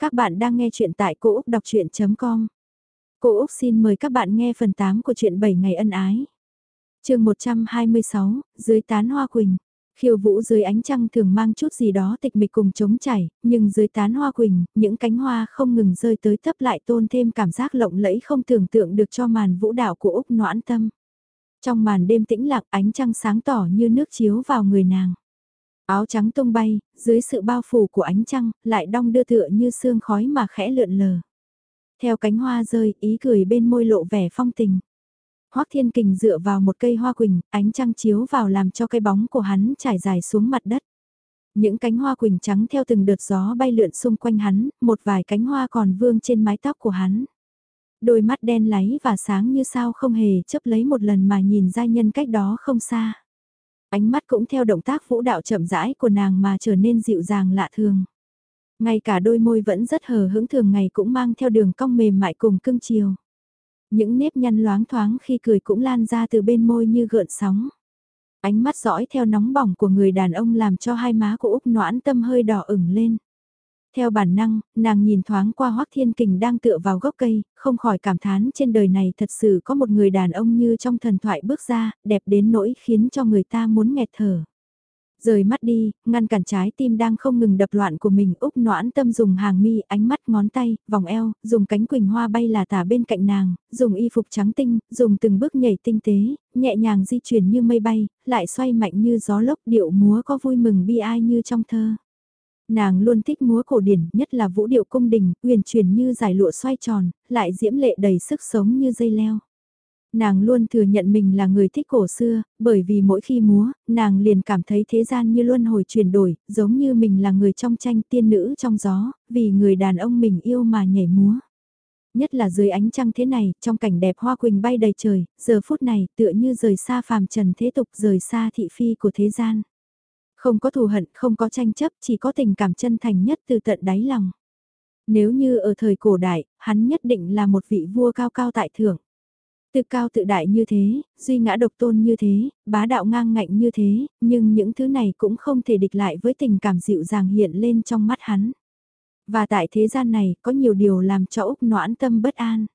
Các bạn đang nghe chuyện tại Cô Úc đọc chuyện.com Cô Úc xin mời các bạn nghe phần 8 của chuyện 7 ngày ân ái. chương 126, dưới tán hoa quỳnh. Khiêu vũ dưới ánh trăng thường mang chút gì đó tịch mịch cùng trống chảy, nhưng dưới tán hoa quỳnh, những cánh hoa không ngừng rơi tới thấp lại tôn thêm cảm giác lộng lẫy không tưởng tượng được cho màn vũ đạo của Úc noãn tâm. Trong màn đêm tĩnh lặng ánh trăng sáng tỏ như nước chiếu vào người nàng. Áo trắng tung bay, dưới sự bao phủ của ánh trăng, lại đong đưa tựa như sương khói mà khẽ lượn lờ. Theo cánh hoa rơi, ý cười bên môi lộ vẻ phong tình. Hoác Thiên Kình dựa vào một cây hoa quỳnh, ánh trăng chiếu vào làm cho cái bóng của hắn trải dài xuống mặt đất. Những cánh hoa quỳnh trắng theo từng đợt gió bay lượn xung quanh hắn, một vài cánh hoa còn vương trên mái tóc của hắn. Đôi mắt đen láy và sáng như sao không hề chấp lấy một lần mà nhìn giai nhân cách đó không xa. Ánh mắt cũng theo động tác vũ đạo chậm rãi của nàng mà trở nên dịu dàng lạ thường. Ngay cả đôi môi vẫn rất hờ hững thường ngày cũng mang theo đường cong mềm mại cùng cưng chiều. Những nếp nhăn loáng thoáng khi cười cũng lan ra từ bên môi như gợn sóng. Ánh mắt dõi theo nóng bỏng của người đàn ông làm cho hai má của Úc noãn tâm hơi đỏ ửng lên. Theo bản năng, nàng nhìn thoáng qua Hoắc Thiên Kình đang tựa vào gốc cây, không khỏi cảm thán trên đời này thật sự có một người đàn ông như trong thần thoại bước ra, đẹp đến nỗi khiến cho người ta muốn nghẹt thở. Rời mắt đi, ngăn cản trái tim đang không ngừng đập loạn của mình Úc noãn tâm dùng hàng mi, ánh mắt ngón tay, vòng eo, dùng cánh quỳnh hoa bay là tả bên cạnh nàng, dùng y phục trắng tinh, dùng từng bước nhảy tinh tế, nhẹ nhàng di chuyển như mây bay, lại xoay mạnh như gió lốc điệu múa có vui mừng bi ai như trong thơ. Nàng luôn thích múa cổ điển, nhất là vũ điệu cung đình, uyển chuyển như giải lụa xoay tròn, lại diễm lệ đầy sức sống như dây leo. Nàng luôn thừa nhận mình là người thích cổ xưa, bởi vì mỗi khi múa, nàng liền cảm thấy thế gian như luân hồi chuyển đổi, giống như mình là người trong tranh tiên nữ trong gió, vì người đàn ông mình yêu mà nhảy múa. Nhất là dưới ánh trăng thế này, trong cảnh đẹp hoa quỳnh bay đầy trời, giờ phút này tựa như rời xa phàm trần thế tục rời xa thị phi của thế gian. Không có thù hận, không có tranh chấp, chỉ có tình cảm chân thành nhất từ tận đáy lòng. Nếu như ở thời cổ đại, hắn nhất định là một vị vua cao cao tại thượng. Tự cao tự đại như thế, duy ngã độc tôn như thế, bá đạo ngang ngạnh như thế, nhưng những thứ này cũng không thể địch lại với tình cảm dịu dàng hiện lên trong mắt hắn. Và tại thế gian này có nhiều điều làm cho Úc noãn tâm bất an.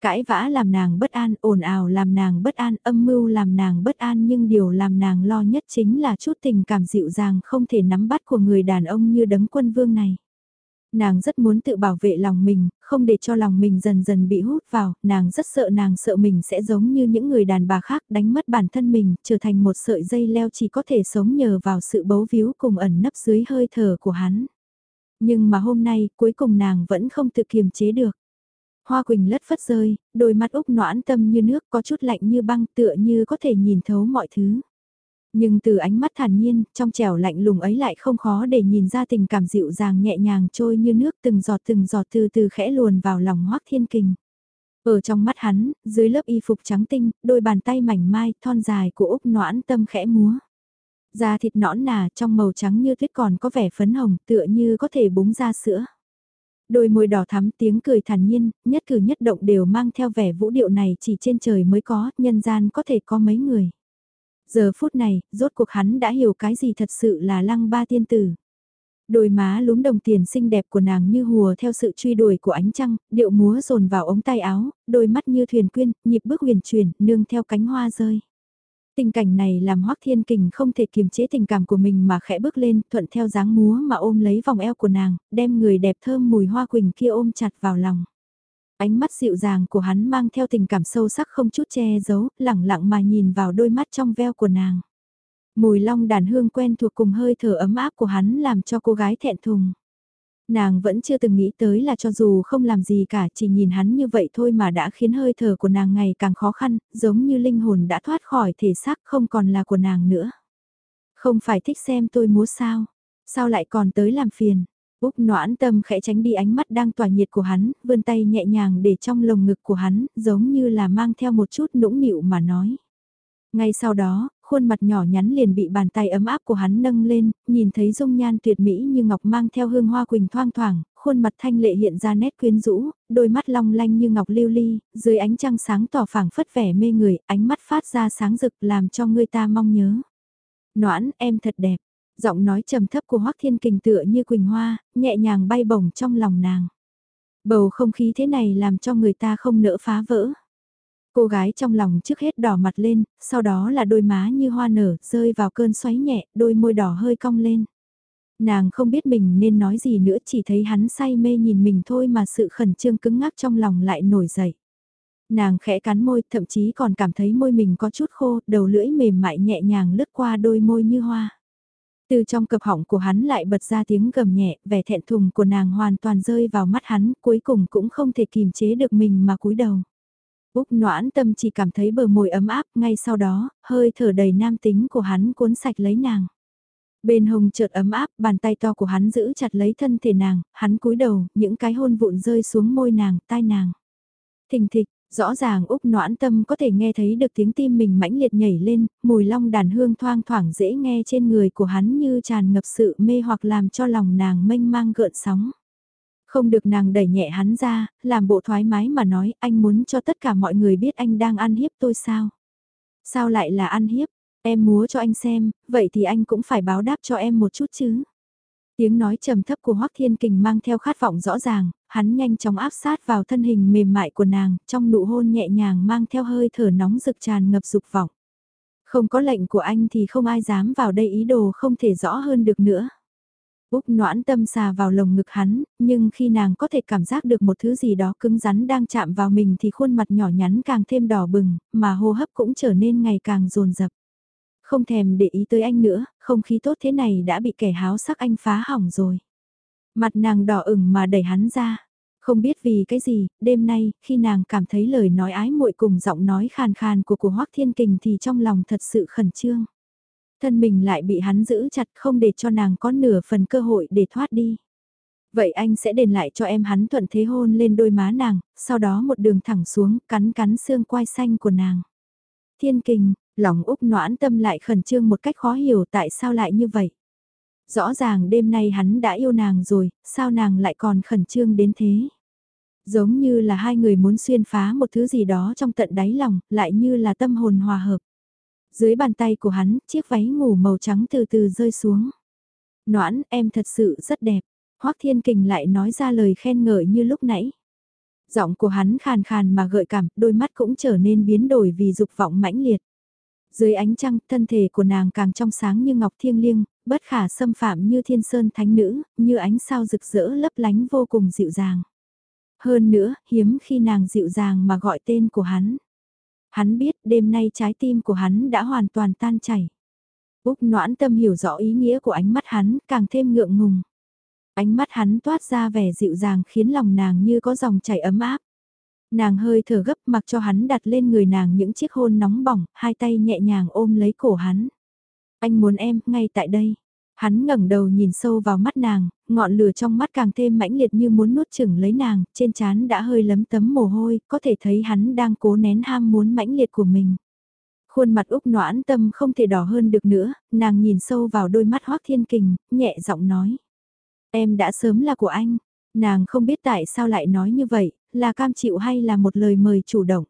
Cãi vã làm nàng bất an, ồn ào làm nàng bất an, âm mưu làm nàng bất an nhưng điều làm nàng lo nhất chính là chút tình cảm dịu dàng không thể nắm bắt của người đàn ông như đấng quân vương này. Nàng rất muốn tự bảo vệ lòng mình, không để cho lòng mình dần dần bị hút vào, nàng rất sợ nàng sợ mình sẽ giống như những người đàn bà khác đánh mất bản thân mình, trở thành một sợi dây leo chỉ có thể sống nhờ vào sự bấu víu cùng ẩn nấp dưới hơi thở của hắn. Nhưng mà hôm nay, cuối cùng nàng vẫn không tự kiềm chế được. Hoa quỳnh lất phất rơi, đôi mắt Úc noãn tâm như nước có chút lạnh như băng tựa như có thể nhìn thấu mọi thứ. Nhưng từ ánh mắt thản nhiên, trong trẻo lạnh lùng ấy lại không khó để nhìn ra tình cảm dịu dàng nhẹ nhàng trôi như nước từng giọt từng giọt từ từ khẽ luồn vào lòng hoác thiên kình. Ở trong mắt hắn, dưới lớp y phục trắng tinh, đôi bàn tay mảnh mai, thon dài của Úc noãn tâm khẽ múa. Da thịt nõn nà trong màu trắng như tuyết còn có vẻ phấn hồng tựa như có thể búng ra sữa đôi môi đỏ thắm tiếng cười thản nhiên, nhất cử nhất động đều mang theo vẻ vũ điệu này chỉ trên trời mới có, nhân gian có thể có mấy người. Giờ phút này, rốt cuộc hắn đã hiểu cái gì thật sự là lăng ba tiên tử. Đôi má lúm đồng tiền xinh đẹp của nàng như hùa theo sự truy đuổi của ánh trăng, điệu múa dồn vào ống tay áo, đôi mắt như thuyền quyên, nhịp bước huyền chuyển, nương theo cánh hoa rơi. Tình cảnh này làm Hoắc Thiên Kình không thể kiềm chế tình cảm của mình mà khẽ bước lên, thuận theo dáng múa mà ôm lấy vòng eo của nàng, đem người đẹp thơm mùi hoa quỳnh kia ôm chặt vào lòng. Ánh mắt dịu dàng của hắn mang theo tình cảm sâu sắc không chút che giấu, lẳng lặng mà nhìn vào đôi mắt trong veo của nàng. Mùi long đàn hương quen thuộc cùng hơi thở ấm áp của hắn làm cho cô gái thẹn thùng. Nàng vẫn chưa từng nghĩ tới là cho dù không làm gì cả chỉ nhìn hắn như vậy thôi mà đã khiến hơi thở của nàng ngày càng khó khăn, giống như linh hồn đã thoát khỏi thể xác không còn là của nàng nữa. Không phải thích xem tôi múa sao, sao lại còn tới làm phiền. Úc noãn tâm khẽ tránh đi ánh mắt đang tỏa nhiệt của hắn, vươn tay nhẹ nhàng để trong lồng ngực của hắn, giống như là mang theo một chút nũng nịu mà nói. Ngay sau đó, khuôn mặt nhỏ nhắn liền bị bàn tay ấm áp của hắn nâng lên, nhìn thấy dung nhan tuyệt mỹ như ngọc mang theo hương hoa quỳnh thoang thoảng, khuôn mặt thanh lệ hiện ra nét quyến rũ, đôi mắt long lanh như ngọc lưu ly, dưới ánh trăng sáng tỏ phảng phất vẻ mê người, ánh mắt phát ra sáng rực làm cho người ta mong nhớ. Noãn, em thật đẹp. Giọng nói trầm thấp của Hoắc Thiên Kình tựa như quỳnh hoa, nhẹ nhàng bay bổng trong lòng nàng. Bầu không khí thế này làm cho người ta không nỡ phá vỡ. Cô gái trong lòng trước hết đỏ mặt lên, sau đó là đôi má như hoa nở, rơi vào cơn xoáy nhẹ, đôi môi đỏ hơi cong lên. Nàng không biết mình nên nói gì nữa chỉ thấy hắn say mê nhìn mình thôi mà sự khẩn trương cứng ngắc trong lòng lại nổi dậy. Nàng khẽ cắn môi, thậm chí còn cảm thấy môi mình có chút khô, đầu lưỡi mềm mại nhẹ nhàng lướt qua đôi môi như hoa. Từ trong cập họng của hắn lại bật ra tiếng gầm nhẹ, vẻ thẹn thùng của nàng hoàn toàn rơi vào mắt hắn, cuối cùng cũng không thể kìm chế được mình mà cúi đầu. Úc noãn tâm chỉ cảm thấy bờ môi ấm áp, ngay sau đó, hơi thở đầy nam tính của hắn cuốn sạch lấy nàng. Bên hồng chợt ấm áp, bàn tay to của hắn giữ chặt lấy thân thể nàng, hắn cúi đầu, những cái hôn vụn rơi xuống môi nàng, tai nàng. Thình thịch, rõ ràng Úc noãn tâm có thể nghe thấy được tiếng tim mình mãnh liệt nhảy lên, mùi long đàn hương thoang thoảng dễ nghe trên người của hắn như tràn ngập sự mê hoặc làm cho lòng nàng mênh mang gợn sóng. Không được nàng đẩy nhẹ hắn ra, làm bộ thoải mái mà nói anh muốn cho tất cả mọi người biết anh đang ăn hiếp tôi sao? Sao lại là ăn hiếp? Em múa cho anh xem, vậy thì anh cũng phải báo đáp cho em một chút chứ. Tiếng nói trầm thấp của Hoắc Thiên Kình mang theo khát vọng rõ ràng, hắn nhanh chóng áp sát vào thân hình mềm mại của nàng, trong nụ hôn nhẹ nhàng mang theo hơi thở nóng rực tràn ngập dục vọng. Không có lệnh của anh thì không ai dám vào đây ý đồ không thể rõ hơn được nữa. Úc noãn tâm xà vào lồng ngực hắn, nhưng khi nàng có thể cảm giác được một thứ gì đó cứng rắn đang chạm vào mình thì khuôn mặt nhỏ nhắn càng thêm đỏ bừng, mà hô hấp cũng trở nên ngày càng rồn rập. Không thèm để ý tới anh nữa, không khí tốt thế này đã bị kẻ háo sắc anh phá hỏng rồi. Mặt nàng đỏ ửng mà đẩy hắn ra. Không biết vì cái gì, đêm nay, khi nàng cảm thấy lời nói ái muội cùng giọng nói khàn khàn của của Hoác Thiên Kình thì trong lòng thật sự khẩn trương. Thân mình lại bị hắn giữ chặt không để cho nàng có nửa phần cơ hội để thoát đi. Vậy anh sẽ đền lại cho em hắn thuận thế hôn lên đôi má nàng, sau đó một đường thẳng xuống, cắn cắn xương quai xanh của nàng. Thiên kình, lòng Úc noãn tâm lại khẩn trương một cách khó hiểu tại sao lại như vậy. Rõ ràng đêm nay hắn đã yêu nàng rồi, sao nàng lại còn khẩn trương đến thế? Giống như là hai người muốn xuyên phá một thứ gì đó trong tận đáy lòng, lại như là tâm hồn hòa hợp. Dưới bàn tay của hắn, chiếc váy ngủ màu trắng từ từ rơi xuống. Noãn, em thật sự rất đẹp. Hoác Thiên Kình lại nói ra lời khen ngợi như lúc nãy. Giọng của hắn khàn khàn mà gợi cảm, đôi mắt cũng trở nên biến đổi vì dục vọng mãnh liệt. Dưới ánh trăng, thân thể của nàng càng trong sáng như ngọc thiêng liêng, bất khả xâm phạm như thiên sơn thánh nữ, như ánh sao rực rỡ lấp lánh vô cùng dịu dàng. Hơn nữa, hiếm khi nàng dịu dàng mà gọi tên của hắn. Hắn biết đêm nay trái tim của hắn đã hoàn toàn tan chảy. Úc noãn tâm hiểu rõ ý nghĩa của ánh mắt hắn, càng thêm ngượng ngùng. Ánh mắt hắn toát ra vẻ dịu dàng khiến lòng nàng như có dòng chảy ấm áp. Nàng hơi thở gấp mặc cho hắn đặt lên người nàng những chiếc hôn nóng bỏng, hai tay nhẹ nhàng ôm lấy cổ hắn. Anh muốn em, ngay tại đây. Hắn ngẩng đầu nhìn sâu vào mắt nàng, ngọn lửa trong mắt càng thêm mãnh liệt như muốn nuốt chửng lấy nàng, trên trán đã hơi lấm tấm mồ hôi, có thể thấy hắn đang cố nén ham muốn mãnh liệt của mình. Khuôn mặt Úc noãn tâm không thể đỏ hơn được nữa, nàng nhìn sâu vào đôi mắt Hoác Thiên Kình, nhẹ giọng nói. Em đã sớm là của anh, nàng không biết tại sao lại nói như vậy, là cam chịu hay là một lời mời chủ động.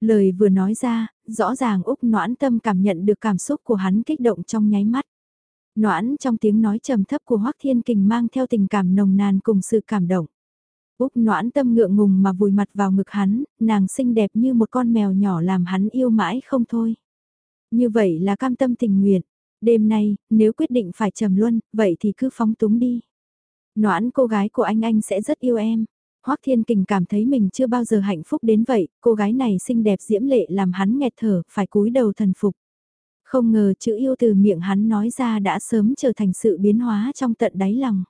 Lời vừa nói ra, rõ ràng Úc noãn tâm cảm nhận được cảm xúc của hắn kích động trong nháy mắt. Noãn trong tiếng nói trầm thấp của Hoắc Thiên Kình mang theo tình cảm nồng nàn cùng sự cảm động. Úc noãn tâm ngượng ngùng mà vùi mặt vào ngực hắn, nàng xinh đẹp như một con mèo nhỏ làm hắn yêu mãi không thôi. Như vậy là cam tâm tình nguyện. Đêm nay, nếu quyết định phải trầm luân, vậy thì cứ phóng túng đi. Noãn cô gái của anh anh sẽ rất yêu em. Hoắc Thiên Kình cảm thấy mình chưa bao giờ hạnh phúc đến vậy, cô gái này xinh đẹp diễm lệ làm hắn nghẹt thở, phải cúi đầu thần phục. Không ngờ chữ yêu từ miệng hắn nói ra đã sớm trở thành sự biến hóa trong tận đáy lòng.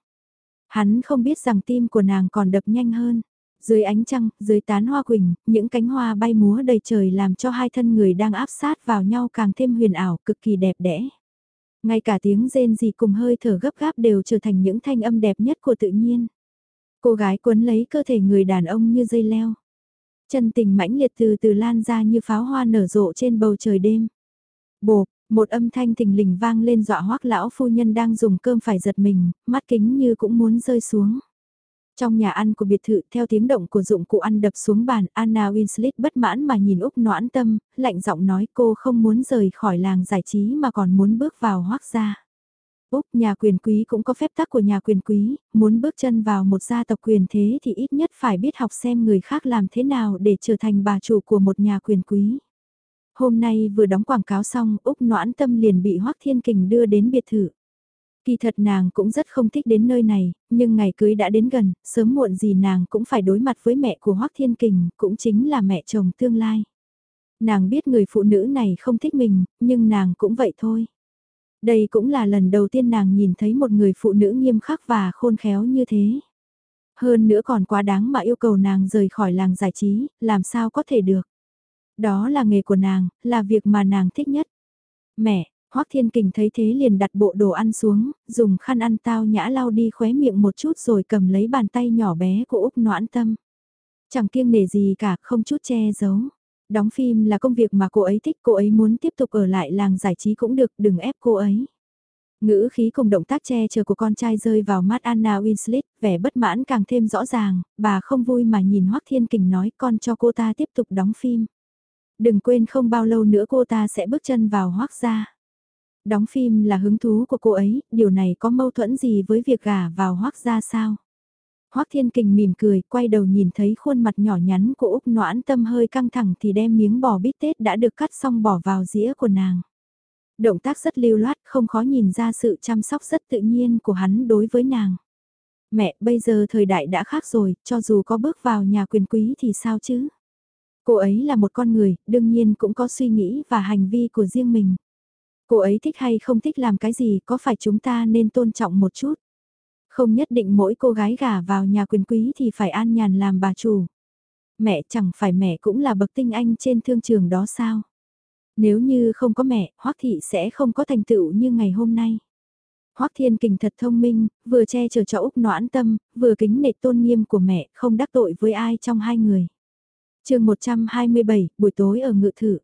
Hắn không biết rằng tim của nàng còn đập nhanh hơn. Dưới ánh trăng, dưới tán hoa quỳnh, những cánh hoa bay múa đầy trời làm cho hai thân người đang áp sát vào nhau càng thêm huyền ảo, cực kỳ đẹp đẽ. Ngay cả tiếng rên gì cùng hơi thở gấp gáp đều trở thành những thanh âm đẹp nhất của tự nhiên. Cô gái quấn lấy cơ thể người đàn ông như dây leo. Chân tình mãnh liệt từ từ lan ra như pháo hoa nở rộ trên bầu trời đêm. Bộp, một âm thanh thình lình vang lên dọa hoắc lão phu nhân đang dùng cơm phải giật mình, mắt kính như cũng muốn rơi xuống. Trong nhà ăn của biệt thự theo tiếng động của dụng cụ ăn đập xuống bàn, Anna Winslet bất mãn mà nhìn Úc noãn tâm, lạnh giọng nói cô không muốn rời khỏi làng giải trí mà còn muốn bước vào hoác gia. Úc nhà quyền quý cũng có phép tắc của nhà quyền quý, muốn bước chân vào một gia tộc quyền thế thì ít nhất phải biết học xem người khác làm thế nào để trở thành bà chủ của một nhà quyền quý. Hôm nay vừa đóng quảng cáo xong, Úc noãn tâm liền bị Hoác Thiên Kình đưa đến biệt thự. Kỳ thật nàng cũng rất không thích đến nơi này, nhưng ngày cưới đã đến gần, sớm muộn gì nàng cũng phải đối mặt với mẹ của Hoác Thiên Kình, cũng chính là mẹ chồng tương lai. Nàng biết người phụ nữ này không thích mình, nhưng nàng cũng vậy thôi. Đây cũng là lần đầu tiên nàng nhìn thấy một người phụ nữ nghiêm khắc và khôn khéo như thế. Hơn nữa còn quá đáng mà yêu cầu nàng rời khỏi làng giải trí, làm sao có thể được. Đó là nghề của nàng, là việc mà nàng thích nhất. Mẹ, Hoắc Thiên Kình thấy thế liền đặt bộ đồ ăn xuống, dùng khăn ăn tao nhã lau đi khóe miệng một chút rồi cầm lấy bàn tay nhỏ bé của Úc Noãn Tâm. Chẳng kiêng nể gì cả, không chút che giấu. Đóng phim là công việc mà cô ấy thích, cô ấy muốn tiếp tục ở lại làng giải trí cũng được, đừng ép cô ấy. Ngữ khí cùng động tác che chở của con trai rơi vào mắt Anna Winslet, vẻ bất mãn càng thêm rõ ràng, bà không vui mà nhìn Hoắc Thiên Kình nói con cho cô ta tiếp tục đóng phim. Đừng quên không bao lâu nữa cô ta sẽ bước chân vào Hoắc gia. Đóng phim là hứng thú của cô ấy, điều này có mâu thuẫn gì với việc gả vào Hoắc gia sao? Hoắc Thiên Kình mỉm cười, quay đầu nhìn thấy khuôn mặt nhỏ nhắn của Úc Noãn Tâm hơi căng thẳng thì đem miếng bò bít tết đã được cắt xong bỏ vào dĩa của nàng. Động tác rất lưu loát, không khó nhìn ra sự chăm sóc rất tự nhiên của hắn đối với nàng. Mẹ, bây giờ thời đại đã khác rồi, cho dù có bước vào nhà quyền quý thì sao chứ? Cô ấy là một con người, đương nhiên cũng có suy nghĩ và hành vi của riêng mình. Cô ấy thích hay không thích làm cái gì có phải chúng ta nên tôn trọng một chút? Không nhất định mỗi cô gái gả vào nhà quyền quý thì phải an nhàn làm bà chủ. Mẹ chẳng phải mẹ cũng là bậc tinh anh trên thương trường đó sao? Nếu như không có mẹ, Hoắc Thị sẽ không có thành tựu như ngày hôm nay. Hoắc Thiên Kình thật thông minh, vừa che chở cho Úc noãn tâm, vừa kính nể tôn nghiêm của mẹ, không đắc tội với ai trong hai người chương 127, buổi tối ở ngự thử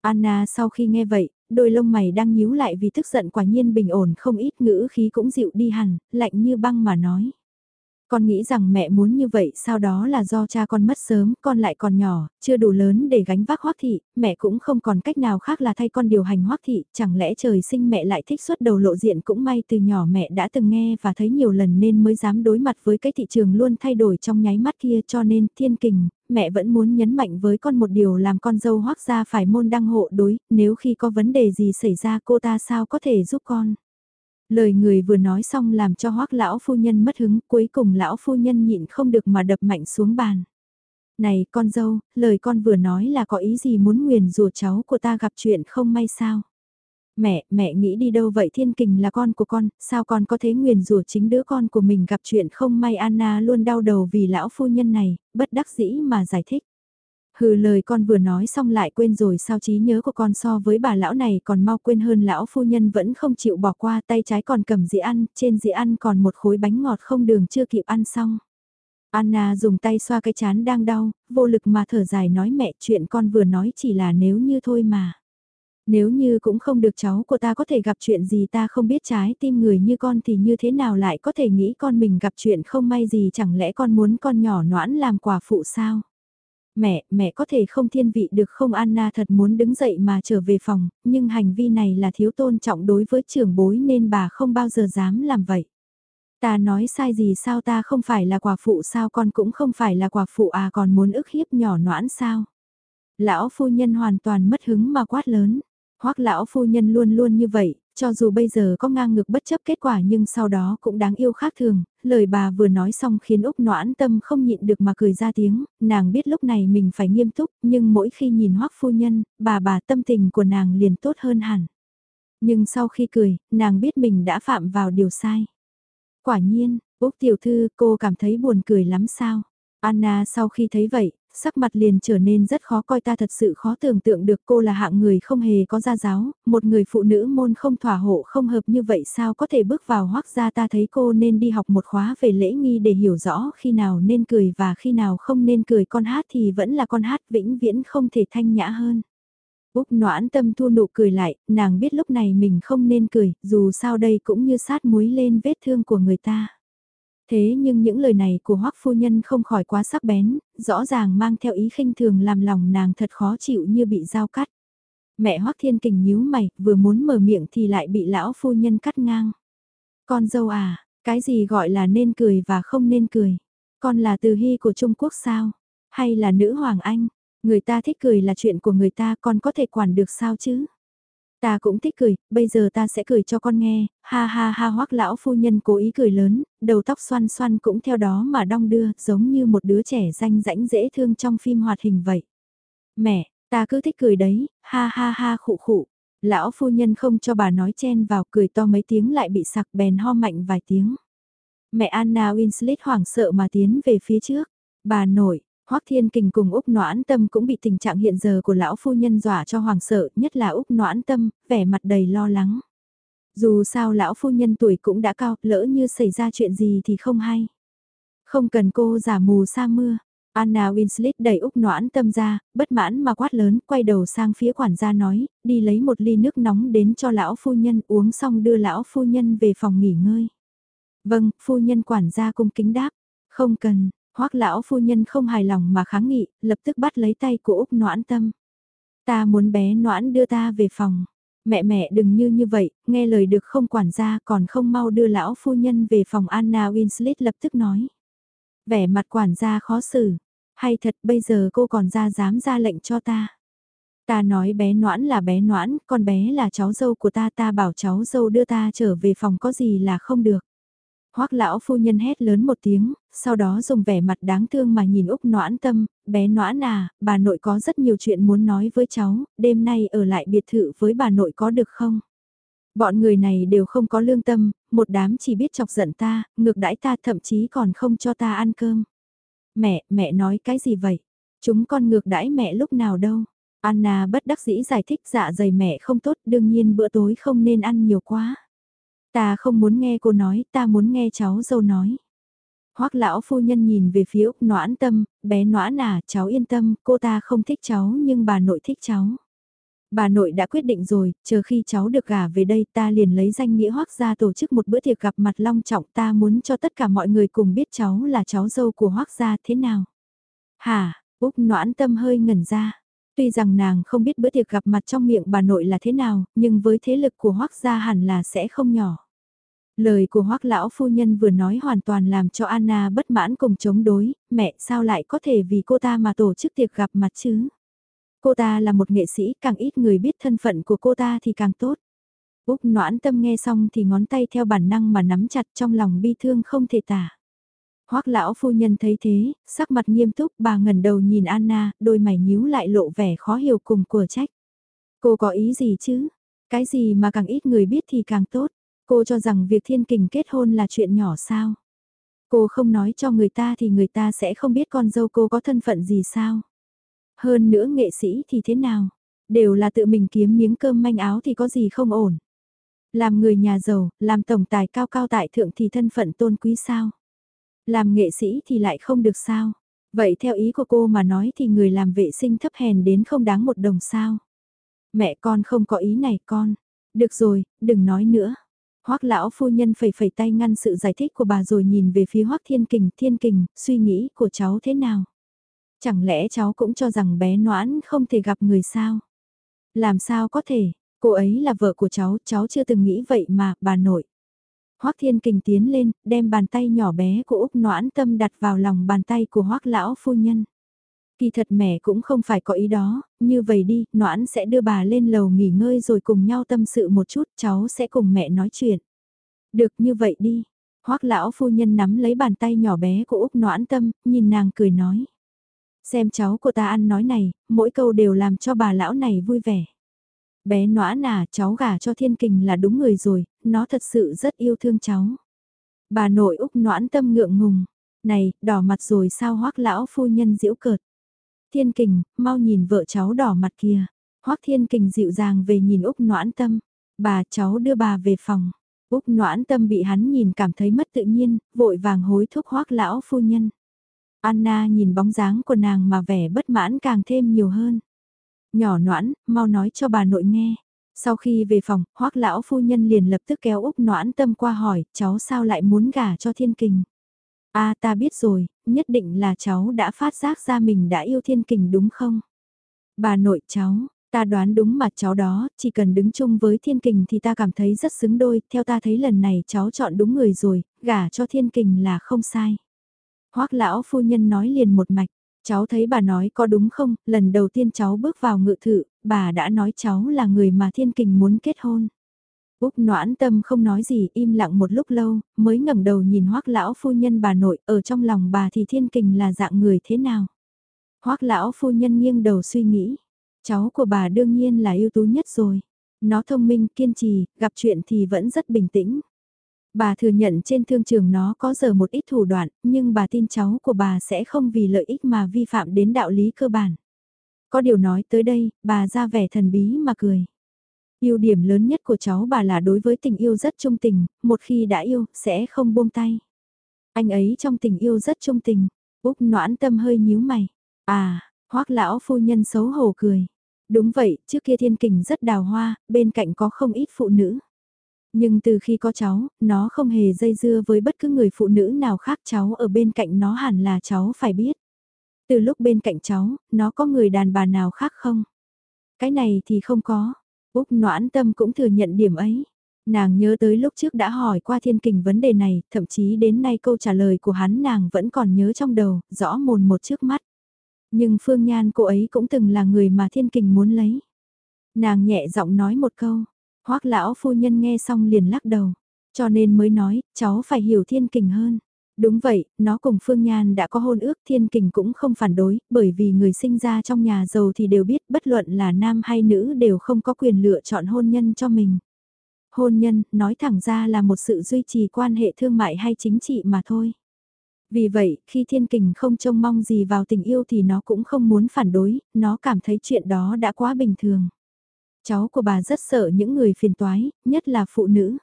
Anna sau khi nghe vậy, đôi lông mày đang nhíu lại vì tức giận quả nhiên bình ổn không ít ngữ khí cũng dịu đi hẳn, lạnh như băng mà nói. Con nghĩ rằng mẹ muốn như vậy sau đó là do cha con mất sớm, con lại còn nhỏ, chưa đủ lớn để gánh vác hoác thị, mẹ cũng không còn cách nào khác là thay con điều hành hoác thị, chẳng lẽ trời sinh mẹ lại thích xuất đầu lộ diện cũng may từ nhỏ mẹ đã từng nghe và thấy nhiều lần nên mới dám đối mặt với cái thị trường luôn thay đổi trong nháy mắt kia cho nên thiên kình, mẹ vẫn muốn nhấn mạnh với con một điều làm con dâu hoác ra phải môn đăng hộ đối, nếu khi có vấn đề gì xảy ra cô ta sao có thể giúp con. Lời người vừa nói xong làm cho hoắc lão phu nhân mất hứng, cuối cùng lão phu nhân nhịn không được mà đập mạnh xuống bàn. Này con dâu, lời con vừa nói là có ý gì muốn nguyền rủa cháu của ta gặp chuyện không may sao? Mẹ, mẹ nghĩ đi đâu vậy thiên kình là con của con, sao con có thế nguyền rủa chính đứa con của mình gặp chuyện không may Anna luôn đau đầu vì lão phu nhân này, bất đắc dĩ mà giải thích. Hừ lời con vừa nói xong lại quên rồi sao trí nhớ của con so với bà lão này còn mau quên hơn lão phu nhân vẫn không chịu bỏ qua tay trái còn cầm dĩa ăn, trên dĩa ăn còn một khối bánh ngọt không đường chưa kịp ăn xong. Anna dùng tay xoa cái chán đang đau, vô lực mà thở dài nói mẹ chuyện con vừa nói chỉ là nếu như thôi mà. Nếu như cũng không được cháu của ta có thể gặp chuyện gì ta không biết trái tim người như con thì như thế nào lại có thể nghĩ con mình gặp chuyện không may gì chẳng lẽ con muốn con nhỏ noãn làm quả phụ sao? Mẹ, mẹ có thể không thiên vị được không Anna thật muốn đứng dậy mà trở về phòng, nhưng hành vi này là thiếu tôn trọng đối với trưởng bối nên bà không bao giờ dám làm vậy. Ta nói sai gì sao ta không phải là quả phụ sao con cũng không phải là quả phụ à còn muốn ức hiếp nhỏ noãn sao. Lão phu nhân hoàn toàn mất hứng mà quát lớn. Hoắc lão phu nhân luôn luôn như vậy, cho dù bây giờ có ngang ngược bất chấp kết quả nhưng sau đó cũng đáng yêu khác thường, lời bà vừa nói xong khiến Úc noãn tâm không nhịn được mà cười ra tiếng, nàng biết lúc này mình phải nghiêm túc, nhưng mỗi khi nhìn Hoắc phu nhân, bà bà tâm tình của nàng liền tốt hơn hẳn. Nhưng sau khi cười, nàng biết mình đã phạm vào điều sai. Quả nhiên, Úc tiểu thư cô cảm thấy buồn cười lắm sao? Anna sau khi thấy vậy, sắc mặt liền trở nên rất khó coi ta thật sự khó tưởng tượng được cô là hạng người không hề có gia giáo, một người phụ nữ môn không thỏa hộ không hợp như vậy sao có thể bước vào hoác ra ta thấy cô nên đi học một khóa về lễ nghi để hiểu rõ khi nào nên cười và khi nào không nên cười con hát thì vẫn là con hát vĩnh viễn không thể thanh nhã hơn. Úc noãn tâm thu nụ cười lại, nàng biết lúc này mình không nên cười, dù sao đây cũng như sát muối lên vết thương của người ta. Thế nhưng những lời này của Hoắc phu nhân không khỏi quá sắc bén, rõ ràng mang theo ý khinh thường làm lòng nàng thật khó chịu như bị dao cắt. Mẹ Hoắc Thiên Kình nhíu mày, vừa muốn mở miệng thì lại bị lão phu nhân cắt ngang. Con dâu à, cái gì gọi là nên cười và không nên cười? Con là từ hy của Trung Quốc sao? Hay là nữ hoàng anh? Người ta thích cười là chuyện của người ta con có thể quản được sao chứ? Ta cũng thích cười, bây giờ ta sẽ cười cho con nghe, ha ha ha hoắc lão phu nhân cố ý cười lớn, đầu tóc xoăn xoăn cũng theo đó mà đong đưa, giống như một đứa trẻ danh rãnh dễ thương trong phim hoạt hình vậy. Mẹ, ta cứ thích cười đấy, ha ha ha khụ khụ. Lão phu nhân không cho bà nói chen vào cười to mấy tiếng lại bị sặc bèn ho mạnh vài tiếng. Mẹ Anna Winslet hoảng sợ mà tiến về phía trước. Bà nội, Hoắc Thiên Kình cùng Úc Noãn Tâm cũng bị tình trạng hiện giờ của lão phu nhân dọa cho hoàng sợ, nhất là Úc Noãn Tâm, vẻ mặt đầy lo lắng. Dù sao lão phu nhân tuổi cũng đã cao, lỡ như xảy ra chuyện gì thì không hay. Không cần cô giả mù sa mưa. Anna Winslet đẩy Úc Noãn Tâm ra, bất mãn mà quát lớn, quay đầu sang phía quản gia nói, đi lấy một ly nước nóng đến cho lão phu nhân uống xong đưa lão phu nhân về phòng nghỉ ngơi. Vâng, phu nhân quản gia cung kính đáp, không cần, Hoắc lão phu nhân không hài lòng mà kháng nghị, lập tức bắt lấy tay của Úc Noãn Tâm. Ta muốn bé Noãn đưa ta về phòng. Mẹ mẹ đừng như như vậy, nghe lời được không quản gia còn không mau đưa lão phu nhân về phòng Anna Winslet lập tức nói. Vẻ mặt quản gia khó xử. Hay thật bây giờ cô còn ra dám ra lệnh cho ta. Ta nói bé noãn là bé noãn, con bé là cháu dâu của ta ta bảo cháu dâu đưa ta trở về phòng có gì là không được. Hoắc lão phu nhân hét lớn một tiếng, sau đó dùng vẻ mặt đáng thương mà nhìn Úc Noãn Tâm, bé Noãn à, bà nội có rất nhiều chuyện muốn nói với cháu, đêm nay ở lại biệt thự với bà nội có được không? Bọn người này đều không có lương tâm, một đám chỉ biết chọc giận ta, ngược đãi ta thậm chí còn không cho ta ăn cơm. Mẹ, mẹ nói cái gì vậy? Chúng con ngược đãi mẹ lúc nào đâu? Anna bất đắc dĩ giải thích dạ dày mẹ không tốt, đương nhiên bữa tối không nên ăn nhiều quá. Ta không muốn nghe cô nói, ta muốn nghe cháu dâu nói. Hoắc lão phu nhân nhìn về phía Úc Noãn Tâm, bé Noãn à, cháu yên tâm, cô ta không thích cháu nhưng bà nội thích cháu. Bà nội đã quyết định rồi, chờ khi cháu được gả về đây ta liền lấy danh nghĩa Hoắc gia tổ chức một bữa tiệc gặp mặt long trọng ta muốn cho tất cả mọi người cùng biết cháu là cháu dâu của Hoắc gia thế nào. Hả, Úc Noãn Tâm hơi ngẩn ra. Tuy rằng nàng không biết bữa tiệc gặp mặt trong miệng bà nội là thế nào, nhưng với thế lực của Hoắc gia hẳn là sẽ không nhỏ. Lời của Hoắc lão phu nhân vừa nói hoàn toàn làm cho Anna bất mãn cùng chống đối, mẹ sao lại có thể vì cô ta mà tổ chức tiệc gặp mặt chứ? Cô ta là một nghệ sĩ, càng ít người biết thân phận của cô ta thì càng tốt. Úc noãn tâm nghe xong thì ngón tay theo bản năng mà nắm chặt trong lòng bi thương không thể tả. Hoắc lão phu nhân thấy thế, sắc mặt nghiêm túc bà ngẩn đầu nhìn Anna, đôi mày nhíu lại lộ vẻ khó hiểu cùng của trách. Cô có ý gì chứ? Cái gì mà càng ít người biết thì càng tốt. Cô cho rằng việc thiên kình kết hôn là chuyện nhỏ sao? Cô không nói cho người ta thì người ta sẽ không biết con dâu cô có thân phận gì sao? Hơn nữa nghệ sĩ thì thế nào? Đều là tự mình kiếm miếng cơm manh áo thì có gì không ổn? Làm người nhà giàu, làm tổng tài cao cao tại thượng thì thân phận tôn quý sao? Làm nghệ sĩ thì lại không được sao? Vậy theo ý của cô mà nói thì người làm vệ sinh thấp hèn đến không đáng một đồng sao? Mẹ con không có ý này con. Được rồi, đừng nói nữa. Hoắc lão phu nhân phẩy phẩy tay ngăn sự giải thích của bà rồi nhìn về phía Hoắc Thiên Kình, Thiên Kình, suy nghĩ của cháu thế nào? Chẳng lẽ cháu cũng cho rằng bé Noãn không thể gặp người sao? Làm sao có thể, cô ấy là vợ của cháu, cháu chưa từng nghĩ vậy mà, bà nội. Hoắc Thiên Kình tiến lên, đem bàn tay nhỏ bé của Úc Noãn Tâm đặt vào lòng bàn tay của Hoắc lão phu nhân. Kỳ thật mẹ cũng không phải có ý đó, như vậy đi, Noãn sẽ đưa bà lên lầu nghỉ ngơi rồi cùng nhau tâm sự một chút, cháu sẽ cùng mẹ nói chuyện. Được như vậy đi. Hoắc lão phu nhân nắm lấy bàn tay nhỏ bé của Úc Noãn Tâm, nhìn nàng cười nói. Xem cháu của ta ăn nói này, mỗi câu đều làm cho bà lão này vui vẻ. Bé Noãn à, cháu gả cho thiên kình là đúng người rồi, nó thật sự rất yêu thương cháu. Bà nội Úc Noãn Tâm ngượng ngùng. Này, đỏ mặt rồi sao hoắc lão phu nhân diễu cợt. Thiên kình, mau nhìn vợ cháu đỏ mặt kia. Hoắc thiên kình dịu dàng về nhìn Úc noãn tâm. Bà cháu đưa bà về phòng. Úc noãn tâm bị hắn nhìn cảm thấy mất tự nhiên, vội vàng hối thúc Hoắc lão phu nhân. Anna nhìn bóng dáng của nàng mà vẻ bất mãn càng thêm nhiều hơn. Nhỏ noãn, mau nói cho bà nội nghe. Sau khi về phòng, Hoắc lão phu nhân liền lập tức kéo Úc noãn tâm qua hỏi, cháu sao lại muốn gả cho thiên kình. a à, ta biết rồi, nhất định là cháu đã phát giác ra mình đã yêu thiên kình đúng không? Bà nội cháu, Ta đoán đúng mà cháu đó, chỉ cần đứng chung với thiên kình thì ta cảm thấy rất xứng đôi, theo ta thấy lần này cháu chọn đúng người rồi, gả cho thiên kình là không sai. hoắc lão phu nhân nói liền một mạch, cháu thấy bà nói có đúng không, lần đầu tiên cháu bước vào ngự thự, bà đã nói cháu là người mà thiên kình muốn kết hôn. Úc noãn tâm không nói gì, im lặng một lúc lâu, mới ngẩng đầu nhìn hoác lão phu nhân bà nội, ở trong lòng bà thì thiên kình là dạng người thế nào. Hoác lão phu nhân nghiêng đầu suy nghĩ, cháu của bà đương nhiên là ưu tú nhất rồi. Nó thông minh, kiên trì, gặp chuyện thì vẫn rất bình tĩnh. Bà thừa nhận trên thương trường nó có giờ một ít thủ đoạn, nhưng bà tin cháu của bà sẽ không vì lợi ích mà vi phạm đến đạo lý cơ bản. Có điều nói tới đây, bà ra vẻ thần bí mà cười. ưu điểm lớn nhất của cháu bà là đối với tình yêu rất trung tình, một khi đã yêu, sẽ không buông tay. Anh ấy trong tình yêu rất trung tình, Úc noãn tâm hơi nhíu mày. À, hoắc lão phu nhân xấu hổ cười. Đúng vậy, trước kia thiên kình rất đào hoa, bên cạnh có không ít phụ nữ. Nhưng từ khi có cháu, nó không hề dây dưa với bất cứ người phụ nữ nào khác cháu ở bên cạnh nó hẳn là cháu phải biết. Từ lúc bên cạnh cháu, nó có người đàn bà nào khác không? Cái này thì không có. Úc noãn tâm cũng thừa nhận điểm ấy. Nàng nhớ tới lúc trước đã hỏi qua thiên kình vấn đề này, thậm chí đến nay câu trả lời của hắn nàng vẫn còn nhớ trong đầu, rõ mồn một trước mắt. Nhưng Phương Nhan cô ấy cũng từng là người mà thiên kình muốn lấy. Nàng nhẹ giọng nói một câu, hoắc lão phu nhân nghe xong liền lắc đầu, cho nên mới nói, cháu phải hiểu thiên kình hơn. Đúng vậy, nó cùng Phương Nhan đã có hôn ước thiên kình cũng không phản đối, bởi vì người sinh ra trong nhà giàu thì đều biết bất luận là nam hay nữ đều không có quyền lựa chọn hôn nhân cho mình. Hôn nhân, nói thẳng ra là một sự duy trì quan hệ thương mại hay chính trị mà thôi. Vì vậy, khi thiên kình không trông mong gì vào tình yêu thì nó cũng không muốn phản đối, nó cảm thấy chuyện đó đã quá bình thường. Cháu của bà rất sợ những người phiền toái, nhất là phụ nữ.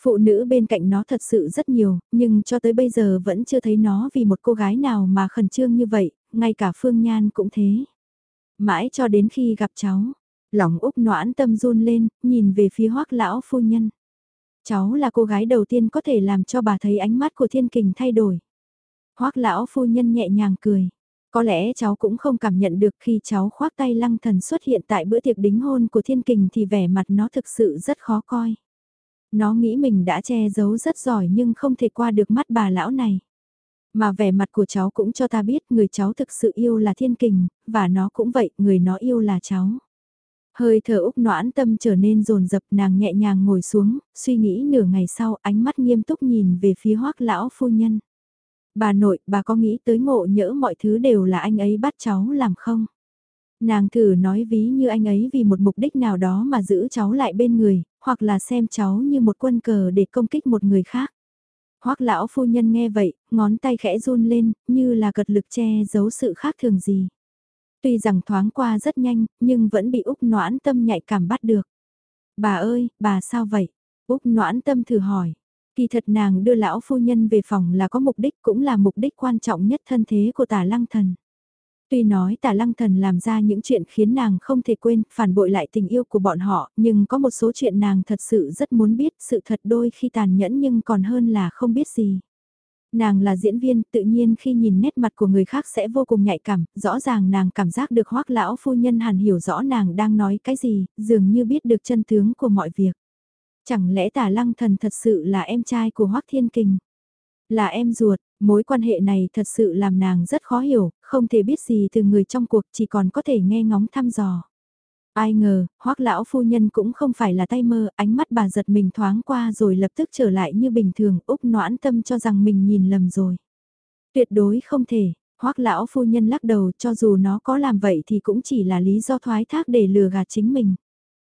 Phụ nữ bên cạnh nó thật sự rất nhiều, nhưng cho tới bây giờ vẫn chưa thấy nó vì một cô gái nào mà khẩn trương như vậy, ngay cả Phương Nhan cũng thế. Mãi cho đến khi gặp cháu, lòng Úc noãn tâm run lên, nhìn về phía hoắc lão phu nhân. Cháu là cô gái đầu tiên có thể làm cho bà thấy ánh mắt của thiên kình thay đổi. hoắc lão phu nhân nhẹ nhàng cười. Có lẽ cháu cũng không cảm nhận được khi cháu khoác tay lăng thần xuất hiện tại bữa tiệc đính hôn của thiên kình thì vẻ mặt nó thực sự rất khó coi. Nó nghĩ mình đã che giấu rất giỏi nhưng không thể qua được mắt bà lão này. Mà vẻ mặt của cháu cũng cho ta biết người cháu thực sự yêu là thiên kình, và nó cũng vậy, người nó yêu là cháu. Hơi thở Úc noãn tâm trở nên rồn rập nàng nhẹ nhàng ngồi xuống, suy nghĩ nửa ngày sau ánh mắt nghiêm túc nhìn về phía hoác lão phu nhân. Bà nội, bà có nghĩ tới ngộ nhỡ mọi thứ đều là anh ấy bắt cháu làm không? Nàng thử nói ví như anh ấy vì một mục đích nào đó mà giữ cháu lại bên người, hoặc là xem cháu như một quân cờ để công kích một người khác. Hoắc lão phu nhân nghe vậy, ngón tay khẽ run lên, như là cật lực che giấu sự khác thường gì. Tuy rằng thoáng qua rất nhanh, nhưng vẫn bị Úc noãn tâm nhạy cảm bắt được. Bà ơi, bà sao vậy? Úc noãn tâm thử hỏi. Kỳ thật nàng đưa lão phu nhân về phòng là có mục đích cũng là mục đích quan trọng nhất thân thế của tả lăng thần. Tuy nói tả lăng thần làm ra những chuyện khiến nàng không thể quên, phản bội lại tình yêu của bọn họ, nhưng có một số chuyện nàng thật sự rất muốn biết, sự thật đôi khi tàn nhẫn nhưng còn hơn là không biết gì. Nàng là diễn viên, tự nhiên khi nhìn nét mặt của người khác sẽ vô cùng nhạy cảm, rõ ràng nàng cảm giác được hoác lão phu nhân hàn hiểu rõ nàng đang nói cái gì, dường như biết được chân tướng của mọi việc. Chẳng lẽ tả lăng thần thật sự là em trai của hoác thiên kình? Là em ruột, mối quan hệ này thật sự làm nàng rất khó hiểu, không thể biết gì từ người trong cuộc chỉ còn có thể nghe ngóng thăm dò. Ai ngờ, hoắc lão phu nhân cũng không phải là tay mơ, ánh mắt bà giật mình thoáng qua rồi lập tức trở lại như bình thường, Úc noãn tâm cho rằng mình nhìn lầm rồi. Tuyệt đối không thể, hoắc lão phu nhân lắc đầu cho dù nó có làm vậy thì cũng chỉ là lý do thoái thác để lừa gạt chính mình.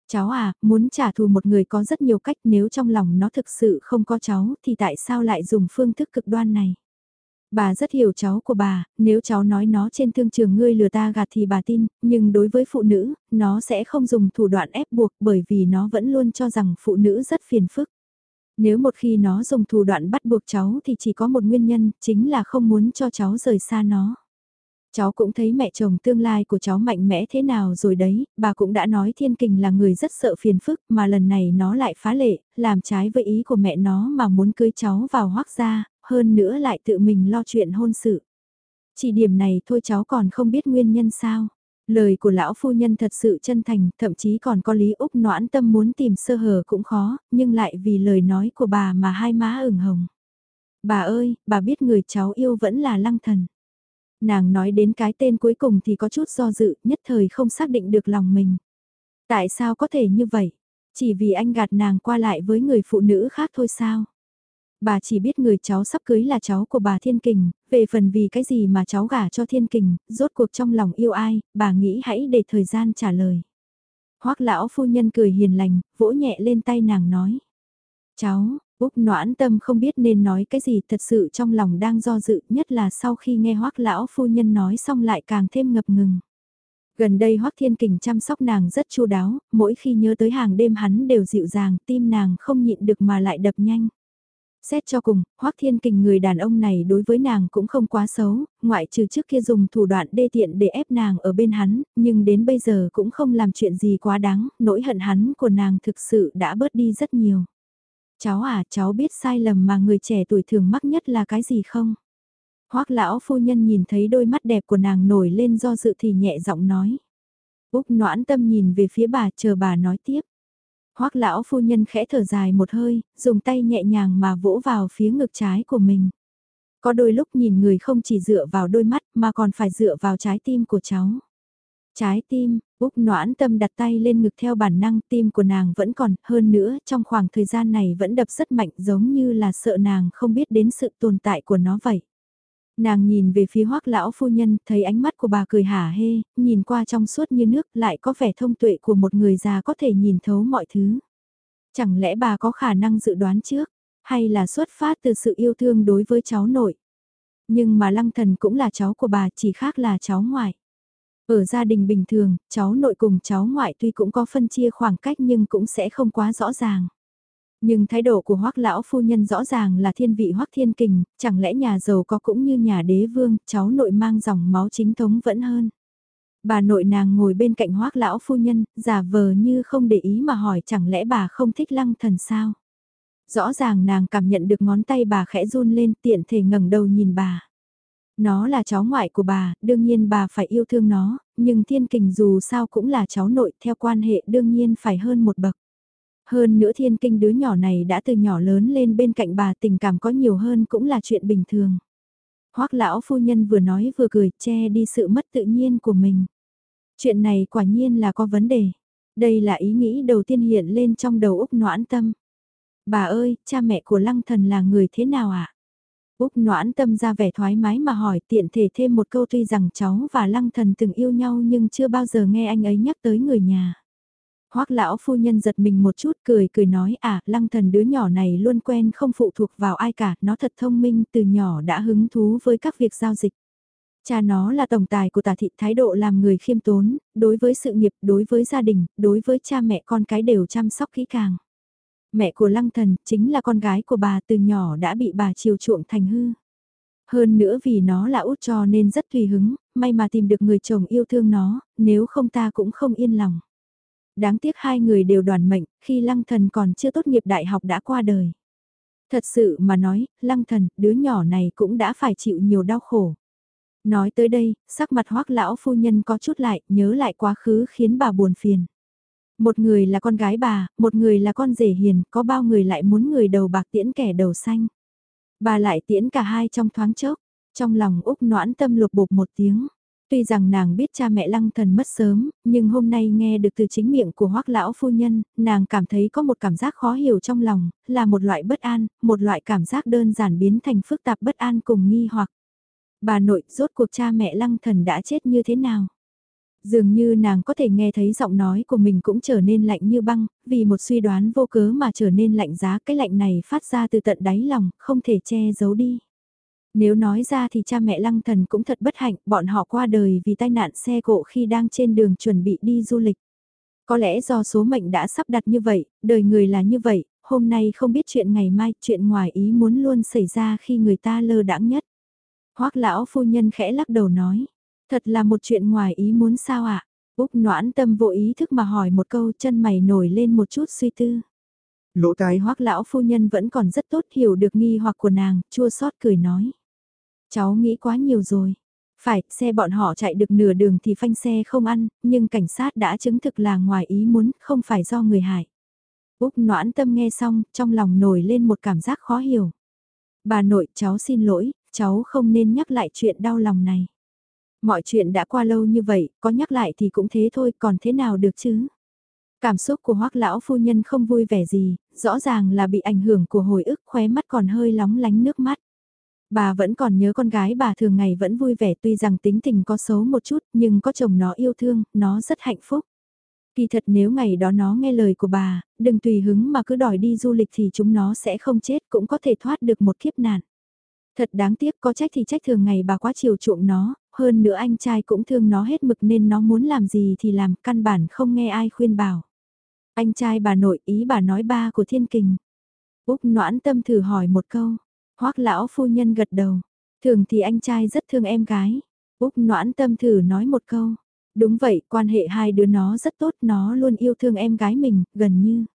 Cháu à, muốn trả thù một người có rất nhiều cách nếu trong lòng nó thực sự không có cháu thì tại sao lại dùng phương thức cực đoan này? Bà rất hiểu cháu của bà, nếu cháu nói nó trên thương trường ngươi lừa ta gạt thì bà tin, nhưng đối với phụ nữ, nó sẽ không dùng thủ đoạn ép buộc bởi vì nó vẫn luôn cho rằng phụ nữ rất phiền phức. Nếu một khi nó dùng thủ đoạn bắt buộc cháu thì chỉ có một nguyên nhân, chính là không muốn cho cháu rời xa nó. Cháu cũng thấy mẹ chồng tương lai của cháu mạnh mẽ thế nào rồi đấy, bà cũng đã nói thiên kình là người rất sợ phiền phức mà lần này nó lại phá lệ, làm trái với ý của mẹ nó mà muốn cưới cháu vào hoác gia, hơn nữa lại tự mình lo chuyện hôn sự. Chỉ điểm này thôi cháu còn không biết nguyên nhân sao. Lời của lão phu nhân thật sự chân thành, thậm chí còn có lý Úc noãn tâm muốn tìm sơ hở cũng khó, nhưng lại vì lời nói của bà mà hai má ửng hồng. Bà ơi, bà biết người cháu yêu vẫn là lăng thần. Nàng nói đến cái tên cuối cùng thì có chút do dự, nhất thời không xác định được lòng mình. Tại sao có thể như vậy? Chỉ vì anh gạt nàng qua lại với người phụ nữ khác thôi sao? Bà chỉ biết người cháu sắp cưới là cháu của bà Thiên Kình, về phần vì cái gì mà cháu gả cho Thiên Kình, rốt cuộc trong lòng yêu ai, bà nghĩ hãy để thời gian trả lời. Hoác lão phu nhân cười hiền lành, vỗ nhẹ lên tay nàng nói. Cháu, Úc noãn tâm không biết nên nói cái gì thật sự trong lòng đang do dự nhất là sau khi nghe hoác lão phu nhân nói xong lại càng thêm ngập ngừng. Gần đây Hoắc Thiên Kình chăm sóc nàng rất chu đáo, mỗi khi nhớ tới hàng đêm hắn đều dịu dàng, tim nàng không nhịn được mà lại đập nhanh. Xét cho cùng, Hoắc Thiên Kình người đàn ông này đối với nàng cũng không quá xấu, ngoại trừ trước kia dùng thủ đoạn đê tiện để ép nàng ở bên hắn, nhưng đến bây giờ cũng không làm chuyện gì quá đáng, nỗi hận hắn của nàng thực sự đã bớt đi rất nhiều. Cháu à, cháu biết sai lầm mà người trẻ tuổi thường mắc nhất là cái gì không? Hoắc lão phu nhân nhìn thấy đôi mắt đẹp của nàng nổi lên do dự thì nhẹ giọng nói. Úc noãn tâm nhìn về phía bà chờ bà nói tiếp. Hoắc lão phu nhân khẽ thở dài một hơi, dùng tay nhẹ nhàng mà vỗ vào phía ngực trái của mình. Có đôi lúc nhìn người không chỉ dựa vào đôi mắt mà còn phải dựa vào trái tim của cháu. Trái tim, Úc noãn tâm đặt tay lên ngực theo bản năng tim của nàng vẫn còn, hơn nữa trong khoảng thời gian này vẫn đập rất mạnh giống như là sợ nàng không biết đến sự tồn tại của nó vậy. Nàng nhìn về phía hoắc lão phu nhân, thấy ánh mắt của bà cười hả hê, nhìn qua trong suốt như nước, lại có vẻ thông tuệ của một người già có thể nhìn thấu mọi thứ. Chẳng lẽ bà có khả năng dự đoán trước, hay là xuất phát từ sự yêu thương đối với cháu nội? Nhưng mà lăng thần cũng là cháu của bà, chỉ khác là cháu ngoại. Ở gia đình bình thường, cháu nội cùng cháu ngoại tuy cũng có phân chia khoảng cách nhưng cũng sẽ không quá rõ ràng. Nhưng thái độ của hoắc lão phu nhân rõ ràng là thiên vị hoắc thiên kình, chẳng lẽ nhà giàu có cũng như nhà đế vương, cháu nội mang dòng máu chính thống vẫn hơn. Bà nội nàng ngồi bên cạnh hoắc lão phu nhân, giả vờ như không để ý mà hỏi chẳng lẽ bà không thích lăng thần sao. Rõ ràng nàng cảm nhận được ngón tay bà khẽ run lên tiện thể ngẩng đầu nhìn bà. Nó là cháu ngoại của bà, đương nhiên bà phải yêu thương nó, nhưng thiên kình dù sao cũng là cháu nội theo quan hệ đương nhiên phải hơn một bậc. Hơn nữa thiên kinh đứa nhỏ này đã từ nhỏ lớn lên bên cạnh bà tình cảm có nhiều hơn cũng là chuyện bình thường. hoắc lão phu nhân vừa nói vừa cười che đi sự mất tự nhiên của mình. Chuyện này quả nhiên là có vấn đề. Đây là ý nghĩ đầu tiên hiện lên trong đầu Úc Noãn Tâm. Bà ơi, cha mẹ của Lăng Thần là người thế nào ạ? À? Úc Noãn Tâm ra vẻ thoải mái mà hỏi tiện thể thêm một câu tuy rằng cháu và Lăng Thần từng yêu nhau nhưng chưa bao giờ nghe anh ấy nhắc tới người nhà. Hoắc lão phu nhân giật mình một chút cười cười nói à lăng thần đứa nhỏ này luôn quen không phụ thuộc vào ai cả, nó thật thông minh từ nhỏ đã hứng thú với các việc giao dịch. Cha nó là tổng tài của tà thị thái độ làm người khiêm tốn, đối với sự nghiệp, đối với gia đình, đối với cha mẹ con cái đều chăm sóc kỹ càng. Mẹ của lăng thần chính là con gái của bà từ nhỏ đã bị bà chiều chuộng thành hư. Hơn nữa vì nó là út cho nên rất tùy hứng, may mà tìm được người chồng yêu thương nó, nếu không ta cũng không yên lòng đáng tiếc hai người đều đoàn mệnh, khi lăng thần còn chưa tốt nghiệp đại học đã qua đời. Thật sự mà nói, lăng thần, đứa nhỏ này cũng đã phải chịu nhiều đau khổ. Nói tới đây, sắc mặt hoắc lão phu nhân có chút lại, nhớ lại quá khứ khiến bà buồn phiền. Một người là con gái bà, một người là con rể hiền, có bao người lại muốn người đầu bạc tiễn kẻ đầu xanh. Bà lại tiễn cả hai trong thoáng chốc, trong lòng Úc noãn tâm lục bục một tiếng. Tuy rằng nàng biết cha mẹ lăng thần mất sớm, nhưng hôm nay nghe được từ chính miệng của hoắc lão phu nhân, nàng cảm thấy có một cảm giác khó hiểu trong lòng, là một loại bất an, một loại cảm giác đơn giản biến thành phức tạp bất an cùng nghi hoặc. Bà nội, rốt cuộc cha mẹ lăng thần đã chết như thế nào? Dường như nàng có thể nghe thấy giọng nói của mình cũng trở nên lạnh như băng, vì một suy đoán vô cớ mà trở nên lạnh giá cái lạnh này phát ra từ tận đáy lòng, không thể che giấu đi. Nếu nói ra thì cha mẹ lăng thần cũng thật bất hạnh, bọn họ qua đời vì tai nạn xe cộ khi đang trên đường chuẩn bị đi du lịch. Có lẽ do số mệnh đã sắp đặt như vậy, đời người là như vậy, hôm nay không biết chuyện ngày mai, chuyện ngoài ý muốn luôn xảy ra khi người ta lơ đãng nhất. Hoác lão phu nhân khẽ lắc đầu nói, thật là một chuyện ngoài ý muốn sao ạ? À? Úc noãn tâm vô ý thức mà hỏi một câu chân mày nổi lên một chút suy tư. Lỗ tai hoác lão phu nhân vẫn còn rất tốt hiểu được nghi hoặc của nàng, chua xót cười nói. Cháu nghĩ quá nhiều rồi. Phải, xe bọn họ chạy được nửa đường thì phanh xe không ăn, nhưng cảnh sát đã chứng thực là ngoài ý muốn, không phải do người hại. Úc noãn tâm nghe xong, trong lòng nổi lên một cảm giác khó hiểu. Bà nội, cháu xin lỗi, cháu không nên nhắc lại chuyện đau lòng này. Mọi chuyện đã qua lâu như vậy, có nhắc lại thì cũng thế thôi, còn thế nào được chứ? Cảm xúc của hoắc lão phu nhân không vui vẻ gì, rõ ràng là bị ảnh hưởng của hồi ức khóe mắt còn hơi lóng lánh nước mắt. Bà vẫn còn nhớ con gái bà thường ngày vẫn vui vẻ tuy rằng tính tình có xấu một chút nhưng có chồng nó yêu thương, nó rất hạnh phúc. Kỳ thật nếu ngày đó nó nghe lời của bà, đừng tùy hứng mà cứ đòi đi du lịch thì chúng nó sẽ không chết cũng có thể thoát được một kiếp nạn. Thật đáng tiếc có trách thì trách thường ngày bà quá chiều chuộng nó, hơn nữa anh trai cũng thương nó hết mực nên nó muốn làm gì thì làm căn bản không nghe ai khuyên bảo. Anh trai bà nội ý bà nói ba của thiên kình. Úc noãn tâm thử hỏi một câu. Hoác lão phu nhân gật đầu. Thường thì anh trai rất thương em gái. Úc noãn tâm thử nói một câu. Đúng vậy, quan hệ hai đứa nó rất tốt, nó luôn yêu thương em gái mình, gần như.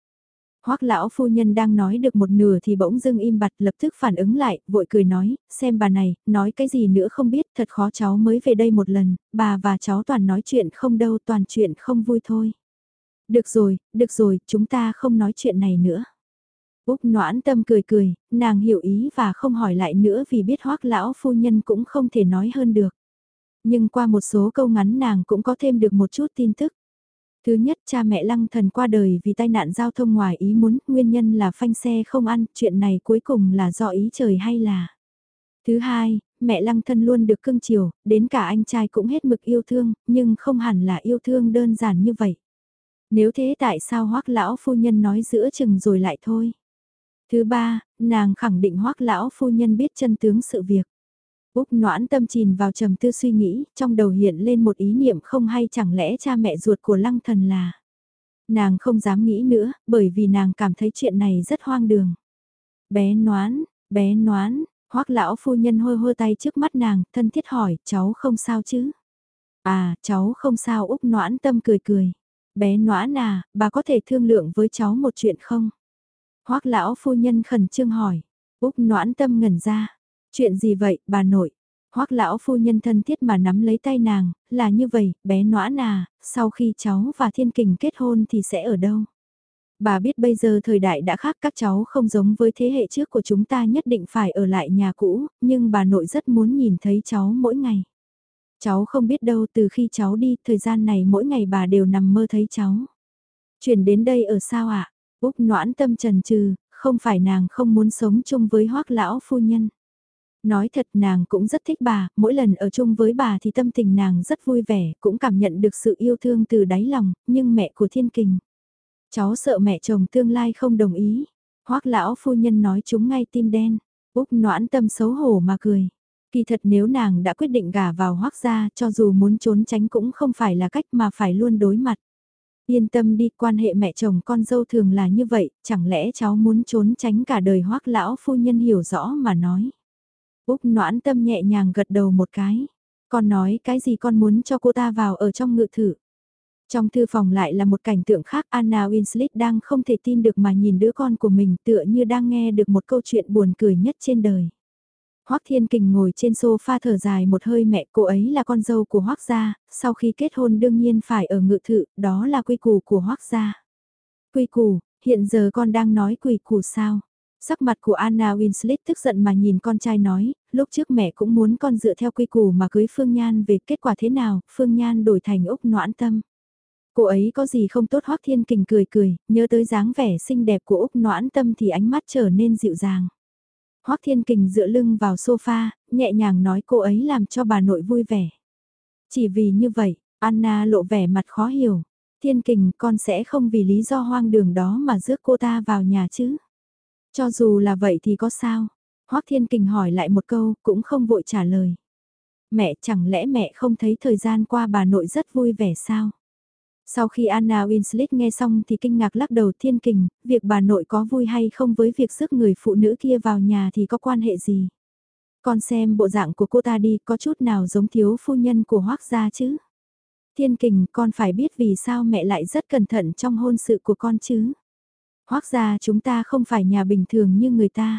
Hoắc lão phu nhân đang nói được một nửa thì bỗng dưng im bặt lập tức phản ứng lại, vội cười nói, xem bà này, nói cái gì nữa không biết, thật khó cháu mới về đây một lần, bà và cháu toàn nói chuyện không đâu, toàn chuyện không vui thôi. Được rồi, được rồi, chúng ta không nói chuyện này nữa. Úc noãn tâm cười cười, nàng hiểu ý và không hỏi lại nữa vì biết hoắc lão phu nhân cũng không thể nói hơn được. Nhưng qua một số câu ngắn nàng cũng có thêm được một chút tin tức. Thứ nhất cha mẹ lăng thần qua đời vì tai nạn giao thông ngoài ý muốn, nguyên nhân là phanh xe không ăn, chuyện này cuối cùng là do ý trời hay là. Thứ hai, mẹ lăng thân luôn được cưng chiều, đến cả anh trai cũng hết mực yêu thương, nhưng không hẳn là yêu thương đơn giản như vậy. Nếu thế tại sao hoắc lão phu nhân nói giữa chừng rồi lại thôi. Thứ ba, nàng khẳng định hoắc lão phu nhân biết chân tướng sự việc. Úc noãn tâm chìm vào trầm tư suy nghĩ, trong đầu hiện lên một ý niệm không hay chẳng lẽ cha mẹ ruột của lăng thần là. Nàng không dám nghĩ nữa, bởi vì nàng cảm thấy chuyện này rất hoang đường. Bé noãn, bé noãn, hoắc lão phu nhân hôi hôi tay trước mắt nàng, thân thiết hỏi, cháu không sao chứ? À, cháu không sao Úc noãn tâm cười cười. Bé noãn à, bà có thể thương lượng với cháu một chuyện không? hoắc lão phu nhân khẩn trương hỏi. Úc noãn tâm ngẩn ra. Chuyện gì vậy, bà nội? Hoắc lão phu nhân thân thiết mà nắm lấy tay nàng, là như vậy, bé noãn à, sau khi cháu và thiên kình kết hôn thì sẽ ở đâu? Bà biết bây giờ thời đại đã khác các cháu không giống với thế hệ trước của chúng ta nhất định phải ở lại nhà cũ, nhưng bà nội rất muốn nhìn thấy cháu mỗi ngày. Cháu không biết đâu từ khi cháu đi, thời gian này mỗi ngày bà đều nằm mơ thấy cháu. Chuyển đến đây ở sao ạ? À? Úc noãn tâm trần trừ, không phải nàng không muốn sống chung với hoắc lão phu nhân. Nói thật nàng cũng rất thích bà, mỗi lần ở chung với bà thì tâm tình nàng rất vui vẻ, cũng cảm nhận được sự yêu thương từ đáy lòng, nhưng mẹ của thiên kình. Cháu sợ mẹ chồng tương lai không đồng ý. hoắc lão phu nhân nói chúng ngay tim đen. Úc noãn tâm xấu hổ mà cười. Kỳ thật nếu nàng đã quyết định gả vào hoắc gia cho dù muốn trốn tránh cũng không phải là cách mà phải luôn đối mặt. Yên tâm đi quan hệ mẹ chồng con dâu thường là như vậy, chẳng lẽ cháu muốn trốn tránh cả đời hoắc lão phu nhân hiểu rõ mà nói. Úc noãn tâm nhẹ nhàng gật đầu một cái. Con nói cái gì con muốn cho cô ta vào ở trong ngự thử. Trong thư phòng lại là một cảnh tượng khác Anna Winslet đang không thể tin được mà nhìn đứa con của mình tựa như đang nghe được một câu chuyện buồn cười nhất trên đời. Hoắc Thiên Kình ngồi trên sofa thở dài một hơi mẹ cô ấy là con dâu của Hoắc gia, sau khi kết hôn đương nhiên phải ở ngự thự, đó là quy củ của Hoắc gia. Quy củ, hiện giờ con đang nói quy củ sao? Sắc mặt của Anna Winslet tức giận mà nhìn con trai nói, lúc trước mẹ cũng muốn con dựa theo quy củ mà cưới Phương Nhan về kết quả thế nào, Phương Nhan đổi thành Úc noãn tâm. Cô ấy có gì không tốt Hoắc Thiên Kình cười cười, nhớ tới dáng vẻ xinh đẹp của Úc noãn tâm thì ánh mắt trở nên dịu dàng. Hoắc Thiên Kình dựa lưng vào sofa, nhẹ nhàng nói cô ấy làm cho bà nội vui vẻ. Chỉ vì như vậy, Anna lộ vẻ mặt khó hiểu. Thiên Kình con sẽ không vì lý do hoang đường đó mà rước cô ta vào nhà chứ. Cho dù là vậy thì có sao? Hoác Thiên Kình hỏi lại một câu, cũng không vội trả lời. Mẹ chẳng lẽ mẹ không thấy thời gian qua bà nội rất vui vẻ sao? Sau khi Anna Winslet nghe xong thì kinh ngạc lắc đầu thiên kình, việc bà nội có vui hay không với việc sức người phụ nữ kia vào nhà thì có quan hệ gì? Con xem bộ dạng của cô ta đi có chút nào giống thiếu phu nhân của hoác gia chứ? Thiên kình con phải biết vì sao mẹ lại rất cẩn thận trong hôn sự của con chứ? Hoác gia chúng ta không phải nhà bình thường như người ta.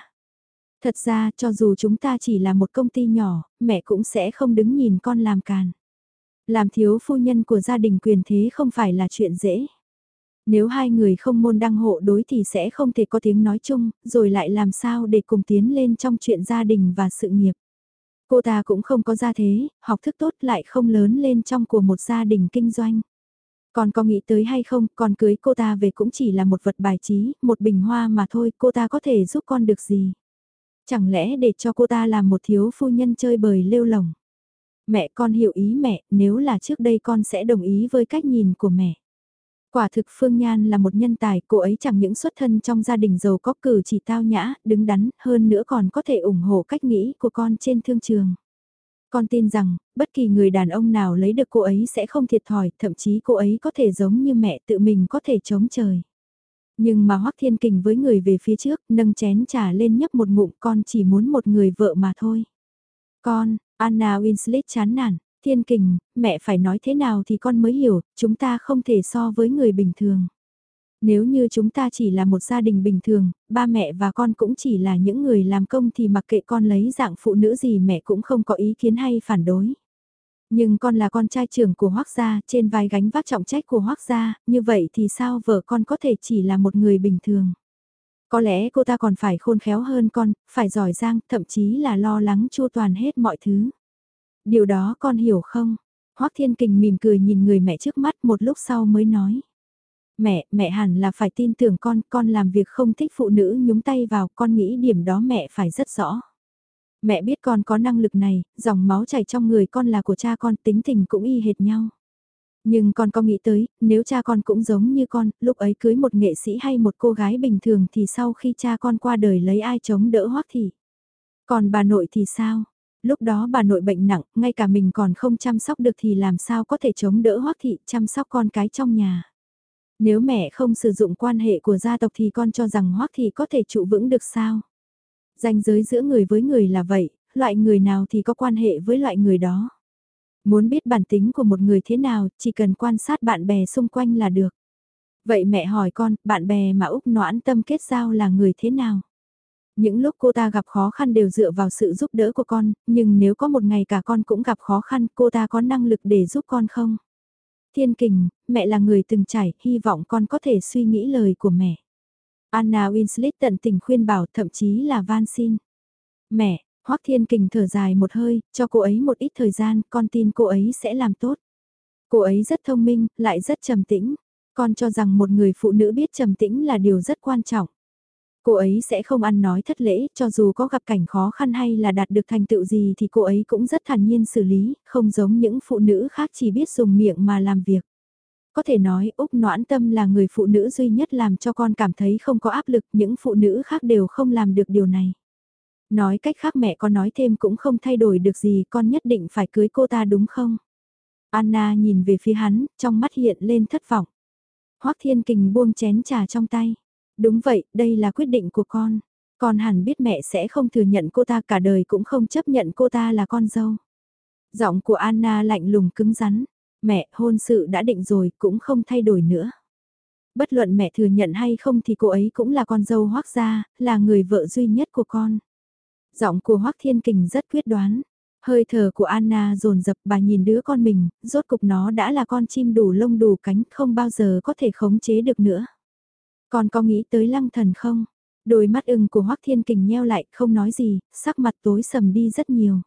Thật ra cho dù chúng ta chỉ là một công ty nhỏ, mẹ cũng sẽ không đứng nhìn con làm càn. Làm thiếu phu nhân của gia đình quyền thế không phải là chuyện dễ. Nếu hai người không môn đăng hộ đối thì sẽ không thể có tiếng nói chung, rồi lại làm sao để cùng tiến lên trong chuyện gia đình và sự nghiệp. Cô ta cũng không có gia thế, học thức tốt lại không lớn lên trong của một gia đình kinh doanh. Còn có nghĩ tới hay không, còn cưới cô ta về cũng chỉ là một vật bài trí, một bình hoa mà thôi, cô ta có thể giúp con được gì. Chẳng lẽ để cho cô ta làm một thiếu phu nhân chơi bời lêu lồng. Mẹ con hiểu ý mẹ, nếu là trước đây con sẽ đồng ý với cách nhìn của mẹ. Quả thực Phương Nhan là một nhân tài, cô ấy chẳng những xuất thân trong gia đình giàu có cử chỉ tao nhã, đứng đắn, hơn nữa còn có thể ủng hộ cách nghĩ của con trên thương trường. Con tin rằng, bất kỳ người đàn ông nào lấy được cô ấy sẽ không thiệt thòi, thậm chí cô ấy có thể giống như mẹ tự mình có thể chống trời. Nhưng mà Hoắc Thiên Kình với người về phía trước, nâng chén trà lên nhấp một ngụm con chỉ muốn một người vợ mà thôi. Con, Anna Winslet chán nản, Thiên Kình, mẹ phải nói thế nào thì con mới hiểu, chúng ta không thể so với người bình thường. Nếu như chúng ta chỉ là một gia đình bình thường, ba mẹ và con cũng chỉ là những người làm công thì mặc kệ con lấy dạng phụ nữ gì mẹ cũng không có ý kiến hay phản đối. Nhưng con là con trai trưởng của Hoác gia, trên vai gánh vác trọng trách của Hoác gia, như vậy thì sao vợ con có thể chỉ là một người bình thường? Có lẽ cô ta còn phải khôn khéo hơn con, phải giỏi giang, thậm chí là lo lắng chu toàn hết mọi thứ. Điều đó con hiểu không? Hoác Thiên Kình mỉm cười nhìn người mẹ trước mắt một lúc sau mới nói. Mẹ, mẹ hẳn là phải tin tưởng con, con làm việc không thích phụ nữ nhúng tay vào, con nghĩ điểm đó mẹ phải rất rõ. Mẹ biết con có năng lực này, dòng máu chảy trong người con là của cha con, tính tình cũng y hệt nhau. Nhưng con có nghĩ tới, nếu cha con cũng giống như con, lúc ấy cưới một nghệ sĩ hay một cô gái bình thường thì sau khi cha con qua đời lấy ai chống đỡ hoắc thì. Còn bà nội thì sao? Lúc đó bà nội bệnh nặng, ngay cả mình còn không chăm sóc được thì làm sao có thể chống đỡ hoắc thị chăm sóc con cái trong nhà. Nếu mẹ không sử dụng quan hệ của gia tộc thì con cho rằng hoắc thì có thể trụ vững được sao? Danh giới giữa người với người là vậy, loại người nào thì có quan hệ với loại người đó. Muốn biết bản tính của một người thế nào, chỉ cần quan sát bạn bè xung quanh là được. Vậy mẹ hỏi con, bạn bè mà Úc noãn tâm kết giao là người thế nào? Những lúc cô ta gặp khó khăn đều dựa vào sự giúp đỡ của con, nhưng nếu có một ngày cả con cũng gặp khó khăn, cô ta có năng lực để giúp con không? Thiên kình, mẹ là người từng trải, hy vọng con có thể suy nghĩ lời của mẹ. Anna Winslet tận tình khuyên bảo thậm chí là van xin. Mẹ, Hoác Thiên Kình thở dài một hơi, cho cô ấy một ít thời gian, con tin cô ấy sẽ làm tốt. Cô ấy rất thông minh, lại rất trầm tĩnh. Con cho rằng một người phụ nữ biết trầm tĩnh là điều rất quan trọng. Cô ấy sẽ không ăn nói thất lễ, cho dù có gặp cảnh khó khăn hay là đạt được thành tựu gì thì cô ấy cũng rất thản nhiên xử lý, không giống những phụ nữ khác chỉ biết dùng miệng mà làm việc. Có thể nói Úc Noãn Tâm là người phụ nữ duy nhất làm cho con cảm thấy không có áp lực, những phụ nữ khác đều không làm được điều này. Nói cách khác mẹ con nói thêm cũng không thay đổi được gì, con nhất định phải cưới cô ta đúng không? Anna nhìn về phía hắn, trong mắt hiện lên thất vọng. Hoắc Thiên Kình buông chén trà trong tay. Đúng vậy, đây là quyết định của con. Con hẳn biết mẹ sẽ không thừa nhận cô ta cả đời cũng không chấp nhận cô ta là con dâu. Giọng của Anna lạnh lùng cứng rắn. Mẹ, hôn sự đã định rồi, cũng không thay đổi nữa. Bất luận mẹ thừa nhận hay không thì cô ấy cũng là con dâu hoác gia, là người vợ duy nhất của con. Giọng của hoác thiên kình rất quyết đoán. Hơi thở của Anna dồn dập bà nhìn đứa con mình, rốt cục nó đã là con chim đủ lông đủ cánh không bao giờ có thể khống chế được nữa. Con có nghĩ tới lăng thần không? Đôi mắt ưng của Hoắc Thiên Kình nheo lại, không nói gì, sắc mặt tối sầm đi rất nhiều.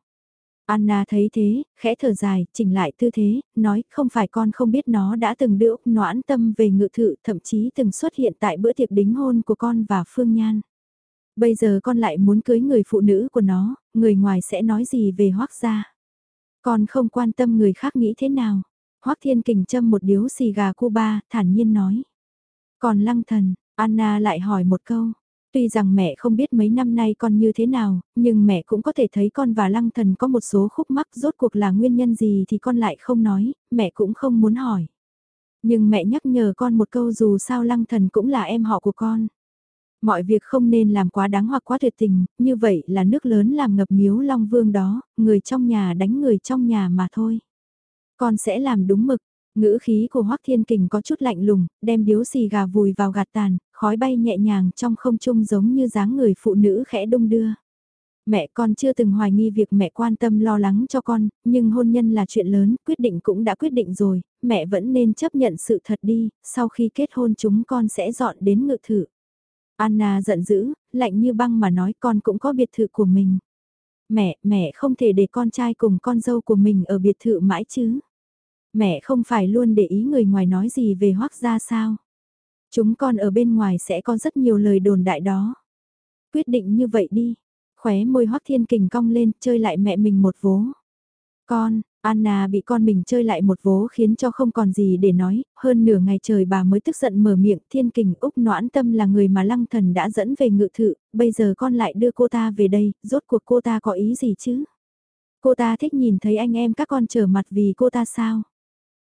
Anna thấy thế, khẽ thở dài, chỉnh lại tư thế, nói không phải con không biết nó đã từng đưa noãn tâm về ngự thự, thậm chí từng xuất hiện tại bữa tiệc đính hôn của con và Phương Nhan. Bây giờ con lại muốn cưới người phụ nữ của nó, người ngoài sẽ nói gì về Hoắc gia? Con không quan tâm người khác nghĩ thế nào. Hoắc Thiên Kình châm một điếu xì gà Cuba, thản nhiên nói. Còn lăng thần, Anna lại hỏi một câu. Tuy rằng mẹ không biết mấy năm nay con như thế nào, nhưng mẹ cũng có thể thấy con và lăng thần có một số khúc mắc rốt cuộc là nguyên nhân gì thì con lại không nói, mẹ cũng không muốn hỏi. Nhưng mẹ nhắc nhở con một câu dù sao lăng thần cũng là em họ của con. Mọi việc không nên làm quá đáng hoặc quá tuyệt tình, như vậy là nước lớn làm ngập miếu long vương đó, người trong nhà đánh người trong nhà mà thôi. Con sẽ làm đúng mực, Ngữ khí của Hoắc Thiên Kình có chút lạnh lùng, đem điếu xì gà vùi vào gạt tàn, khói bay nhẹ nhàng trong không trung giống như dáng người phụ nữ khẽ đung đưa. Mẹ con chưa từng hoài nghi việc mẹ quan tâm lo lắng cho con, nhưng hôn nhân là chuyện lớn, quyết định cũng đã quyết định rồi, mẹ vẫn nên chấp nhận sự thật đi, sau khi kết hôn chúng con sẽ dọn đến ngự thự. Anna giận dữ, lạnh như băng mà nói con cũng có biệt thự của mình. Mẹ, mẹ không thể để con trai cùng con dâu của mình ở biệt thự mãi chứ. Mẹ không phải luôn để ý người ngoài nói gì về hoác gia sao. Chúng con ở bên ngoài sẽ có rất nhiều lời đồn đại đó. Quyết định như vậy đi. Khóe môi hoác thiên kình cong lên, chơi lại mẹ mình một vố. Con, Anna bị con mình chơi lại một vố khiến cho không còn gì để nói, hơn nửa ngày trời bà mới tức giận mở miệng thiên kình Úc noãn tâm là người mà lăng thần đã dẫn về ngự thự, bây giờ con lại đưa cô ta về đây, rốt cuộc cô ta có ý gì chứ? Cô ta thích nhìn thấy anh em các con trở mặt vì cô ta sao?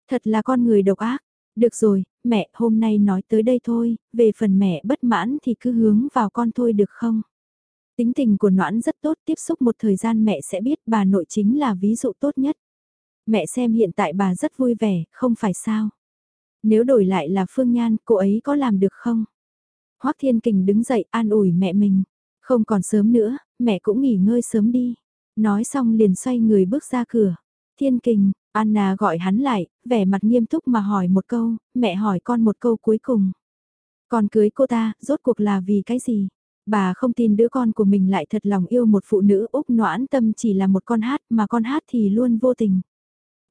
Thật là con người độc ác. Được rồi, mẹ hôm nay nói tới đây thôi, về phần mẹ bất mãn thì cứ hướng vào con thôi được không? Tính tình của Noãn rất tốt, tiếp xúc một thời gian mẹ sẽ biết bà nội chính là ví dụ tốt nhất. Mẹ xem hiện tại bà rất vui vẻ, không phải sao? Nếu đổi lại là Phương Nhan, cô ấy có làm được không? Hoác Thiên Kình đứng dậy an ủi mẹ mình. Không còn sớm nữa, mẹ cũng nghỉ ngơi sớm đi. Nói xong liền xoay người bước ra cửa. Thiên Kình, Anna gọi hắn lại, vẻ mặt nghiêm túc mà hỏi một câu, mẹ hỏi con một câu cuối cùng. Con cưới cô ta, rốt cuộc là vì cái gì? Bà không tin đứa con của mình lại thật lòng yêu một phụ nữ Úc noãn tâm chỉ là một con hát mà con hát thì luôn vô tình.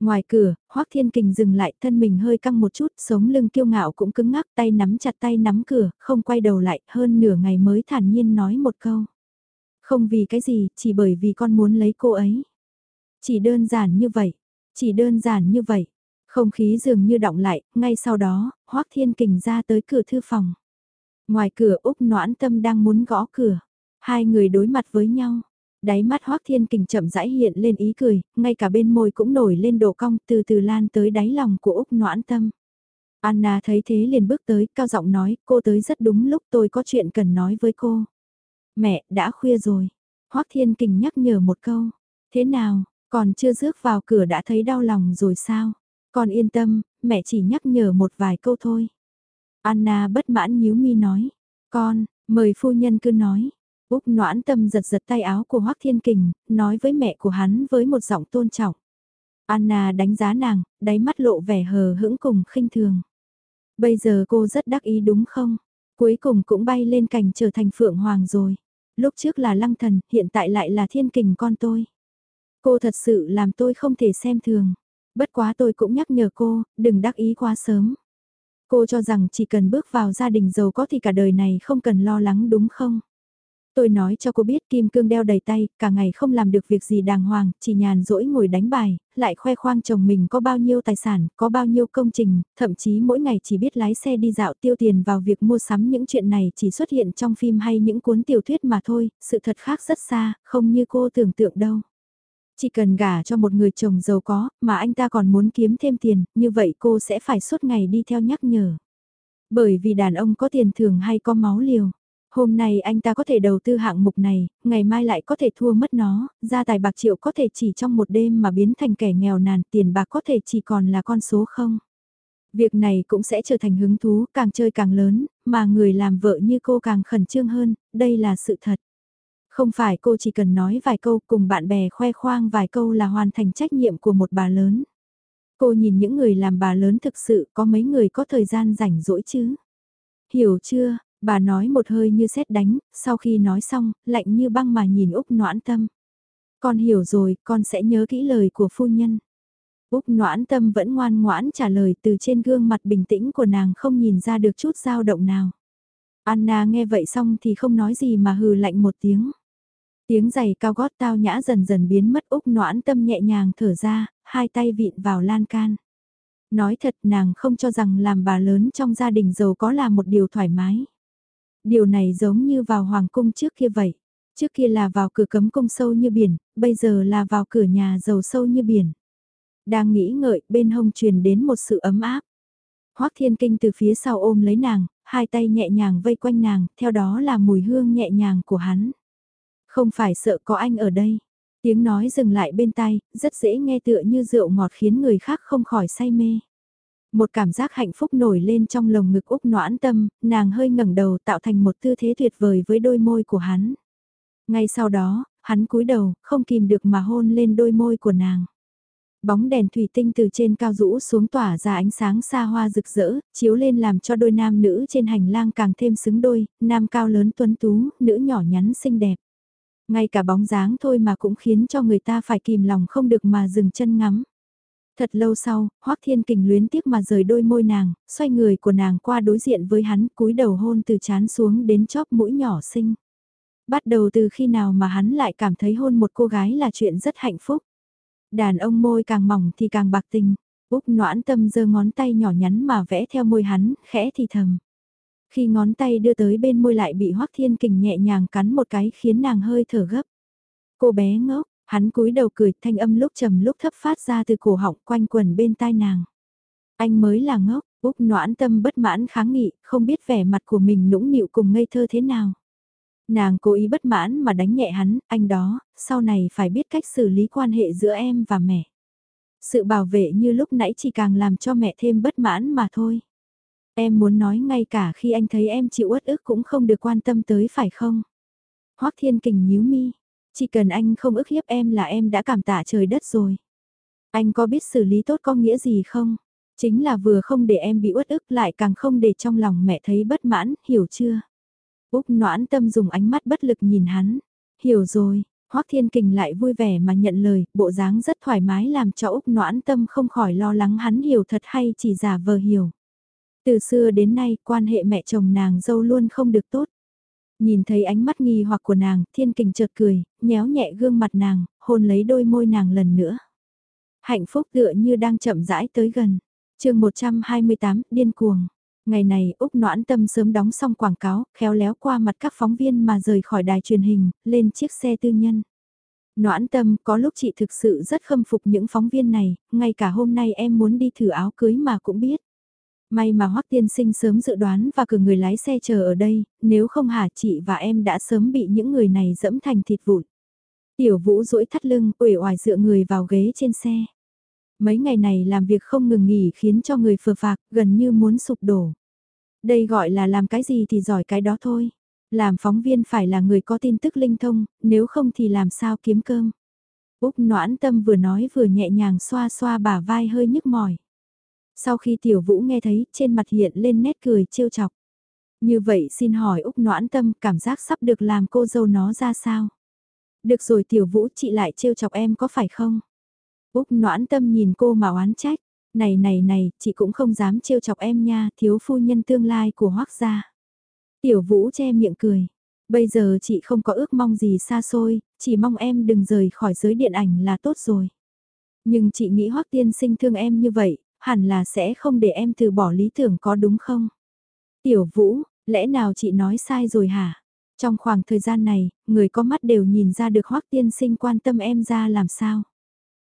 Ngoài cửa, Hoác Thiên Kình dừng lại thân mình hơi căng một chút, sống lưng kiêu ngạo cũng cứng ngắc tay nắm chặt tay nắm cửa, không quay đầu lại, hơn nửa ngày mới thản nhiên nói một câu. Không vì cái gì, chỉ bởi vì con muốn lấy cô ấy. Chỉ đơn giản như vậy, chỉ đơn giản như vậy. Không khí dường như động lại, ngay sau đó, Hoác Thiên Kình ra tới cửa thư phòng. Ngoài cửa Úc Noãn Tâm đang muốn gõ cửa. Hai người đối mặt với nhau. Đáy mắt Hoác Thiên Kình chậm rãi hiện lên ý cười, ngay cả bên môi cũng nổi lên độ cong từ từ lan tới đáy lòng của Úc Noãn Tâm. Anna thấy thế liền bước tới, cao giọng nói, cô tới rất đúng lúc tôi có chuyện cần nói với cô. Mẹ, đã khuya rồi. Hoác Thiên Kình nhắc nhở một câu. Thế nào, còn chưa rước vào cửa đã thấy đau lòng rồi sao? Con yên tâm, mẹ chỉ nhắc nhở một vài câu thôi. Anna bất mãn nhíu mi nói. Con, mời phu nhân cứ nói. Úc noãn tâm giật giật tay áo của Hoác Thiên Kình, nói với mẹ của hắn với một giọng tôn trọng. Anna đánh giá nàng, đáy mắt lộ vẻ hờ hững cùng khinh thường. Bây giờ cô rất đắc ý đúng không? Cuối cùng cũng bay lên cành trở thành phượng hoàng rồi. Lúc trước là lăng thần, hiện tại lại là thiên kình con tôi. Cô thật sự làm tôi không thể xem thường. Bất quá tôi cũng nhắc nhở cô, đừng đắc ý quá sớm. Cô cho rằng chỉ cần bước vào gia đình giàu có thì cả đời này không cần lo lắng đúng không? Tôi nói cho cô biết kim cương đeo đầy tay, cả ngày không làm được việc gì đàng hoàng, chỉ nhàn rỗi ngồi đánh bài, lại khoe khoang chồng mình có bao nhiêu tài sản, có bao nhiêu công trình, thậm chí mỗi ngày chỉ biết lái xe đi dạo tiêu tiền vào việc mua sắm những chuyện này chỉ xuất hiện trong phim hay những cuốn tiểu thuyết mà thôi, sự thật khác rất xa, không như cô tưởng tượng đâu. Chỉ cần gả cho một người chồng giàu có, mà anh ta còn muốn kiếm thêm tiền, như vậy cô sẽ phải suốt ngày đi theo nhắc nhở. Bởi vì đàn ông có tiền thường hay có máu liều. Hôm nay anh ta có thể đầu tư hạng mục này, ngày mai lại có thể thua mất nó, gia tài bạc triệu có thể chỉ trong một đêm mà biến thành kẻ nghèo nàn, tiền bạc có thể chỉ còn là con số không. Việc này cũng sẽ trở thành hứng thú, càng chơi càng lớn, mà người làm vợ như cô càng khẩn trương hơn, đây là sự thật. Không phải cô chỉ cần nói vài câu cùng bạn bè khoe khoang vài câu là hoàn thành trách nhiệm của một bà lớn. Cô nhìn những người làm bà lớn thực sự có mấy người có thời gian rảnh rỗi chứ. Hiểu chưa, bà nói một hơi như xét đánh, sau khi nói xong, lạnh như băng mà nhìn Úc noãn tâm. Con hiểu rồi, con sẽ nhớ kỹ lời của phu nhân. Úc noãn tâm vẫn ngoan ngoãn trả lời từ trên gương mặt bình tĩnh của nàng không nhìn ra được chút dao động nào. Anna nghe vậy xong thì không nói gì mà hừ lạnh một tiếng. Tiếng giày cao gót tao nhã dần dần biến mất Úc noãn tâm nhẹ nhàng thở ra, hai tay vịn vào lan can. Nói thật nàng không cho rằng làm bà lớn trong gia đình giàu có là một điều thoải mái. Điều này giống như vào hoàng cung trước kia vậy. Trước kia là vào cửa cấm cung sâu như biển, bây giờ là vào cửa nhà giàu sâu như biển. Đang nghĩ ngợi bên hông truyền đến một sự ấm áp. Hoác thiên kinh từ phía sau ôm lấy nàng, hai tay nhẹ nhàng vây quanh nàng, theo đó là mùi hương nhẹ nhàng của hắn. Không phải sợ có anh ở đây. Tiếng nói dừng lại bên tai, rất dễ nghe tựa như rượu ngọt khiến người khác không khỏi say mê. Một cảm giác hạnh phúc nổi lên trong lồng ngực Úc noãn tâm, nàng hơi ngẩng đầu tạo thành một tư thế tuyệt vời với đôi môi của hắn. Ngay sau đó, hắn cúi đầu, không kìm được mà hôn lên đôi môi của nàng. Bóng đèn thủy tinh từ trên cao rũ xuống tỏa ra ánh sáng xa hoa rực rỡ, chiếu lên làm cho đôi nam nữ trên hành lang càng thêm xứng đôi, nam cao lớn tuấn tú, nữ nhỏ nhắn xinh đẹp. Ngay cả bóng dáng thôi mà cũng khiến cho người ta phải kìm lòng không được mà dừng chân ngắm. Thật lâu sau, Hoác Thiên Kình luyến tiếc mà rời đôi môi nàng, xoay người của nàng qua đối diện với hắn, cúi đầu hôn từ chán xuống đến chóp mũi nhỏ xinh. Bắt đầu từ khi nào mà hắn lại cảm thấy hôn một cô gái là chuyện rất hạnh phúc. Đàn ông môi càng mỏng thì càng bạc tình. Úc noãn tâm giơ ngón tay nhỏ nhắn mà vẽ theo môi hắn, khẽ thì thầm. Khi ngón tay đưa tới bên môi lại bị Hoắc Thiên Kình nhẹ nhàng cắn một cái khiến nàng hơi thở gấp. Cô bé ngốc, hắn cúi đầu cười thanh âm lúc trầm lúc thấp phát ra từ cổ họng quanh quần bên tai nàng. Anh mới là ngốc, Úc noãn tâm bất mãn kháng nghị, không biết vẻ mặt của mình nũng nịu cùng ngây thơ thế nào. Nàng cố ý bất mãn mà đánh nhẹ hắn, anh đó, sau này phải biết cách xử lý quan hệ giữa em và mẹ. Sự bảo vệ như lúc nãy chỉ càng làm cho mẹ thêm bất mãn mà thôi. Em muốn nói ngay cả khi anh thấy em chịu uất ức cũng không được quan tâm tới phải không? Hoác Thiên Kình nhíu mi, chỉ cần anh không ức hiếp em là em đã cảm tạ trời đất rồi. Anh có biết xử lý tốt có nghĩa gì không? Chính là vừa không để em bị uất ức lại càng không để trong lòng mẹ thấy bất mãn, hiểu chưa? Úc noãn tâm dùng ánh mắt bất lực nhìn hắn. Hiểu rồi, Hoác Thiên Kình lại vui vẻ mà nhận lời, bộ dáng rất thoải mái làm cho Úc noãn tâm không khỏi lo lắng hắn hiểu thật hay chỉ giả vờ hiểu. Từ xưa đến nay, quan hệ mẹ chồng nàng dâu luôn không được tốt. Nhìn thấy ánh mắt nghi hoặc của nàng, Thiên Kình chợt cười, nhéo nhẹ gương mặt nàng, hôn lấy đôi môi nàng lần nữa. Hạnh phúc tựa như đang chậm rãi tới gần. chương 128, điên cuồng. Ngày này Úc Noãn Tâm sớm đóng xong quảng cáo, khéo léo qua mặt các phóng viên mà rời khỏi đài truyền hình, lên chiếc xe tư nhân. Noãn Tâm, có lúc chị thực sự rất khâm phục những phóng viên này, ngay cả hôm nay em muốn đi thử áo cưới mà cũng biết. May mà Hoắc Tiên Sinh sớm dự đoán và cử người lái xe chờ ở đây, nếu không hả chị và em đã sớm bị những người này dẫm thành thịt vụn. Tiểu Vũ duỗi thắt lưng, uể oải dựa người vào ghế trên xe. Mấy ngày này làm việc không ngừng nghỉ khiến cho người phờ phạc, gần như muốn sụp đổ. Đây gọi là làm cái gì thì giỏi cái đó thôi. Làm phóng viên phải là người có tin tức linh thông, nếu không thì làm sao kiếm cơm. Úc noãn tâm vừa nói vừa nhẹ nhàng xoa xoa bả vai hơi nhức mỏi. Sau khi tiểu vũ nghe thấy, trên mặt hiện lên nét cười trêu chọc. Như vậy xin hỏi Úc noãn tâm cảm giác sắp được làm cô dâu nó ra sao? Được rồi tiểu vũ chị lại trêu chọc em có phải không? Úc noãn tâm nhìn cô mà oán trách. Này này này, chị cũng không dám trêu chọc em nha, thiếu phu nhân tương lai của hoác gia. Tiểu vũ che miệng cười. Bây giờ chị không có ước mong gì xa xôi, chỉ mong em đừng rời khỏi giới điện ảnh là tốt rồi. Nhưng chị nghĩ hoác tiên sinh thương em như vậy, hẳn là sẽ không để em từ bỏ lý tưởng có đúng không? Tiểu vũ, lẽ nào chị nói sai rồi hả? Trong khoảng thời gian này, người có mắt đều nhìn ra được hoác tiên sinh quan tâm em ra làm sao?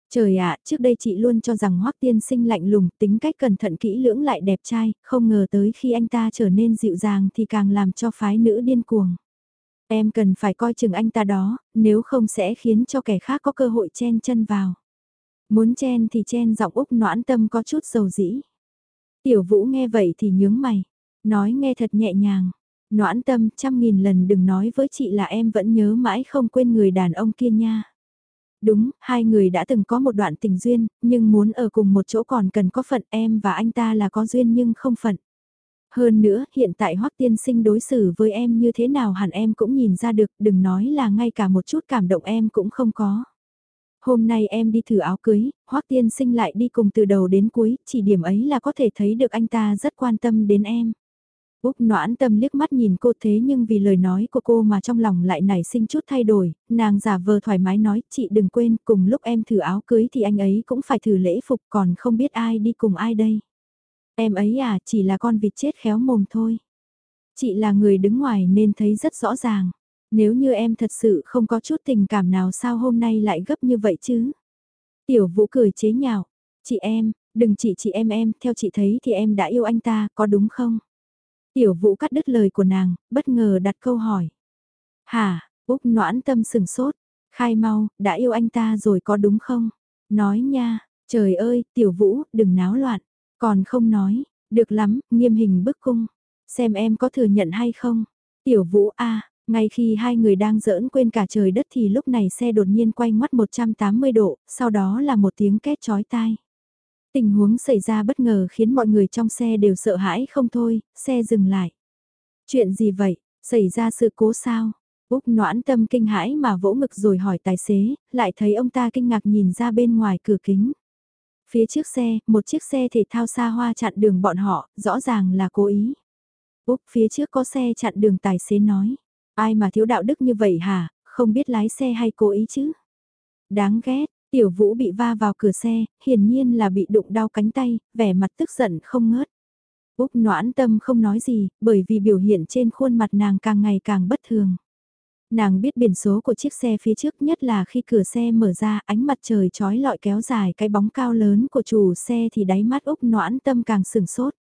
Trời ạ, trước đây chị luôn cho rằng Hoắc Tiên Sinh lạnh lùng, tính cách cẩn thận kỹ lưỡng lại đẹp trai, không ngờ tới khi anh ta trở nên dịu dàng thì càng làm cho phái nữ điên cuồng. Em cần phải coi chừng anh ta đó, nếu không sẽ khiến cho kẻ khác có cơ hội chen chân vào. Muốn chen thì chen giọng Úc noãn tâm có chút dầu dĩ. Tiểu Vũ nghe vậy thì nhướng mày, nói nghe thật nhẹ nhàng. Noãn tâm trăm nghìn lần đừng nói với chị là em vẫn nhớ mãi không quên người đàn ông kia nha. Đúng, hai người đã từng có một đoạn tình duyên, nhưng muốn ở cùng một chỗ còn cần có phận em và anh ta là có duyên nhưng không phận. Hơn nữa, hiện tại Hoắc Tiên Sinh đối xử với em như thế nào hẳn em cũng nhìn ra được, đừng nói là ngay cả một chút cảm động em cũng không có. Hôm nay em đi thử áo cưới, Hoắc Tiên Sinh lại đi cùng từ đầu đến cuối, chỉ điểm ấy là có thể thấy được anh ta rất quan tâm đến em. Úc noãn tâm liếc mắt nhìn cô thế nhưng vì lời nói của cô mà trong lòng lại nảy sinh chút thay đổi, nàng giả vờ thoải mái nói chị đừng quên cùng lúc em thử áo cưới thì anh ấy cũng phải thử lễ phục còn không biết ai đi cùng ai đây. Em ấy à chỉ là con vịt chết khéo mồm thôi. Chị là người đứng ngoài nên thấy rất rõ ràng. Nếu như em thật sự không có chút tình cảm nào sao hôm nay lại gấp như vậy chứ? Tiểu vũ cười chế nhạo. Chị em, đừng chỉ chị em em, theo chị thấy thì em đã yêu anh ta, có đúng không? Tiểu vũ cắt đứt lời của nàng, bất ngờ đặt câu hỏi. Hả, Úc noãn tâm sừng sốt, khai mau, đã yêu anh ta rồi có đúng không? Nói nha, trời ơi, tiểu vũ, đừng náo loạn, còn không nói, được lắm, nghiêm hình bức cung, xem em có thừa nhận hay không? Tiểu vũ a ngay khi hai người đang giỡn quên cả trời đất thì lúc này xe đột nhiên quay ngoắt 180 độ, sau đó là một tiếng két chói tai. Tình huống xảy ra bất ngờ khiến mọi người trong xe đều sợ hãi không thôi, xe dừng lại. Chuyện gì vậy, xảy ra sự cố sao? Úc noãn tâm kinh hãi mà vỗ ngực rồi hỏi tài xế, lại thấy ông ta kinh ngạc nhìn ra bên ngoài cửa kính. Phía trước xe, một chiếc xe thể thao xa hoa chặn đường bọn họ, rõ ràng là cố ý. Úc phía trước có xe chặn đường tài xế nói. Ai mà thiếu đạo đức như vậy hả, không biết lái xe hay cố ý chứ? Đáng ghét, tiểu vũ bị va vào cửa xe, hiển nhiên là bị đụng đau cánh tay, vẻ mặt tức giận không ngớt. Úc noãn tâm không nói gì, bởi vì biểu hiện trên khuôn mặt nàng càng ngày càng bất thường. Nàng biết biển số của chiếc xe phía trước nhất là khi cửa xe mở ra ánh mặt trời trói lọi kéo dài cái bóng cao lớn của chủ xe thì đáy mắt Úc noãn tâm càng sừng sốt.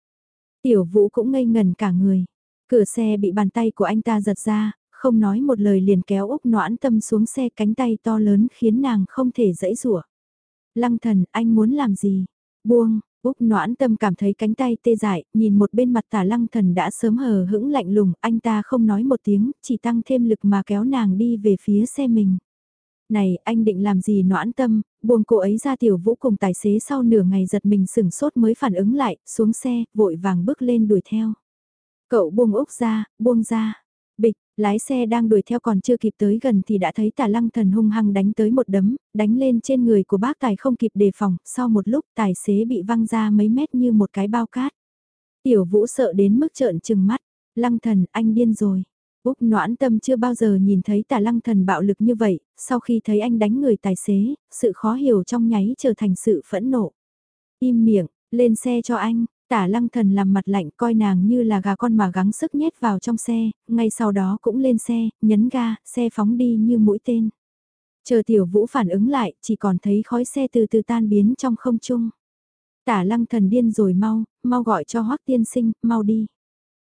Tiểu vũ cũng ngây ngần cả người. Cửa xe bị bàn tay của anh ta giật ra, không nói một lời liền kéo Úc noãn tâm xuống xe cánh tay to lớn khiến nàng không thể dẫy rủa. Lăng thần, anh muốn làm gì? Buông, Úc noãn tâm cảm thấy cánh tay tê dại, nhìn một bên mặt tả lăng thần đã sớm hờ hững lạnh lùng, anh ta không nói một tiếng, chỉ tăng thêm lực mà kéo nàng đi về phía xe mình. Này, anh định làm gì noãn tâm, buông cô ấy ra tiểu vũ cùng tài xế sau nửa ngày giật mình sửng sốt mới phản ứng lại, xuống xe, vội vàng bước lên đuổi theo. Cậu buông Úc ra, buông ra. Lái xe đang đuổi theo còn chưa kịp tới gần thì đã thấy tà lăng thần hung hăng đánh tới một đấm, đánh lên trên người của bác tài không kịp đề phòng, sau một lúc tài xế bị văng ra mấy mét như một cái bao cát. Tiểu vũ sợ đến mức trợn trừng mắt, lăng thần anh điên rồi. Úc noãn tâm chưa bao giờ nhìn thấy tà lăng thần bạo lực như vậy, sau khi thấy anh đánh người tài xế, sự khó hiểu trong nháy trở thành sự phẫn nộ. Im miệng, lên xe cho anh, Tả lăng thần làm mặt lạnh coi nàng như là gà con mà gắng sức nhét vào trong xe, ngay sau đó cũng lên xe, nhấn ga, xe phóng đi như mũi tên. Chờ tiểu vũ phản ứng lại, chỉ còn thấy khói xe từ từ tan biến trong không trung. Tả lăng thần điên rồi mau, mau gọi cho hoắc tiên sinh, mau đi.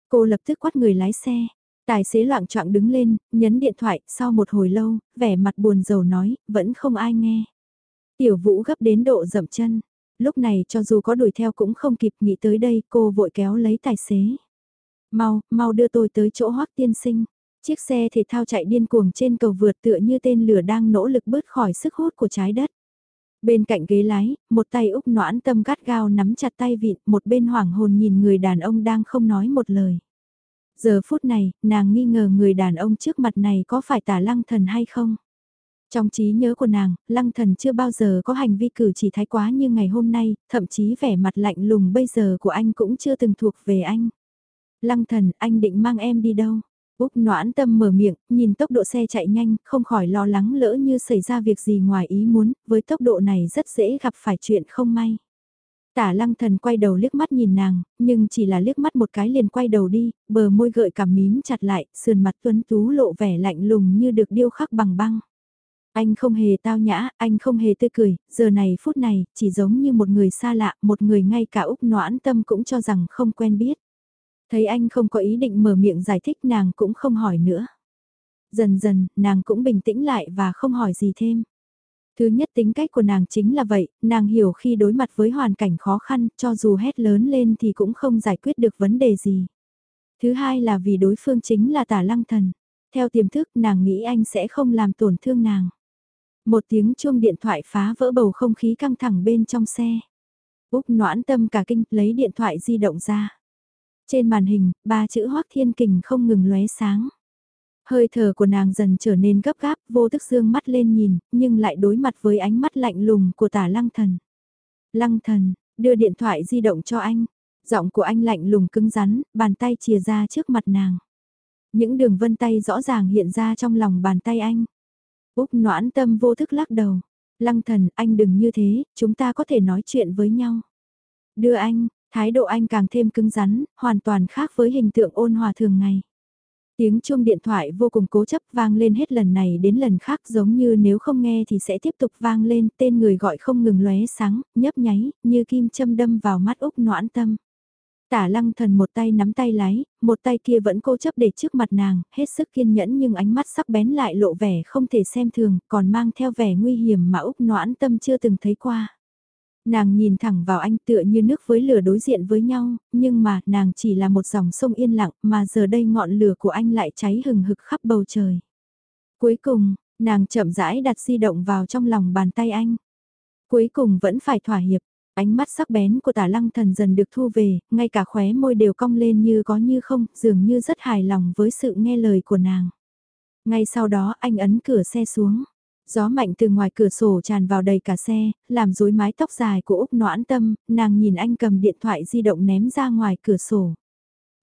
Cô lập tức quát người lái xe. Tài xế loạn trọng đứng lên, nhấn điện thoại, sau một hồi lâu, vẻ mặt buồn rầu nói, vẫn không ai nghe. Tiểu vũ gấp đến độ dậm chân lúc này cho dù có đuổi theo cũng không kịp nghĩ tới đây cô vội kéo lấy tài xế. Mau, mau đưa tôi tới chỗ hoắc tiên sinh. Chiếc xe thể thao chạy điên cuồng trên cầu vượt tựa như tên lửa đang nỗ lực bớt khỏi sức hút của trái đất. Bên cạnh ghế lái, một tay Úc noãn tâm gắt gao nắm chặt tay vịn, một bên hoảng hồn nhìn người đàn ông đang không nói một lời. Giờ phút này, nàng nghi ngờ người đàn ông trước mặt này có phải tả lăng thần hay không? Trong trí nhớ của nàng, lăng thần chưa bao giờ có hành vi cử chỉ thái quá như ngày hôm nay, thậm chí vẻ mặt lạnh lùng bây giờ của anh cũng chưa từng thuộc về anh. Lăng thần, anh định mang em đi đâu? Úc noãn tâm mở miệng, nhìn tốc độ xe chạy nhanh, không khỏi lo lắng lỡ như xảy ra việc gì ngoài ý muốn, với tốc độ này rất dễ gặp phải chuyện không may. Tả lăng thần quay đầu liếc mắt nhìn nàng, nhưng chỉ là liếc mắt một cái liền quay đầu đi, bờ môi gợi cảm mím chặt lại, sườn mặt tuấn tú lộ vẻ lạnh lùng như được điêu khắc bằng băng. Anh không hề tao nhã, anh không hề tươi cười, giờ này phút này, chỉ giống như một người xa lạ, một người ngay cả Úc noãn tâm cũng cho rằng không quen biết. Thấy anh không có ý định mở miệng giải thích nàng cũng không hỏi nữa. Dần dần, nàng cũng bình tĩnh lại và không hỏi gì thêm. Thứ nhất tính cách của nàng chính là vậy, nàng hiểu khi đối mặt với hoàn cảnh khó khăn, cho dù hét lớn lên thì cũng không giải quyết được vấn đề gì. Thứ hai là vì đối phương chính là tả lăng thần. Theo tiềm thức nàng nghĩ anh sẽ không làm tổn thương nàng. Một tiếng chuông điện thoại phá vỡ bầu không khí căng thẳng bên trong xe. Úc noãn tâm cả kinh lấy điện thoại di động ra. Trên màn hình, ba chữ hoác thiên kình không ngừng lóe sáng. Hơi thở của nàng dần trở nên gấp gáp, vô thức dương mắt lên nhìn, nhưng lại đối mặt với ánh mắt lạnh lùng của tả lăng thần. Lăng thần, đưa điện thoại di động cho anh. Giọng của anh lạnh lùng cứng rắn, bàn tay chìa ra trước mặt nàng. Những đường vân tay rõ ràng hiện ra trong lòng bàn tay anh. Úc noãn tâm vô thức lắc đầu. Lăng thần, anh đừng như thế, chúng ta có thể nói chuyện với nhau. Đưa anh, thái độ anh càng thêm cứng rắn, hoàn toàn khác với hình tượng ôn hòa thường ngày. Tiếng chuông điện thoại vô cùng cố chấp vang lên hết lần này đến lần khác giống như nếu không nghe thì sẽ tiếp tục vang lên tên người gọi không ngừng lóe sáng, nhấp nháy, như kim châm đâm vào mắt Úc noãn tâm. Tả lăng thần một tay nắm tay lái, một tay kia vẫn cố chấp để trước mặt nàng, hết sức kiên nhẫn nhưng ánh mắt sắc bén lại lộ vẻ không thể xem thường, còn mang theo vẻ nguy hiểm mà Úc noãn tâm chưa từng thấy qua. Nàng nhìn thẳng vào anh tựa như nước với lửa đối diện với nhau, nhưng mà nàng chỉ là một dòng sông yên lặng mà giờ đây ngọn lửa của anh lại cháy hừng hực khắp bầu trời. Cuối cùng, nàng chậm rãi đặt di động vào trong lòng bàn tay anh. Cuối cùng vẫn phải thỏa hiệp, ánh mắt sắc bén của tả lăng thần dần được thu về, ngay cả khóe môi đều cong lên như có như không, dường như rất hài lòng với sự nghe lời của nàng. Ngay sau đó anh ấn cửa xe xuống. Gió mạnh từ ngoài cửa sổ tràn vào đầy cả xe, làm rối mái tóc dài của Úc noãn tâm, nàng nhìn anh cầm điện thoại di động ném ra ngoài cửa sổ.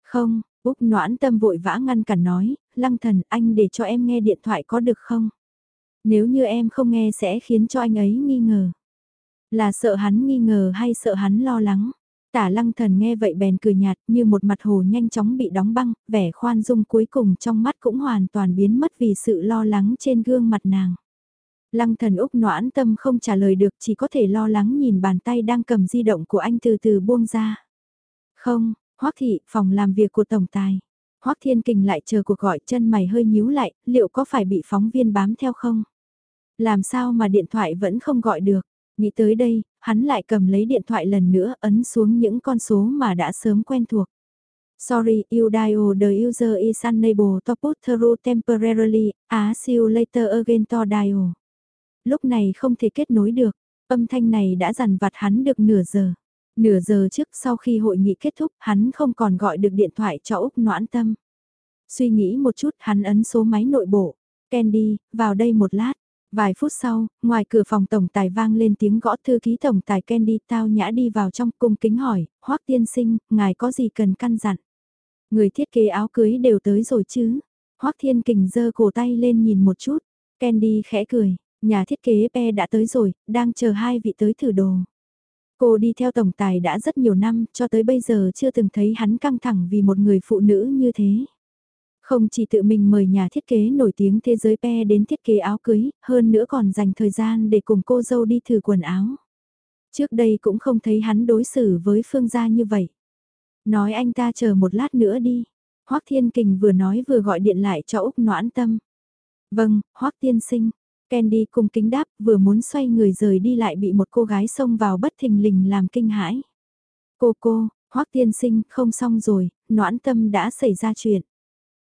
Không, Úc noãn tâm vội vã ngăn cản nói, lăng thần anh để cho em nghe điện thoại có được không? Nếu như em không nghe sẽ khiến cho anh ấy nghi ngờ. Là sợ hắn nghi ngờ hay sợ hắn lo lắng? Tả lăng thần nghe vậy bèn cười nhạt như một mặt hồ nhanh chóng bị đóng băng, vẻ khoan dung cuối cùng trong mắt cũng hoàn toàn biến mất vì sự lo lắng trên gương mặt nàng. Lăng thần Úc noãn tâm không trả lời được chỉ có thể lo lắng nhìn bàn tay đang cầm di động của anh từ từ buông ra. Không, Hoắc thị, phòng làm việc của tổng tài. Hoắc Thiên Kình lại chờ cuộc gọi chân mày hơi nhíu lại, liệu có phải bị phóng viên bám theo không? Làm sao mà điện thoại vẫn không gọi được? Nghĩ tới đây, hắn lại cầm lấy điện thoại lần nữa ấn xuống những con số mà đã sớm quen thuộc. Sorry, you dial the user is unable to put through temporarily, ask you later again to dial. Lúc này không thể kết nối được, âm thanh này đã dằn vặt hắn được nửa giờ. Nửa giờ trước sau khi hội nghị kết thúc, hắn không còn gọi được điện thoại cho Úc Noãn Tâm. Suy nghĩ một chút, hắn ấn số máy nội bộ. Candy, vào đây một lát. Vài phút sau, ngoài cửa phòng tổng tài vang lên tiếng gõ thư ký tổng tài Candy tao nhã đi vào trong cung kính hỏi, hoắc tiên sinh, ngài có gì cần căn dặn. Người thiết kế áo cưới đều tới rồi chứ. hoắc thiên kình giơ cổ tay lên nhìn một chút. Candy khẽ cười, nhà thiết kế Pe đã tới rồi, đang chờ hai vị tới thử đồ. Cô đi theo tổng tài đã rất nhiều năm, cho tới bây giờ chưa từng thấy hắn căng thẳng vì một người phụ nữ như thế. Không chỉ tự mình mời nhà thiết kế nổi tiếng thế giới pe đến thiết kế áo cưới, hơn nữa còn dành thời gian để cùng cô dâu đi thử quần áo. Trước đây cũng không thấy hắn đối xử với Phương gia như vậy. Nói anh ta chờ một lát nữa đi. Hoắc Thiên Kình vừa nói vừa gọi điện lại cho Úc Noãn Tâm. Vâng, Hoắc Tiên Sinh. Candy cùng kính đáp vừa muốn xoay người rời đi lại bị một cô gái xông vào bất thình lình làm kinh hãi. Cô cô, Hoắc Tiên Sinh không xong rồi, Noãn Tâm đã xảy ra chuyện.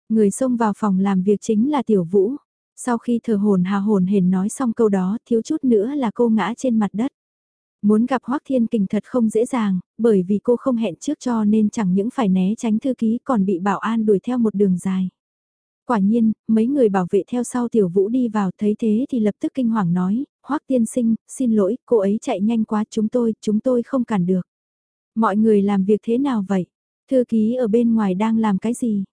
Người xông vào phòng làm việc chính là Tiểu Vũ. Sau khi thờ hồn hà hồn hển nói xong câu đó thiếu chút nữa là cô ngã trên mặt đất. Muốn gặp Hoác Thiên Kình thật không dễ dàng, bởi vì cô không hẹn trước cho nên chẳng những phải né tránh thư ký còn bị bảo an đuổi theo một đường dài. Quả nhiên, mấy người bảo vệ theo sau Tiểu Vũ đi vào thấy thế thì lập tức kinh hoàng nói, Hoác Tiên Sinh, xin lỗi, cô ấy chạy nhanh quá chúng tôi, chúng tôi không cản được. Mọi người làm việc thế nào vậy? Thư ký ở bên ngoài đang làm cái gì?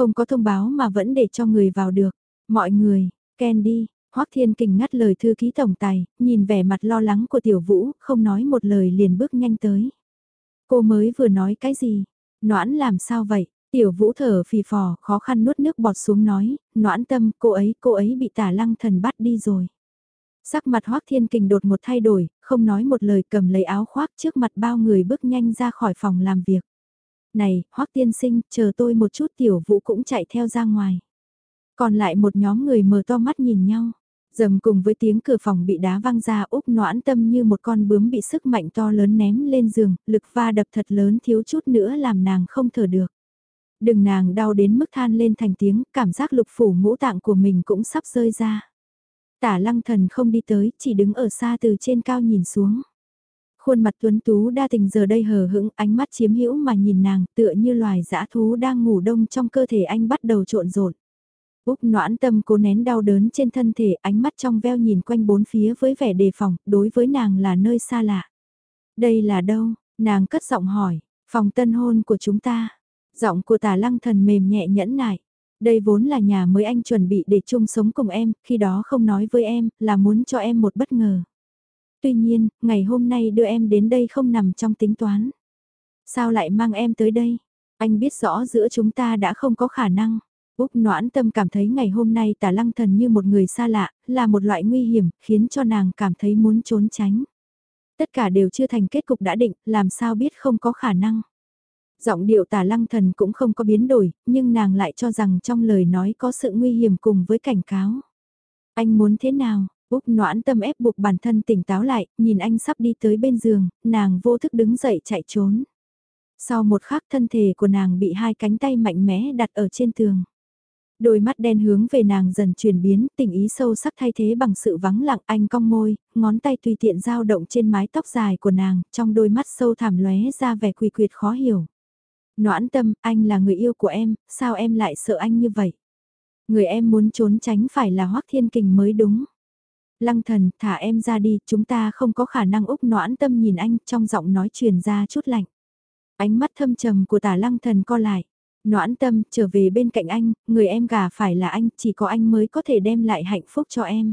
Không có thông báo mà vẫn để cho người vào được. Mọi người, Candy, Hoắc Thiên Kình ngắt lời thư ký tổng tài, nhìn vẻ mặt lo lắng của Tiểu Vũ, không nói một lời liền bước nhanh tới. Cô mới vừa nói cái gì? Noãn làm sao vậy? Tiểu Vũ thở phì phò, khó khăn nuốt nước bọt xuống nói, Noãn tâm, cô ấy, cô ấy bị tả lăng thần bắt đi rồi. Sắc mặt Hoắc Thiên Kình đột một thay đổi, không nói một lời cầm lấy áo khoác trước mặt bao người bước nhanh ra khỏi phòng làm việc. Này, hoắc tiên sinh, chờ tôi một chút tiểu vũ cũng chạy theo ra ngoài. Còn lại một nhóm người mở to mắt nhìn nhau. Dầm cùng với tiếng cửa phòng bị đá văng ra úp noãn tâm như một con bướm bị sức mạnh to lớn ném lên giường, lực va đập thật lớn thiếu chút nữa làm nàng không thở được. Đừng nàng đau đến mức than lên thành tiếng, cảm giác lục phủ ngũ tạng của mình cũng sắp rơi ra. Tả lăng thần không đi tới, chỉ đứng ở xa từ trên cao nhìn xuống. Khuôn mặt tuấn tú đa tình giờ đây hờ hững, ánh mắt chiếm hữu mà nhìn nàng tựa như loài dã thú đang ngủ đông trong cơ thể anh bắt đầu trộn rộn. Úc noãn tâm cố nén đau đớn trên thân thể, ánh mắt trong veo nhìn quanh bốn phía với vẻ đề phòng, đối với nàng là nơi xa lạ. Đây là đâu? Nàng cất giọng hỏi, phòng tân hôn của chúng ta. Giọng của tà lăng thần mềm nhẹ nhẫn nại. Đây vốn là nhà mới anh chuẩn bị để chung sống cùng em, khi đó không nói với em, là muốn cho em một bất ngờ. Tuy nhiên, ngày hôm nay đưa em đến đây không nằm trong tính toán. Sao lại mang em tới đây? Anh biết rõ giữa chúng ta đã không có khả năng. Úc noãn tâm cảm thấy ngày hôm nay tả lăng thần như một người xa lạ, là một loại nguy hiểm, khiến cho nàng cảm thấy muốn trốn tránh. Tất cả đều chưa thành kết cục đã định, làm sao biết không có khả năng. Giọng điệu tả lăng thần cũng không có biến đổi, nhưng nàng lại cho rằng trong lời nói có sự nguy hiểm cùng với cảnh cáo. Anh muốn thế nào? Úc noãn tâm ép buộc bản thân tỉnh táo lại, nhìn anh sắp đi tới bên giường, nàng vô thức đứng dậy chạy trốn. Sau một khắc thân thể của nàng bị hai cánh tay mạnh mẽ đặt ở trên tường. Đôi mắt đen hướng về nàng dần chuyển biến, tình ý sâu sắc thay thế bằng sự vắng lặng anh cong môi, ngón tay tùy tiện dao động trên mái tóc dài của nàng, trong đôi mắt sâu thẳm lóe ra vẻ quỳ quyệt khó hiểu. Noãn tâm, anh là người yêu của em, sao em lại sợ anh như vậy? Người em muốn trốn tránh phải là Hoác Thiên Kình mới đúng. Lăng thần, thả em ra đi, chúng ta không có khả năng úc noãn tâm nhìn anh, trong giọng nói truyền ra chút lạnh. Ánh mắt thâm trầm của tả lăng thần co lại. Noãn tâm, trở về bên cạnh anh, người em gả phải là anh, chỉ có anh mới có thể đem lại hạnh phúc cho em.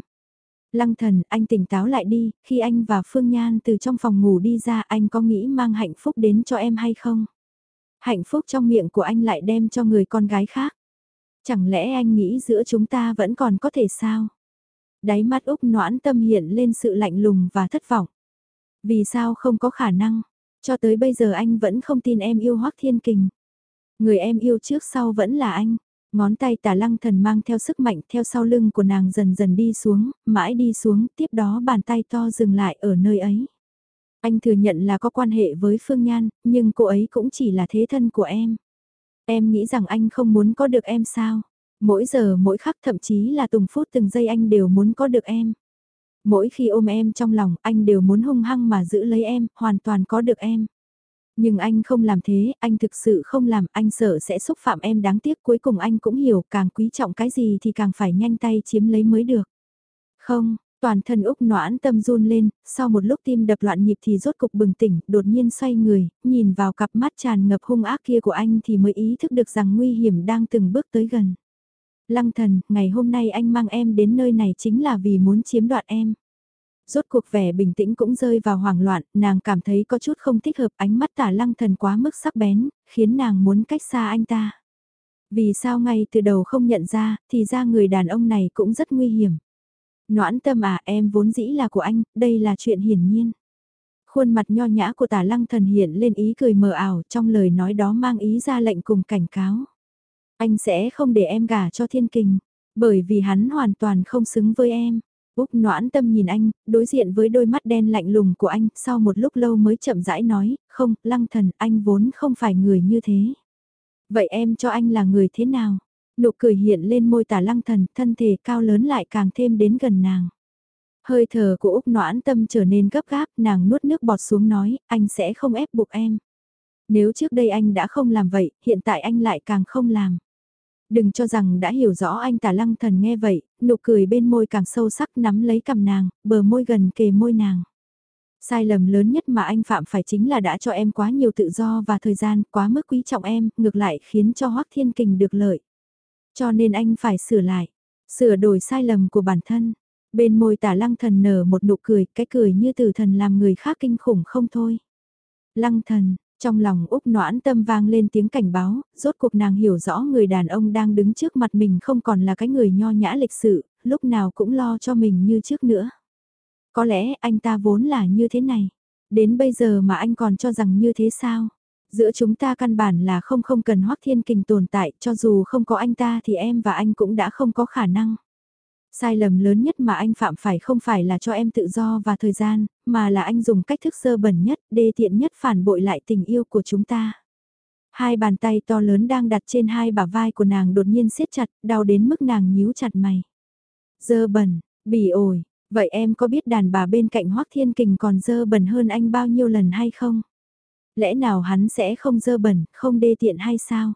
Lăng thần, anh tỉnh táo lại đi, khi anh và Phương Nhan từ trong phòng ngủ đi ra anh có nghĩ mang hạnh phúc đến cho em hay không? Hạnh phúc trong miệng của anh lại đem cho người con gái khác. Chẳng lẽ anh nghĩ giữa chúng ta vẫn còn có thể sao? Đáy mắt Úc noãn tâm hiện lên sự lạnh lùng và thất vọng. Vì sao không có khả năng? Cho tới bây giờ anh vẫn không tin em yêu Hoắc Thiên Kình. Người em yêu trước sau vẫn là anh. Ngón tay tả lăng thần mang theo sức mạnh theo sau lưng của nàng dần dần đi xuống, mãi đi xuống, tiếp đó bàn tay to dừng lại ở nơi ấy. Anh thừa nhận là có quan hệ với Phương Nhan, nhưng cô ấy cũng chỉ là thế thân của em. Em nghĩ rằng anh không muốn có được em sao? Mỗi giờ mỗi khắc thậm chí là từng phút từng giây anh đều muốn có được em. Mỗi khi ôm em trong lòng anh đều muốn hung hăng mà giữ lấy em, hoàn toàn có được em. Nhưng anh không làm thế, anh thực sự không làm, anh sợ sẽ xúc phạm em đáng tiếc cuối cùng anh cũng hiểu càng quý trọng cái gì thì càng phải nhanh tay chiếm lấy mới được. Không, toàn thân Úc noãn tâm run lên, sau một lúc tim đập loạn nhịp thì rốt cục bừng tỉnh, đột nhiên xoay người, nhìn vào cặp mắt tràn ngập hung ác kia của anh thì mới ý thức được rằng nguy hiểm đang từng bước tới gần. Lăng thần, ngày hôm nay anh mang em đến nơi này chính là vì muốn chiếm đoạt em. Rốt cuộc vẻ bình tĩnh cũng rơi vào hoảng loạn, nàng cảm thấy có chút không thích hợp ánh mắt tả lăng thần quá mức sắc bén, khiến nàng muốn cách xa anh ta. Vì sao ngay từ đầu không nhận ra, thì ra người đàn ông này cũng rất nguy hiểm. Noãn tâm à em vốn dĩ là của anh, đây là chuyện hiển nhiên. Khuôn mặt nho nhã của tả lăng thần hiện lên ý cười mờ ảo trong lời nói đó mang ý ra lệnh cùng cảnh cáo. Anh sẽ không để em gả cho thiên kình, bởi vì hắn hoàn toàn không xứng với em. Úc noãn tâm nhìn anh, đối diện với đôi mắt đen lạnh lùng của anh, sau một lúc lâu mới chậm rãi nói, không, lăng thần, anh vốn không phải người như thế. Vậy em cho anh là người thế nào? Nụ cười hiện lên môi tả lăng thần, thân thể cao lớn lại càng thêm đến gần nàng. Hơi thở của Úc noãn tâm trở nên gấp gáp, nàng nuốt nước bọt xuống nói, anh sẽ không ép buộc em. Nếu trước đây anh đã không làm vậy, hiện tại anh lại càng không làm. Đừng cho rằng đã hiểu rõ anh tả lăng thần nghe vậy, nụ cười bên môi càng sâu sắc nắm lấy cầm nàng, bờ môi gần kề môi nàng. Sai lầm lớn nhất mà anh phạm phải chính là đã cho em quá nhiều tự do và thời gian, quá mức quý trọng em, ngược lại khiến cho Hoác Thiên Kình được lợi. Cho nên anh phải sửa lại, sửa đổi sai lầm của bản thân. Bên môi tả lăng thần nở một nụ cười, cái cười như từ thần làm người khác kinh khủng không thôi. Lăng thần, trong lòng Úc noãn tâm vang lên tiếng cảnh báo, rốt cuộc nàng hiểu rõ người đàn ông đang đứng trước mặt mình không còn là cái người nho nhã lịch sự, lúc nào cũng lo cho mình như trước nữa. Có lẽ anh ta vốn là như thế này. Đến bây giờ mà anh còn cho rằng như thế sao? Giữa chúng ta căn bản là không không cần Hoác Thiên Kình tồn tại, cho dù không có anh ta thì em và anh cũng đã không có khả năng. Sai lầm lớn nhất mà anh phạm phải không phải là cho em tự do và thời gian, mà là anh dùng cách thức sơ bẩn nhất, đê tiện nhất phản bội lại tình yêu của chúng ta. Hai bàn tay to lớn đang đặt trên hai bả vai của nàng đột nhiên siết chặt, đau đến mức nàng nhíu chặt mày. Dơ bẩn, bỉ ổi, vậy em có biết đàn bà bên cạnh Hoác Thiên Kình còn dơ bẩn hơn anh bao nhiêu lần hay không? Lẽ nào hắn sẽ không dơ bẩn, không đê tiện hay sao?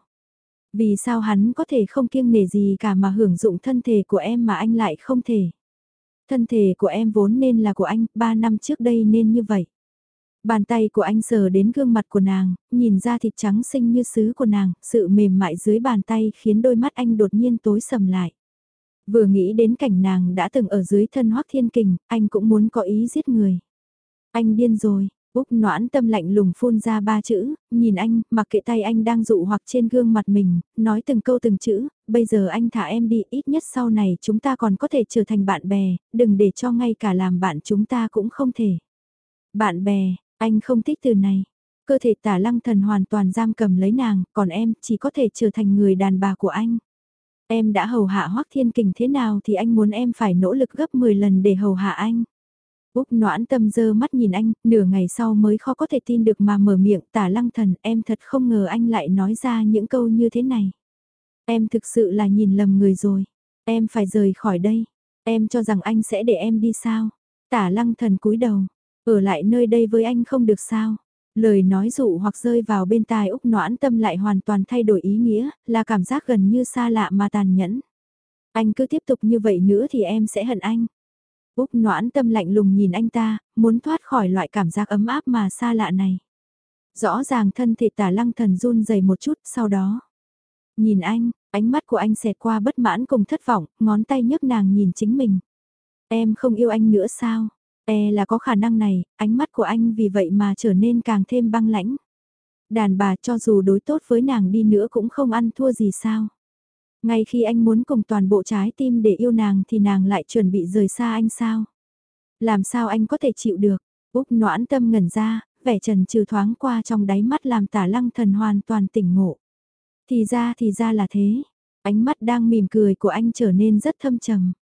Vì sao hắn có thể không kiêng nể gì cả mà hưởng dụng thân thể của em mà anh lại không thể? Thân thể của em vốn nên là của anh, ba năm trước đây nên như vậy. Bàn tay của anh sờ đến gương mặt của nàng, nhìn ra thịt trắng xinh như sứ của nàng, sự mềm mại dưới bàn tay khiến đôi mắt anh đột nhiên tối sầm lại. Vừa nghĩ đến cảnh nàng đã từng ở dưới thân hoắc thiên kình, anh cũng muốn có ý giết người. Anh điên rồi, Úc noãn tâm lạnh lùng phun ra ba chữ, nhìn anh, mặc kệ tay anh đang dụ hoặc trên gương mặt mình, nói từng câu từng chữ, bây giờ anh thả em đi, ít nhất sau này chúng ta còn có thể trở thành bạn bè, đừng để cho ngay cả làm bạn chúng ta cũng không thể. Bạn bè, anh không thích từ này. Cơ thể tả lăng thần hoàn toàn giam cầm lấy nàng, còn em chỉ có thể trở thành người đàn bà của anh. Em đã hầu hạ Hoắc Thiên Kình thế nào thì anh muốn em phải nỗ lực gấp 10 lần để hầu hạ anh. Úc noãn tâm dơ mắt nhìn anh, nửa ngày sau mới khó có thể tin được mà mở miệng tả lăng thần em thật không ngờ anh lại nói ra những câu như thế này. Em thực sự là nhìn lầm người rồi, em phải rời khỏi đây, em cho rằng anh sẽ để em đi sao. Tả lăng thần cúi đầu, ở lại nơi đây với anh không được sao. Lời nói dụ hoặc rơi vào bên tai Úc noãn tâm lại hoàn toàn thay đổi ý nghĩa, là cảm giác gần như xa lạ mà tàn nhẫn. Anh cứ tiếp tục như vậy nữa thì em sẽ hận anh. Úc noãn tâm lạnh lùng nhìn anh ta, muốn thoát khỏi loại cảm giác ấm áp mà xa lạ này. Rõ ràng thân thể tả lăng thần run dày một chút, sau đó. Nhìn anh, ánh mắt của anh xẹt qua bất mãn cùng thất vọng, ngón tay nhấc nàng nhìn chính mình. Em không yêu anh nữa sao? E là có khả năng này, ánh mắt của anh vì vậy mà trở nên càng thêm băng lãnh. Đàn bà cho dù đối tốt với nàng đi nữa cũng không ăn thua gì sao. Ngay khi anh muốn cùng toàn bộ trái tim để yêu nàng thì nàng lại chuẩn bị rời xa anh sao? Làm sao anh có thể chịu được? Úc noãn tâm ngẩn ra, vẻ trần trừ thoáng qua trong đáy mắt làm tả lăng thần hoàn toàn tỉnh ngộ. Thì ra thì ra là thế. Ánh mắt đang mỉm cười của anh trở nên rất thâm trầm.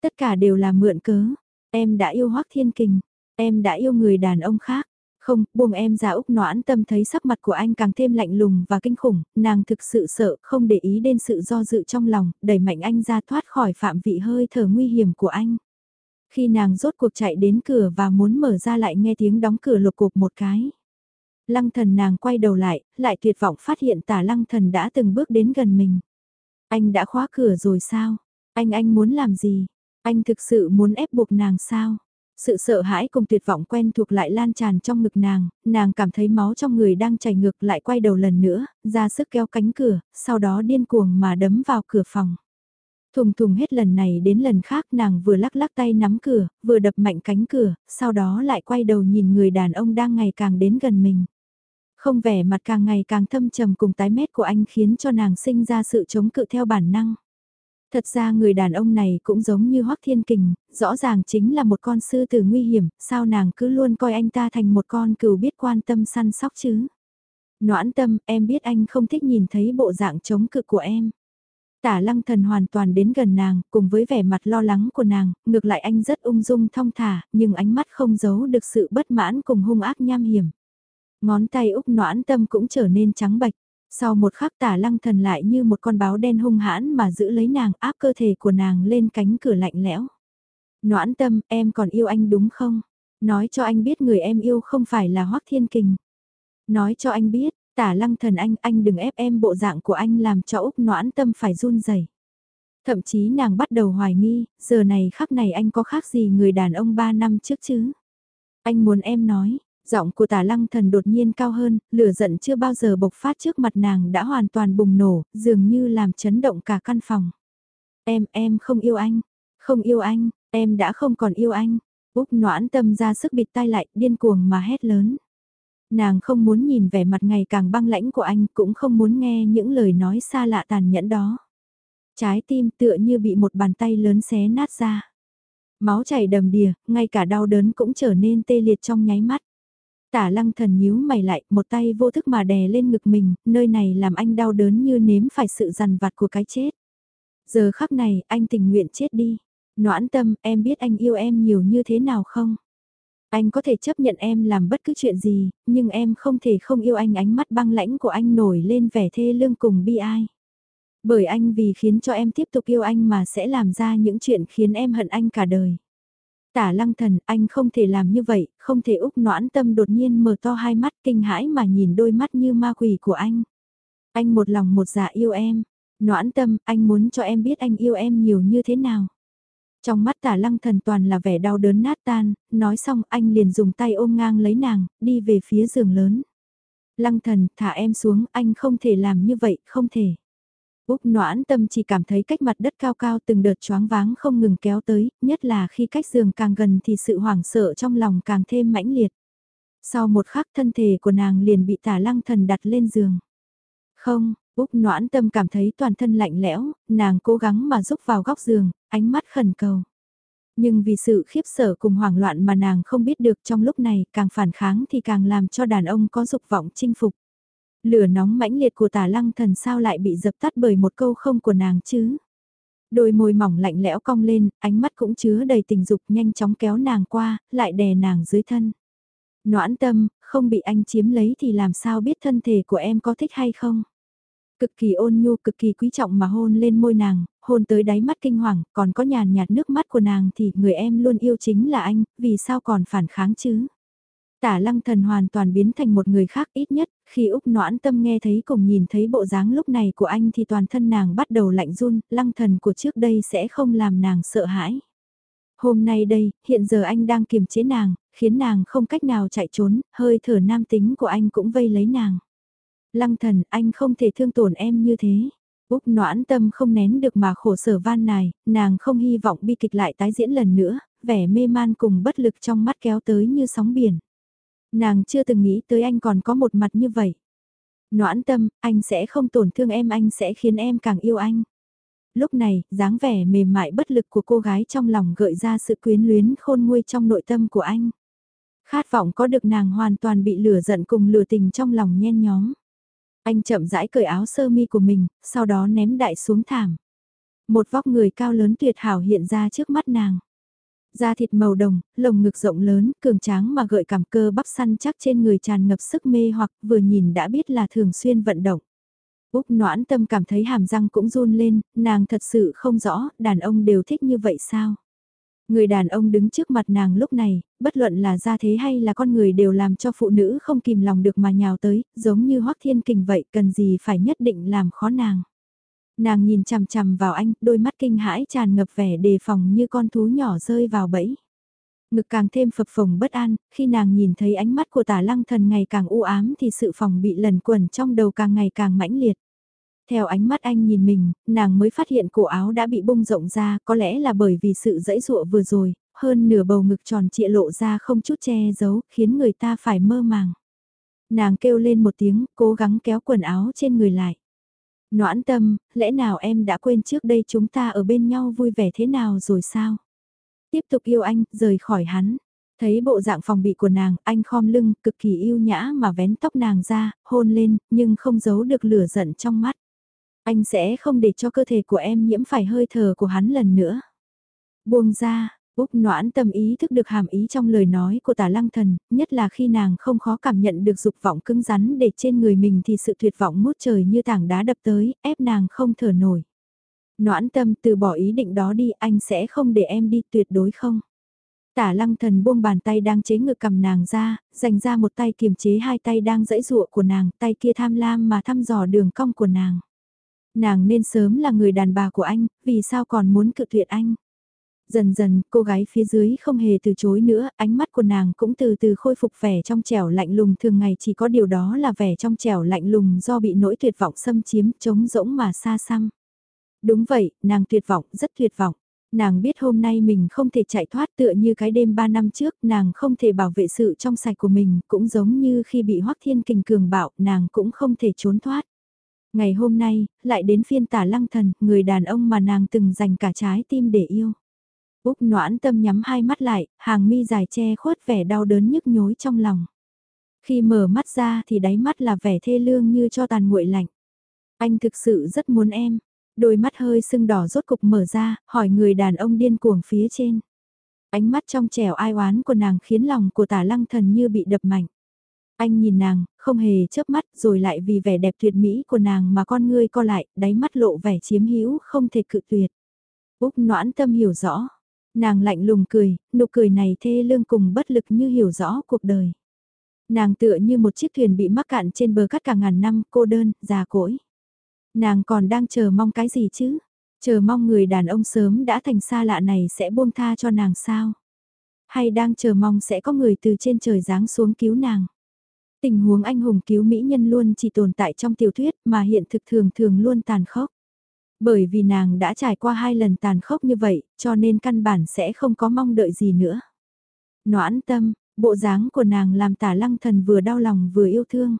Tất cả đều là mượn cớ. Em đã yêu hoắc Thiên Kình. Em đã yêu người đàn ông khác. Không, buông em ra Úc noãn tâm thấy sắc mặt của anh càng thêm lạnh lùng và kinh khủng, nàng thực sự sợ, không để ý đến sự do dự trong lòng, đẩy mạnh anh ra thoát khỏi phạm vị hơi thở nguy hiểm của anh. Khi nàng rốt cuộc chạy đến cửa và muốn mở ra lại nghe tiếng đóng cửa lục cục một cái. Lăng thần nàng quay đầu lại, lại tuyệt vọng phát hiện tả lăng thần đã từng bước đến gần mình. Anh đã khóa cửa rồi sao? Anh anh muốn làm gì? Anh thực sự muốn ép buộc nàng sao? Sự sợ hãi cùng tuyệt vọng quen thuộc lại lan tràn trong ngực nàng, nàng cảm thấy máu trong người đang chảy ngược lại quay đầu lần nữa, ra sức kéo cánh cửa, sau đó điên cuồng mà đấm vào cửa phòng. Thùng thùng hết lần này đến lần khác nàng vừa lắc lắc tay nắm cửa, vừa đập mạnh cánh cửa, sau đó lại quay đầu nhìn người đàn ông đang ngày càng đến gần mình. Không vẻ mặt càng ngày càng thâm trầm cùng tái mét của anh khiến cho nàng sinh ra sự chống cự theo bản năng. Thật ra người đàn ông này cũng giống như Hoắc Thiên Kình, rõ ràng chính là một con sư tử nguy hiểm, sao nàng cứ luôn coi anh ta thành một con cừu biết quan tâm săn sóc chứ. Noãn tâm, em biết anh không thích nhìn thấy bộ dạng chống cự của em. Tả lăng thần hoàn toàn đến gần nàng, cùng với vẻ mặt lo lắng của nàng, ngược lại anh rất ung dung thong thả, nhưng ánh mắt không giấu được sự bất mãn cùng hung ác nham hiểm. Ngón tay Úc noãn tâm cũng trở nên trắng bạch. Sau một khắc tả lăng thần lại như một con báo đen hung hãn mà giữ lấy nàng áp cơ thể của nàng lên cánh cửa lạnh lẽo. Noãn tâm, em còn yêu anh đúng không? Nói cho anh biết người em yêu không phải là Hoắc Thiên Kình. Nói cho anh biết, tả lăng thần anh, anh đừng ép em bộ dạng của anh làm cho Úc noãn tâm phải run rẩy. Thậm chí nàng bắt đầu hoài nghi, giờ này khắc này anh có khác gì người đàn ông 3 năm trước chứ? Anh muốn em nói, Giọng của tả lăng thần đột nhiên cao hơn, lửa giận chưa bao giờ bộc phát trước mặt nàng đã hoàn toàn bùng nổ, dường như làm chấn động cả căn phòng. Em, em không yêu anh, không yêu anh, em đã không còn yêu anh. Úc noãn tâm ra sức bịt tai lại, điên cuồng mà hét lớn. Nàng không muốn nhìn vẻ mặt ngày càng băng lãnh của anh, cũng không muốn nghe những lời nói xa lạ tàn nhẫn đó. Trái tim tựa như bị một bàn tay lớn xé nát ra. Máu chảy đầm đìa, ngay cả đau đớn cũng trở nên tê liệt trong nháy mắt. Tả lăng thần nhíu mày lại, một tay vô thức mà đè lên ngực mình, nơi này làm anh đau đớn như nếm phải sự dằn vặt của cái chết. Giờ khắc này, anh tình nguyện chết đi. Noãn tâm, em biết anh yêu em nhiều như thế nào không? Anh có thể chấp nhận em làm bất cứ chuyện gì, nhưng em không thể không yêu anh ánh mắt băng lãnh của anh nổi lên vẻ thê lương cùng bi ai. Bởi anh vì khiến cho em tiếp tục yêu anh mà sẽ làm ra những chuyện khiến em hận anh cả đời. Tả lăng thần, anh không thể làm như vậy, không thể úc noãn tâm đột nhiên mở to hai mắt kinh hãi mà nhìn đôi mắt như ma quỷ của anh. Anh một lòng một dạ yêu em. Noãn tâm, anh muốn cho em biết anh yêu em nhiều như thế nào. Trong mắt tả lăng thần toàn là vẻ đau đớn nát tan, nói xong anh liền dùng tay ôm ngang lấy nàng, đi về phía giường lớn. Lăng thần, thả em xuống, anh không thể làm như vậy, không thể. Úc noãn tâm chỉ cảm thấy cách mặt đất cao cao từng đợt choáng váng không ngừng kéo tới, nhất là khi cách giường càng gần thì sự hoảng sợ trong lòng càng thêm mãnh liệt. Sau một khắc thân thể của nàng liền bị tả lăng thần đặt lên giường. Không, Úc noãn tâm cảm thấy toàn thân lạnh lẽo, nàng cố gắng mà rúc vào góc giường, ánh mắt khẩn cầu. Nhưng vì sự khiếp sợ cùng hoảng loạn mà nàng không biết được trong lúc này càng phản kháng thì càng làm cho đàn ông có dục vọng chinh phục. Lửa nóng mãnh liệt của tả lăng thần sao lại bị dập tắt bởi một câu không của nàng chứ? Đôi môi mỏng lạnh lẽo cong lên, ánh mắt cũng chứa đầy tình dục nhanh chóng kéo nàng qua, lại đè nàng dưới thân. Noãn tâm, không bị anh chiếm lấy thì làm sao biết thân thể của em có thích hay không? Cực kỳ ôn nhu, cực kỳ quý trọng mà hôn lên môi nàng, hôn tới đáy mắt kinh hoàng, còn có nhàn nhạt nước mắt của nàng thì người em luôn yêu chính là anh, vì sao còn phản kháng chứ? Tả lăng thần hoàn toàn biến thành một người khác ít nhất, khi Úc noãn tâm nghe thấy cùng nhìn thấy bộ dáng lúc này của anh thì toàn thân nàng bắt đầu lạnh run, lăng thần của trước đây sẽ không làm nàng sợ hãi. Hôm nay đây, hiện giờ anh đang kiềm chế nàng, khiến nàng không cách nào chạy trốn, hơi thở nam tính của anh cũng vây lấy nàng. Lăng thần, anh không thể thương tổn em như thế. Úc noãn tâm không nén được mà khổ sở van này, nàng không hy vọng bi kịch lại tái diễn lần nữa, vẻ mê man cùng bất lực trong mắt kéo tới như sóng biển. Nàng chưa từng nghĩ tới anh còn có một mặt như vậy. Noãn tâm, anh sẽ không tổn thương em anh sẽ khiến em càng yêu anh. Lúc này, dáng vẻ mềm mại bất lực của cô gái trong lòng gợi ra sự quyến luyến khôn nguôi trong nội tâm của anh. Khát vọng có được nàng hoàn toàn bị lửa giận cùng lửa tình trong lòng nhen nhóm. Anh chậm rãi cởi áo sơ mi của mình, sau đó ném đại xuống thảm. Một vóc người cao lớn tuyệt hảo hiện ra trước mắt nàng. Da thịt màu đồng, lồng ngực rộng lớn, cường tráng mà gợi cảm cơ bắp săn chắc trên người tràn ngập sức mê hoặc vừa nhìn đã biết là thường xuyên vận động. Úc noãn tâm cảm thấy hàm răng cũng run lên, nàng thật sự không rõ, đàn ông đều thích như vậy sao? Người đàn ông đứng trước mặt nàng lúc này, bất luận là gia thế hay là con người đều làm cho phụ nữ không kìm lòng được mà nhào tới, giống như hoắc thiên kình vậy, cần gì phải nhất định làm khó nàng. Nàng nhìn chằm chằm vào anh, đôi mắt kinh hãi tràn ngập vẻ đề phòng như con thú nhỏ rơi vào bẫy. Ngực càng thêm phập phồng bất an, khi nàng nhìn thấy ánh mắt của tả lăng thần ngày càng u ám thì sự phòng bị lần quẩn trong đầu càng ngày càng mãnh liệt. Theo ánh mắt anh nhìn mình, nàng mới phát hiện cổ áo đã bị bung rộng ra, có lẽ là bởi vì sự dẫy dụa vừa rồi, hơn nửa bầu ngực tròn trịa lộ ra không chút che giấu, khiến người ta phải mơ màng. Nàng kêu lên một tiếng, cố gắng kéo quần áo trên người lại. Noãn tâm, lẽ nào em đã quên trước đây chúng ta ở bên nhau vui vẻ thế nào rồi sao? Tiếp tục yêu anh, rời khỏi hắn. Thấy bộ dạng phòng bị của nàng, anh khom lưng, cực kỳ yêu nhã mà vén tóc nàng ra, hôn lên, nhưng không giấu được lửa giận trong mắt. Anh sẽ không để cho cơ thể của em nhiễm phải hơi thở của hắn lần nữa. Buông ra, Úc noãn tâm ý thức được hàm ý trong lời nói của tả lăng thần, nhất là khi nàng không khó cảm nhận được dục vọng cứng rắn để trên người mình thì sự tuyệt vọng mút trời như tảng đá đập tới, ép nàng không thở nổi. Noãn tâm từ bỏ ý định đó đi, anh sẽ không để em đi tuyệt đối không. Tả lăng thần buông bàn tay đang chế ngực cầm nàng ra, dành ra một tay kiềm chế hai tay đang dẫy dụa của nàng, tay kia tham lam mà thăm dò đường cong của nàng. Nàng nên sớm là người đàn bà của anh, vì sao còn muốn cự tuyệt anh? Dần dần, cô gái phía dưới không hề từ chối nữa, ánh mắt của nàng cũng từ từ khôi phục vẻ trong trẻo lạnh lùng thường ngày chỉ có điều đó là vẻ trong trẻo lạnh lùng do bị nỗi tuyệt vọng xâm chiếm, trống rỗng mà xa xăm. Đúng vậy, nàng tuyệt vọng, rất tuyệt vọng. Nàng biết hôm nay mình không thể chạy thoát tựa như cái đêm 3 năm trước, nàng không thể bảo vệ sự trong sạch của mình, cũng giống như khi bị Hoắc Thiên Kình cường bạo, nàng cũng không thể trốn thoát. Ngày hôm nay, lại đến phiên tả lăng thần, người đàn ông mà nàng từng dành cả trái tim để yêu. Úc noãn tâm nhắm hai mắt lại, hàng mi dài che khuất vẻ đau đớn nhức nhối trong lòng. Khi mở mắt ra thì đáy mắt là vẻ thê lương như cho tàn nguội lạnh. Anh thực sự rất muốn em. Đôi mắt hơi sưng đỏ rốt cục mở ra, hỏi người đàn ông điên cuồng phía trên. Ánh mắt trong trẻo ai oán của nàng khiến lòng của tả lăng thần như bị đập mạnh. Anh nhìn nàng, không hề chớp mắt rồi lại vì vẻ đẹp tuyệt mỹ của nàng mà con ngươi co lại, đáy mắt lộ vẻ chiếm hữu không thể cự tuyệt. Úc noãn tâm hiểu rõ. Nàng lạnh lùng cười, nụ cười này thê lương cùng bất lực như hiểu rõ cuộc đời. Nàng tựa như một chiếc thuyền bị mắc cạn trên bờ cát cả ngàn năm, cô đơn, già cỗi. Nàng còn đang chờ mong cái gì chứ? Chờ mong người đàn ông sớm đã thành xa lạ này sẽ buông tha cho nàng sao? Hay đang chờ mong sẽ có người từ trên trời giáng xuống cứu nàng? Tình huống anh hùng cứu mỹ nhân luôn chỉ tồn tại trong tiểu thuyết mà hiện thực thường thường luôn tàn khốc. Bởi vì nàng đã trải qua hai lần tàn khốc như vậy, cho nên căn bản sẽ không có mong đợi gì nữa. Noãn tâm, bộ dáng của nàng làm tả lăng thần vừa đau lòng vừa yêu thương.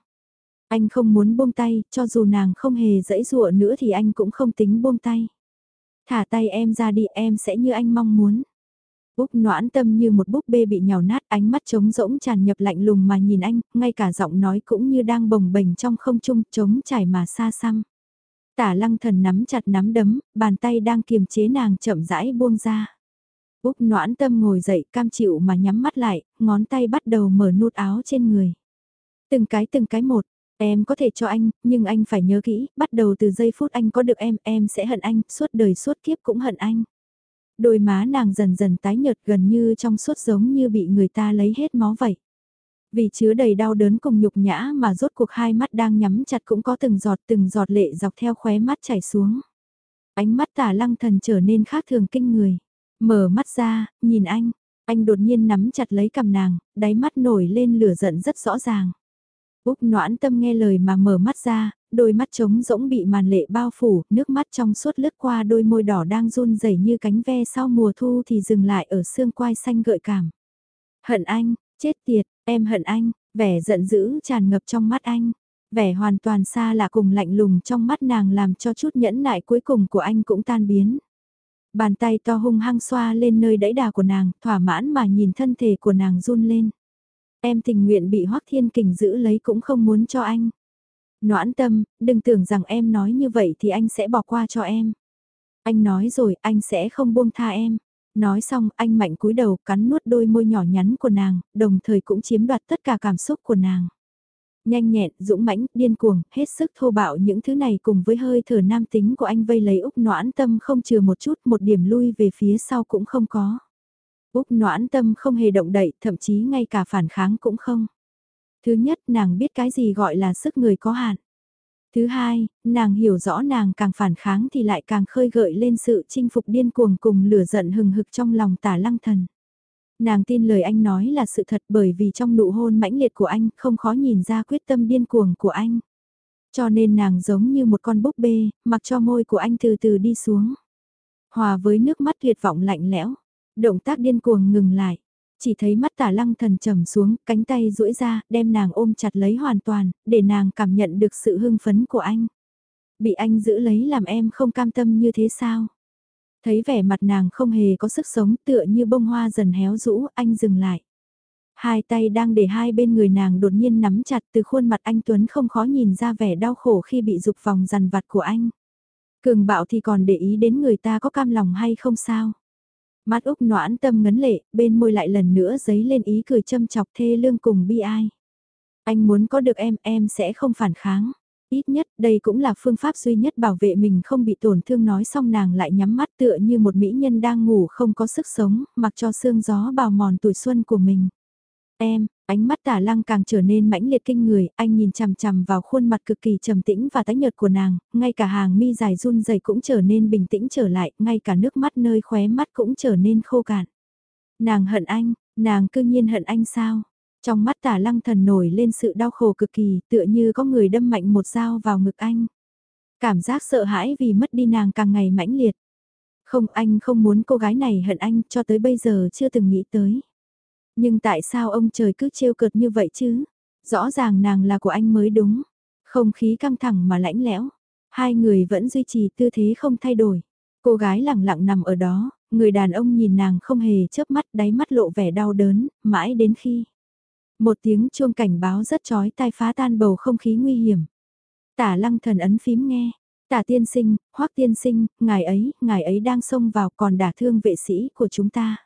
Anh không muốn buông tay, cho dù nàng không hề dẫy dụa nữa thì anh cũng không tính buông tay. Thả tay em ra đi em sẽ như anh mong muốn. Úc noãn tâm như một búp bê bị nhào nát ánh mắt trống rỗng tràn nhập lạnh lùng mà nhìn anh, ngay cả giọng nói cũng như đang bồng bềnh trong không trung trống trải mà xa xăm. Tả lăng thần nắm chặt nắm đấm, bàn tay đang kiềm chế nàng chậm rãi buông ra. Úc noãn tâm ngồi dậy cam chịu mà nhắm mắt lại, ngón tay bắt đầu mở nút áo trên người. Từng cái từng cái một, em có thể cho anh, nhưng anh phải nhớ kỹ, bắt đầu từ giây phút anh có được em, em sẽ hận anh, suốt đời suốt kiếp cũng hận anh. Đôi má nàng dần dần tái nhợt gần như trong suốt giống như bị người ta lấy hết máu vậy. Vì chứa đầy đau đớn cùng nhục nhã mà rốt cuộc hai mắt đang nhắm chặt cũng có từng giọt từng giọt lệ dọc theo khóe mắt chảy xuống. Ánh mắt tả lăng thần trở nên khác thường kinh người. Mở mắt ra, nhìn anh, anh đột nhiên nắm chặt lấy cầm nàng, đáy mắt nổi lên lửa giận rất rõ ràng. Úc noãn tâm nghe lời mà mở mắt ra, đôi mắt trống rỗng bị màn lệ bao phủ, nước mắt trong suốt lướt qua đôi môi đỏ đang run rẩy như cánh ve sau mùa thu thì dừng lại ở xương quai xanh gợi cảm. Hận anh, chết tiệt, em hận anh, vẻ giận dữ tràn ngập trong mắt anh. Vẻ hoàn toàn xa lạ cùng lạnh lùng trong mắt nàng làm cho chút nhẫn nại cuối cùng của anh cũng tan biến. Bàn tay to hung hăng xoa lên nơi đẫy đà của nàng, thỏa mãn mà nhìn thân thể của nàng run lên. Em tình nguyện bị Hoắc Thiên Kình giữ lấy cũng không muốn cho anh. Noãn tâm, đừng tưởng rằng em nói như vậy thì anh sẽ bỏ qua cho em. Anh nói rồi, anh sẽ không buông tha em. Nói xong, anh mạnh cúi đầu cắn nuốt đôi môi nhỏ nhắn của nàng, đồng thời cũng chiếm đoạt tất cả cảm xúc của nàng. Nhanh nhẹn, dũng mãnh, điên cuồng, hết sức thô bạo những thứ này cùng với hơi thở nam tính của anh vây lấy Úc noãn tâm không trừ một chút, một điểm lui về phía sau cũng không có. Úc noãn tâm không hề động đậy, thậm chí ngay cả phản kháng cũng không. Thứ nhất, nàng biết cái gì gọi là sức người có hạn. Thứ hai, nàng hiểu rõ nàng càng phản kháng thì lại càng khơi gợi lên sự chinh phục điên cuồng cùng lửa giận hừng hực trong lòng tả lăng thần. Nàng tin lời anh nói là sự thật bởi vì trong nụ hôn mãnh liệt của anh không khó nhìn ra quyết tâm điên cuồng của anh. Cho nên nàng giống như một con búp bê, mặc cho môi của anh từ từ đi xuống. Hòa với nước mắt tuyệt vọng lạnh lẽo, động tác điên cuồng ngừng lại. Chỉ thấy mắt tả lăng thần trầm xuống, cánh tay duỗi ra, đem nàng ôm chặt lấy hoàn toàn, để nàng cảm nhận được sự hưng phấn của anh. Bị anh giữ lấy làm em không cam tâm như thế sao? Thấy vẻ mặt nàng không hề có sức sống tựa như bông hoa dần héo rũ, anh dừng lại. Hai tay đang để hai bên người nàng đột nhiên nắm chặt từ khuôn mặt anh Tuấn không khó nhìn ra vẻ đau khổ khi bị dục vòng dằn vặt của anh. Cường bạo thì còn để ý đến người ta có cam lòng hay không sao? Mắt Úc noãn tâm ngấn lệ, bên môi lại lần nữa giấy lên ý cười châm chọc thê lương cùng bi ai. Anh muốn có được em, em sẽ không phản kháng. Ít nhất đây cũng là phương pháp duy nhất bảo vệ mình không bị tổn thương nói xong nàng lại nhắm mắt tựa như một mỹ nhân đang ngủ không có sức sống, mặc cho sương gió bào mòn tuổi xuân của mình. Em, ánh mắt tả lăng càng trở nên mãnh liệt kinh người, anh nhìn chằm chằm vào khuôn mặt cực kỳ trầm tĩnh và tái nhợt của nàng, ngay cả hàng mi dài run rẩy cũng trở nên bình tĩnh trở lại, ngay cả nước mắt nơi khóe mắt cũng trở nên khô cạn. Nàng hận anh, nàng cư nhiên hận anh sao? Trong mắt tả lăng thần nổi lên sự đau khổ cực kỳ, tựa như có người đâm mạnh một dao vào ngực anh. Cảm giác sợ hãi vì mất đi nàng càng ngày mãnh liệt. Không anh không muốn cô gái này hận anh cho tới bây giờ chưa từng nghĩ tới. Nhưng tại sao ông trời cứ trêu cợt như vậy chứ? Rõ ràng nàng là của anh mới đúng. Không khí căng thẳng mà lãnh lẽo. Hai người vẫn duy trì tư thế không thay đổi. Cô gái lặng lặng nằm ở đó, người đàn ông nhìn nàng không hề chớp mắt đáy mắt lộ vẻ đau đớn, mãi đến khi. Một tiếng chuông cảnh báo rất chói tai phá tan bầu không khí nguy hiểm. Tả lăng thần ấn phím nghe. Tả tiên sinh, hoắc tiên sinh, ngài ấy, ngài ấy đang xông vào còn đả thương vệ sĩ của chúng ta.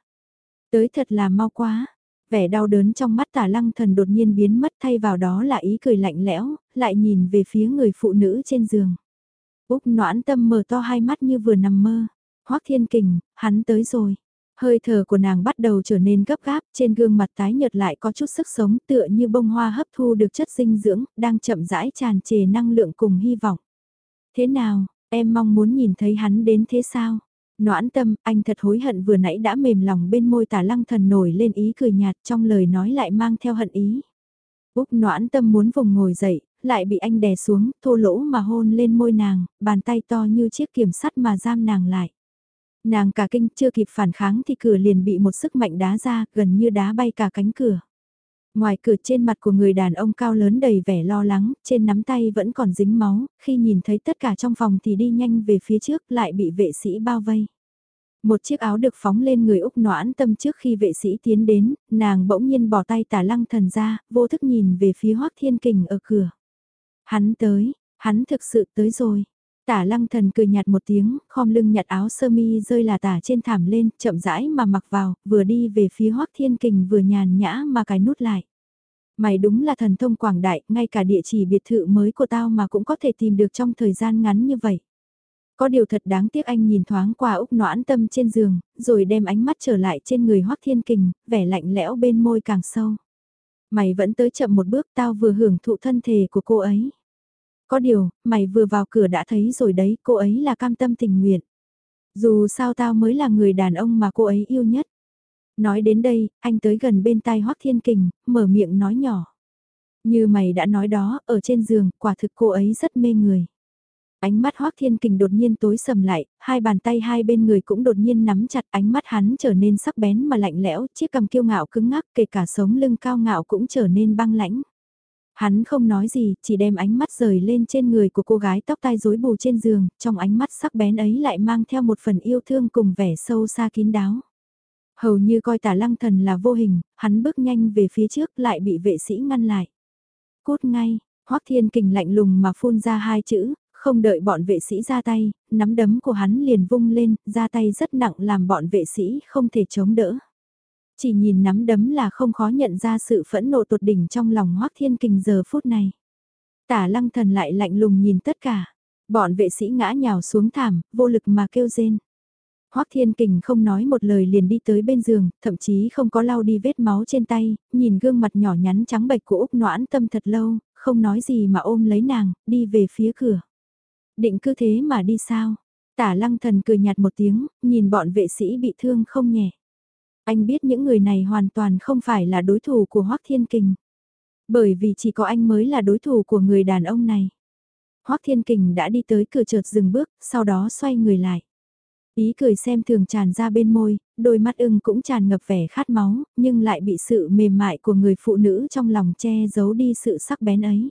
Tới thật là mau quá, Vẻ đau đớn trong mắt tả lăng thần đột nhiên biến mất thay vào đó là ý cười lạnh lẽo, lại nhìn về phía người phụ nữ trên giường. Úc noãn tâm mở to hai mắt như vừa nằm mơ. Hoác thiên kình, hắn tới rồi. Hơi thở của nàng bắt đầu trở nên gấp gáp, trên gương mặt tái nhợt lại có chút sức sống tựa như bông hoa hấp thu được chất dinh dưỡng, đang chậm rãi tràn trề năng lượng cùng hy vọng. Thế nào, em mong muốn nhìn thấy hắn đến thế sao? Noãn tâm, anh thật hối hận vừa nãy đã mềm lòng bên môi tả lăng thần nổi lên ý cười nhạt trong lời nói lại mang theo hận ý. Úc noãn tâm muốn vùng ngồi dậy, lại bị anh đè xuống, thô lỗ mà hôn lên môi nàng, bàn tay to như chiếc kiểm sắt mà giam nàng lại. Nàng cả kinh chưa kịp phản kháng thì cửa liền bị một sức mạnh đá ra, gần như đá bay cả cánh cửa. Ngoài cửa trên mặt của người đàn ông cao lớn đầy vẻ lo lắng, trên nắm tay vẫn còn dính máu, khi nhìn thấy tất cả trong phòng thì đi nhanh về phía trước lại bị vệ sĩ bao vây. Một chiếc áo được phóng lên người Úc noãn tâm trước khi vệ sĩ tiến đến, nàng bỗng nhiên bỏ tay tả lăng thần ra, vô thức nhìn về phía hoác thiên kình ở cửa. Hắn tới, hắn thực sự tới rồi. Tả lăng thần cười nhạt một tiếng, khom lưng nhặt áo sơ mi rơi là tả trên thảm lên, chậm rãi mà mặc vào, vừa đi về phía hoắc thiên kình vừa nhàn nhã mà cài nút lại. Mày đúng là thần thông quảng đại, ngay cả địa chỉ biệt thự mới của tao mà cũng có thể tìm được trong thời gian ngắn như vậy. Có điều thật đáng tiếc anh nhìn thoáng qua Úc noãn tâm trên giường, rồi đem ánh mắt trở lại trên người Hoắc Thiên Kình, vẻ lạnh lẽo bên môi càng sâu. Mày vẫn tới chậm một bước tao vừa hưởng thụ thân thể của cô ấy. Có điều, mày vừa vào cửa đã thấy rồi đấy, cô ấy là cam tâm tình nguyện. Dù sao tao mới là người đàn ông mà cô ấy yêu nhất. Nói đến đây, anh tới gần bên tai Hoắc Thiên Kình, mở miệng nói nhỏ. Như mày đã nói đó, ở trên giường, quả thực cô ấy rất mê người. Ánh mắt Hoác Thiên Kình đột nhiên tối sầm lại, hai bàn tay hai bên người cũng đột nhiên nắm chặt ánh mắt hắn trở nên sắc bén mà lạnh lẽo, chiếc cầm kiêu ngạo cứng ngắc kể cả sống lưng cao ngạo cũng trở nên băng lãnh. Hắn không nói gì, chỉ đem ánh mắt rời lên trên người của cô gái tóc tai rối bù trên giường, trong ánh mắt sắc bén ấy lại mang theo một phần yêu thương cùng vẻ sâu xa kín đáo. Hầu như coi tả lăng thần là vô hình, hắn bước nhanh về phía trước lại bị vệ sĩ ngăn lại. Cút ngay, Hoắc Thiên Kình lạnh lùng mà phun ra hai chữ, không đợi bọn vệ sĩ ra tay, nắm đấm của hắn liền vung lên, ra tay rất nặng làm bọn vệ sĩ không thể chống đỡ. Chỉ nhìn nắm đấm là không khó nhận ra sự phẫn nộ tột đỉnh trong lòng Hoác Thiên Kình giờ phút này. Tả lăng thần lại lạnh lùng nhìn tất cả. Bọn vệ sĩ ngã nhào xuống thảm, vô lực mà kêu rên. Hoắc Thiên Kình không nói một lời liền đi tới bên giường, thậm chí không có lau đi vết máu trên tay, nhìn gương mặt nhỏ nhắn trắng bệch của Úc Noãn Tâm thật lâu, không nói gì mà ôm lấy nàng, đi về phía cửa. Định cứ thế mà đi sao? Tả lăng thần cười nhạt một tiếng, nhìn bọn vệ sĩ bị thương không nhẹ. Anh biết những người này hoàn toàn không phải là đối thủ của Hoác Thiên Kình. Bởi vì chỉ có anh mới là đối thủ của người đàn ông này. Hoác Thiên Kình đã đi tới cửa chợt dừng bước, sau đó xoay người lại. Ý cười xem thường tràn ra bên môi, đôi mắt ưng cũng tràn ngập vẻ khát máu, nhưng lại bị sự mềm mại của người phụ nữ trong lòng che giấu đi sự sắc bén ấy.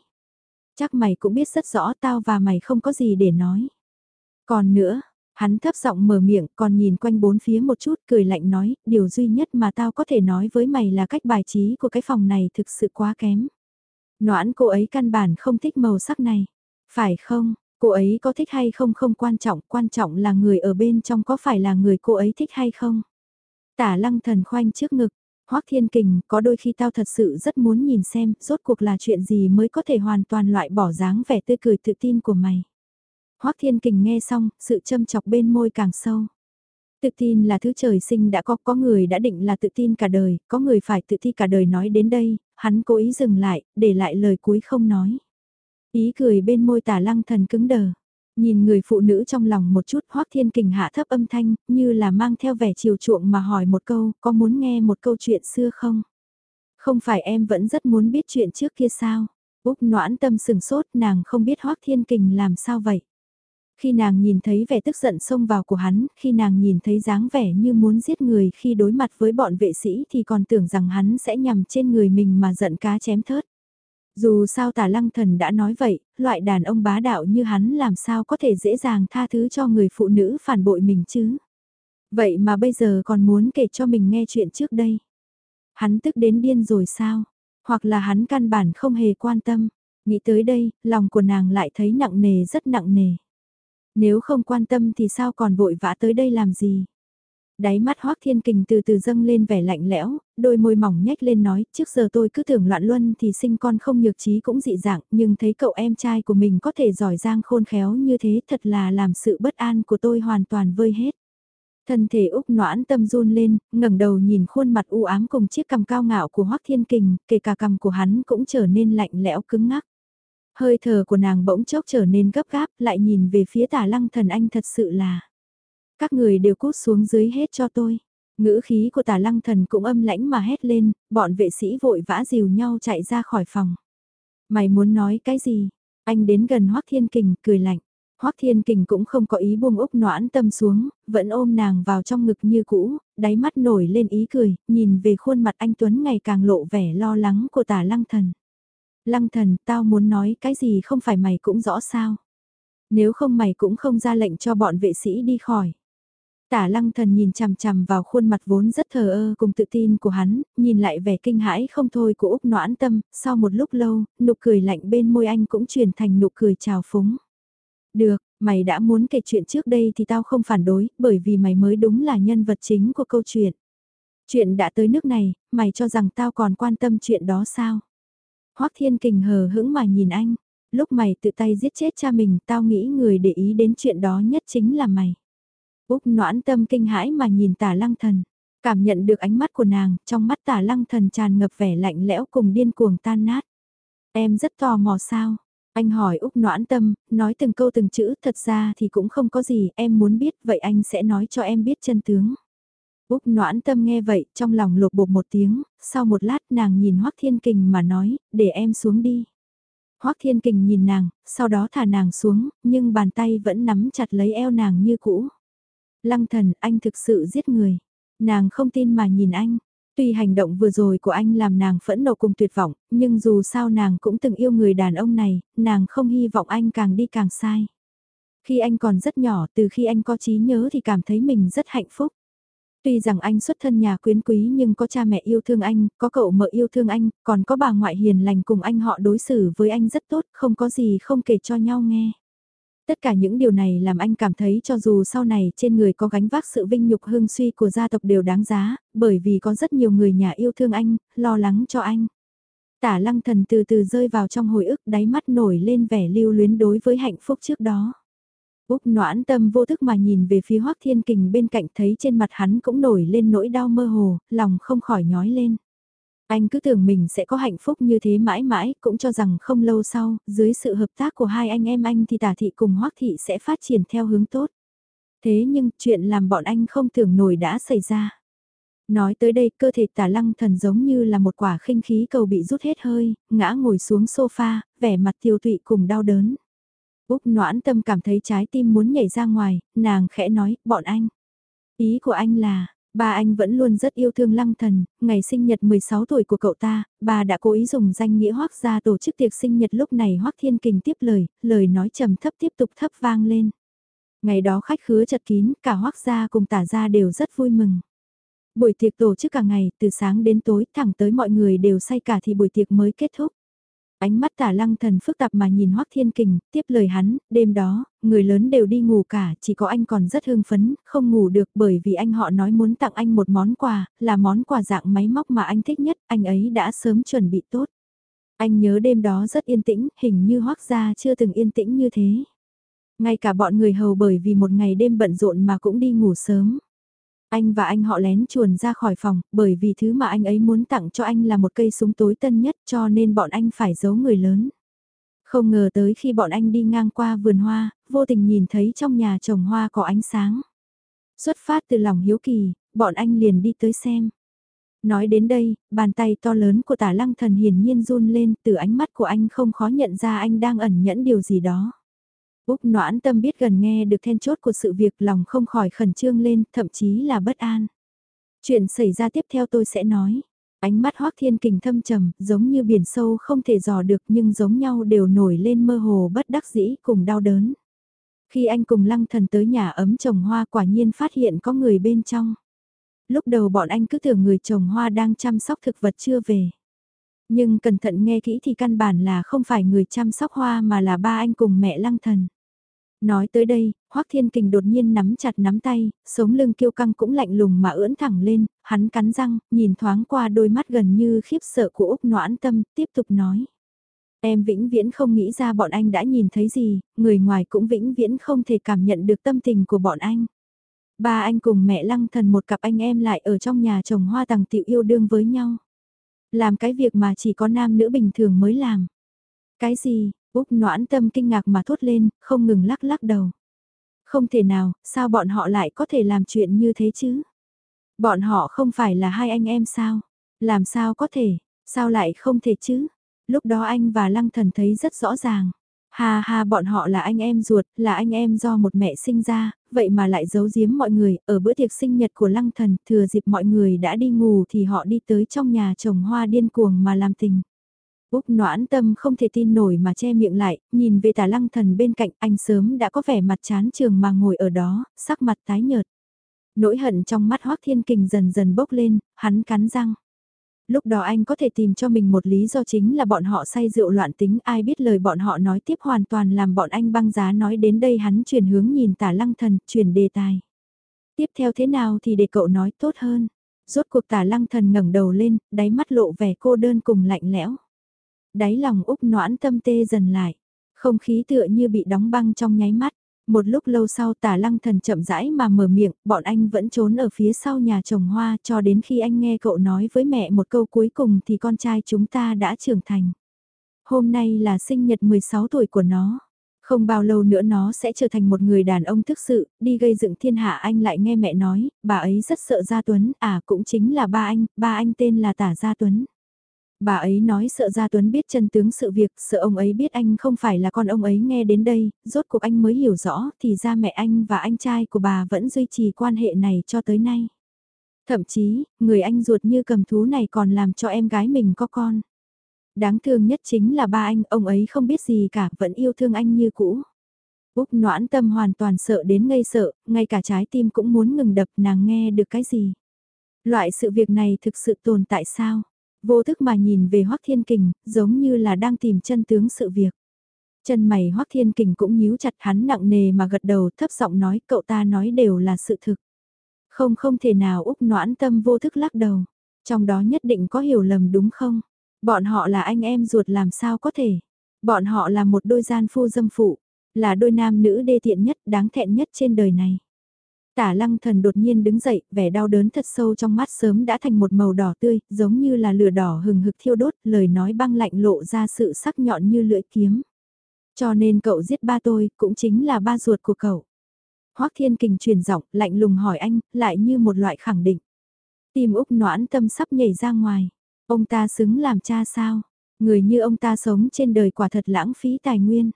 Chắc mày cũng biết rất rõ tao và mày không có gì để nói. Còn nữa, hắn thấp giọng mở miệng còn nhìn quanh bốn phía một chút cười lạnh nói, điều duy nhất mà tao có thể nói với mày là cách bài trí của cái phòng này thực sự quá kém. Noãn cô ấy căn bản không thích màu sắc này. Phải không, cô ấy có thích hay không không quan trọng, quan trọng là người ở bên trong có phải là người cô ấy thích hay không. Tả lăng thần khoanh trước ngực, Hoắc Thiên Kình, có đôi khi tao thật sự rất muốn nhìn xem, rốt cuộc là chuyện gì mới có thể hoàn toàn loại bỏ dáng vẻ tươi cười tự tin của mày. Hoắc Thiên Kình nghe xong, sự châm chọc bên môi càng sâu. Tự tin là thứ trời sinh đã có, có người đã định là tự tin cả đời, có người phải tự thi cả đời nói đến đây, hắn cố ý dừng lại, để lại lời cuối không nói. Ý cười bên môi tả lăng thần cứng đờ. Nhìn người phụ nữ trong lòng một chút hoác thiên kình hạ thấp âm thanh, như là mang theo vẻ chiều chuộng mà hỏi một câu, có muốn nghe một câu chuyện xưa không? Không phải em vẫn rất muốn biết chuyện trước kia sao? Úc noãn tâm sừng sốt nàng không biết hoác thiên kình làm sao vậy? Khi nàng nhìn thấy vẻ tức giận xông vào của hắn, khi nàng nhìn thấy dáng vẻ như muốn giết người khi đối mặt với bọn vệ sĩ thì còn tưởng rằng hắn sẽ nhằm trên người mình mà giận cá chém thớt. Dù sao tả lăng thần đã nói vậy, loại đàn ông bá đạo như hắn làm sao có thể dễ dàng tha thứ cho người phụ nữ phản bội mình chứ. Vậy mà bây giờ còn muốn kể cho mình nghe chuyện trước đây. Hắn tức đến điên rồi sao? Hoặc là hắn căn bản không hề quan tâm. Nghĩ tới đây, lòng của nàng lại thấy nặng nề rất nặng nề. Nếu không quan tâm thì sao còn vội vã tới đây làm gì? Đáy mắt Hoác Thiên Kình từ từ dâng lên vẻ lạnh lẽo, đôi môi mỏng nhếch lên nói, trước giờ tôi cứ tưởng loạn luân thì sinh con không nhược trí cũng dị dạng, nhưng thấy cậu em trai của mình có thể giỏi giang khôn khéo như thế thật là làm sự bất an của tôi hoàn toàn vơi hết. Thân thể Úc noãn tâm run lên, ngẩng đầu nhìn khuôn mặt u ám cùng chiếc cằm cao ngạo của Hoác Thiên Kình, kể cả cằm của hắn cũng trở nên lạnh lẽo cứng ngắc. Hơi thở của nàng bỗng chốc trở nên gấp gáp, lại nhìn về phía tả lăng thần anh thật sự là các người đều cút xuống dưới hết cho tôi. Ngữ khí của tả lăng thần cũng âm lãnh mà hét lên, bọn vệ sĩ vội vã dìu nhau chạy ra khỏi phòng. Mày muốn nói cái gì? Anh đến gần Hoác Thiên Kình, cười lạnh. Hoác Thiên Kình cũng không có ý buông úc noãn tâm xuống, vẫn ôm nàng vào trong ngực như cũ, đáy mắt nổi lên ý cười, nhìn về khuôn mặt anh Tuấn ngày càng lộ vẻ lo lắng của tả lăng thần. Lăng thần, tao muốn nói cái gì không phải mày cũng rõ sao. Nếu không mày cũng không ra lệnh cho bọn vệ sĩ đi khỏi. Tả lăng thần nhìn chằm chằm vào khuôn mặt vốn rất thờ ơ cùng tự tin của hắn, nhìn lại vẻ kinh hãi không thôi của Úc noãn tâm, sau một lúc lâu, nụ cười lạnh bên môi anh cũng chuyển thành nụ cười trào phúng. Được, mày đã muốn kể chuyện trước đây thì tao không phản đối, bởi vì mày mới đúng là nhân vật chính của câu chuyện. Chuyện đã tới nước này, mày cho rằng tao còn quan tâm chuyện đó sao? Hoắc Thiên Kình hờ hững mà nhìn anh, lúc mày tự tay giết chết cha mình tao nghĩ người để ý đến chuyện đó nhất chính là mày. Úc noãn tâm kinh hãi mà nhìn tả lăng thần, cảm nhận được ánh mắt của nàng, trong mắt tả lăng thần tràn ngập vẻ lạnh lẽo cùng điên cuồng tan nát. Em rất tò mò sao? Anh hỏi Úc noãn tâm, nói từng câu từng chữ, thật ra thì cũng không có gì, em muốn biết, vậy anh sẽ nói cho em biết chân tướng. Úc noãn tâm nghe vậy, trong lòng lột bột một tiếng, sau một lát nàng nhìn Hoác Thiên Kình mà nói, để em xuống đi. Hoác Thiên Kình nhìn nàng, sau đó thả nàng xuống, nhưng bàn tay vẫn nắm chặt lấy eo nàng như cũ. Lăng thần, anh thực sự giết người. Nàng không tin mà nhìn anh. Tuy hành động vừa rồi của anh làm nàng phẫn nộ cùng tuyệt vọng, nhưng dù sao nàng cũng từng yêu người đàn ông này, nàng không hy vọng anh càng đi càng sai. Khi anh còn rất nhỏ, từ khi anh có trí nhớ thì cảm thấy mình rất hạnh phúc. Tuy rằng anh xuất thân nhà quyến quý nhưng có cha mẹ yêu thương anh, có cậu mợ yêu thương anh, còn có bà ngoại hiền lành cùng anh họ đối xử với anh rất tốt, không có gì không kể cho nhau nghe. Tất cả những điều này làm anh cảm thấy cho dù sau này trên người có gánh vác sự vinh nhục hương suy của gia tộc đều đáng giá, bởi vì có rất nhiều người nhà yêu thương anh, lo lắng cho anh. Tả lăng thần từ từ rơi vào trong hồi ức đáy mắt nổi lên vẻ lưu luyến đối với hạnh phúc trước đó. Úc noãn tâm vô thức mà nhìn về phía Hoác Thiên Kình bên cạnh thấy trên mặt hắn cũng nổi lên nỗi đau mơ hồ, lòng không khỏi nhói lên. Anh cứ tưởng mình sẽ có hạnh phúc như thế mãi mãi, cũng cho rằng không lâu sau, dưới sự hợp tác của hai anh em anh thì tả thị cùng Hoác Thị sẽ phát triển theo hướng tốt. Thế nhưng chuyện làm bọn anh không tưởng nổi đã xảy ra. Nói tới đây cơ thể tả lăng thần giống như là một quả khinh khí cầu bị rút hết hơi, ngã ngồi xuống sofa, vẻ mặt tiêu tụy cùng đau đớn. Úc noãn tâm cảm thấy trái tim muốn nhảy ra ngoài, nàng khẽ nói, bọn anh. Ý của anh là, ba anh vẫn luôn rất yêu thương lăng thần, ngày sinh nhật 16 tuổi của cậu ta, bà đã cố ý dùng danh nghĩa hoác ra tổ chức tiệc sinh nhật lúc này hoác thiên kình tiếp lời, lời nói trầm thấp tiếp tục thấp vang lên. Ngày đó khách khứa chật kín, cả hoác gia cùng tả gia đều rất vui mừng. Buổi tiệc tổ chức cả ngày, từ sáng đến tối, thẳng tới mọi người đều say cả thì buổi tiệc mới kết thúc. Ánh mắt tả lăng thần phức tạp mà nhìn Hoắc Thiên Kình, tiếp lời hắn, đêm đó, người lớn đều đi ngủ cả, chỉ có anh còn rất hưng phấn, không ngủ được bởi vì anh họ nói muốn tặng anh một món quà, là món quà dạng máy móc mà anh thích nhất, anh ấy đã sớm chuẩn bị tốt. Anh nhớ đêm đó rất yên tĩnh, hình như Hoắc gia chưa từng yên tĩnh như thế. Ngay cả bọn người hầu bởi vì một ngày đêm bận rộn mà cũng đi ngủ sớm. Anh và anh họ lén chuồn ra khỏi phòng, bởi vì thứ mà anh ấy muốn tặng cho anh là một cây súng tối tân nhất cho nên bọn anh phải giấu người lớn. Không ngờ tới khi bọn anh đi ngang qua vườn hoa, vô tình nhìn thấy trong nhà trồng hoa có ánh sáng. Xuất phát từ lòng hiếu kỳ, bọn anh liền đi tới xem. Nói đến đây, bàn tay to lớn của tả lăng thần hiển nhiên run lên từ ánh mắt của anh không khó nhận ra anh đang ẩn nhẫn điều gì đó. Úc noãn tâm biết gần nghe được then chốt của sự việc lòng không khỏi khẩn trương lên, thậm chí là bất an. Chuyện xảy ra tiếp theo tôi sẽ nói. Ánh mắt hoác thiên kình thâm trầm, giống như biển sâu không thể dò được nhưng giống nhau đều nổi lên mơ hồ bất đắc dĩ cùng đau đớn. Khi anh cùng lăng thần tới nhà ấm trồng hoa quả nhiên phát hiện có người bên trong. Lúc đầu bọn anh cứ tưởng người trồng hoa đang chăm sóc thực vật chưa về. Nhưng cẩn thận nghe kỹ thì căn bản là không phải người chăm sóc hoa mà là ba anh cùng mẹ lăng thần. Nói tới đây, Hoắc Thiên Kình đột nhiên nắm chặt nắm tay, sống lưng kiêu căng cũng lạnh lùng mà ưỡn thẳng lên, hắn cắn răng, nhìn thoáng qua đôi mắt gần như khiếp sợ của Úc Noãn Tâm, tiếp tục nói. Em vĩnh viễn không nghĩ ra bọn anh đã nhìn thấy gì, người ngoài cũng vĩnh viễn không thể cảm nhận được tâm tình của bọn anh. Ba anh cùng mẹ lăng thần một cặp anh em lại ở trong nhà trồng hoa tàng tiệu yêu đương với nhau. Làm cái việc mà chỉ có nam nữ bình thường mới làm. Cái gì, Úc noãn tâm kinh ngạc mà thốt lên, không ngừng lắc lắc đầu. Không thể nào, sao bọn họ lại có thể làm chuyện như thế chứ? Bọn họ không phải là hai anh em sao? Làm sao có thể, sao lại không thể chứ? Lúc đó anh và Lăng Thần thấy rất rõ ràng. Ha ha bọn họ là anh em ruột, là anh em do một mẹ sinh ra, vậy mà lại giấu giếm mọi người, ở bữa tiệc sinh nhật của Lăng Thần, thừa dịp mọi người đã đi ngủ thì họ đi tới trong nhà trồng hoa điên cuồng mà làm tình. Úc noãn tâm không thể tin nổi mà che miệng lại, nhìn về tà lăng thần bên cạnh anh sớm đã có vẻ mặt chán trường mà ngồi ở đó, sắc mặt tái nhợt. Nỗi hận trong mắt Hoác Thiên Kình dần dần bốc lên, hắn cắn răng. Lúc đó anh có thể tìm cho mình một lý do chính là bọn họ say rượu loạn tính ai biết lời bọn họ nói tiếp hoàn toàn làm bọn anh băng giá nói đến đây hắn chuyển hướng nhìn tả lăng thần, chuyển đề tài. Tiếp theo thế nào thì để cậu nói tốt hơn. Rốt cuộc tả lăng thần ngẩng đầu lên, đáy mắt lộ vẻ cô đơn cùng lạnh lẽo. Đáy lòng Úc noãn tâm tê dần lại. Không khí tựa như bị đóng băng trong nháy mắt. Một lúc lâu sau tả lăng thần chậm rãi mà mở miệng, bọn anh vẫn trốn ở phía sau nhà trồng hoa cho đến khi anh nghe cậu nói với mẹ một câu cuối cùng thì con trai chúng ta đã trưởng thành. Hôm nay là sinh nhật 16 tuổi của nó. Không bao lâu nữa nó sẽ trở thành một người đàn ông thực sự, đi gây dựng thiên hạ anh lại nghe mẹ nói, bà ấy rất sợ Gia Tuấn, à cũng chính là ba anh, ba anh tên là Tả Gia Tuấn. Bà ấy nói sợ Gia Tuấn biết chân tướng sự việc, sợ ông ấy biết anh không phải là con ông ấy nghe đến đây, rốt cuộc anh mới hiểu rõ thì ra mẹ anh và anh trai của bà vẫn duy trì quan hệ này cho tới nay. Thậm chí, người anh ruột như cầm thú này còn làm cho em gái mình có con. Đáng thương nhất chính là ba anh, ông ấy không biết gì cả, vẫn yêu thương anh như cũ. Úc noãn tâm hoàn toàn sợ đến ngây sợ, ngay cả trái tim cũng muốn ngừng đập nàng nghe được cái gì. Loại sự việc này thực sự tồn tại sao? Vô thức mà nhìn về Hoắc Thiên Kình, giống như là đang tìm chân tướng sự việc. Chân mày Hoắc Thiên Kình cũng nhíu chặt hắn nặng nề mà gật đầu thấp giọng nói cậu ta nói đều là sự thực. Không không thể nào Úc noãn tâm vô thức lắc đầu. Trong đó nhất định có hiểu lầm đúng không? Bọn họ là anh em ruột làm sao có thể? Bọn họ là một đôi gian phu dâm phụ, là đôi nam nữ đê tiện nhất đáng thẹn nhất trên đời này. Tả lăng thần đột nhiên đứng dậy, vẻ đau đớn thật sâu trong mắt sớm đã thành một màu đỏ tươi, giống như là lửa đỏ hừng hực thiêu đốt, lời nói băng lạnh lộ ra sự sắc nhọn như lưỡi kiếm. Cho nên cậu giết ba tôi, cũng chính là ba ruột của cậu. Hoác Thiên Kình truyền giọng, lạnh lùng hỏi anh, lại như một loại khẳng định. Tim Úc noãn tâm sắp nhảy ra ngoài. Ông ta xứng làm cha sao? Người như ông ta sống trên đời quả thật lãng phí tài nguyên.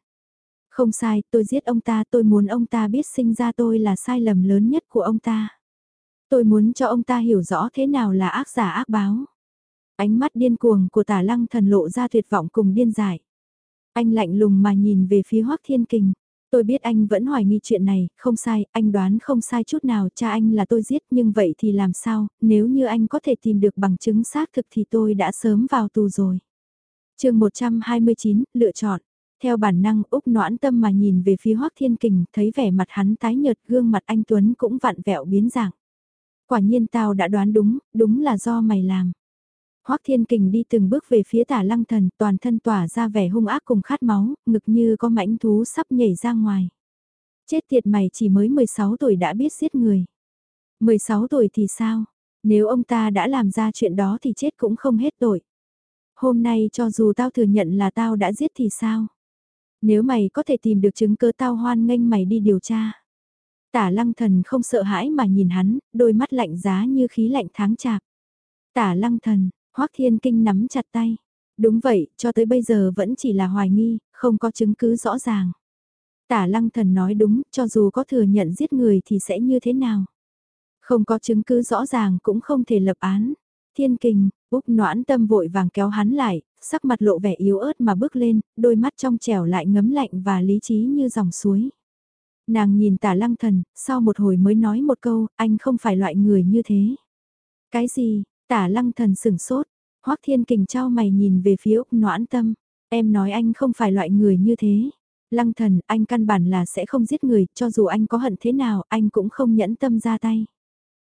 Không sai, tôi giết ông ta, tôi muốn ông ta biết sinh ra tôi là sai lầm lớn nhất của ông ta. Tôi muốn cho ông ta hiểu rõ thế nào là ác giả ác báo. Ánh mắt điên cuồng của tả lăng thần lộ ra tuyệt vọng cùng điên dại. Anh lạnh lùng mà nhìn về phía Hoác Thiên Kình. Tôi biết anh vẫn hoài nghi chuyện này, không sai, anh đoán không sai chút nào, cha anh là tôi giết, nhưng vậy thì làm sao, nếu như anh có thể tìm được bằng chứng xác thực thì tôi đã sớm vào tù rồi. chương 129, lựa chọn. Theo bản năng Úc noãn tâm mà nhìn về phía Hoác Thiên Kình, thấy vẻ mặt hắn tái nhợt gương mặt anh Tuấn cũng vặn vẹo biến dạng. Quả nhiên tao đã đoán đúng, đúng là do mày làm. Hoác Thiên Kình đi từng bước về phía tả lăng thần, toàn thân tỏa ra vẻ hung ác cùng khát máu, ngực như có mãnh thú sắp nhảy ra ngoài. Chết tiệt mày chỉ mới 16 tuổi đã biết giết người. 16 tuổi thì sao? Nếu ông ta đã làm ra chuyện đó thì chết cũng không hết tội. Hôm nay cho dù tao thừa nhận là tao đã giết thì sao? Nếu mày có thể tìm được chứng cứ tao hoan nghênh mày đi điều tra. Tả lăng thần không sợ hãi mà nhìn hắn, đôi mắt lạnh giá như khí lạnh tháng chạp. Tả lăng thần, Hoắc Thiên Kinh nắm chặt tay. Đúng vậy, cho tới bây giờ vẫn chỉ là hoài nghi, không có chứng cứ rõ ràng. Tả lăng thần nói đúng, cho dù có thừa nhận giết người thì sẽ như thế nào? Không có chứng cứ rõ ràng cũng không thể lập án. Thiên kình, Úc noãn tâm vội vàng kéo hắn lại, sắc mặt lộ vẻ yếu ớt mà bước lên, đôi mắt trong trẻo lại ngấm lạnh và lý trí như dòng suối. Nàng nhìn tả lăng thần, sau một hồi mới nói một câu, anh không phải loại người như thế. Cái gì, Tả lăng thần sửng sốt, hoắc thiên kình trao mày nhìn về phía Úc noãn tâm, em nói anh không phải loại người như thế. Lăng thần, anh căn bản là sẽ không giết người, cho dù anh có hận thế nào, anh cũng không nhẫn tâm ra tay.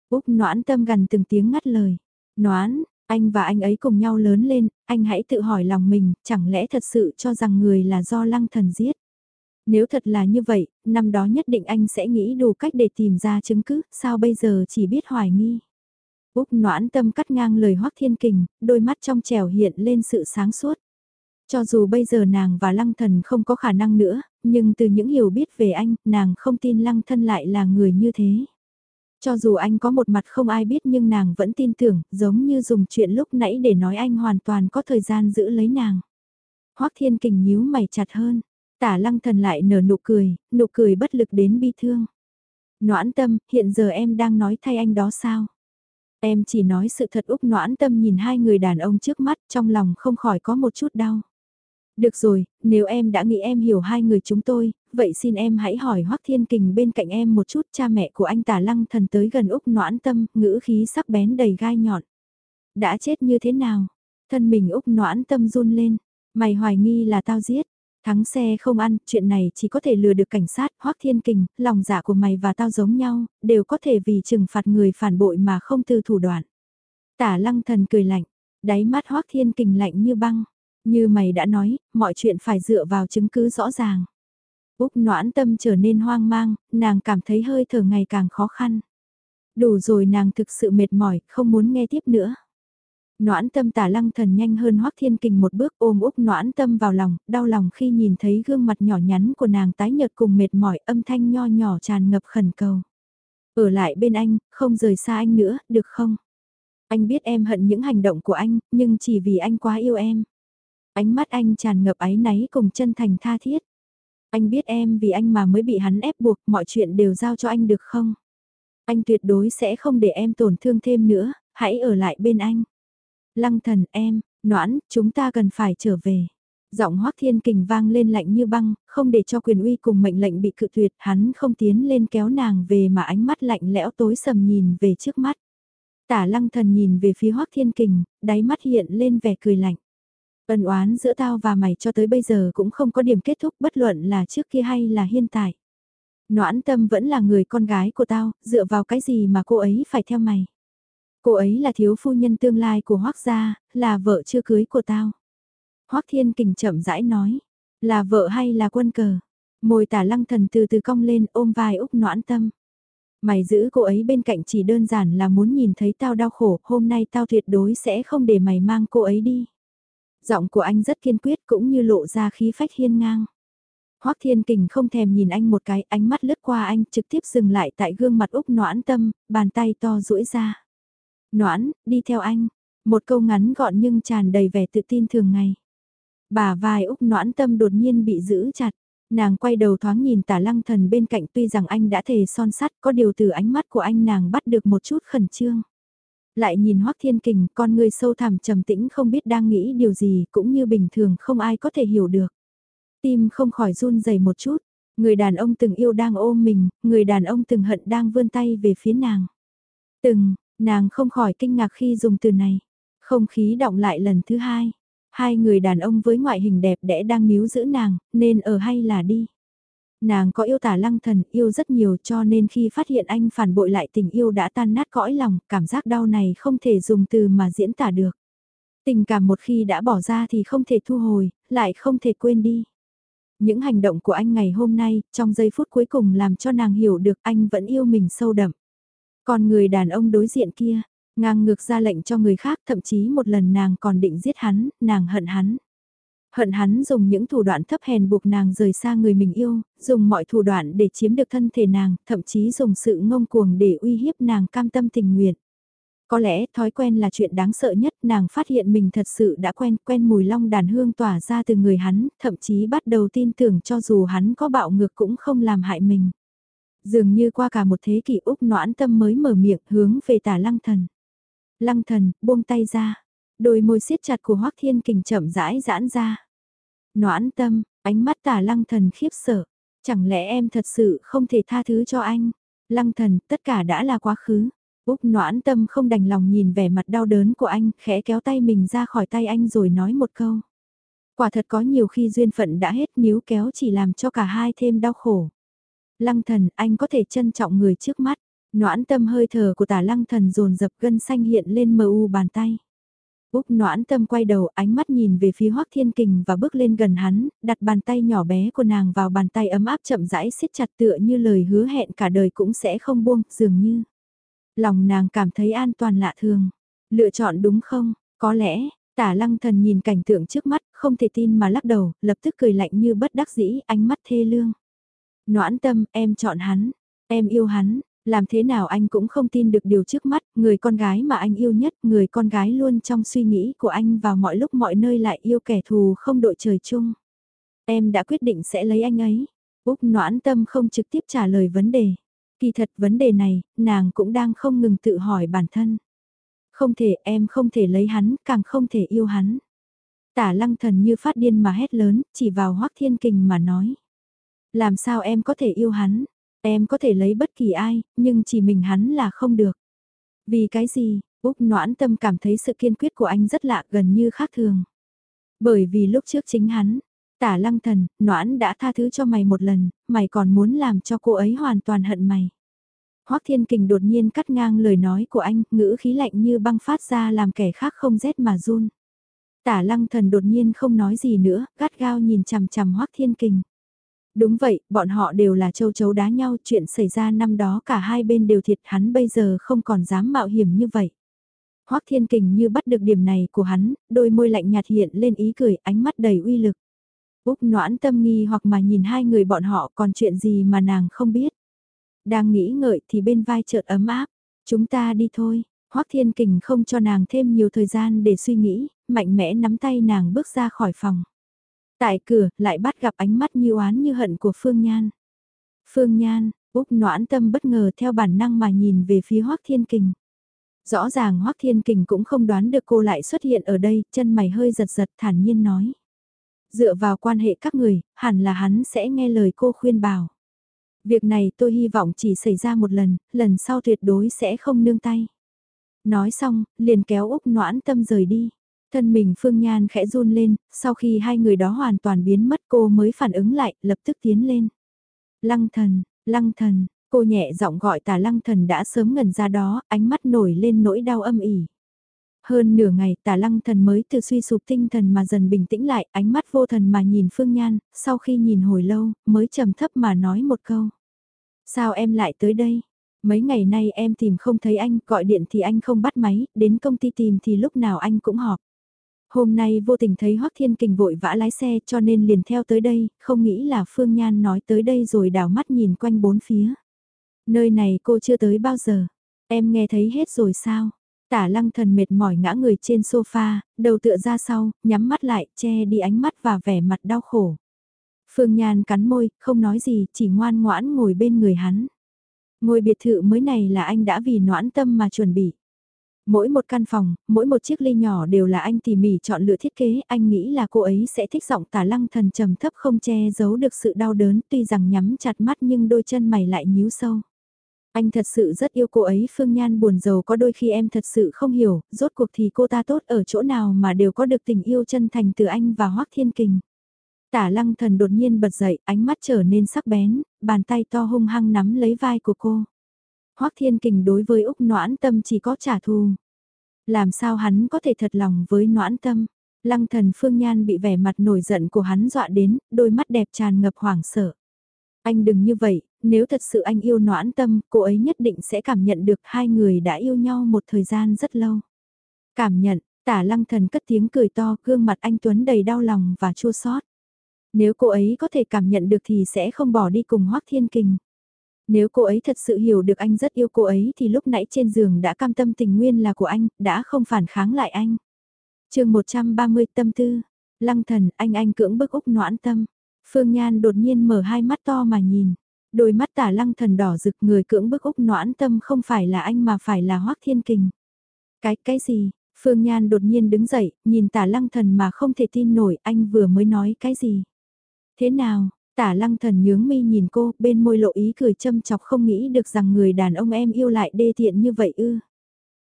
Úc noãn tâm gần từng tiếng ngắt lời. Noãn, anh và anh ấy cùng nhau lớn lên, anh hãy tự hỏi lòng mình, chẳng lẽ thật sự cho rằng người là do lăng thần giết. Nếu thật là như vậy, năm đó nhất định anh sẽ nghĩ đủ cách để tìm ra chứng cứ, sao bây giờ chỉ biết hoài nghi. Úc noãn tâm cắt ngang lời Hoắc Thiên Kình, đôi mắt trong trẻo hiện lên sự sáng suốt. Cho dù bây giờ nàng và lăng thần không có khả năng nữa, nhưng từ những hiểu biết về anh, nàng không tin lăng thân lại là người như thế. Cho dù anh có một mặt không ai biết nhưng nàng vẫn tin tưởng, giống như dùng chuyện lúc nãy để nói anh hoàn toàn có thời gian giữ lấy nàng. Hoắc Thiên Kình nhíu mày chặt hơn, tả lăng thần lại nở nụ cười, nụ cười bất lực đến bi thương. Noãn tâm, hiện giờ em đang nói thay anh đó sao? Em chỉ nói sự thật Úc noãn tâm nhìn hai người đàn ông trước mắt trong lòng không khỏi có một chút đau. Được rồi, nếu em đã nghĩ em hiểu hai người chúng tôi, vậy xin em hãy hỏi Hoắc Thiên Kình bên cạnh em một chút cha mẹ của anh tả lăng thần tới gần Úc noãn tâm, ngữ khí sắc bén đầy gai nhọn. Đã chết như thế nào? Thân mình Úc noãn tâm run lên, mày hoài nghi là tao giết. Thắng xe không ăn, chuyện này chỉ có thể lừa được cảnh sát, Hoắc Thiên Kình, lòng dạ của mày và tao giống nhau, đều có thể vì trừng phạt người phản bội mà không từ thủ đoạn. Tả lăng thần cười lạnh, đáy mắt Hoắc Thiên Kình lạnh như băng. Như mày đã nói, mọi chuyện phải dựa vào chứng cứ rõ ràng. Úc noãn tâm trở nên hoang mang, nàng cảm thấy hơi thở ngày càng khó khăn. Đủ rồi nàng thực sự mệt mỏi, không muốn nghe tiếp nữa. Noãn tâm tả lăng thần nhanh hơn hoắc thiên kình một bước ôm Úc noãn tâm vào lòng, đau lòng khi nhìn thấy gương mặt nhỏ nhắn của nàng tái nhợt cùng mệt mỏi âm thanh nho nhỏ tràn ngập khẩn cầu. Ở lại bên anh, không rời xa anh nữa, được không? Anh biết em hận những hành động của anh, nhưng chỉ vì anh quá yêu em. Ánh mắt anh tràn ngập áy náy cùng chân thành tha thiết. Anh biết em vì anh mà mới bị hắn ép buộc, mọi chuyện đều giao cho anh được không? Anh tuyệt đối sẽ không để em tổn thương thêm nữa, hãy ở lại bên anh. Lăng thần em, noãn, chúng ta cần phải trở về. Giọng Hoác Thiên Kình vang lên lạnh như băng, không để cho quyền uy cùng mệnh lệnh bị cự tuyệt, hắn không tiến lên kéo nàng về mà ánh mắt lạnh lẽo tối sầm nhìn về trước mắt. Tả lăng thần nhìn về phía Hoác Thiên Kình, đáy mắt hiện lên vẻ cười lạnh. Ân oán giữa tao và mày cho tới bây giờ cũng không có điểm kết thúc bất luận là trước kia hay là hiện tại. Noãn tâm vẫn là người con gái của tao, dựa vào cái gì mà cô ấy phải theo mày. Cô ấy là thiếu phu nhân tương lai của Hoác gia, là vợ chưa cưới của tao. Hoác thiên kình chậm rãi nói, là vợ hay là quân cờ. Môi tả lăng thần từ từ cong lên ôm vai Úc noãn tâm. Mày giữ cô ấy bên cạnh chỉ đơn giản là muốn nhìn thấy tao đau khổ, hôm nay tao tuyệt đối sẽ không để mày mang cô ấy đi. Giọng của anh rất kiên quyết cũng như lộ ra khí phách hiên ngang. Hoắc Thiên Kình không thèm nhìn anh một cái, ánh mắt lướt qua anh, trực tiếp dừng lại tại gương mặt Úc Noãn Tâm, bàn tay to duỗi ra. Noãn, đi theo anh. Một câu ngắn gọn nhưng tràn đầy vẻ tự tin thường ngày. Bà vai Úc Noãn Tâm đột nhiên bị giữ chặt. Nàng quay đầu thoáng nhìn tả lăng thần bên cạnh tuy rằng anh đã thề son sắt có điều từ ánh mắt của anh nàng bắt được một chút khẩn trương. Lại nhìn Hoắc Thiên Kình, con người sâu thẳm trầm tĩnh không biết đang nghĩ điều gì, cũng như bình thường không ai có thể hiểu được. Tim không khỏi run rẩy một chút, người đàn ông từng yêu đang ôm mình, người đàn ông từng hận đang vươn tay về phía nàng. Từng, nàng không khỏi kinh ngạc khi dùng từ này. Không khí động lại lần thứ hai. Hai người đàn ông với ngoại hình đẹp đẽ đang níu giữ nàng, nên ở hay là đi. Nàng có yêu tả lăng thần, yêu rất nhiều cho nên khi phát hiện anh phản bội lại tình yêu đã tan nát cõi lòng, cảm giác đau này không thể dùng từ mà diễn tả được. Tình cảm một khi đã bỏ ra thì không thể thu hồi, lại không thể quên đi. Những hành động của anh ngày hôm nay, trong giây phút cuối cùng làm cho nàng hiểu được anh vẫn yêu mình sâu đậm. Còn người đàn ông đối diện kia, ngang ngược ra lệnh cho người khác thậm chí một lần nàng còn định giết hắn, nàng hận hắn. Hận hắn dùng những thủ đoạn thấp hèn buộc nàng rời xa người mình yêu, dùng mọi thủ đoạn để chiếm được thân thể nàng, thậm chí dùng sự ngông cuồng để uy hiếp nàng cam tâm tình nguyện. Có lẽ thói quen là chuyện đáng sợ nhất, nàng phát hiện mình thật sự đã quen, quen mùi long đàn hương tỏa ra từ người hắn, thậm chí bắt đầu tin tưởng cho dù hắn có bạo ngược cũng không làm hại mình. Dường như qua cả một thế kỷ Úc noãn tâm mới mở miệng hướng về tả lăng thần. Lăng thần, buông tay ra. Đôi môi siết chặt của Hoác Thiên Kình chậm rãi giãn ra. Noãn tâm, ánh mắt tả lăng thần khiếp sợ. Chẳng lẽ em thật sự không thể tha thứ cho anh? Lăng thần, tất cả đã là quá khứ. Úc noãn tâm không đành lòng nhìn vẻ mặt đau đớn của anh, khẽ kéo tay mình ra khỏi tay anh rồi nói một câu. Quả thật có nhiều khi duyên phận đã hết níu kéo chỉ làm cho cả hai thêm đau khổ. Lăng thần, anh có thể trân trọng người trước mắt. Noãn tâm hơi thở của tả lăng thần dồn dập gân xanh hiện lên mờ u bàn tay. Úc noãn tâm quay đầu ánh mắt nhìn về phía Hoác Thiên Kình và bước lên gần hắn, đặt bàn tay nhỏ bé của nàng vào bàn tay ấm áp chậm rãi siết chặt tựa như lời hứa hẹn cả đời cũng sẽ không buông, dường như. Lòng nàng cảm thấy an toàn lạ thường. Lựa chọn đúng không? Có lẽ, tả lăng thần nhìn cảnh tượng trước mắt, không thể tin mà lắc đầu, lập tức cười lạnh như bất đắc dĩ, ánh mắt thê lương. Noãn tâm, em chọn hắn, em yêu hắn, làm thế nào anh cũng không tin được điều trước mắt, người con gái mà anh yêu nhất, người con gái luôn trong suy nghĩ của anh vào mọi lúc mọi nơi lại yêu kẻ thù không đội trời chung. Em đã quyết định sẽ lấy anh ấy. Úc noãn tâm không trực tiếp trả lời vấn đề. Kỳ thật vấn đề này, nàng cũng đang không ngừng tự hỏi bản thân. Không thể em không thể lấy hắn, càng không thể yêu hắn. Tả lăng thần như phát điên mà hét lớn, chỉ vào Hoắc Thiên Kình mà nói. Làm sao em có thể yêu hắn? Em có thể lấy bất kỳ ai, nhưng chỉ mình hắn là không được. Vì cái gì? Úc noãn tâm cảm thấy sự kiên quyết của anh rất lạ gần như khác thường. Bởi vì lúc trước chính hắn, tả lăng thần, noãn đã tha thứ cho mày một lần, mày còn muốn làm cho cô ấy hoàn toàn hận mày. Hoắc Thiên Kình đột nhiên cắt ngang lời nói của anh, ngữ khí lạnh như băng phát ra làm kẻ khác không rét mà run. Tả lăng thần đột nhiên không nói gì nữa, gắt gao nhìn chằm chằm Hoắc Thiên Kình. Đúng vậy, bọn họ đều là châu chấu đá nhau, chuyện xảy ra năm đó cả hai bên đều thiệt hắn bây giờ không còn dám mạo hiểm như vậy. Hoắc Thiên Kình như bắt được điểm này của hắn, đôi môi lạnh nhạt hiện lên ý cười, ánh mắt đầy uy lực. Úc noãn tâm nghi hoặc mà nhìn hai người bọn họ còn chuyện gì mà nàng không biết. Đang nghĩ ngợi thì bên vai chợt ấm áp, chúng ta đi thôi. Hoắc Thiên Kình không cho nàng thêm nhiều thời gian để suy nghĩ, mạnh mẽ nắm tay nàng bước ra khỏi phòng. Tại cửa, lại bắt gặp ánh mắt như oán như hận của Phương Nhan. Phương Nhan, Úc noãn tâm bất ngờ theo bản năng mà nhìn về phía Hoắc Thiên Kình. Rõ ràng Hoắc Thiên Kình cũng không đoán được cô lại xuất hiện ở đây, chân mày hơi giật giật thản nhiên nói. Dựa vào quan hệ các người, hẳn là hắn sẽ nghe lời cô khuyên bảo. Việc này tôi hy vọng chỉ xảy ra một lần, lần sau tuyệt đối sẽ không nương tay. Nói xong, liền kéo Úc noãn tâm rời đi. Thân mình Phương Nhan khẽ run lên, sau khi hai người đó hoàn toàn biến mất cô mới phản ứng lại, lập tức tiến lên. Lăng thần, lăng thần, cô nhẹ giọng gọi tà lăng thần đã sớm ngần ra đó, ánh mắt nổi lên nỗi đau âm ỉ. Hơn nửa ngày tà lăng thần mới từ suy sụp tinh thần mà dần bình tĩnh lại, ánh mắt vô thần mà nhìn Phương Nhan, sau khi nhìn hồi lâu, mới trầm thấp mà nói một câu. Sao em lại tới đây? Mấy ngày nay em tìm không thấy anh, gọi điện thì anh không bắt máy, đến công ty tìm thì lúc nào anh cũng họp. Hôm nay vô tình thấy Hoắc Thiên Kình vội vã lái xe cho nên liền theo tới đây, không nghĩ là Phương Nhan nói tới đây rồi đảo mắt nhìn quanh bốn phía. Nơi này cô chưa tới bao giờ, em nghe thấy hết rồi sao? Tả lăng thần mệt mỏi ngã người trên sofa, đầu tựa ra sau, nhắm mắt lại, che đi ánh mắt và vẻ mặt đau khổ. Phương Nhan cắn môi, không nói gì, chỉ ngoan ngoãn ngồi bên người hắn. Ngôi biệt thự mới này là anh đã vì noãn tâm mà chuẩn bị. Mỗi một căn phòng, mỗi một chiếc ly nhỏ đều là anh tỉ mỉ chọn lựa thiết kế, anh nghĩ là cô ấy sẽ thích giọng tả lăng thần trầm thấp không che giấu được sự đau đớn tuy rằng nhắm chặt mắt nhưng đôi chân mày lại nhíu sâu. Anh thật sự rất yêu cô ấy Phương Nhan buồn giàu có đôi khi em thật sự không hiểu, rốt cuộc thì cô ta tốt ở chỗ nào mà đều có được tình yêu chân thành từ anh và Hoác Thiên Kình. Tả lăng thần đột nhiên bật dậy, ánh mắt trở nên sắc bén, bàn tay to hung hăng nắm lấy vai của cô. Hoắc Thiên Kình đối với Úc Noãn Tâm chỉ có trả thù. Làm sao hắn có thể thật lòng với Noãn Tâm? Lăng thần Phương Nhan bị vẻ mặt nổi giận của hắn dọa đến, đôi mắt đẹp tràn ngập hoảng sợ. Anh đừng như vậy, nếu thật sự anh yêu Noãn Tâm, cô ấy nhất định sẽ cảm nhận được hai người đã yêu nhau một thời gian rất lâu. Cảm nhận, tả lăng thần cất tiếng cười to, gương mặt anh Tuấn đầy đau lòng và chua xót. Nếu cô ấy có thể cảm nhận được thì sẽ không bỏ đi cùng Hoắc Thiên Kình. Nếu cô ấy thật sự hiểu được anh rất yêu cô ấy thì lúc nãy trên giường đã cam tâm tình nguyên là của anh, đã không phản kháng lại anh. chương 130 tâm tư, lăng thần anh anh cưỡng bức Úc noãn tâm. Phương Nhan đột nhiên mở hai mắt to mà nhìn. Đôi mắt tả lăng thần đỏ rực người cưỡng bức Úc noãn tâm không phải là anh mà phải là Hoác Thiên Kình. Cái, cái gì? Phương Nhan đột nhiên đứng dậy, nhìn tả lăng thần mà không thể tin nổi anh vừa mới nói cái gì. Thế nào, Tả lăng thần nhướng mi nhìn cô, bên môi lộ ý cười châm chọc không nghĩ được rằng người đàn ông em yêu lại đê tiện như vậy ư.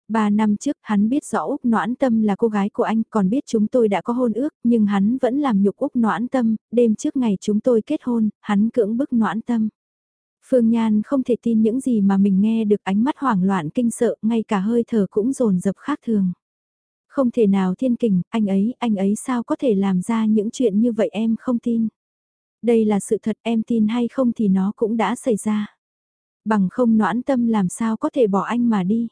Ba năm trước, hắn biết rõ Úc Noãn Tâm là cô gái của anh, còn biết chúng tôi đã có hôn ước, nhưng hắn vẫn làm nhục Úc Noãn Tâm, đêm trước ngày chúng tôi kết hôn, hắn cưỡng bức Noãn Tâm. Phương Nhan không thể tin những gì mà mình nghe được ánh mắt hoảng loạn kinh sợ, ngay cả hơi thở cũng rồn rập khác thường. Không thể nào thiên kình, anh ấy, anh ấy sao có thể làm ra những chuyện như vậy em không tin. Đây là sự thật em tin hay không thì nó cũng đã xảy ra. Bằng không noãn tâm làm sao có thể bỏ anh mà đi.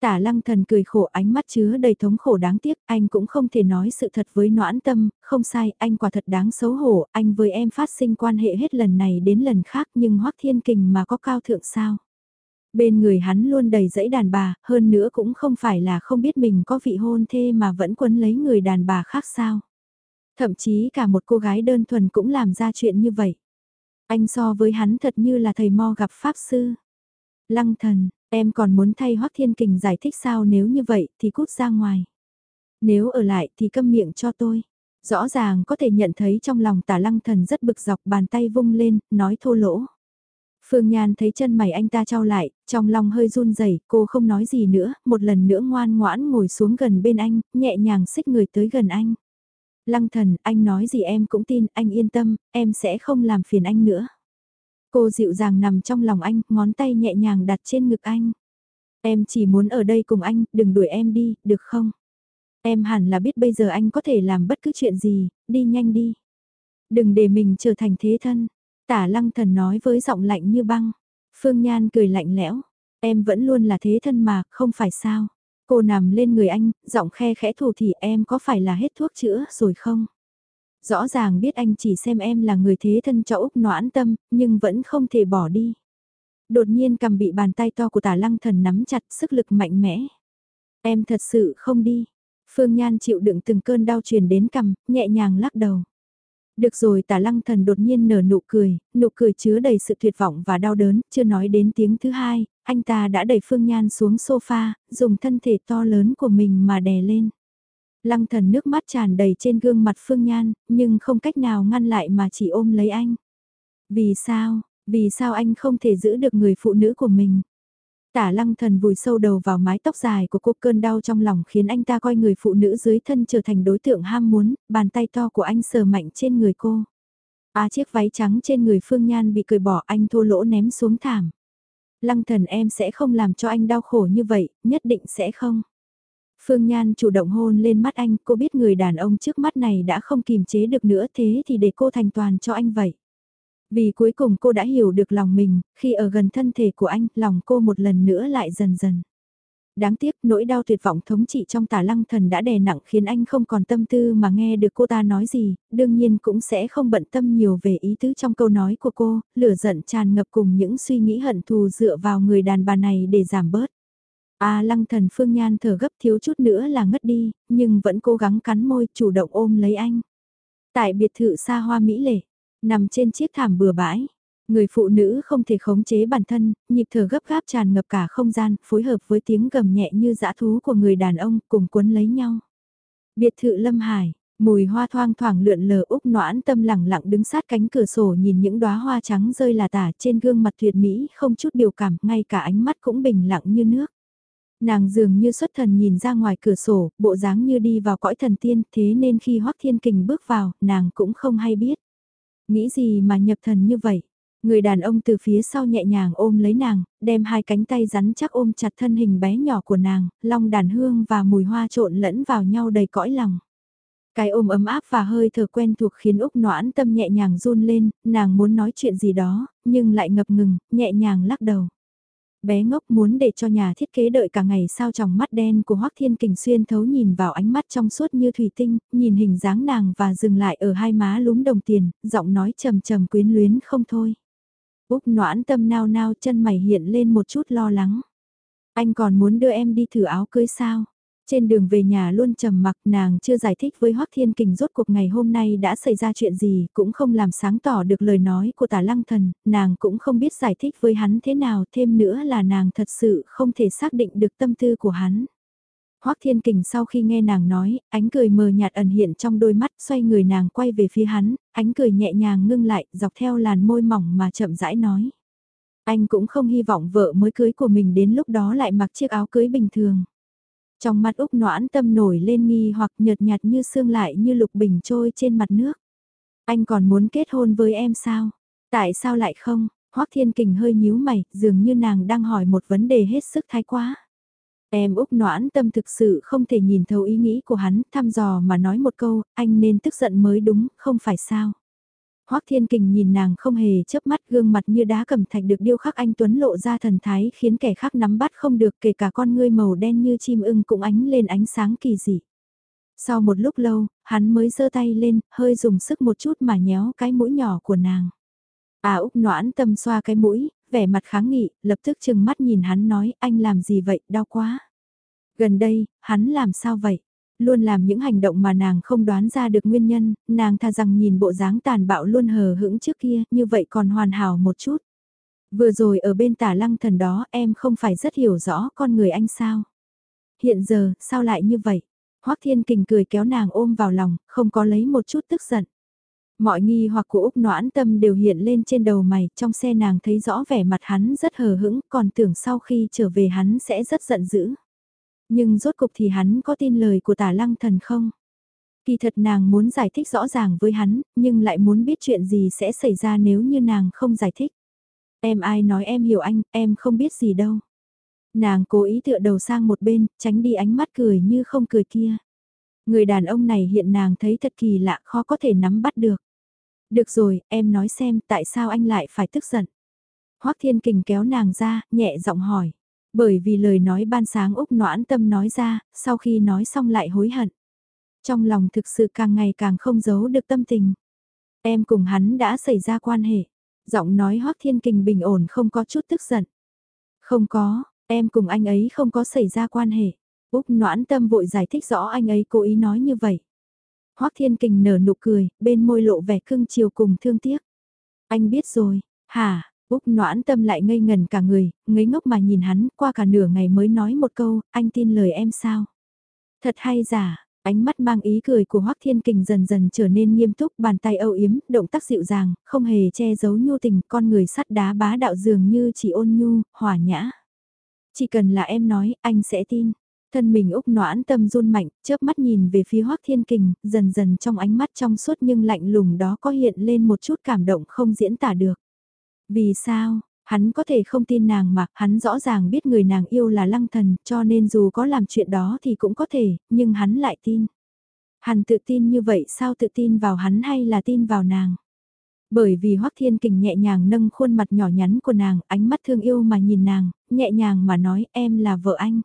Tả lăng thần cười khổ ánh mắt chứa đầy thống khổ đáng tiếc, anh cũng không thể nói sự thật với noãn tâm, không sai, anh quả thật đáng xấu hổ, anh với em phát sinh quan hệ hết lần này đến lần khác nhưng hoắc thiên kình mà có cao thượng sao. Bên người hắn luôn đầy dẫy đàn bà, hơn nữa cũng không phải là không biết mình có vị hôn thê mà vẫn quấn lấy người đàn bà khác sao. Thậm chí cả một cô gái đơn thuần cũng làm ra chuyện như vậy. Anh so với hắn thật như là thầy mo gặp Pháp Sư. Lăng thần, em còn muốn thay Hoắc Thiên Kình giải thích sao nếu như vậy thì cút ra ngoài. Nếu ở lại thì câm miệng cho tôi. Rõ ràng có thể nhận thấy trong lòng tả lăng thần rất bực dọc bàn tay vung lên, nói thô lỗ. Phương Nhan thấy chân mày anh ta trao lại, trong lòng hơi run rẩy, cô không nói gì nữa, một lần nữa ngoan ngoãn ngồi xuống gần bên anh, nhẹ nhàng xích người tới gần anh. Lăng thần, anh nói gì em cũng tin, anh yên tâm, em sẽ không làm phiền anh nữa. Cô dịu dàng nằm trong lòng anh, ngón tay nhẹ nhàng đặt trên ngực anh. Em chỉ muốn ở đây cùng anh, đừng đuổi em đi, được không? Em hẳn là biết bây giờ anh có thể làm bất cứ chuyện gì, đi nhanh đi. Đừng để mình trở thành thế thân. Tả lăng thần nói với giọng lạnh như băng. Phương Nhan cười lạnh lẽo. Em vẫn luôn là thế thân mà, không phải sao. Cô nằm lên người anh, giọng khe khẽ thủ thì em có phải là hết thuốc chữa rồi không? Rõ ràng biết anh chỉ xem em là người thế thân cho Úc noãn tâm, nhưng vẫn không thể bỏ đi. Đột nhiên cầm bị bàn tay to của tả lăng thần nắm chặt sức lực mạnh mẽ. Em thật sự không đi. Phương Nhan chịu đựng từng cơn đau truyền đến cầm, nhẹ nhàng lắc đầu. Được rồi tả lăng thần đột nhiên nở nụ cười, nụ cười chứa đầy sự tuyệt vọng và đau đớn, chưa nói đến tiếng thứ hai, anh ta đã đẩy Phương Nhan xuống sofa, dùng thân thể to lớn của mình mà đè lên. Lăng thần nước mắt tràn đầy trên gương mặt Phương Nhan, nhưng không cách nào ngăn lại mà chỉ ôm lấy anh. Vì sao, vì sao anh không thể giữ được người phụ nữ của mình? Tả lăng thần vùi sâu đầu vào mái tóc dài của cô cơn đau trong lòng khiến anh ta coi người phụ nữ dưới thân trở thành đối tượng ham muốn, bàn tay to của anh sờ mạnh trên người cô. À chiếc váy trắng trên người Phương Nhan bị cười bỏ anh thô lỗ ném xuống thảm. Lăng thần em sẽ không làm cho anh đau khổ như vậy, nhất định sẽ không. Phương Nhan chủ động hôn lên mắt anh, cô biết người đàn ông trước mắt này đã không kìm chế được nữa thế thì để cô thành toàn cho anh vậy. Vì cuối cùng cô đã hiểu được lòng mình, khi ở gần thân thể của anh, lòng cô một lần nữa lại dần dần. Đáng tiếc nỗi đau tuyệt vọng thống trị trong tả lăng thần đã đè nặng khiến anh không còn tâm tư mà nghe được cô ta nói gì, đương nhiên cũng sẽ không bận tâm nhiều về ý tứ trong câu nói của cô, lửa giận tràn ngập cùng những suy nghĩ hận thù dựa vào người đàn bà này để giảm bớt. A lăng thần phương nhan thở gấp thiếu chút nữa là ngất đi, nhưng vẫn cố gắng cắn môi chủ động ôm lấy anh. Tại biệt thự xa hoa mỹ lệ, nằm trên chiếc thảm bừa bãi. Người phụ nữ không thể khống chế bản thân, nhịp thở gấp gáp tràn ngập cả không gian, phối hợp với tiếng gầm nhẹ như dã thú của người đàn ông cùng cuốn lấy nhau. Biệt thự Lâm Hải, mùi hoa thoang thoảng lượn lờ úc noãn tâm lẳng lặng đứng sát cánh cửa sổ nhìn những đóa hoa trắng rơi là tả trên gương mặt tuyệt mỹ không chút biểu cảm, ngay cả ánh mắt cũng bình lặng như nước. Nàng dường như xuất thần nhìn ra ngoài cửa sổ, bộ dáng như đi vào cõi thần tiên, thế nên khi Hoắc Thiên Kình bước vào, nàng cũng không hay biết. Nghĩ gì mà nhập thần như vậy? Người đàn ông từ phía sau nhẹ nhàng ôm lấy nàng, đem hai cánh tay rắn chắc ôm chặt thân hình bé nhỏ của nàng, long đàn hương và mùi hoa trộn lẫn vào nhau đầy cõi lòng. Cái ôm ấm áp và hơi thở quen thuộc khiến Úc noãn tâm nhẹ nhàng run lên, nàng muốn nói chuyện gì đó, nhưng lại ngập ngừng, nhẹ nhàng lắc đầu bé ngốc muốn để cho nhà thiết kế đợi cả ngày sao trong mắt đen của Hoắc Thiên Kình xuyên thấu nhìn vào ánh mắt trong suốt như thủy tinh, nhìn hình dáng nàng và dừng lại ở hai má lúm đồng tiền, giọng nói trầm trầm quyến luyến không thôi. Úc noãn tâm nao nao chân mày hiện lên một chút lo lắng. Anh còn muốn đưa em đi thử áo cưới sao? Trên đường về nhà luôn trầm mặc nàng chưa giải thích với Hoắc Thiên Kình rốt cuộc ngày hôm nay đã xảy ra chuyện gì, cũng không làm sáng tỏ được lời nói của tả lăng thần, nàng cũng không biết giải thích với hắn thế nào, thêm nữa là nàng thật sự không thể xác định được tâm tư của hắn. Hoắc Thiên Kình sau khi nghe nàng nói, ánh cười mờ nhạt ẩn hiện trong đôi mắt, xoay người nàng quay về phía hắn, ánh cười nhẹ nhàng ngưng lại, dọc theo làn môi mỏng mà chậm rãi nói. Anh cũng không hy vọng vợ mới cưới của mình đến lúc đó lại mặc chiếc áo cưới bình thường. Trong mắt Úc noãn tâm nổi lên nghi hoặc nhợt nhạt như xương lại như lục bình trôi trên mặt nước. Anh còn muốn kết hôn với em sao? Tại sao lại không? Hoắc Thiên Kình hơi nhíu mày, dường như nàng đang hỏi một vấn đề hết sức thái quá. Em Úc noãn tâm thực sự không thể nhìn thấu ý nghĩ của hắn, thăm dò mà nói một câu, anh nên tức giận mới đúng, không phải sao? Hoắc Thiên Kình nhìn nàng không hề chớp mắt gương mặt như đá cẩm thạch được điêu khắc anh Tuấn lộ ra thần thái khiến kẻ khác nắm bắt không được kể cả con ngươi màu đen như chim ưng cũng ánh lên ánh sáng kỳ dị. Sau một lúc lâu, hắn mới giơ tay lên, hơi dùng sức một chút mà nhéo cái mũi nhỏ của nàng. À Úc noãn tâm xoa cái mũi, vẻ mặt kháng nghị, lập tức chừng mắt nhìn hắn nói anh làm gì vậy, đau quá. Gần đây, hắn làm sao vậy? Luôn làm những hành động mà nàng không đoán ra được nguyên nhân, nàng tha rằng nhìn bộ dáng tàn bạo luôn hờ hững trước kia, như vậy còn hoàn hảo một chút. Vừa rồi ở bên tả lăng thần đó em không phải rất hiểu rõ con người anh sao. Hiện giờ, sao lại như vậy? Hoắc Thiên Kình cười kéo nàng ôm vào lòng, không có lấy một chút tức giận. Mọi nghi hoặc của Úc noãn tâm đều hiện lên trên đầu mày, trong xe nàng thấy rõ vẻ mặt hắn rất hờ hững, còn tưởng sau khi trở về hắn sẽ rất giận dữ. Nhưng rốt cục thì hắn có tin lời của tả lăng thần không? Kỳ thật nàng muốn giải thích rõ ràng với hắn, nhưng lại muốn biết chuyện gì sẽ xảy ra nếu như nàng không giải thích. Em ai nói em hiểu anh, em không biết gì đâu. Nàng cố ý tựa đầu sang một bên, tránh đi ánh mắt cười như không cười kia. Người đàn ông này hiện nàng thấy thật kỳ lạ khó có thể nắm bắt được. Được rồi, em nói xem tại sao anh lại phải tức giận. Hoác Thiên Kình kéo nàng ra, nhẹ giọng hỏi. Bởi vì lời nói ban sáng Úc noãn tâm nói ra, sau khi nói xong lại hối hận. Trong lòng thực sự càng ngày càng không giấu được tâm tình. Em cùng hắn đã xảy ra quan hệ. Giọng nói Hoác Thiên Kình bình ổn không có chút tức giận. Không có, em cùng anh ấy không có xảy ra quan hệ. Úc noãn tâm vội giải thích rõ anh ấy cố ý nói như vậy. Hoác Thiên Kình nở nụ cười, bên môi lộ vẻ cưng chiều cùng thương tiếc. Anh biết rồi, hả, Úc noãn tâm lại ngây ngần cả người, ngấy ngốc mà nhìn hắn, qua cả nửa ngày mới nói một câu, anh tin lời em sao? Thật hay giả, ánh mắt mang ý cười của Hoác Thiên Kình dần dần trở nên nghiêm túc, bàn tay âu yếm, động tác dịu dàng, không hề che giấu nhu tình, con người sắt đá bá đạo dường như chỉ ôn nhu, hòa nhã. Chỉ cần là em nói, anh sẽ tin. Thân mình Úc noãn tâm run mạnh, chớp mắt nhìn về phía Hoác Thiên Kình, dần dần trong ánh mắt trong suốt nhưng lạnh lùng đó có hiện lên một chút cảm động không diễn tả được. Vì sao, hắn có thể không tin nàng mà, hắn rõ ràng biết người nàng yêu là lăng thần, cho nên dù có làm chuyện đó thì cũng có thể, nhưng hắn lại tin. Hắn tự tin như vậy sao tự tin vào hắn hay là tin vào nàng? Bởi vì Hoắc Thiên Kình nhẹ nhàng nâng khuôn mặt nhỏ nhắn của nàng, ánh mắt thương yêu mà nhìn nàng, nhẹ nhàng mà nói em là vợ anh.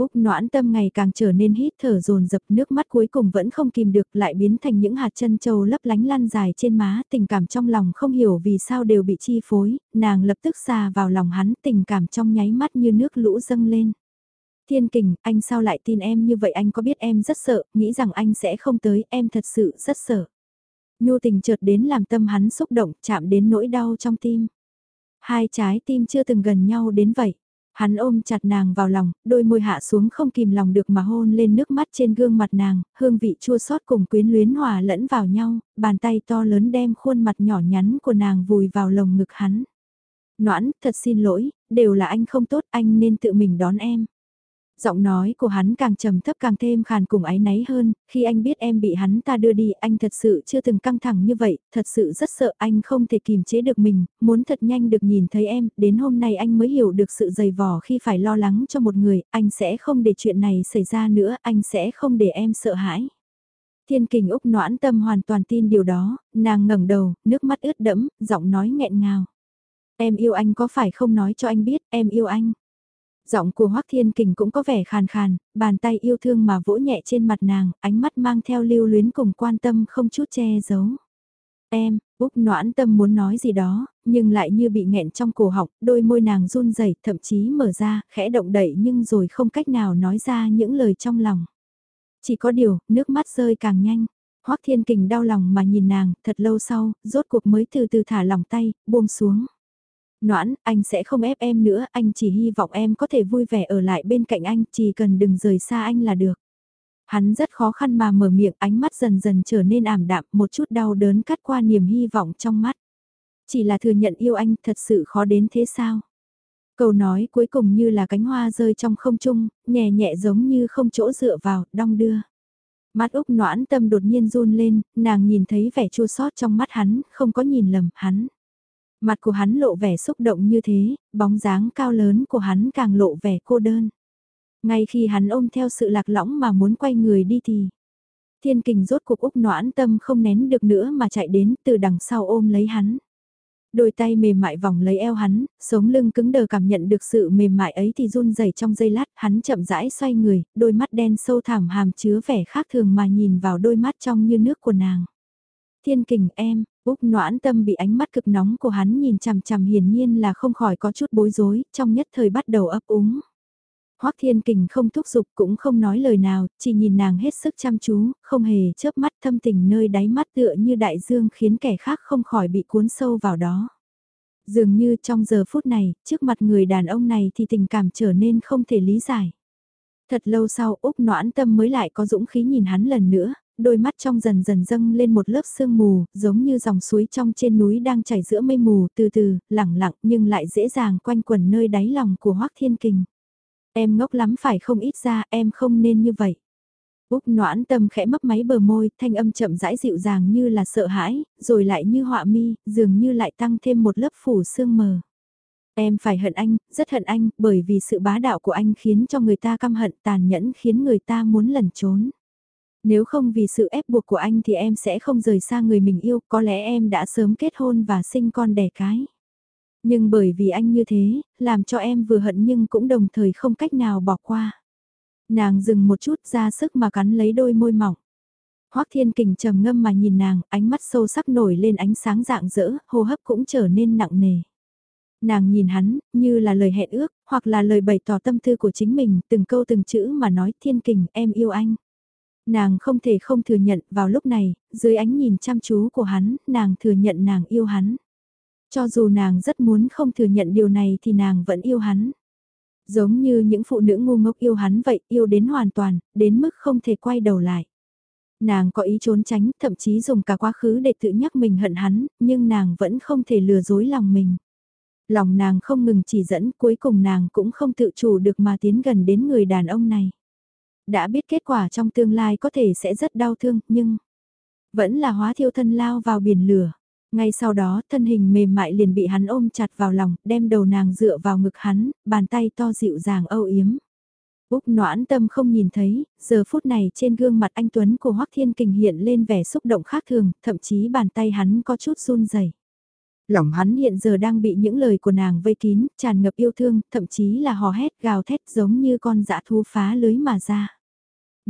Úc noãn tâm ngày càng trở nên hít thở dồn dập nước mắt cuối cùng vẫn không kìm được lại biến thành những hạt chân châu lấp lánh lăn dài trên má tình cảm trong lòng không hiểu vì sao đều bị chi phối, nàng lập tức xà vào lòng hắn tình cảm trong nháy mắt như nước lũ dâng lên. Thiên kình, anh sao lại tin em như vậy anh có biết em rất sợ, nghĩ rằng anh sẽ không tới, em thật sự rất sợ. Nhu tình chợt đến làm tâm hắn xúc động, chạm đến nỗi đau trong tim. Hai trái tim chưa từng gần nhau đến vậy. Hắn ôm chặt nàng vào lòng, đôi môi hạ xuống không kìm lòng được mà hôn lên nước mắt trên gương mặt nàng, hương vị chua xót cùng quyến luyến hòa lẫn vào nhau, bàn tay to lớn đem khuôn mặt nhỏ nhắn của nàng vùi vào lồng ngực hắn. Noãn, thật xin lỗi, đều là anh không tốt, anh nên tự mình đón em giọng nói của hắn càng trầm thấp càng thêm khàn cùng áy náy hơn, khi anh biết em bị hắn ta đưa đi, anh thật sự chưa từng căng thẳng như vậy, thật sự rất sợ anh không thể kìm chế được mình, muốn thật nhanh được nhìn thấy em, đến hôm nay anh mới hiểu được sự dày vò khi phải lo lắng cho một người, anh sẽ không để chuyện này xảy ra nữa, anh sẽ không để em sợ hãi. Thiên kình Úc noãn tâm hoàn toàn tin điều đó, nàng ngẩng đầu, nước mắt ướt đẫm, giọng nói nghẹn ngào. Em yêu anh có phải không nói cho anh biết, em yêu anh. Giọng của Hoắc Thiên Kình cũng có vẻ khàn khàn, bàn tay yêu thương mà vỗ nhẹ trên mặt nàng, ánh mắt mang theo lưu luyến cùng quan tâm không chút che giấu. Em, Úc noãn tâm muốn nói gì đó, nhưng lại như bị nghẹn trong cổ họng, đôi môi nàng run rẩy, thậm chí mở ra, khẽ động đậy nhưng rồi không cách nào nói ra những lời trong lòng. Chỉ có điều, nước mắt rơi càng nhanh. Hoắc Thiên Kình đau lòng mà nhìn nàng, thật lâu sau, rốt cuộc mới từ từ thả lòng tay, buông xuống. Noãn, anh sẽ không ép em nữa, anh chỉ hy vọng em có thể vui vẻ ở lại bên cạnh anh, chỉ cần đừng rời xa anh là được. Hắn rất khó khăn mà mở miệng, ánh mắt dần dần trở nên ảm đạm, một chút đau đớn cắt qua niềm hy vọng trong mắt. Chỉ là thừa nhận yêu anh thật sự khó đến thế sao? Câu nói cuối cùng như là cánh hoa rơi trong không trung, nhẹ nhẹ giống như không chỗ dựa vào, đong đưa. Mắt Úc noãn tâm đột nhiên run lên, nàng nhìn thấy vẻ chua xót trong mắt hắn, không có nhìn lầm, hắn. Mặt của hắn lộ vẻ xúc động như thế, bóng dáng cao lớn của hắn càng lộ vẻ cô đơn. Ngay khi hắn ôm theo sự lạc lõng mà muốn quay người đi thì... Thiên kình rốt cuộc Úc noãn tâm không nén được nữa mà chạy đến từ đằng sau ôm lấy hắn. Đôi tay mềm mại vòng lấy eo hắn, sống lưng cứng đờ cảm nhận được sự mềm mại ấy thì run rẩy trong giây lát, hắn chậm rãi xoay người, đôi mắt đen sâu thẳm hàm chứa vẻ khác thường mà nhìn vào đôi mắt trong như nước của nàng. Thiên kình em, Úc noãn tâm bị ánh mắt cực nóng của hắn nhìn chằm chằm hiển nhiên là không khỏi có chút bối rối, trong nhất thời bắt đầu ấp úng. Hoắc Thiên Kình không thúc giục cũng không nói lời nào, chỉ nhìn nàng hết sức chăm chú, không hề chớp mắt thâm tình nơi đáy mắt tựa như đại dương khiến kẻ khác không khỏi bị cuốn sâu vào đó. Dường như trong giờ phút này, trước mặt người đàn ông này thì tình cảm trở nên không thể lý giải. Thật lâu sau Úc noãn tâm mới lại có dũng khí nhìn hắn lần nữa, đôi mắt trong dần dần dâng lên một lớp sương mù, giống như dòng suối trong trên núi đang chảy giữa mây mù, từ từ, lẳng lặng nhưng lại dễ dàng quanh quẩn nơi đáy lòng của Hoác Thiên Kình. Em ngốc lắm phải không ít ra, em không nên như vậy. Úc noãn tâm khẽ mấp máy bờ môi, thanh âm chậm rãi dịu dàng như là sợ hãi, rồi lại như họa mi, dường như lại tăng thêm một lớp phủ sương mờ. Em phải hận anh, rất hận anh, bởi vì sự bá đạo của anh khiến cho người ta căm hận tàn nhẫn khiến người ta muốn lẩn trốn. Nếu không vì sự ép buộc của anh thì em sẽ không rời xa người mình yêu, có lẽ em đã sớm kết hôn và sinh con đẻ cái. Nhưng bởi vì anh như thế, làm cho em vừa hận nhưng cũng đồng thời không cách nào bỏ qua. Nàng dừng một chút ra sức mà cắn lấy đôi môi mỏng. Hoắc Thiên Kình trầm ngâm mà nhìn nàng, ánh mắt sâu sắc nổi lên ánh sáng dạng dỡ, hô hấp cũng trở nên nặng nề. Nàng nhìn hắn, như là lời hẹn ước, hoặc là lời bày tỏ tâm tư của chính mình, từng câu từng chữ mà nói Thiên Kình em yêu anh. Nàng không thể không thừa nhận vào lúc này, dưới ánh nhìn chăm chú của hắn, nàng thừa nhận nàng yêu hắn. Cho dù nàng rất muốn không thừa nhận điều này thì nàng vẫn yêu hắn. Giống như những phụ nữ ngu ngốc yêu hắn vậy, yêu đến hoàn toàn, đến mức không thể quay đầu lại. Nàng có ý trốn tránh, thậm chí dùng cả quá khứ để tự nhắc mình hận hắn, nhưng nàng vẫn không thể lừa dối lòng mình. Lòng nàng không ngừng chỉ dẫn, cuối cùng nàng cũng không tự chủ được mà tiến gần đến người đàn ông này. Đã biết kết quả trong tương lai có thể sẽ rất đau thương, nhưng vẫn là hóa thiêu thân lao vào biển lửa. Ngay sau đó thân hình mềm mại liền bị hắn ôm chặt vào lòng, đem đầu nàng dựa vào ngực hắn, bàn tay to dịu dàng âu yếm. Úc noãn tâm không nhìn thấy, giờ phút này trên gương mặt anh Tuấn của Hoắc Thiên Kình hiện lên vẻ xúc động khác thường, thậm chí bàn tay hắn có chút run rẩy. Lòng hắn hiện giờ đang bị những lời của nàng vây kín, tràn ngập yêu thương, thậm chí là hò hét gào thét giống như con dã thú phá lưới mà ra.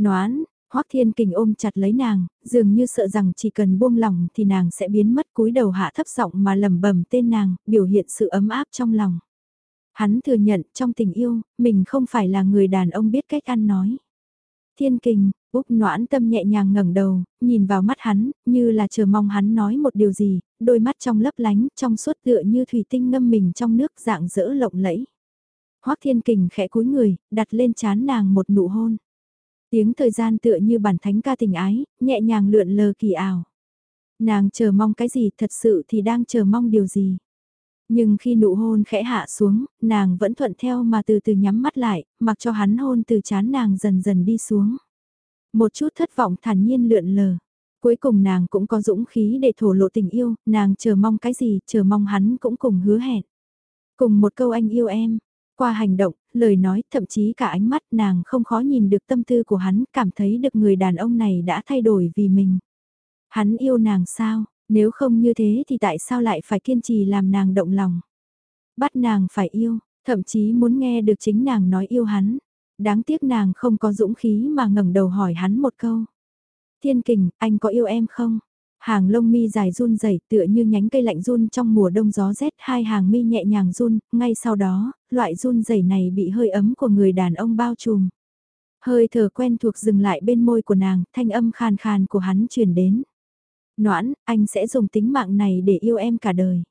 Noãn, Hoắc Thiên Kình ôm chặt lấy nàng, dường như sợ rằng chỉ cần buông lòng thì nàng sẽ biến mất cúi đầu hạ thấp giọng mà lẩm bẩm tên nàng, biểu hiện sự ấm áp trong lòng. Hắn thừa nhận trong tình yêu, mình không phải là người đàn ông biết cách ăn nói. Thiên Kình, Úc noãn tâm nhẹ nhàng ngẩng đầu, nhìn vào mắt hắn, như là chờ mong hắn nói một điều gì, đôi mắt trong lấp lánh, trong suốt tựa như thủy tinh ngâm mình trong nước dạng dỡ lộng lẫy. Hoắc Thiên Kình khẽ cúi người, đặt lên chán nàng một nụ hôn. Tiếng thời gian tựa như bản thánh ca tình ái, nhẹ nhàng lượn lờ kỳ ảo. Nàng chờ mong cái gì thật sự thì đang chờ mong điều gì. Nhưng khi nụ hôn khẽ hạ xuống, nàng vẫn thuận theo mà từ từ nhắm mắt lại, mặc cho hắn hôn từ chán nàng dần dần đi xuống. Một chút thất vọng thản nhiên lượn lờ. Cuối cùng nàng cũng có dũng khí để thổ lộ tình yêu, nàng chờ mong cái gì, chờ mong hắn cũng cùng hứa hẹn. Cùng một câu anh yêu em, qua hành động, lời nói, thậm chí cả ánh mắt nàng không khó nhìn được tâm tư của hắn, cảm thấy được người đàn ông này đã thay đổi vì mình. Hắn yêu nàng sao, nếu không như thế thì tại sao lại phải kiên trì làm nàng động lòng. Bắt nàng phải yêu, thậm chí muốn nghe được chính nàng nói yêu hắn. Đáng tiếc nàng không có dũng khí mà ngẩng đầu hỏi hắn một câu. Thiên kình, anh có yêu em không? Hàng lông mi dài run rẩy tựa như nhánh cây lạnh run trong mùa đông gió rét hai hàng mi nhẹ nhàng run, ngay sau đó, loại run rẩy này bị hơi ấm của người đàn ông bao trùm. Hơi thở quen thuộc dừng lại bên môi của nàng, thanh âm khàn khàn của hắn truyền đến. Noãn, anh sẽ dùng tính mạng này để yêu em cả đời.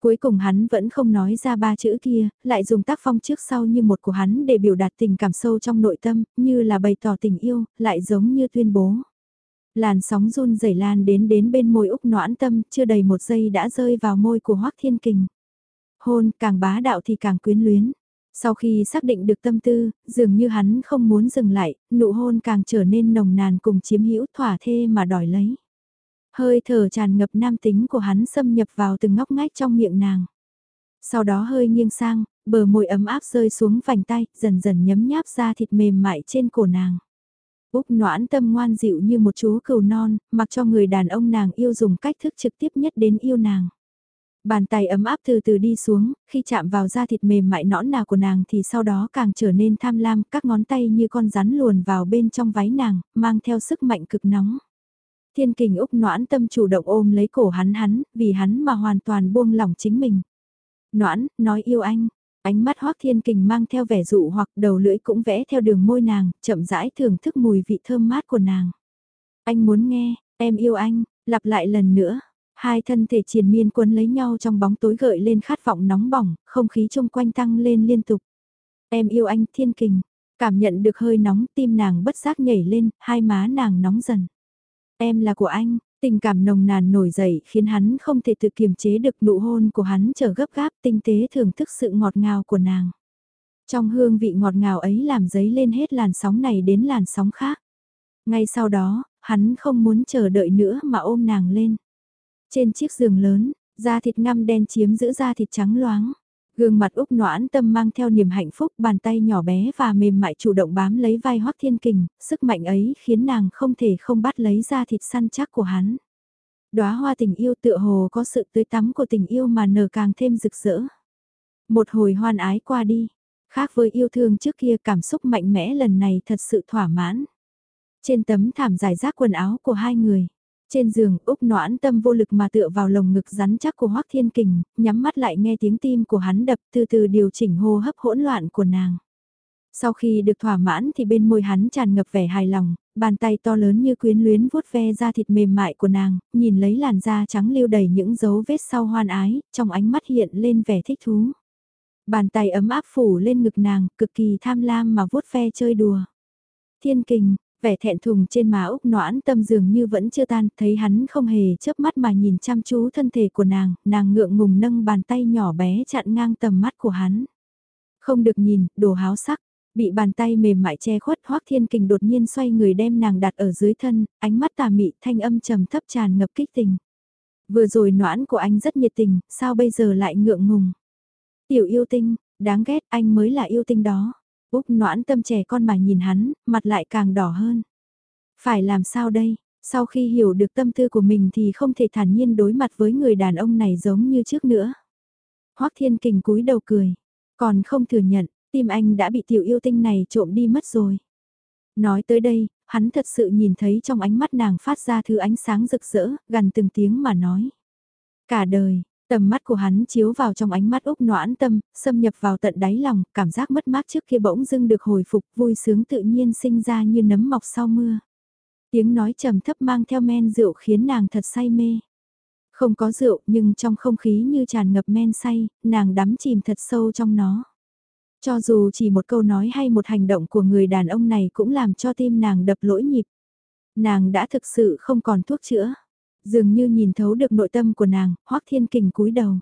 Cuối cùng hắn vẫn không nói ra ba chữ kia, lại dùng tác phong trước sau như một của hắn để biểu đạt tình cảm sâu trong nội tâm, như là bày tỏ tình yêu, lại giống như tuyên bố. Làn sóng run rẩy lan đến đến bên môi Úc noãn tâm, chưa đầy một giây đã rơi vào môi của Hoác Thiên Kình. Hôn, càng bá đạo thì càng quyến luyến. Sau khi xác định được tâm tư, dường như hắn không muốn dừng lại, nụ hôn càng trở nên nồng nàn cùng chiếm hữu thỏa thê mà đòi lấy. Hơi thở tràn ngập nam tính của hắn xâm nhập vào từng ngóc ngách trong miệng nàng. Sau đó hơi nghiêng sang, bờ môi ấm áp rơi xuống vành tay, dần dần nhấm nháp ra thịt mềm mại trên cổ nàng. Úc noãn tâm ngoan dịu như một chú cừu non, mặc cho người đàn ông nàng yêu dùng cách thức trực tiếp nhất đến yêu nàng. Bàn tay ấm áp từ từ đi xuống, khi chạm vào da thịt mềm mại nõn nà của nàng thì sau đó càng trở nên tham lam, các ngón tay như con rắn luồn vào bên trong váy nàng, mang theo sức mạnh cực nóng. Thiên kình Úc noãn tâm chủ động ôm lấy cổ hắn hắn, vì hắn mà hoàn toàn buông lỏng chính mình. Noãn, nói yêu anh, Ánh mắt Hoác Thiên Kình mang theo vẻ dụ hoặc đầu lưỡi cũng vẽ theo đường môi nàng, chậm rãi thưởng thức mùi vị thơm mát của nàng. Anh muốn nghe, em yêu anh, lặp lại lần nữa. Hai thân thể triền miên quấn lấy nhau trong bóng tối gợi lên khát vọng nóng bỏng, không khí chung quanh tăng lên liên tục. Em yêu anh Thiên Kình. Cảm nhận được hơi nóng tim nàng bất giác nhảy lên, hai má nàng nóng dần. Em là của anh, tình cảm nồng nàn nổi dậy khiến hắn không thể tự kiềm chế được nụ hôn của hắn trở gấp gáp tinh tế thưởng thức sự ngọt ngào của nàng. Trong hương vị ngọt ngào ấy làm giấy lên hết làn sóng này đến làn sóng khác. Ngay sau đó, hắn không muốn chờ đợi nữa mà ôm nàng lên. Trên chiếc giường lớn, da thịt ngăm đen chiếm giữ da thịt trắng loáng. Gương mặt Úc noãn tâm mang theo niềm hạnh phúc, bàn tay nhỏ bé và mềm mại chủ động bám lấy vai Hoắc Thiên Kình, sức mạnh ấy khiến nàng không thể không bắt lấy ra thịt săn chắc của hắn. Đóa hoa tình yêu tựa hồ có sự tươi tắm của tình yêu mà nở càng thêm rực rỡ. Một hồi hoan ái qua đi, khác với yêu thương trước kia cảm xúc mạnh mẽ lần này thật sự thỏa mãn. Trên tấm thảm giải rác quần áo của hai người, trên giường, Úc noãn tâm vô lực mà tựa vào lồng ngực rắn chắc của Hoác Thiên Kình, nhắm mắt lại nghe tiếng tim của hắn đập từ từ điều chỉnh hô hấp hỗn loạn của nàng. Sau khi được thỏa mãn thì bên môi hắn tràn ngập vẻ hài lòng, bàn tay to lớn như quyến luyến vuốt ve da thịt mềm mại của nàng, nhìn lấy làn da trắng lưu đầy những dấu vết sau hoan ái, trong ánh mắt hiện lên vẻ thích thú. Bàn tay ấm áp phủ lên ngực nàng, cực kỳ tham lam mà vuốt ve chơi đùa. Thiên kình, vẻ thẹn thùng trên má Úc noãn tâm dường như vẫn chưa tan, thấy hắn không hề chớp mắt mà nhìn chăm chú thân thể của nàng, nàng ngượng ngùng nâng bàn tay nhỏ bé chặn ngang tầm mắt của hắn. Không được nhìn, đồ háo sắc, bị bàn tay mềm mại che khuất Hoác Thiên Kình đột nhiên xoay người đem nàng đặt ở dưới thân, ánh mắt tà mị thanh âm trầm thấp tràn ngập kích tình. Vừa rồi noãn của anh rất nhiệt tình, sao bây giờ lại ngượng ngùng? Tiểu yêu tinh, đáng ghét anh mới là yêu tinh đó. Úc noãn tâm trẻ con mà nhìn hắn, mặt lại càng đỏ hơn. Phải làm sao đây? Sau khi hiểu được tâm tư của mình thì không thể thản nhiên đối mặt với người đàn ông này giống như trước nữa. Hoác Thiên Kình cúi đầu cười. Còn không thừa nhận, tim anh đã bị tiểu yêu tinh này trộm đi mất rồi. Nói tới đây, hắn thật sự nhìn thấy trong ánh mắt nàng phát ra thứ ánh sáng rực rỡ, gần từng tiếng mà nói. Cả đời, Tầm mắt của hắn chiếu vào trong ánh mắt Úc noãn tâm, xâm nhập vào tận đáy lòng, cảm giác mất mát trước kia bỗng dưng được hồi phục, vui sướng tự nhiên sinh ra như nấm mọc sau mưa. Tiếng nói trầm thấp mang theo men rượu khiến nàng thật say mê. Không có rượu nhưng trong không khí như tràn ngập men say, nàng đắm chìm thật sâu trong nó. Cho dù chỉ một câu nói hay một hành động của người đàn ông này cũng làm cho tim nàng đập lỗi nhịp. Nàng đã thực sự không còn thuốc chữa. Dường như nhìn thấu được nội tâm của nàng, Hoắc Thiên Kình cúi đầu.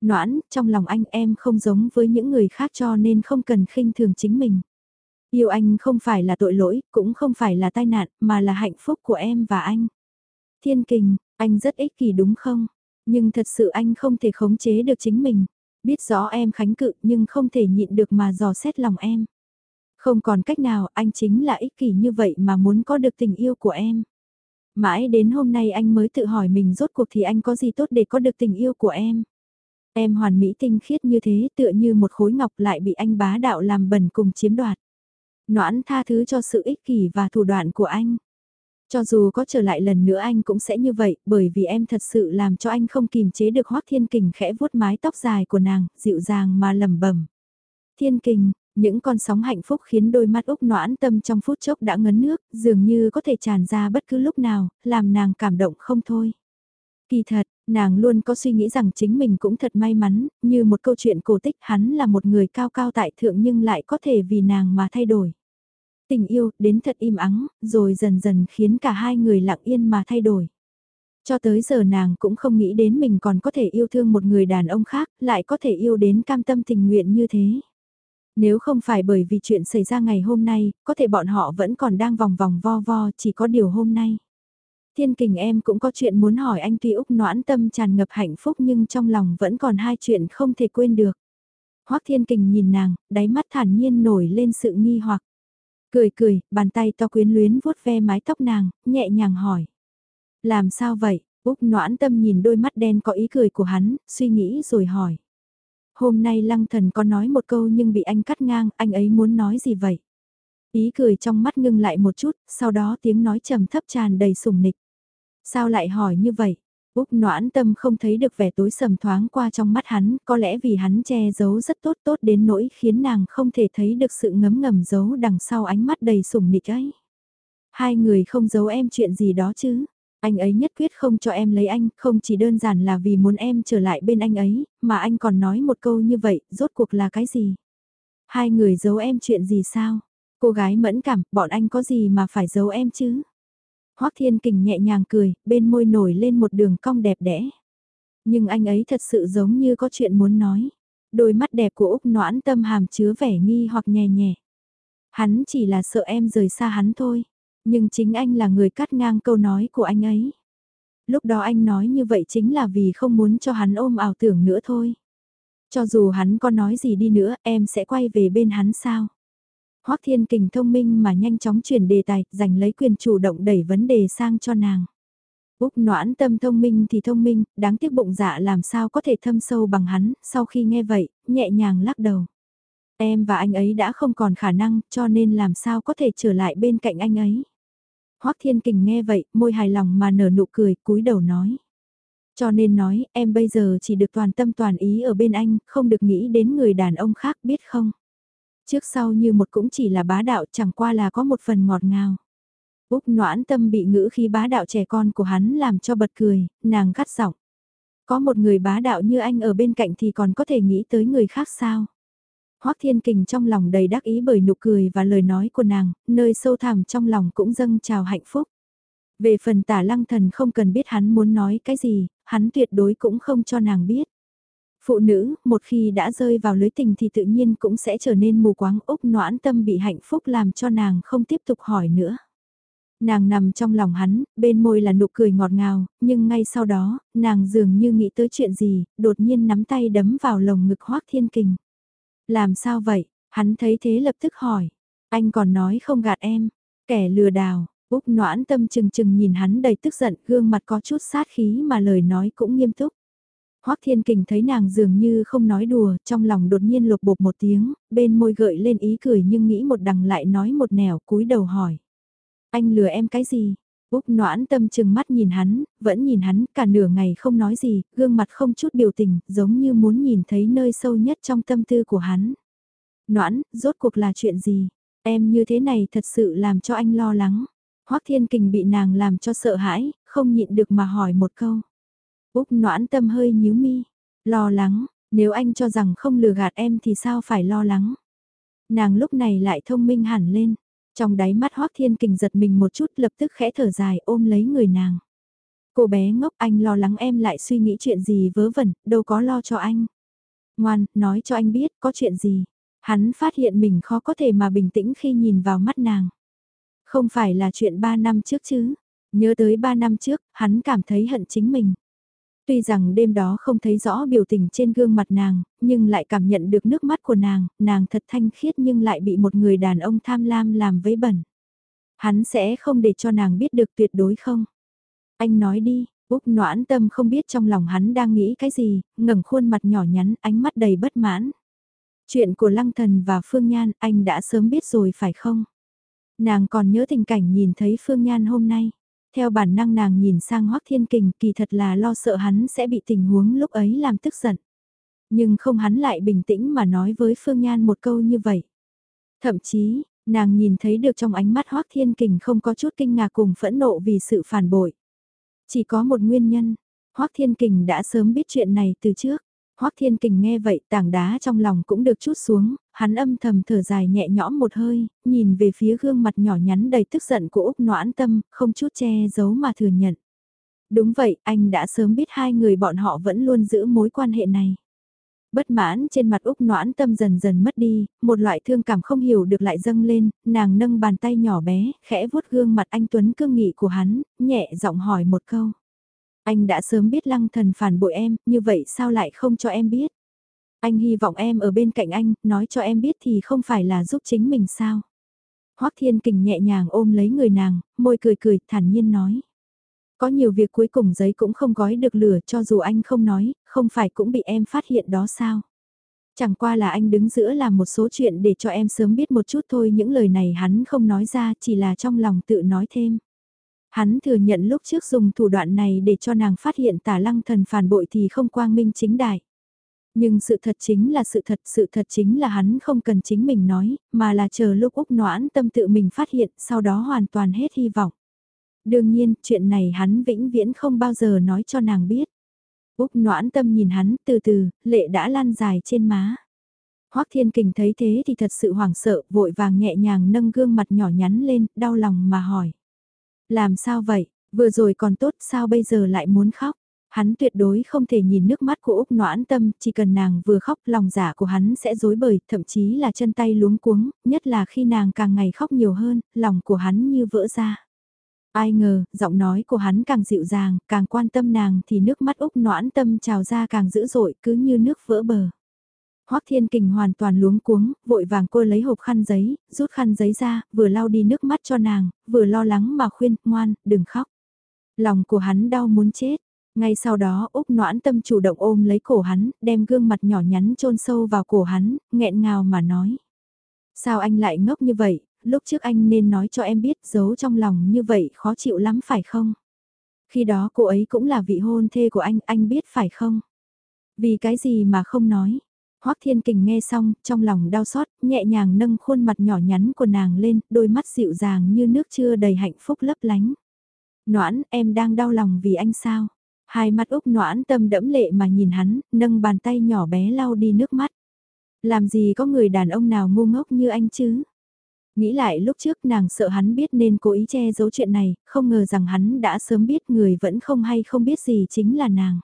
Noãn, trong lòng anh em không giống với những người khác cho nên không cần khinh thường chính mình. Yêu anh không phải là tội lỗi, cũng không phải là tai nạn, mà là hạnh phúc của em và anh. Thiên Kình, anh rất ích kỷ đúng không? Nhưng thật sự anh không thể khống chế được chính mình. Biết rõ em khánh cự nhưng không thể nhịn được mà dò xét lòng em. Không còn cách nào, anh chính là ích kỷ như vậy mà muốn có được tình yêu của em. Mãi đến hôm nay anh mới tự hỏi mình rốt cuộc thì anh có gì tốt để có được tình yêu của em. Em hoàn mỹ tinh khiết như thế tựa như một khối ngọc lại bị anh bá đạo làm bẩn cùng chiếm đoạt. Noãn tha thứ cho sự ích kỷ và thủ đoạn của anh. Cho dù có trở lại lần nữa anh cũng sẽ như vậy, bởi vì em thật sự làm cho anh không kìm chế được Hoác Thiên Kình khẽ vuốt mái tóc dài của nàng, dịu dàng mà lẩm bẩm. Thiên Kình, những con sóng hạnh phúc khiến đôi mắt Úc noãn tâm trong phút chốc đã ngấn nước, dường như có thể tràn ra bất cứ lúc nào, làm nàng cảm động không thôi. Kỳ thật, nàng luôn có suy nghĩ rằng chính mình cũng thật may mắn, như một câu chuyện cổ tích hắn là một người cao cao tại thượng nhưng lại có thể vì nàng mà thay đổi. Tình yêu đến thật im ắng, rồi dần dần khiến cả hai người lặng yên mà thay đổi. Cho tới giờ nàng cũng không nghĩ đến mình còn có thể yêu thương một người đàn ông khác, lại có thể yêu đến cam tâm tình nguyện như thế. Nếu không phải bởi vì chuyện xảy ra ngày hôm nay, có thể bọn họ vẫn còn đang vòng vòng vo vo chỉ có điều hôm nay. Thiên kình em cũng có chuyện muốn hỏi anh tuy Úc noãn tâm tràn ngập hạnh phúc nhưng trong lòng vẫn còn hai chuyện không thể quên được. Hoắc Thiên Kình nhìn nàng, đáy mắt thản nhiên nổi lên sự nghi hoặc. Cười cười, bàn tay to quyến luyến vuốt ve mái tóc nàng, nhẹ nhàng hỏi. Làm sao vậy? Úc noãn tâm nhìn đôi mắt đen có ý cười của hắn, suy nghĩ rồi hỏi. Hôm nay lăng thần có nói một câu nhưng bị anh cắt ngang, anh ấy muốn nói gì vậy? Ý cười trong mắt ngưng lại một chút, sau đó tiếng nói trầm thấp tràn đầy sùng nịch. Sao lại hỏi như vậy? Úc noãn tâm không thấy được vẻ tối sầm thoáng qua trong mắt hắn, có lẽ vì hắn che giấu rất tốt tốt đến nỗi khiến nàng không thể thấy được sự ngấm ngầm giấu đằng sau ánh mắt đầy sùng nịch ấy. Hai người không giấu em chuyện gì đó chứ? Anh ấy nhất quyết không cho em lấy anh, không chỉ đơn giản là vì muốn em trở lại bên anh ấy, mà anh còn nói một câu như vậy, rốt cuộc là cái gì? Hai người giấu em chuyện gì sao? Cô gái mẫn cảm, bọn anh có gì mà phải giấu em chứ? Hoắc Thiên Kình nhẹ nhàng cười, bên môi nổi lên một đường cong đẹp đẽ. Nhưng anh ấy thật sự giống như có chuyện muốn nói. Đôi mắt đẹp của Úc noãn tâm hàm chứa vẻ nghi hoặc nhẹ nhẹ. Hắn chỉ là sợ em rời xa hắn thôi. Nhưng chính anh là người cắt ngang câu nói của anh ấy. Lúc đó anh nói như vậy chính là vì không muốn cho hắn ôm ảo tưởng nữa thôi. Cho dù hắn có nói gì đi nữa, em sẽ quay về bên hắn sao? Hoắc Thiên Kình thông minh mà nhanh chóng chuyển đề tài, giành lấy quyền chủ động đẩy vấn đề sang cho nàng. Úc noãn tâm thông minh thì thông minh, đáng tiếc bụng dạ làm sao có thể thâm sâu bằng hắn, sau khi nghe vậy, nhẹ nhàng lắc đầu. Em và anh ấy đã không còn khả năng, cho nên làm sao có thể trở lại bên cạnh anh ấy. Hoắc Thiên Kình nghe vậy, môi hài lòng mà nở nụ cười, cúi đầu nói. Cho nên nói, em bây giờ chỉ được toàn tâm toàn ý ở bên anh, không được nghĩ đến người đàn ông khác biết không. Trước sau như một cũng chỉ là bá đạo chẳng qua là có một phần ngọt ngào. Úc noãn tâm bị ngữ khi bá đạo trẻ con của hắn làm cho bật cười, nàng gắt giọng. Có một người bá đạo như anh ở bên cạnh thì còn có thể nghĩ tới người khác sao? Hoắc Thiên Kình trong lòng đầy đắc ý bởi nụ cười và lời nói của nàng, nơi sâu thẳm trong lòng cũng dâng trào hạnh phúc. Về phần tả lăng thần không cần biết hắn muốn nói cái gì, hắn tuyệt đối cũng không cho nàng biết. Phụ nữ, một khi đã rơi vào lưới tình thì tự nhiên cũng sẽ trở nên mù quáng Úc noãn tâm bị hạnh phúc làm cho nàng không tiếp tục hỏi nữa. Nàng nằm trong lòng hắn, bên môi là nụ cười ngọt ngào, nhưng ngay sau đó, nàng dường như nghĩ tới chuyện gì, đột nhiên nắm tay đấm vào lồng ngực hoác thiên kình. Làm sao vậy? Hắn thấy thế lập tức hỏi. Anh còn nói không gạt em. Kẻ lừa đảo, Úc noãn tâm chừng chừng nhìn hắn đầy tức giận, gương mặt có chút sát khí mà lời nói cũng nghiêm túc. Hoắc Thiên Kình thấy nàng dường như không nói đùa, trong lòng đột nhiên lột bột một tiếng, bên môi gợi lên ý cười nhưng nghĩ một đằng lại nói một nẻo cúi đầu hỏi. Anh lừa em cái gì? Úc noãn tâm chừng mắt nhìn hắn, vẫn nhìn hắn cả nửa ngày không nói gì, gương mặt không chút biểu tình, giống như muốn nhìn thấy nơi sâu nhất trong tâm tư của hắn. Noãn, rốt cuộc là chuyện gì? Em như thế này thật sự làm cho anh lo lắng. Hoắc Thiên Kình bị nàng làm cho sợ hãi, không nhịn được mà hỏi một câu. Úc noãn tâm hơi nhíu mi, lo lắng, nếu anh cho rằng không lừa gạt em thì sao phải lo lắng. Nàng lúc này lại thông minh hẳn lên, trong đáy mắt Hoác Thiên Kình giật mình một chút lập tức khẽ thở dài ôm lấy người nàng. Cô bé ngốc anh lo lắng em lại suy nghĩ chuyện gì vớ vẩn, đâu có lo cho anh. Ngoan, nói cho anh biết có chuyện gì. Hắn phát hiện mình khó có thể mà bình tĩnh khi nhìn vào mắt nàng. Không phải là chuyện 3 năm trước chứ. Nhớ tới 3 năm trước, hắn cảm thấy hận chính mình. Tuy rằng đêm đó không thấy rõ biểu tình trên gương mặt nàng, nhưng lại cảm nhận được nước mắt của nàng, nàng thật thanh khiết nhưng lại bị một người đàn ông tham lam làm vấy bẩn. Hắn sẽ không để cho nàng biết được tuyệt đối không? Anh nói đi, Úc noãn tâm không biết trong lòng hắn đang nghĩ cái gì, ngẩng khuôn mặt nhỏ nhắn, ánh mắt đầy bất mãn. Chuyện của Lăng Thần và Phương Nhan anh đã sớm biết rồi phải không? Nàng còn nhớ tình cảnh nhìn thấy Phương Nhan hôm nay. Theo bản năng nàng nhìn sang Hoắc Thiên Kình kỳ thật là lo sợ hắn sẽ bị tình huống lúc ấy làm tức giận. Nhưng không hắn lại bình tĩnh mà nói với Phương Nhan một câu như vậy. Thậm chí, nàng nhìn thấy được trong ánh mắt Hoắc Thiên Kình không có chút kinh ngạc cùng phẫn nộ vì sự phản bội. Chỉ có một nguyên nhân, Hoắc Thiên Kình đã sớm biết chuyện này từ trước. Hoắc Thiên Kình nghe vậy tảng đá trong lòng cũng được chút xuống, hắn âm thầm thở dài nhẹ nhõm một hơi, nhìn về phía gương mặt nhỏ nhắn đầy tức giận của Úc Noãn Tâm, không chút che giấu mà thừa nhận. Đúng vậy, anh đã sớm biết hai người bọn họ vẫn luôn giữ mối quan hệ này. Bất mãn trên mặt Úc Noãn Tâm dần dần mất đi, một loại thương cảm không hiểu được lại dâng lên, nàng nâng bàn tay nhỏ bé, khẽ vuốt gương mặt anh Tuấn cương nghị của hắn, nhẹ giọng hỏi một câu. Anh đã sớm biết lăng thần phản bội em, như vậy sao lại không cho em biết? Anh hy vọng em ở bên cạnh anh, nói cho em biết thì không phải là giúp chính mình sao? Hoắc Thiên Kình nhẹ nhàng ôm lấy người nàng, môi cười cười, thản nhiên nói. Có nhiều việc cuối cùng giấy cũng không gói được lửa cho dù anh không nói, không phải cũng bị em phát hiện đó sao? Chẳng qua là anh đứng giữa làm một số chuyện để cho em sớm biết một chút thôi những lời này hắn không nói ra chỉ là trong lòng tự nói thêm. Hắn thừa nhận lúc trước dùng thủ đoạn này để cho nàng phát hiện tả lăng thần phản bội thì không quang minh chính đại. Nhưng sự thật chính là sự thật, sự thật chính là hắn không cần chính mình nói, mà là chờ lúc Úc noãn tâm tự mình phát hiện, sau đó hoàn toàn hết hy vọng. Đương nhiên, chuyện này hắn vĩnh viễn không bao giờ nói cho nàng biết. Úc noãn tâm nhìn hắn từ từ, lệ đã lan dài trên má. Hoắc Thiên Kình thấy thế thì thật sự hoảng sợ, vội vàng nhẹ nhàng nâng gương mặt nhỏ nhắn lên, đau lòng mà hỏi. Làm sao vậy, vừa rồi còn tốt sao bây giờ lại muốn khóc? Hắn tuyệt đối không thể nhìn nước mắt của Úc noãn tâm, chỉ cần nàng vừa khóc lòng giả của hắn sẽ dối bời, thậm chí là chân tay luống cuống, nhất là khi nàng càng ngày khóc nhiều hơn, lòng của hắn như vỡ ra. Ai ngờ, giọng nói của hắn càng dịu dàng, càng quan tâm nàng thì nước mắt Úc noãn tâm trào ra càng dữ dội cứ như nước vỡ bờ. Hoắc Thiên Kình hoàn toàn luống cuống, vội vàng cô lấy hộp khăn giấy, rút khăn giấy ra, vừa lau đi nước mắt cho nàng, vừa lo lắng mà khuyên, ngoan, đừng khóc. Lòng của hắn đau muốn chết. Ngay sau đó Úc noãn tâm chủ động ôm lấy cổ hắn, đem gương mặt nhỏ nhắn chôn sâu vào cổ hắn, nghẹn ngào mà nói. Sao anh lại ngốc như vậy, lúc trước anh nên nói cho em biết giấu trong lòng như vậy khó chịu lắm phải không? Khi đó cô ấy cũng là vị hôn thê của anh, anh biết phải không? Vì cái gì mà không nói? Hoắc Thiên Kình nghe xong, trong lòng đau xót, nhẹ nhàng nâng khuôn mặt nhỏ nhắn của nàng lên, đôi mắt dịu dàng như nước chưa đầy hạnh phúc lấp lánh. Noãn, em đang đau lòng vì anh sao? Hai mắt Úc Noãn tâm đẫm lệ mà nhìn hắn, nâng bàn tay nhỏ bé lau đi nước mắt. Làm gì có người đàn ông nào ngu ngốc như anh chứ? Nghĩ lại lúc trước nàng sợ hắn biết nên cố ý che giấu chuyện này, không ngờ rằng hắn đã sớm biết người vẫn không hay không biết gì chính là nàng.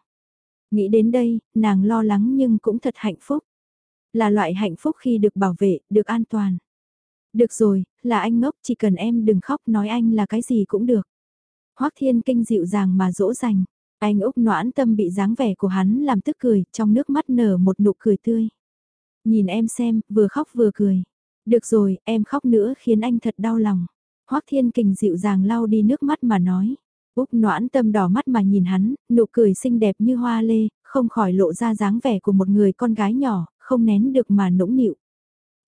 Nghĩ đến đây, nàng lo lắng nhưng cũng thật hạnh phúc. Là loại hạnh phúc khi được bảo vệ, được an toàn. Được rồi, là anh ngốc, chỉ cần em đừng khóc nói anh là cái gì cũng được. Hoác thiên kinh dịu dàng mà dỗ dành. Anh Úc noãn tâm bị dáng vẻ của hắn làm tức cười, trong nước mắt nở một nụ cười tươi. Nhìn em xem, vừa khóc vừa cười. Được rồi, em khóc nữa khiến anh thật đau lòng. Hoác Thiên Kình dịu dàng lau đi nước mắt mà nói. Úc noãn tâm đỏ mắt mà nhìn hắn, nụ cười xinh đẹp như hoa lê, không khỏi lộ ra dáng vẻ của một người con gái nhỏ, không nén được mà nũng nịu.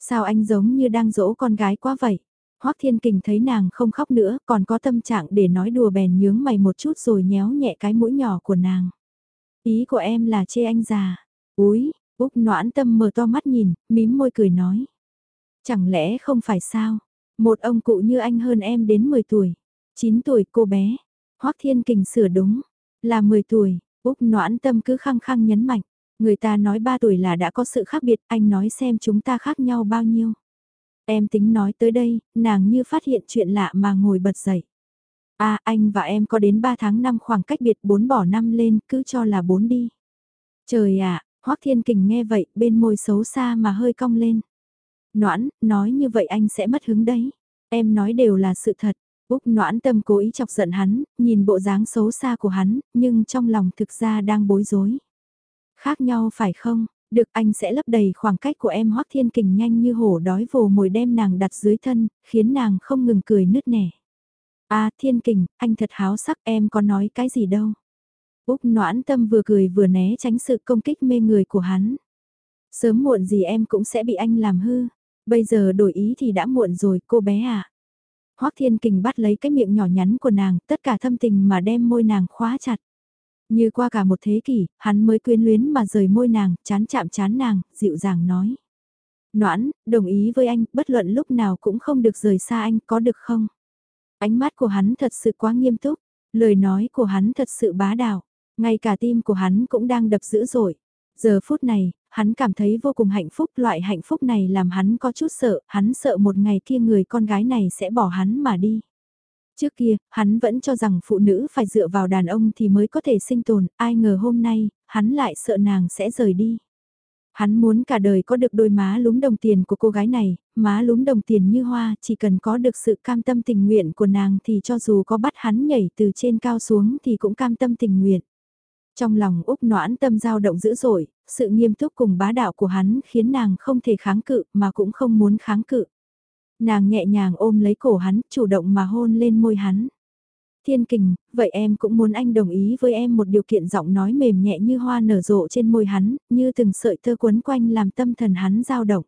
Sao anh giống như đang dỗ con gái quá vậy? Hoác Thiên Kình thấy nàng không khóc nữa, còn có tâm trạng để nói đùa bèn nhướng mày một chút rồi nhéo nhẹ cái mũi nhỏ của nàng. Ý của em là chê anh già. Úi, Úc noãn tâm mở to mắt nhìn, mím môi cười nói. Chẳng lẽ không phải sao? Một ông cụ như anh hơn em đến 10 tuổi. 9 tuổi cô bé. Hoắc Thiên Kình sửa đúng. Là 10 tuổi, Úc noãn tâm cứ khăng khăng nhấn mạnh. Người ta nói 3 tuổi là đã có sự khác biệt, anh nói xem chúng ta khác nhau bao nhiêu. Em tính nói tới đây, nàng như phát hiện chuyện lạ mà ngồi bật dậy. À, anh và em có đến 3 tháng năm khoảng cách biệt 4 bỏ 5 lên, cứ cho là 4 đi. Trời ạ, Hoắc Thiên Kình nghe vậy, bên môi xấu xa mà hơi cong lên. Noãn, nói như vậy anh sẽ mất hứng đấy. Em nói đều là sự thật. Úc noãn tâm cố ý chọc giận hắn, nhìn bộ dáng xấu xa của hắn, nhưng trong lòng thực ra đang bối rối. Khác nhau phải không? Được anh sẽ lấp đầy khoảng cách của em hoác thiên kình nhanh như hổ đói vồ mồi đem nàng đặt dưới thân, khiến nàng không ngừng cười nứt nẻ. À thiên kình, anh thật háo sắc em có nói cái gì đâu. Úc noãn tâm vừa cười vừa né tránh sự công kích mê người của hắn. Sớm muộn gì em cũng sẽ bị anh làm hư. Bây giờ đổi ý thì đã muộn rồi cô bé à. Hoắc Thiên Kình bắt lấy cái miệng nhỏ nhắn của nàng, tất cả thâm tình mà đem môi nàng khóa chặt. Như qua cả một thế kỷ, hắn mới quyến luyến mà rời môi nàng, chán chạm chán nàng, dịu dàng nói. Noãn, đồng ý với anh, bất luận lúc nào cũng không được rời xa anh, có được không? Ánh mắt của hắn thật sự quá nghiêm túc, lời nói của hắn thật sự bá đạo, ngay cả tim của hắn cũng đang đập dữ dội. Giờ phút này, hắn cảm thấy vô cùng hạnh phúc, loại hạnh phúc này làm hắn có chút sợ, hắn sợ một ngày kia người con gái này sẽ bỏ hắn mà đi. Trước kia, hắn vẫn cho rằng phụ nữ phải dựa vào đàn ông thì mới có thể sinh tồn, ai ngờ hôm nay, hắn lại sợ nàng sẽ rời đi. Hắn muốn cả đời có được đôi má lúm đồng tiền của cô gái này, má lúm đồng tiền như hoa, chỉ cần có được sự cam tâm tình nguyện của nàng thì cho dù có bắt hắn nhảy từ trên cao xuống thì cũng cam tâm tình nguyện. Trong lòng Úc noãn tâm dao động dữ dội, sự nghiêm túc cùng bá đạo của hắn khiến nàng không thể kháng cự mà cũng không muốn kháng cự. Nàng nhẹ nhàng ôm lấy cổ hắn, chủ động mà hôn lên môi hắn. Thiên kình, vậy em cũng muốn anh đồng ý với em một điều kiện giọng nói mềm nhẹ như hoa nở rộ trên môi hắn, như từng sợi tơ quấn quanh làm tâm thần hắn dao động.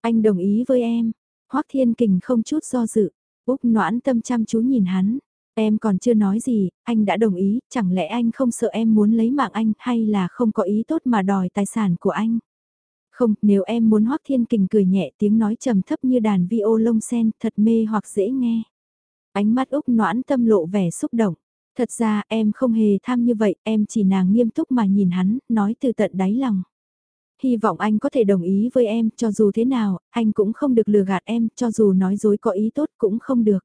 Anh đồng ý với em. Hoắc Thiên Kình không chút do dự. Úc noãn tâm chăm chú nhìn hắn. Em còn chưa nói gì, anh đã đồng ý, chẳng lẽ anh không sợ em muốn lấy mạng anh hay là không có ý tốt mà đòi tài sản của anh? Không, nếu em muốn Hoác thiên kình cười nhẹ tiếng nói trầm thấp như đàn vi ô lông sen, thật mê hoặc dễ nghe. Ánh mắt Úc noãn tâm lộ vẻ xúc động. Thật ra em không hề tham như vậy, em chỉ nàng nghiêm túc mà nhìn hắn, nói từ tận đáy lòng. hy vọng anh có thể đồng ý với em, cho dù thế nào, anh cũng không được lừa gạt em, cho dù nói dối có ý tốt cũng không được.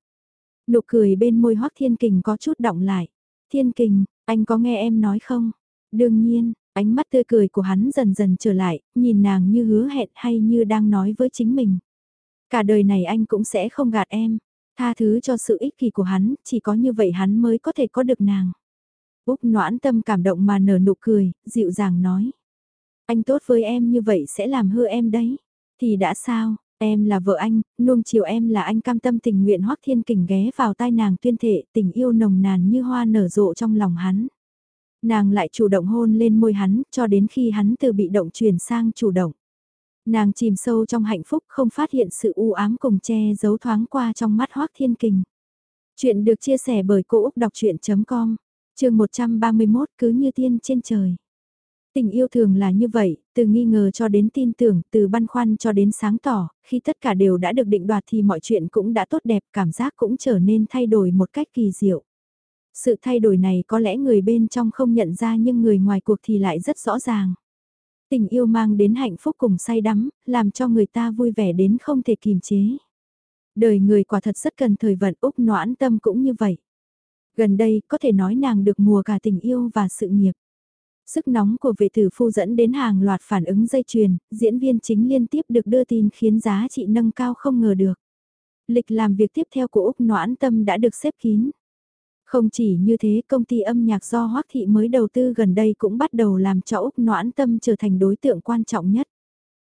Nụ cười bên môi Hoắc Thiên Kình có chút động lại. Thiên Kình, anh có nghe em nói không? Đương nhiên, ánh mắt tươi cười của hắn dần dần trở lại, nhìn nàng như hứa hẹn hay như đang nói với chính mình. Cả đời này anh cũng sẽ không gạt em, tha thứ cho sự ích kỷ của hắn, chỉ có như vậy hắn mới có thể có được nàng. Úc noãn tâm cảm động mà nở nụ cười, dịu dàng nói. Anh tốt với em như vậy sẽ làm hư em đấy. Thì đã sao, em là vợ anh, nuông chiều em là anh cam tâm tình nguyện hoắc thiên kình ghé vào tai nàng tuyên thệ tình yêu nồng nàn như hoa nở rộ trong lòng hắn. Nàng lại chủ động hôn lên môi hắn cho đến khi hắn từ bị động chuyển sang chủ động. Nàng chìm sâu trong hạnh phúc không phát hiện sự u ám cùng che giấu thoáng qua trong mắt hoắc thiên kình. Chuyện được chia sẻ bởi Cô Úc Đọc Chuyện.com, trường 131 cứ như tiên trên trời. Tình yêu thường là như vậy, từ nghi ngờ cho đến tin tưởng, từ băn khoăn cho đến sáng tỏ, khi tất cả đều đã được định đoạt thì mọi chuyện cũng đã tốt đẹp, cảm giác cũng trở nên thay đổi một cách kỳ diệu. Sự thay đổi này có lẽ người bên trong không nhận ra nhưng người ngoài cuộc thì lại rất rõ ràng. Tình yêu mang đến hạnh phúc cùng say đắm, làm cho người ta vui vẻ đến không thể kìm chế. Đời người quả thật rất cần thời vận Úc noãn tâm cũng như vậy. Gần đây có thể nói nàng được mùa cả tình yêu và sự nghiệp. Sức nóng của vệ tử phu dẫn đến hàng loạt phản ứng dây chuyền, diễn viên chính liên tiếp được đưa tin khiến giá trị nâng cao không ngờ được. Lịch làm việc tiếp theo của Úc Noãn Tâm đã được xếp kín. Không chỉ như thế công ty âm nhạc do Hoắc Thị mới đầu tư gần đây cũng bắt đầu làm cho Úc Noãn Tâm trở thành đối tượng quan trọng nhất.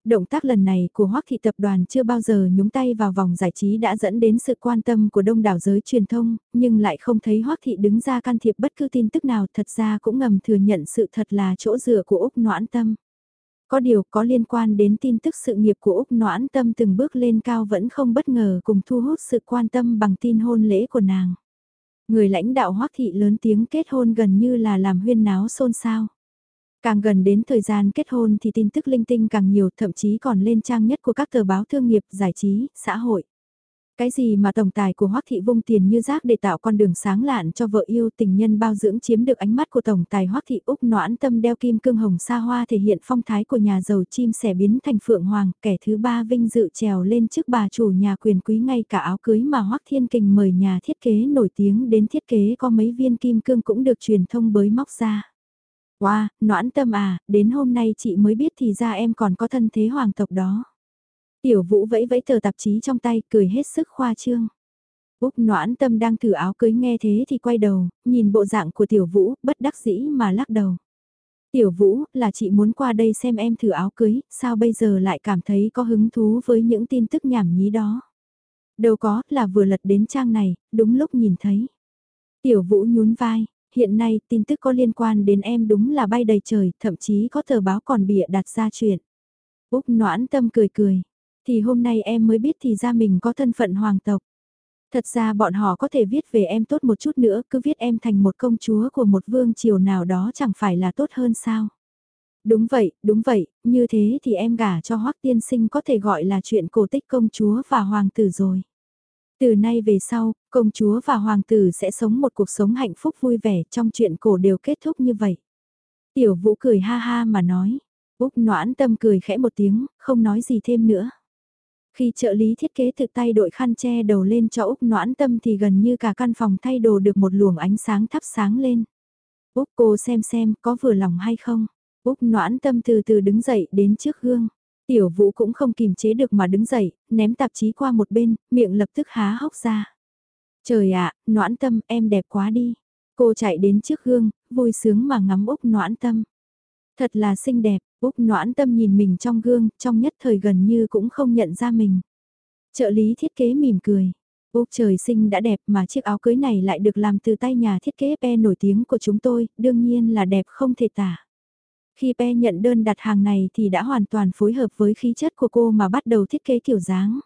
Động tác lần này của Hoắc Thị Tập đoàn chưa bao giờ nhúng tay vào vòng giải trí đã dẫn đến sự quan tâm của đông đảo giới truyền thông, nhưng lại không thấy Hoắc Thị đứng ra can thiệp bất cứ tin tức nào thật ra cũng ngầm thừa nhận sự thật là chỗ dựa của Úc Noãn Tâm. Có điều có liên quan đến tin tức sự nghiệp của Úc Noãn Tâm từng bước lên cao vẫn không bất ngờ cùng thu hút sự quan tâm bằng tin hôn lễ của nàng. Người lãnh đạo Hoắc Thị lớn tiếng kết hôn gần như là làm huyên náo xôn xao. Càng gần đến thời gian kết hôn thì tin tức linh tinh càng nhiều thậm chí còn lên trang nhất của các tờ báo thương nghiệp, giải trí, xã hội. Cái gì mà tổng tài của Hoắc Thị vung tiền như rác để tạo con đường sáng lạn cho vợ yêu tình nhân bao dưỡng chiếm được ánh mắt của tổng tài Hoắc Thị Úc noãn tâm đeo kim cương hồng sa hoa thể hiện phong thái của nhà giàu chim sẻ biến thành phượng hoàng, kẻ thứ ba vinh dự trèo lên trước bà chủ nhà quyền quý ngay cả áo cưới mà Hoắc Thiên Kình mời nhà thiết kế nổi tiếng đến thiết kế có mấy viên kim cương cũng được truyền thông bới móc ra. Wow, noãn tâm à, đến hôm nay chị mới biết thì ra em còn có thân thế hoàng tộc đó. Tiểu vũ vẫy vẫy tờ tạp chí trong tay, cười hết sức khoa trương. Úc noãn tâm đang thử áo cưới nghe thế thì quay đầu, nhìn bộ dạng của tiểu vũ, bất đắc dĩ mà lắc đầu. Tiểu vũ, là chị muốn qua đây xem em thử áo cưới, sao bây giờ lại cảm thấy có hứng thú với những tin tức nhảm nhí đó. Đâu có, là vừa lật đến trang này, đúng lúc nhìn thấy. Tiểu vũ nhún vai, hiện nay tin tức có liên quan đến em đúng là bay đầy trời, thậm chí có tờ báo còn bịa đặt ra chuyện. Úc noãn tâm cười cười, thì hôm nay em mới biết thì ra mình có thân phận hoàng tộc. Thật ra bọn họ có thể viết về em tốt một chút nữa, cứ viết em thành một công chúa của một vương triều nào đó chẳng phải là tốt hơn sao. Đúng vậy, đúng vậy, như thế thì em gả cho hoắc tiên sinh có thể gọi là chuyện cổ tích công chúa và hoàng tử rồi. Từ nay về sau, công chúa và hoàng tử sẽ sống một cuộc sống hạnh phúc vui vẻ trong chuyện cổ đều kết thúc như vậy. Tiểu vũ cười ha ha mà nói. Úc noãn tâm cười khẽ một tiếng, không nói gì thêm nữa. Khi trợ lý thiết kế thực tay đội khăn che đầu lên cho Úc noãn tâm thì gần như cả căn phòng thay đồ được một luồng ánh sáng thắp sáng lên. Úc cô xem xem có vừa lòng hay không. Úc noãn tâm từ từ đứng dậy đến trước gương. Tiểu vũ cũng không kìm chế được mà đứng dậy, ném tạp chí qua một bên, miệng lập tức há hốc ra. Trời ạ, noãn tâm em đẹp quá đi. Cô chạy đến trước gương, vui sướng mà ngắm Úc noãn tâm. Thật là xinh đẹp, Úc noãn tâm nhìn mình trong gương, trong nhất thời gần như cũng không nhận ra mình. Trợ lý thiết kế mỉm cười. Úc trời sinh đã đẹp mà chiếc áo cưới này lại được làm từ tay nhà thiết kế Pe nổi tiếng của chúng tôi, đương nhiên là đẹp không thể tả. Khi Pe nhận đơn đặt hàng này thì đã hoàn toàn phối hợp với khí chất của cô mà bắt đầu thiết kế kiểu dáng.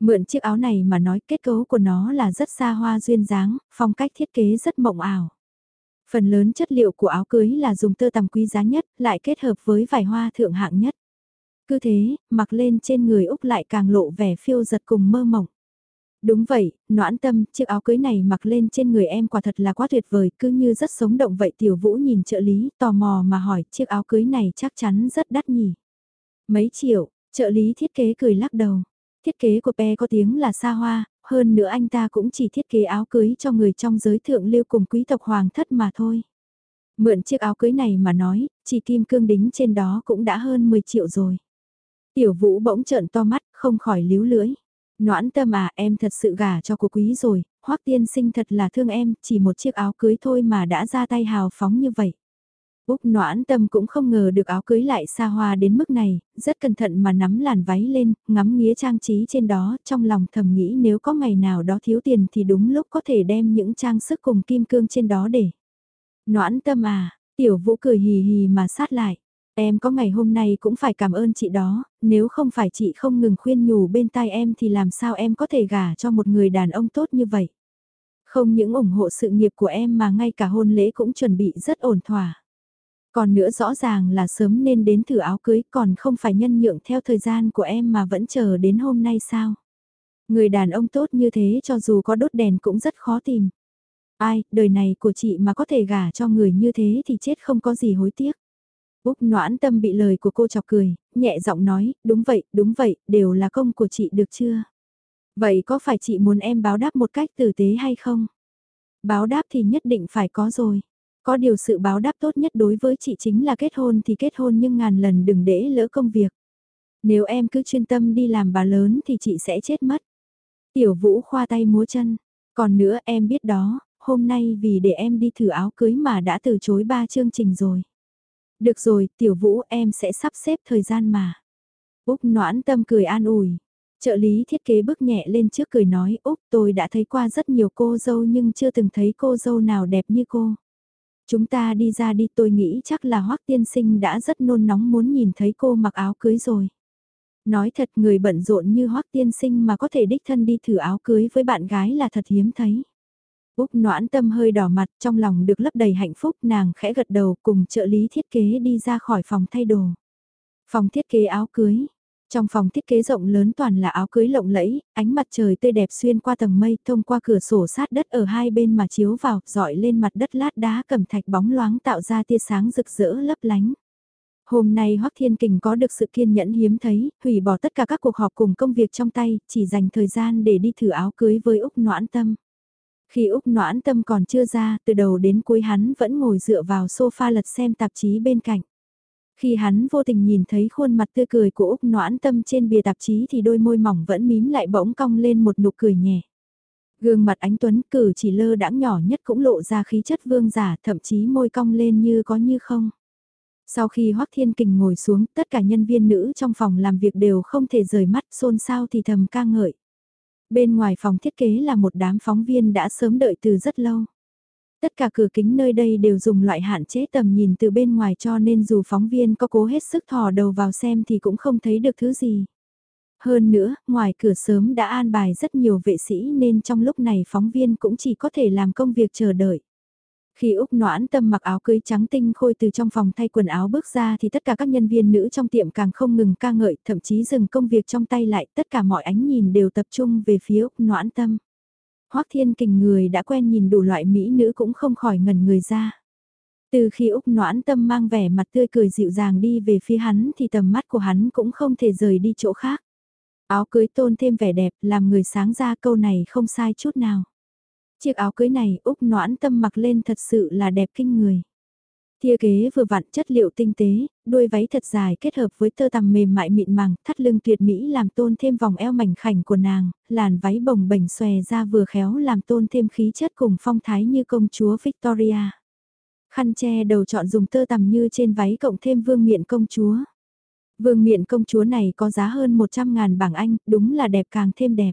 Mượn chiếc áo này mà nói kết cấu của nó là rất xa hoa duyên dáng, phong cách thiết kế rất mộng ảo. Phần lớn chất liệu của áo cưới là dùng tơ tằm quý giá nhất, lại kết hợp với vải hoa thượng hạng nhất. Cứ thế, mặc lên trên người Úc lại càng lộ vẻ phiêu giật cùng mơ mộng. Đúng vậy, noãn tâm, chiếc áo cưới này mặc lên trên người em quả thật là quá tuyệt vời, cứ như rất sống động vậy tiểu vũ nhìn trợ lý, tò mò mà hỏi chiếc áo cưới này chắc chắn rất đắt nhỉ. Mấy triệu, trợ lý thiết kế cười lắc đầu. Thiết kế của Pe có tiếng là xa hoa, hơn nữa anh ta cũng chỉ thiết kế áo cưới cho người trong giới thượng lưu cùng quý tộc hoàng thất mà thôi. Mượn chiếc áo cưới này mà nói, chỉ kim cương đính trên đó cũng đã hơn 10 triệu rồi. Tiểu vũ bỗng trợn to mắt, không khỏi líu lưỡi. Noãn tâm à, em thật sự gả cho cô quý rồi, hoắc tiên sinh thật là thương em, chỉ một chiếc áo cưới thôi mà đã ra tay hào phóng như vậy. Úc noãn tâm cũng không ngờ được áo cưới lại xa hoa đến mức này, rất cẩn thận mà nắm làn váy lên, ngắm nghía trang trí trên đó, trong lòng thầm nghĩ nếu có ngày nào đó thiếu tiền thì đúng lúc có thể đem những trang sức cùng kim cương trên đó để. Noãn tâm à, tiểu vũ cười hì hì mà sát lại. Em có ngày hôm nay cũng phải cảm ơn chị đó, nếu không phải chị không ngừng khuyên nhủ bên tai em thì làm sao em có thể gả cho một người đàn ông tốt như vậy. Không những ủng hộ sự nghiệp của em mà ngay cả hôn lễ cũng chuẩn bị rất ổn thỏa. Còn nữa rõ ràng là sớm nên đến thử áo cưới còn không phải nhân nhượng theo thời gian của em mà vẫn chờ đến hôm nay sao. Người đàn ông tốt như thế cho dù có đốt đèn cũng rất khó tìm. Ai, đời này của chị mà có thể gả cho người như thế thì chết không có gì hối tiếc. Úc noãn tâm bị lời của cô chọc cười, nhẹ giọng nói, đúng vậy, đúng vậy, đều là công của chị được chưa? Vậy có phải chị muốn em báo đáp một cách tử tế hay không? Báo đáp thì nhất định phải có rồi. Có điều sự báo đáp tốt nhất đối với chị chính là kết hôn thì kết hôn nhưng ngàn lần đừng để lỡ công việc. Nếu em cứ chuyên tâm đi làm bà lớn thì chị sẽ chết mất. Tiểu vũ khoa tay múa chân. Còn nữa em biết đó, hôm nay vì để em đi thử áo cưới mà đã từ chối ba chương trình rồi. Được rồi, tiểu vũ em sẽ sắp xếp thời gian mà. Úc noãn tâm cười an ủi. Trợ lý thiết kế bước nhẹ lên trước cười nói Úc tôi đã thấy qua rất nhiều cô dâu nhưng chưa từng thấy cô dâu nào đẹp như cô. Chúng ta đi ra đi tôi nghĩ chắc là hoắc tiên sinh đã rất nôn nóng muốn nhìn thấy cô mặc áo cưới rồi. Nói thật người bận rộn như hoắc tiên sinh mà có thể đích thân đi thử áo cưới với bạn gái là thật hiếm thấy. Úc noãn tâm hơi đỏ mặt trong lòng được lấp đầy hạnh phúc nàng khẽ gật đầu cùng trợ lý thiết kế đi ra khỏi phòng thay đồ. Phòng thiết kế áo cưới. Trong phòng thiết kế rộng lớn toàn là áo cưới lộng lẫy, ánh mặt trời tươi đẹp xuyên qua tầng mây thông qua cửa sổ sát đất ở hai bên mà chiếu vào, dọi lên mặt đất lát đá cẩm thạch bóng loáng tạo ra tia sáng rực rỡ lấp lánh. Hôm nay Hoắc Thiên Kình có được sự kiên nhẫn hiếm thấy, hủy bỏ tất cả các cuộc họp cùng công việc trong tay, chỉ dành thời gian để đi thử áo cưới với Úc Noãn Tâm. Khi Úc Noãn Tâm còn chưa ra, từ đầu đến cuối hắn vẫn ngồi dựa vào sofa lật xem tạp chí bên cạnh. Khi hắn vô tình nhìn thấy khuôn mặt tươi cười của Úc Noãn Tâm trên bìa tạp chí thì đôi môi mỏng vẫn mím lại bỗng cong lên một nụ cười nhẹ. Gương mặt ánh Tuấn cử chỉ lơ đãng nhỏ nhất cũng lộ ra khí chất vương giả thậm chí môi cong lên như có như không. Sau khi Hoắc Thiên Kình ngồi xuống tất cả nhân viên nữ trong phòng làm việc đều không thể rời mắt xôn xao thì thầm ca ngợi. Bên ngoài phòng thiết kế là một đám phóng viên đã sớm đợi từ rất lâu. Tất cả cửa kính nơi đây đều dùng loại hạn chế tầm nhìn từ bên ngoài cho nên dù phóng viên có cố hết sức thò đầu vào xem thì cũng không thấy được thứ gì. Hơn nữa, ngoài cửa sớm đã an bài rất nhiều vệ sĩ nên trong lúc này phóng viên cũng chỉ có thể làm công việc chờ đợi. Khi Úc Noãn Tâm mặc áo cưới trắng tinh khôi từ trong phòng thay quần áo bước ra thì tất cả các nhân viên nữ trong tiệm càng không ngừng ca ngợi, thậm chí dừng công việc trong tay lại, tất cả mọi ánh nhìn đều tập trung về phía Úc Noãn Tâm. Hoắc Thiên Kình người đã quen nhìn đủ loại mỹ nữ cũng không khỏi ngẩn người ra. Từ khi Úc Noãn Tâm mang vẻ mặt tươi cười dịu dàng đi về phía hắn thì tầm mắt của hắn cũng không thể rời đi chỗ khác. Áo cưới tôn thêm vẻ đẹp làm người sáng ra câu này không sai chút nào. Chiếc áo cưới này Úc noãn tâm mặc lên thật sự là đẹp kinh người. Thia kế vừa vặn chất liệu tinh tế, đuôi váy thật dài kết hợp với tơ tằm mềm mại mịn màng, thắt lưng tuyệt mỹ làm tôn thêm vòng eo mảnh khảnh của nàng, làn váy bồng bềnh xòe ra vừa khéo làm tôn thêm khí chất cùng phong thái như công chúa Victoria. Khăn che đầu chọn dùng tơ tằm như trên váy cộng thêm vương miện công chúa. Vương miện công chúa này có giá hơn 100.000 bảng Anh, đúng là đẹp càng thêm đẹp.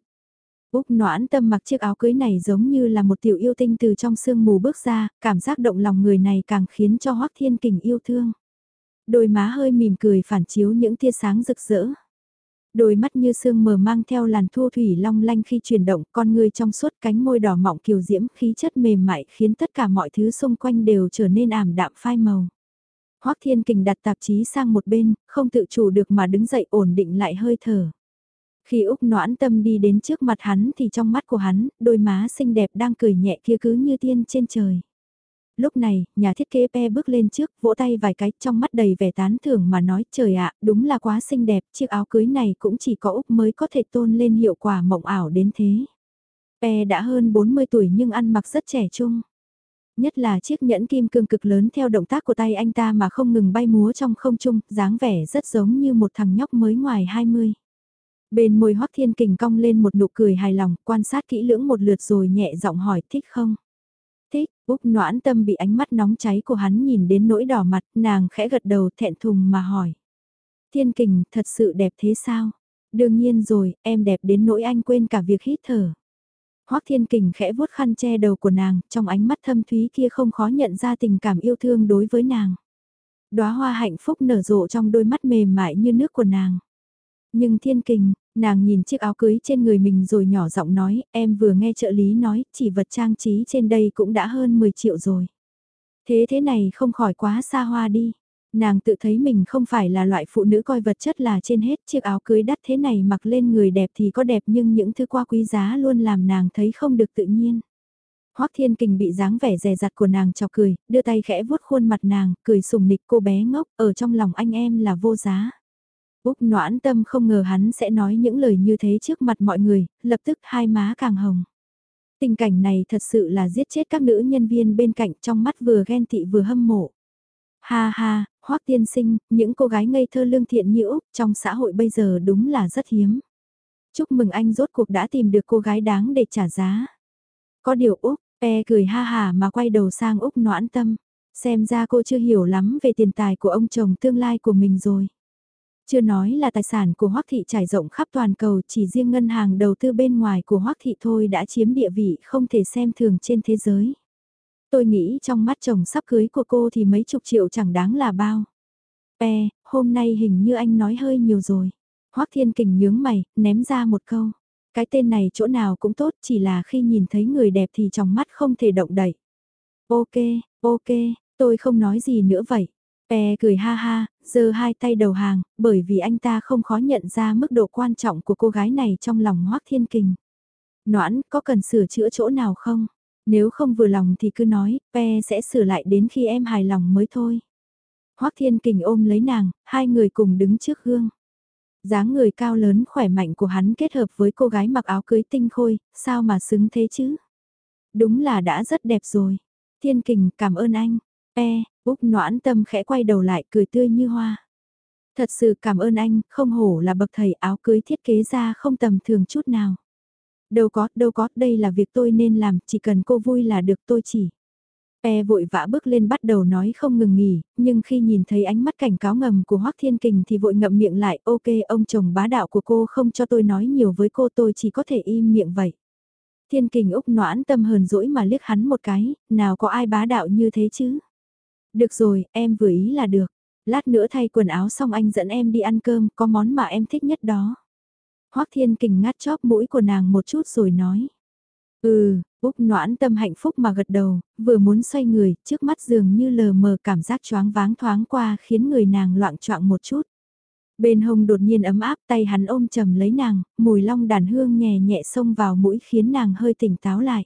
Úc noãn tâm mặc chiếc áo cưới này giống như là một tiểu yêu tinh từ trong sương mù bước ra, cảm giác động lòng người này càng khiến cho Hoắc Thiên Kình yêu thương. Đôi má hơi mỉm cười phản chiếu những tia sáng rực rỡ. Đôi mắt như sương mờ mang theo làn thua thủy long lanh khi chuyển động, con người trong suốt cánh môi đỏ mọng kiều diễm khí chất mềm mại khiến tất cả mọi thứ xung quanh đều trở nên ảm đạm phai màu. Hoắc Thiên Kình đặt tạp chí sang một bên, không tự chủ được mà đứng dậy ổn định lại hơi thở. Khi Úc noãn tâm đi đến trước mặt hắn thì trong mắt của hắn, đôi má xinh đẹp đang cười nhẹ kia cứ như tiên trên trời. Lúc này, nhà thiết kế Pe bước lên trước, vỗ tay vài cái, trong mắt đầy vẻ tán thưởng mà nói trời ạ, đúng là quá xinh đẹp, chiếc áo cưới này cũng chỉ có Úc mới có thể tôn lên hiệu quả mộng ảo đến thế. Pe đã hơn 40 tuổi nhưng ăn mặc rất trẻ trung. Nhất là chiếc nhẫn kim cương cực lớn theo động tác của tay anh ta mà không ngừng bay múa trong không trung, dáng vẻ rất giống như một thằng nhóc mới ngoài 20. Bên môi Hoắc Thiên Kình cong lên một nụ cười hài lòng, quan sát kỹ lưỡng một lượt rồi nhẹ giọng hỏi thích không? Thích, Úc noãn tâm bị ánh mắt nóng cháy của hắn nhìn đến nỗi đỏ mặt, nàng khẽ gật đầu thẹn thùng mà hỏi. Thiên Kình, thật sự đẹp thế sao? Đương nhiên rồi, em đẹp đến nỗi anh quên cả việc hít thở. Hoắc Thiên Kình khẽ vuốt khăn che đầu của nàng, trong ánh mắt thâm thúy kia không khó nhận ra tình cảm yêu thương đối với nàng. Đóa hoa hạnh phúc nở rộ trong đôi mắt mềm mại như nước của nàng. Nhưng Thiên Kình, nàng nhìn chiếc áo cưới trên người mình rồi nhỏ giọng nói, em vừa nghe trợ lý nói, chỉ vật trang trí trên đây cũng đã hơn 10 triệu rồi. Thế thế này không khỏi quá xa hoa đi. Nàng tự thấy mình không phải là loại phụ nữ coi vật chất là trên hết chiếc áo cưới đắt thế này mặc lên người đẹp thì có đẹp nhưng những thứ qua quý giá luôn làm nàng thấy không được tự nhiên. Hoắc Thiên Kình bị dáng vẻ rè rặt của nàng chọc cười, đưa tay khẽ vuốt khuôn mặt nàng, cười sùng nịch cô bé ngốc, ở trong lòng anh em là vô giá. Úc noãn tâm không ngờ hắn sẽ nói những lời như thế trước mặt mọi người, lập tức hai má càng hồng. Tình cảnh này thật sự là giết chết các nữ nhân viên bên cạnh trong mắt vừa ghen tị vừa hâm mộ. Ha ha, Hoắc tiên sinh, những cô gái ngây thơ lương thiện như Úc trong xã hội bây giờ đúng là rất hiếm. Chúc mừng anh rốt cuộc đã tìm được cô gái đáng để trả giá. Có điều Úc, e cười ha hà mà quay đầu sang Úc noãn tâm. Xem ra cô chưa hiểu lắm về tiền tài của ông chồng tương lai của mình rồi. Chưa nói là tài sản của Hoắc Thị trải rộng khắp toàn cầu chỉ riêng ngân hàng đầu tư bên ngoài của Hoắc Thị thôi đã chiếm địa vị không thể xem thường trên thế giới. Tôi nghĩ trong mắt chồng sắp cưới của cô thì mấy chục triệu chẳng đáng là bao. Pe, hôm nay hình như anh nói hơi nhiều rồi. Hoắc Thiên Kình nhướng mày, ném ra một câu. Cái tên này chỗ nào cũng tốt chỉ là khi nhìn thấy người đẹp thì trong mắt không thể động đậy. Ok, ok, tôi không nói gì nữa vậy. Pe cười ha ha, giơ hai tay đầu hàng, bởi vì anh ta không khó nhận ra mức độ quan trọng của cô gái này trong lòng Hoắc Thiên Kình. Noãn, có cần sửa chữa chỗ nào không? Nếu không vừa lòng thì cứ nói, Pe sẽ sửa lại đến khi em hài lòng mới thôi. Hoắc Thiên Kình ôm lấy nàng, hai người cùng đứng trước gương. dáng người cao lớn khỏe mạnh của hắn kết hợp với cô gái mặc áo cưới tinh khôi, sao mà xứng thế chứ? Đúng là đã rất đẹp rồi. Thiên Kình cảm ơn anh. E, Úc noãn tâm khẽ quay đầu lại cười tươi như hoa. Thật sự cảm ơn anh, không hổ là bậc thầy áo cưới thiết kế ra không tầm thường chút nào. Đâu có, đâu có, đây là việc tôi nên làm, chỉ cần cô vui là được tôi chỉ. E vội vã bước lên bắt đầu nói không ngừng nghỉ, nhưng khi nhìn thấy ánh mắt cảnh cáo ngầm của Hoắc Thiên Kình thì vội ngậm miệng lại, ok ông chồng bá đạo của cô không cho tôi nói nhiều với cô tôi chỉ có thể im miệng vậy. Thiên Kình Úc noãn tâm hờn dỗi mà liếc hắn một cái, nào có ai bá đạo như thế chứ. Được rồi, em vừa ý là được. Lát nữa thay quần áo xong anh dẫn em đi ăn cơm, có món mà em thích nhất đó. Hoắc Thiên Kình ngắt chóp mũi của nàng một chút rồi nói. Ừ, Úc noãn tâm hạnh phúc mà gật đầu, vừa muốn xoay người, trước mắt dường như lờ mờ cảm giác choáng váng thoáng qua khiến người nàng loạn choạng một chút. Bên hông đột nhiên ấm áp tay hắn ôm chầm lấy nàng, mùi long đàn hương nhẹ nhẹ xông vào mũi khiến nàng hơi tỉnh táo lại.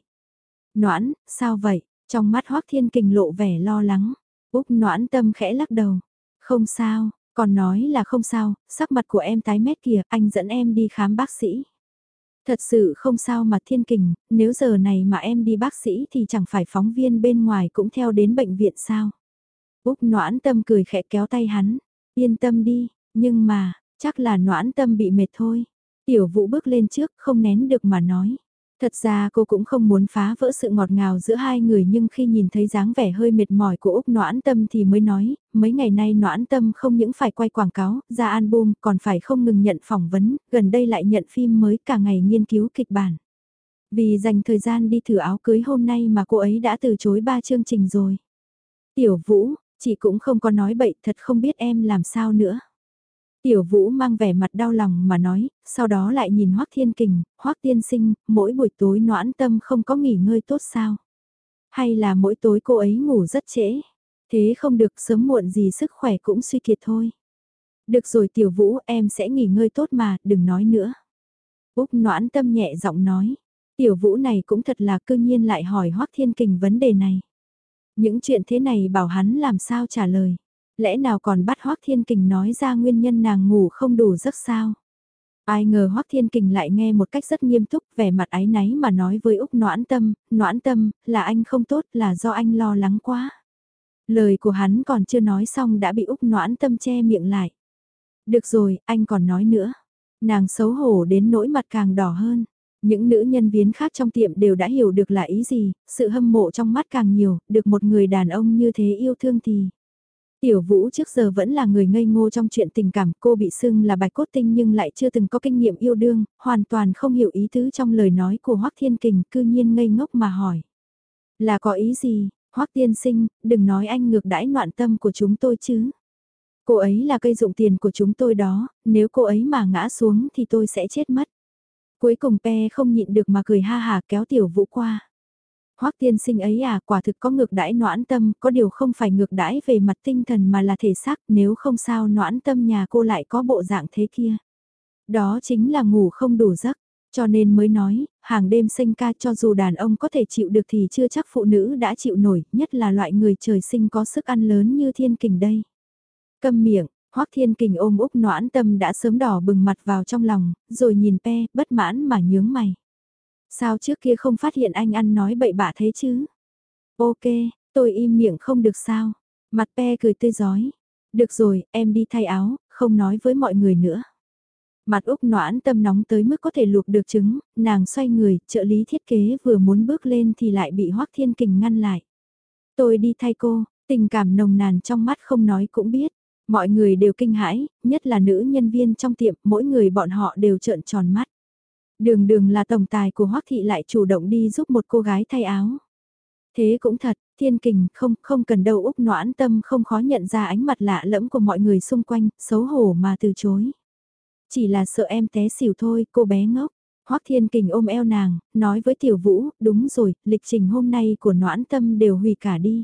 Noãn, sao vậy? Trong mắt Hoắc Thiên Kình lộ vẻ lo lắng. Úc noãn tâm khẽ lắc đầu. Không sao, còn nói là không sao, sắc mặt của em tái mét kìa, anh dẫn em đi khám bác sĩ. Thật sự không sao mà thiên kình, nếu giờ này mà em đi bác sĩ thì chẳng phải phóng viên bên ngoài cũng theo đến bệnh viện sao. Úc noãn tâm cười khẽ kéo tay hắn, yên tâm đi, nhưng mà, chắc là noãn tâm bị mệt thôi. Tiểu vũ bước lên trước không nén được mà nói. Thật ra cô cũng không muốn phá vỡ sự ngọt ngào giữa hai người nhưng khi nhìn thấy dáng vẻ hơi mệt mỏi của Úc Noãn Tâm thì mới nói, mấy ngày nay Noãn Tâm không những phải quay quảng cáo, ra album, còn phải không ngừng nhận phỏng vấn, gần đây lại nhận phim mới cả ngày nghiên cứu kịch bản. Vì dành thời gian đi thử áo cưới hôm nay mà cô ấy đã từ chối ba chương trình rồi. Tiểu Vũ, chị cũng không có nói bậy thật không biết em làm sao nữa. Tiểu Vũ mang vẻ mặt đau lòng mà nói, sau đó lại nhìn Hoắc Thiên Kình, Hoắc Tiên Sinh, mỗi buổi tối noãn tâm không có nghỉ ngơi tốt sao? Hay là mỗi tối cô ấy ngủ rất trễ? Thế không được sớm muộn gì sức khỏe cũng suy kiệt thôi. Được rồi Tiểu Vũ em sẽ nghỉ ngơi tốt mà, đừng nói nữa. Úc noãn tâm nhẹ giọng nói, Tiểu Vũ này cũng thật là cư nhiên lại hỏi Hoắc Thiên Kình vấn đề này. Những chuyện thế này bảo hắn làm sao trả lời. Lẽ nào còn bắt Hoác Thiên Kình nói ra nguyên nhân nàng ngủ không đủ giấc sao? Ai ngờ Hoác Thiên Kình lại nghe một cách rất nghiêm túc vẻ mặt ái náy mà nói với Úc Noãn Tâm, Noãn Tâm, là anh không tốt là do anh lo lắng quá. Lời của hắn còn chưa nói xong đã bị Úc Noãn Tâm che miệng lại. Được rồi, anh còn nói nữa. Nàng xấu hổ đến nỗi mặt càng đỏ hơn. Những nữ nhân viên khác trong tiệm đều đã hiểu được là ý gì, sự hâm mộ trong mắt càng nhiều, được một người đàn ông như thế yêu thương thì... Tiểu Vũ trước giờ vẫn là người ngây ngô trong chuyện tình cảm, cô bị xưng là bạch cốt tinh nhưng lại chưa từng có kinh nghiệm yêu đương, hoàn toàn không hiểu ý tứ trong lời nói của Hoắc Thiên Kình, cư nhiên ngây ngốc mà hỏi. Là có ý gì, Hoắc Tiên Sinh, đừng nói anh ngược đãi noạn tâm của chúng tôi chứ. Cô ấy là cây dụng tiền của chúng tôi đó, nếu cô ấy mà ngã xuống thì tôi sẽ chết mất. Cuối cùng pe không nhịn được mà cười ha hà kéo tiểu vũ qua. Hoắc tiên sinh ấy à, quả thực có ngược đãi noãn tâm, có điều không phải ngược đãi về mặt tinh thần mà là thể xác, nếu không sao noãn tâm nhà cô lại có bộ dạng thế kia. Đó chính là ngủ không đủ giấc, cho nên mới nói, hàng đêm sinh ca cho dù đàn ông có thể chịu được thì chưa chắc phụ nữ đã chịu nổi, nhất là loại người trời sinh có sức ăn lớn như thiên kình đây. Câm miệng, Hoắc Thiên Kình ôm Úc Noãn Tâm đã sớm đỏ bừng mặt vào trong lòng, rồi nhìn pe, bất mãn mà nhướng mày. Sao trước kia không phát hiện anh ăn nói bậy bạ thế chứ? Ok, tôi im miệng không được sao? Mặt pe cười tươi giói. Được rồi, em đi thay áo, không nói với mọi người nữa. Mặt Úc noãn tâm nóng tới mức có thể luộc được trứng, nàng xoay người, trợ lý thiết kế vừa muốn bước lên thì lại bị Hoắc Thiên Kình ngăn lại. Tôi đi thay cô, tình cảm nồng nàn trong mắt không nói cũng biết. Mọi người đều kinh hãi, nhất là nữ nhân viên trong tiệm, mỗi người bọn họ đều trợn tròn mắt. Đường đường là tổng tài của Hoắc Thị lại chủ động đi giúp một cô gái thay áo. Thế cũng thật, thiên kình không, không cần đâu Úc noãn tâm không khó nhận ra ánh mặt lạ lẫm của mọi người xung quanh, xấu hổ mà từ chối. Chỉ là sợ em té xỉu thôi, cô bé ngốc. Hoắc Thiên Kình ôm eo nàng, nói với Tiểu Vũ, đúng rồi, lịch trình hôm nay của noãn tâm đều hủy cả đi.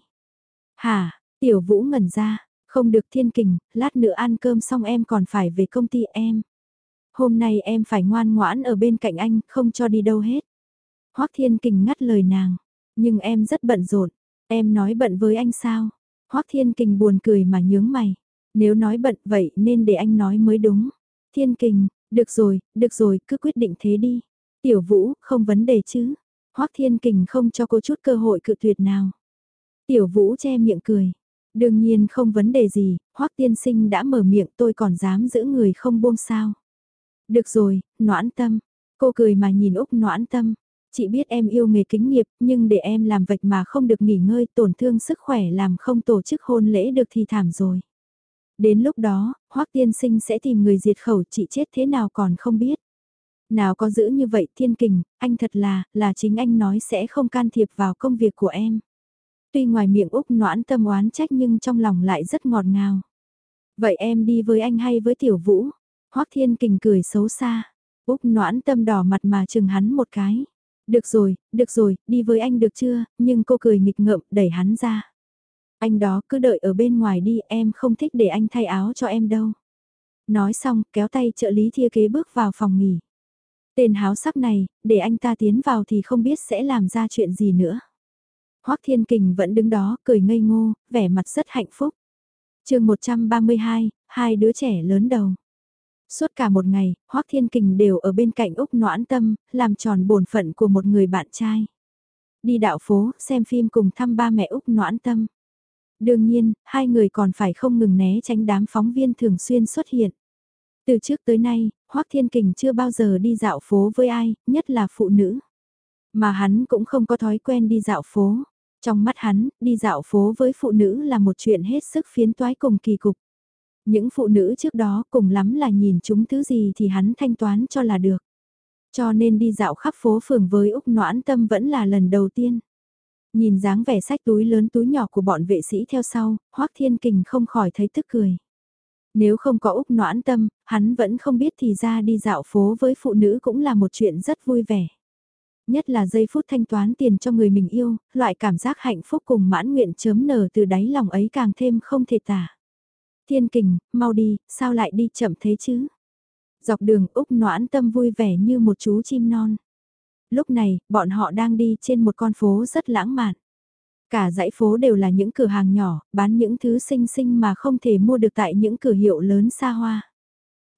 Hả, Tiểu Vũ ngẩn ra, không được Thiên Kình, lát nữa ăn cơm xong em còn phải về công ty em. Hôm nay em phải ngoan ngoãn ở bên cạnh anh, không cho đi đâu hết. Hoắc Thiên Kình ngắt lời nàng, nhưng em rất bận rộn, em nói bận với anh sao? Hoắc Thiên Kình buồn cười mà nhướng mày, nếu nói bận vậy nên để anh nói mới đúng. Thiên Kình, được rồi, được rồi, cứ quyết định thế đi. Tiểu Vũ, không vấn đề chứ. Hoắc Thiên Kình không cho cô chút cơ hội cự tuyệt nào. Tiểu Vũ che miệng cười. Đương nhiên không vấn đề gì, Hoắc Tiên Sinh đã mở miệng tôi còn dám giữ người không buông sao. Được rồi, noãn tâm. Cô cười mà nhìn Úc noãn tâm. Chị biết em yêu nghề kính nghiệp, nhưng để em làm vạch mà không được nghỉ ngơi tổn thương sức khỏe làm không tổ chức hôn lễ được thì thảm rồi. Đến lúc đó, Hoắc tiên sinh sẽ tìm người diệt khẩu chị chết thế nào còn không biết. Nào có giữ như vậy thiên kình, anh thật là, là chính anh nói sẽ không can thiệp vào công việc của em. Tuy ngoài miệng Úc noãn tâm oán trách nhưng trong lòng lại rất ngọt ngào. Vậy em đi với anh hay với tiểu vũ? Hoắc Thiên Kình cười xấu xa. Úc noãn tâm đỏ mặt mà chừng hắn một cái. Được rồi, được rồi, đi với anh được chưa, nhưng cô cười nghịch ngợm đẩy hắn ra. Anh đó cứ đợi ở bên ngoài đi, em không thích để anh thay áo cho em đâu. Nói xong, kéo tay trợ lý thia kế bước vào phòng nghỉ. Tên háo sắc này, để anh ta tiến vào thì không biết sẽ làm ra chuyện gì nữa. Hoắc Thiên Kình vẫn đứng đó, cười ngây ngô, vẻ mặt rất hạnh phúc. chương 132, hai đứa trẻ lớn đầu. Suốt cả một ngày, Hoác Thiên Kình đều ở bên cạnh Úc Noãn Tâm, làm tròn bổn phận của một người bạn trai. Đi dạo phố, xem phim cùng thăm ba mẹ Úc Noãn Tâm. Đương nhiên, hai người còn phải không ngừng né tránh đám phóng viên thường xuyên xuất hiện. Từ trước tới nay, Hoác Thiên Kình chưa bao giờ đi dạo phố với ai, nhất là phụ nữ. Mà hắn cũng không có thói quen đi dạo phố. Trong mắt hắn, đi dạo phố với phụ nữ là một chuyện hết sức phiến toái cùng kỳ cục. Những phụ nữ trước đó cùng lắm là nhìn chúng thứ gì thì hắn thanh toán cho là được. Cho nên đi dạo khắp phố phường với Úc Noãn Tâm vẫn là lần đầu tiên. Nhìn dáng vẻ sách túi lớn túi nhỏ của bọn vệ sĩ theo sau, Hoác Thiên Kình không khỏi thấy tức cười. Nếu không có Úc Noãn Tâm, hắn vẫn không biết thì ra đi dạo phố với phụ nữ cũng là một chuyện rất vui vẻ. Nhất là giây phút thanh toán tiền cho người mình yêu, loại cảm giác hạnh phúc cùng mãn nguyện chớm nở từ đáy lòng ấy càng thêm không thể tả. Thiên kình, mau đi, sao lại đi chậm thế chứ? Dọc đường Úc noãn tâm vui vẻ như một chú chim non. Lúc này, bọn họ đang đi trên một con phố rất lãng mạn. Cả dãy phố đều là những cửa hàng nhỏ, bán những thứ xinh xinh mà không thể mua được tại những cửa hiệu lớn xa hoa.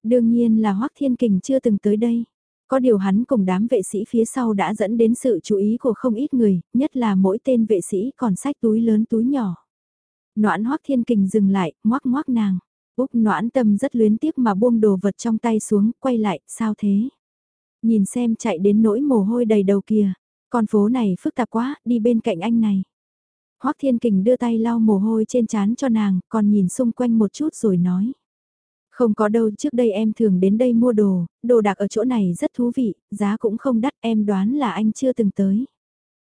Đương nhiên là Hoắc Thiên Kình chưa từng tới đây. Có điều hắn cùng đám vệ sĩ phía sau đã dẫn đến sự chú ý của không ít người, nhất là mỗi tên vệ sĩ còn sách túi lớn túi nhỏ. Noãn Hoắc Thiên Kình dừng lại, ngoác ngoác nàng. Úc noãn tâm rất luyến tiếc mà buông đồ vật trong tay xuống, quay lại, sao thế? Nhìn xem chạy đến nỗi mồ hôi đầy đầu kìa, con phố này phức tạp quá, đi bên cạnh anh này. Hoắc Thiên Kình đưa tay lau mồ hôi trên trán cho nàng, còn nhìn xung quanh một chút rồi nói. Không có đâu, trước đây em thường đến đây mua đồ, đồ đạc ở chỗ này rất thú vị, giá cũng không đắt, em đoán là anh chưa từng tới.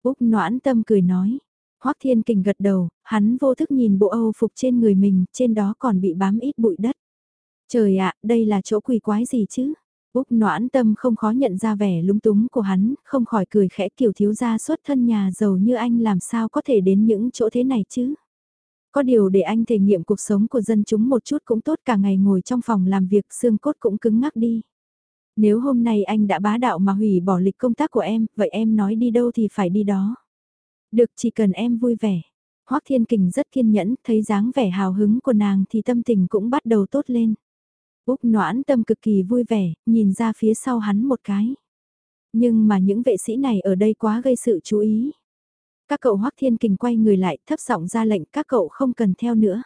Úc noãn tâm cười nói. Hoắc Thiên Kình gật đầu, hắn vô thức nhìn bộ Âu phục trên người mình, trên đó còn bị bám ít bụi đất. Trời ạ, đây là chỗ quỷ quái gì chứ? Úc noãn tâm không khó nhận ra vẻ lúng túng của hắn, không khỏi cười khẽ kiểu thiếu gia xuất thân nhà giàu như anh làm sao có thể đến những chỗ thế này chứ. Có điều để anh thể nghiệm cuộc sống của dân chúng một chút cũng tốt cả ngày ngồi trong phòng làm việc xương cốt cũng cứng ngắc đi. Nếu hôm nay anh đã bá đạo mà hủy bỏ lịch công tác của em, vậy em nói đi đâu thì phải đi đó. Được chỉ cần em vui vẻ. Hoác Thiên Kình rất kiên nhẫn, thấy dáng vẻ hào hứng của nàng thì tâm tình cũng bắt đầu tốt lên. Úc noãn tâm cực kỳ vui vẻ, nhìn ra phía sau hắn một cái. Nhưng mà những vệ sĩ này ở đây quá gây sự chú ý. Các cậu Hoắc Thiên Kình quay người lại thấp giọng ra lệnh các cậu không cần theo nữa.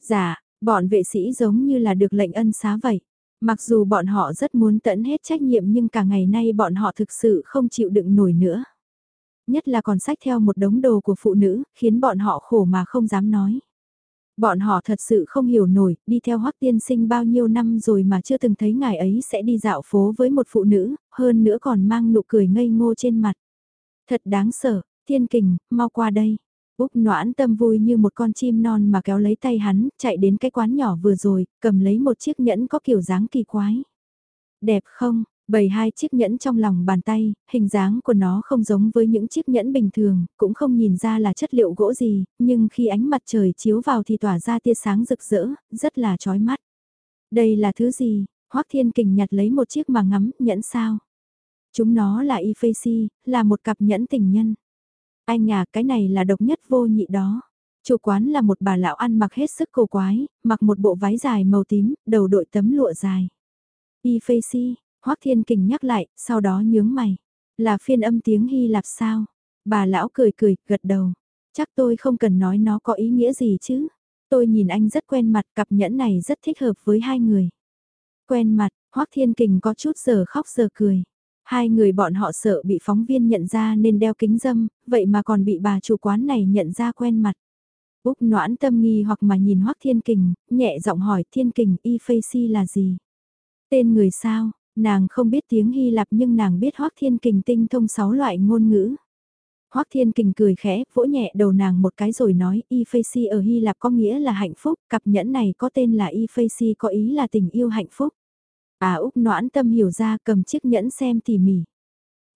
Dạ, bọn vệ sĩ giống như là được lệnh ân xá vậy. Mặc dù bọn họ rất muốn tận hết trách nhiệm nhưng cả ngày nay bọn họ thực sự không chịu đựng nổi nữa. Nhất là còn sách theo một đống đồ của phụ nữ, khiến bọn họ khổ mà không dám nói. Bọn họ thật sự không hiểu nổi, đi theo hoắc tiên sinh bao nhiêu năm rồi mà chưa từng thấy ngài ấy sẽ đi dạo phố với một phụ nữ, hơn nữa còn mang nụ cười ngây ngô trên mặt. Thật đáng sợ, thiên kình, mau qua đây. Úc noãn tâm vui như một con chim non mà kéo lấy tay hắn, chạy đến cái quán nhỏ vừa rồi, cầm lấy một chiếc nhẫn có kiểu dáng kỳ quái. Đẹp không? Bày hai chiếc nhẫn trong lòng bàn tay, hình dáng của nó không giống với những chiếc nhẫn bình thường, cũng không nhìn ra là chất liệu gỗ gì, nhưng khi ánh mặt trời chiếu vào thì tỏa ra tia sáng rực rỡ, rất là chói mắt. Đây là thứ gì? Hoắc Thiên Kình nhặt lấy một chiếc mà ngắm, nhẫn sao? Chúng nó là Ifeisi, là một cặp nhẫn tình nhân. Anh à, cái này là độc nhất vô nhị đó. Chủ quán là một bà lão ăn mặc hết sức cô quái, mặc một bộ váy dài màu tím, đầu đội tấm lụa dài. Ifeisi, Hoắc Thiên Kình nhắc lại, sau đó nhướng mày. Là phiên âm tiếng Hy Lạp sao? Bà lão cười cười, gật đầu. Chắc tôi không cần nói nó có ý nghĩa gì chứ. Tôi nhìn anh rất quen mặt, cặp nhẫn này rất thích hợp với hai người. Quen mặt, Hoắc Thiên Kình có chút giờ khóc giờ cười. Hai người bọn họ sợ bị phóng viên nhận ra nên đeo kính dâm, vậy mà còn bị bà chủ quán này nhận ra quen mặt. Úc noãn tâm nghi hoặc mà nhìn Hoắc Thiên Kình, nhẹ giọng hỏi Thiên Kình y Facey là gì? Tên người sao, Nàng không biết tiếng Hy Lạp nhưng nàng biết Hoác Thiên Kình tinh thông sáu loại ngôn ngữ. Hoác Thiên Kình cười khẽ, vỗ nhẹ đầu nàng một cái rồi nói, Y ở Hy Lạp có nghĩa là hạnh phúc, cặp nhẫn này có tên là Y có ý là tình yêu hạnh phúc. À Úc noãn tâm hiểu ra cầm chiếc nhẫn xem tỉ mỉ.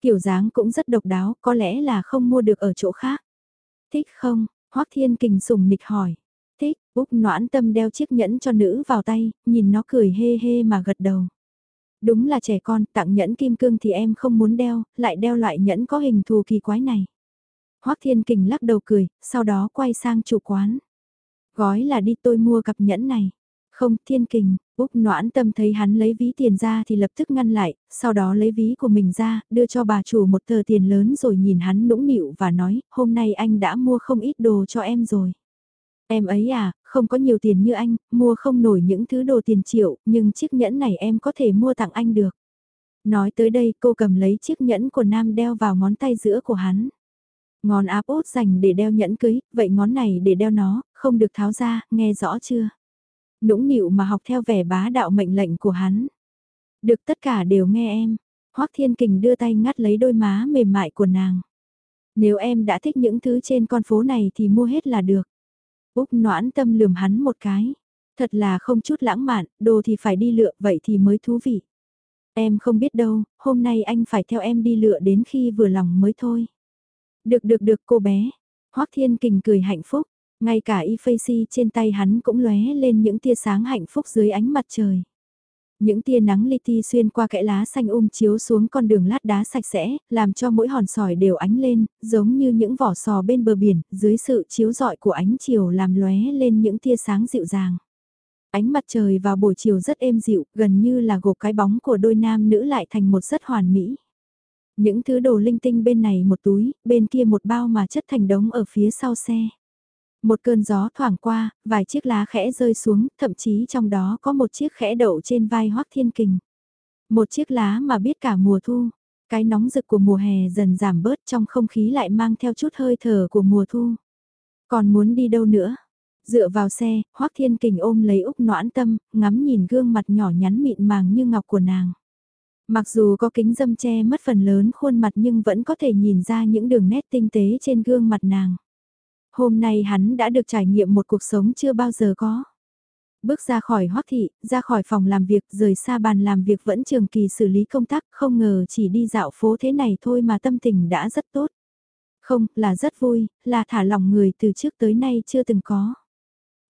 Kiểu dáng cũng rất độc đáo, có lẽ là không mua được ở chỗ khác. Thích không? Hoác Thiên Kình sùng nịch hỏi. Thích, Úc noãn tâm đeo chiếc nhẫn cho nữ vào tay, nhìn nó cười hê hê mà gật đầu. Đúng là trẻ con, tặng nhẫn kim cương thì em không muốn đeo, lại đeo loại nhẫn có hình thù kỳ quái này. Hoắc Thiên Kình lắc đầu cười, sau đó quay sang chủ quán. Gói là đi tôi mua cặp nhẫn này. Không, Thiên Kình, Úc noãn tâm thấy hắn lấy ví tiền ra thì lập tức ngăn lại, sau đó lấy ví của mình ra, đưa cho bà chủ một tờ tiền lớn rồi nhìn hắn nũng nịu và nói, hôm nay anh đã mua không ít đồ cho em rồi. Em ấy à, không có nhiều tiền như anh, mua không nổi những thứ đồ tiền triệu, nhưng chiếc nhẫn này em có thể mua tặng anh được. Nói tới đây cô cầm lấy chiếc nhẫn của Nam đeo vào ngón tay giữa của hắn. Ngón áp út dành để đeo nhẫn cưới, vậy ngón này để đeo nó, không được tháo ra, nghe rõ chưa? Nũng nịu mà học theo vẻ bá đạo mệnh lệnh của hắn. Được tất cả đều nghe em. Hoắc Thiên Kình đưa tay ngắt lấy đôi má mềm mại của nàng. Nếu em đã thích những thứ trên con phố này thì mua hết là được. Úc noãn tâm lườm hắn một cái. Thật là không chút lãng mạn, đồ thì phải đi lựa vậy thì mới thú vị. Em không biết đâu, hôm nay anh phải theo em đi lựa đến khi vừa lòng mới thôi. Được được được cô bé. Hoác Thiên Kình cười hạnh phúc, ngay cả y phây trên tay hắn cũng lóe lên những tia sáng hạnh phúc dưới ánh mặt trời. Những tia nắng li ti xuyên qua kẽ lá xanh um chiếu xuống con đường lát đá sạch sẽ, làm cho mỗi hòn sỏi đều ánh lên, giống như những vỏ sò bên bờ biển, dưới sự chiếu rọi của ánh chiều làm lóe lên những tia sáng dịu dàng. Ánh mặt trời vào buổi chiều rất êm dịu, gần như là gộp cái bóng của đôi nam nữ lại thành một rất hoàn mỹ. Những thứ đồ linh tinh bên này một túi, bên kia một bao mà chất thành đống ở phía sau xe. Một cơn gió thoảng qua, vài chiếc lá khẽ rơi xuống, thậm chí trong đó có một chiếc khẽ đậu trên vai Hoác Thiên Kình. Một chiếc lá mà biết cả mùa thu, cái nóng rực của mùa hè dần giảm bớt trong không khí lại mang theo chút hơi thở của mùa thu. Còn muốn đi đâu nữa? Dựa vào xe, Hoác Thiên Kình ôm lấy Úc noãn tâm, ngắm nhìn gương mặt nhỏ nhắn mịn màng như ngọc của nàng. Mặc dù có kính dâm che mất phần lớn khuôn mặt nhưng vẫn có thể nhìn ra những đường nét tinh tế trên gương mặt nàng. Hôm nay hắn đã được trải nghiệm một cuộc sống chưa bao giờ có. Bước ra khỏi hoắc thị, ra khỏi phòng làm việc, rời xa bàn làm việc vẫn trường kỳ xử lý công tác, không ngờ chỉ đi dạo phố thế này thôi mà tâm tình đã rất tốt. Không, là rất vui, là thả lòng người từ trước tới nay chưa từng có.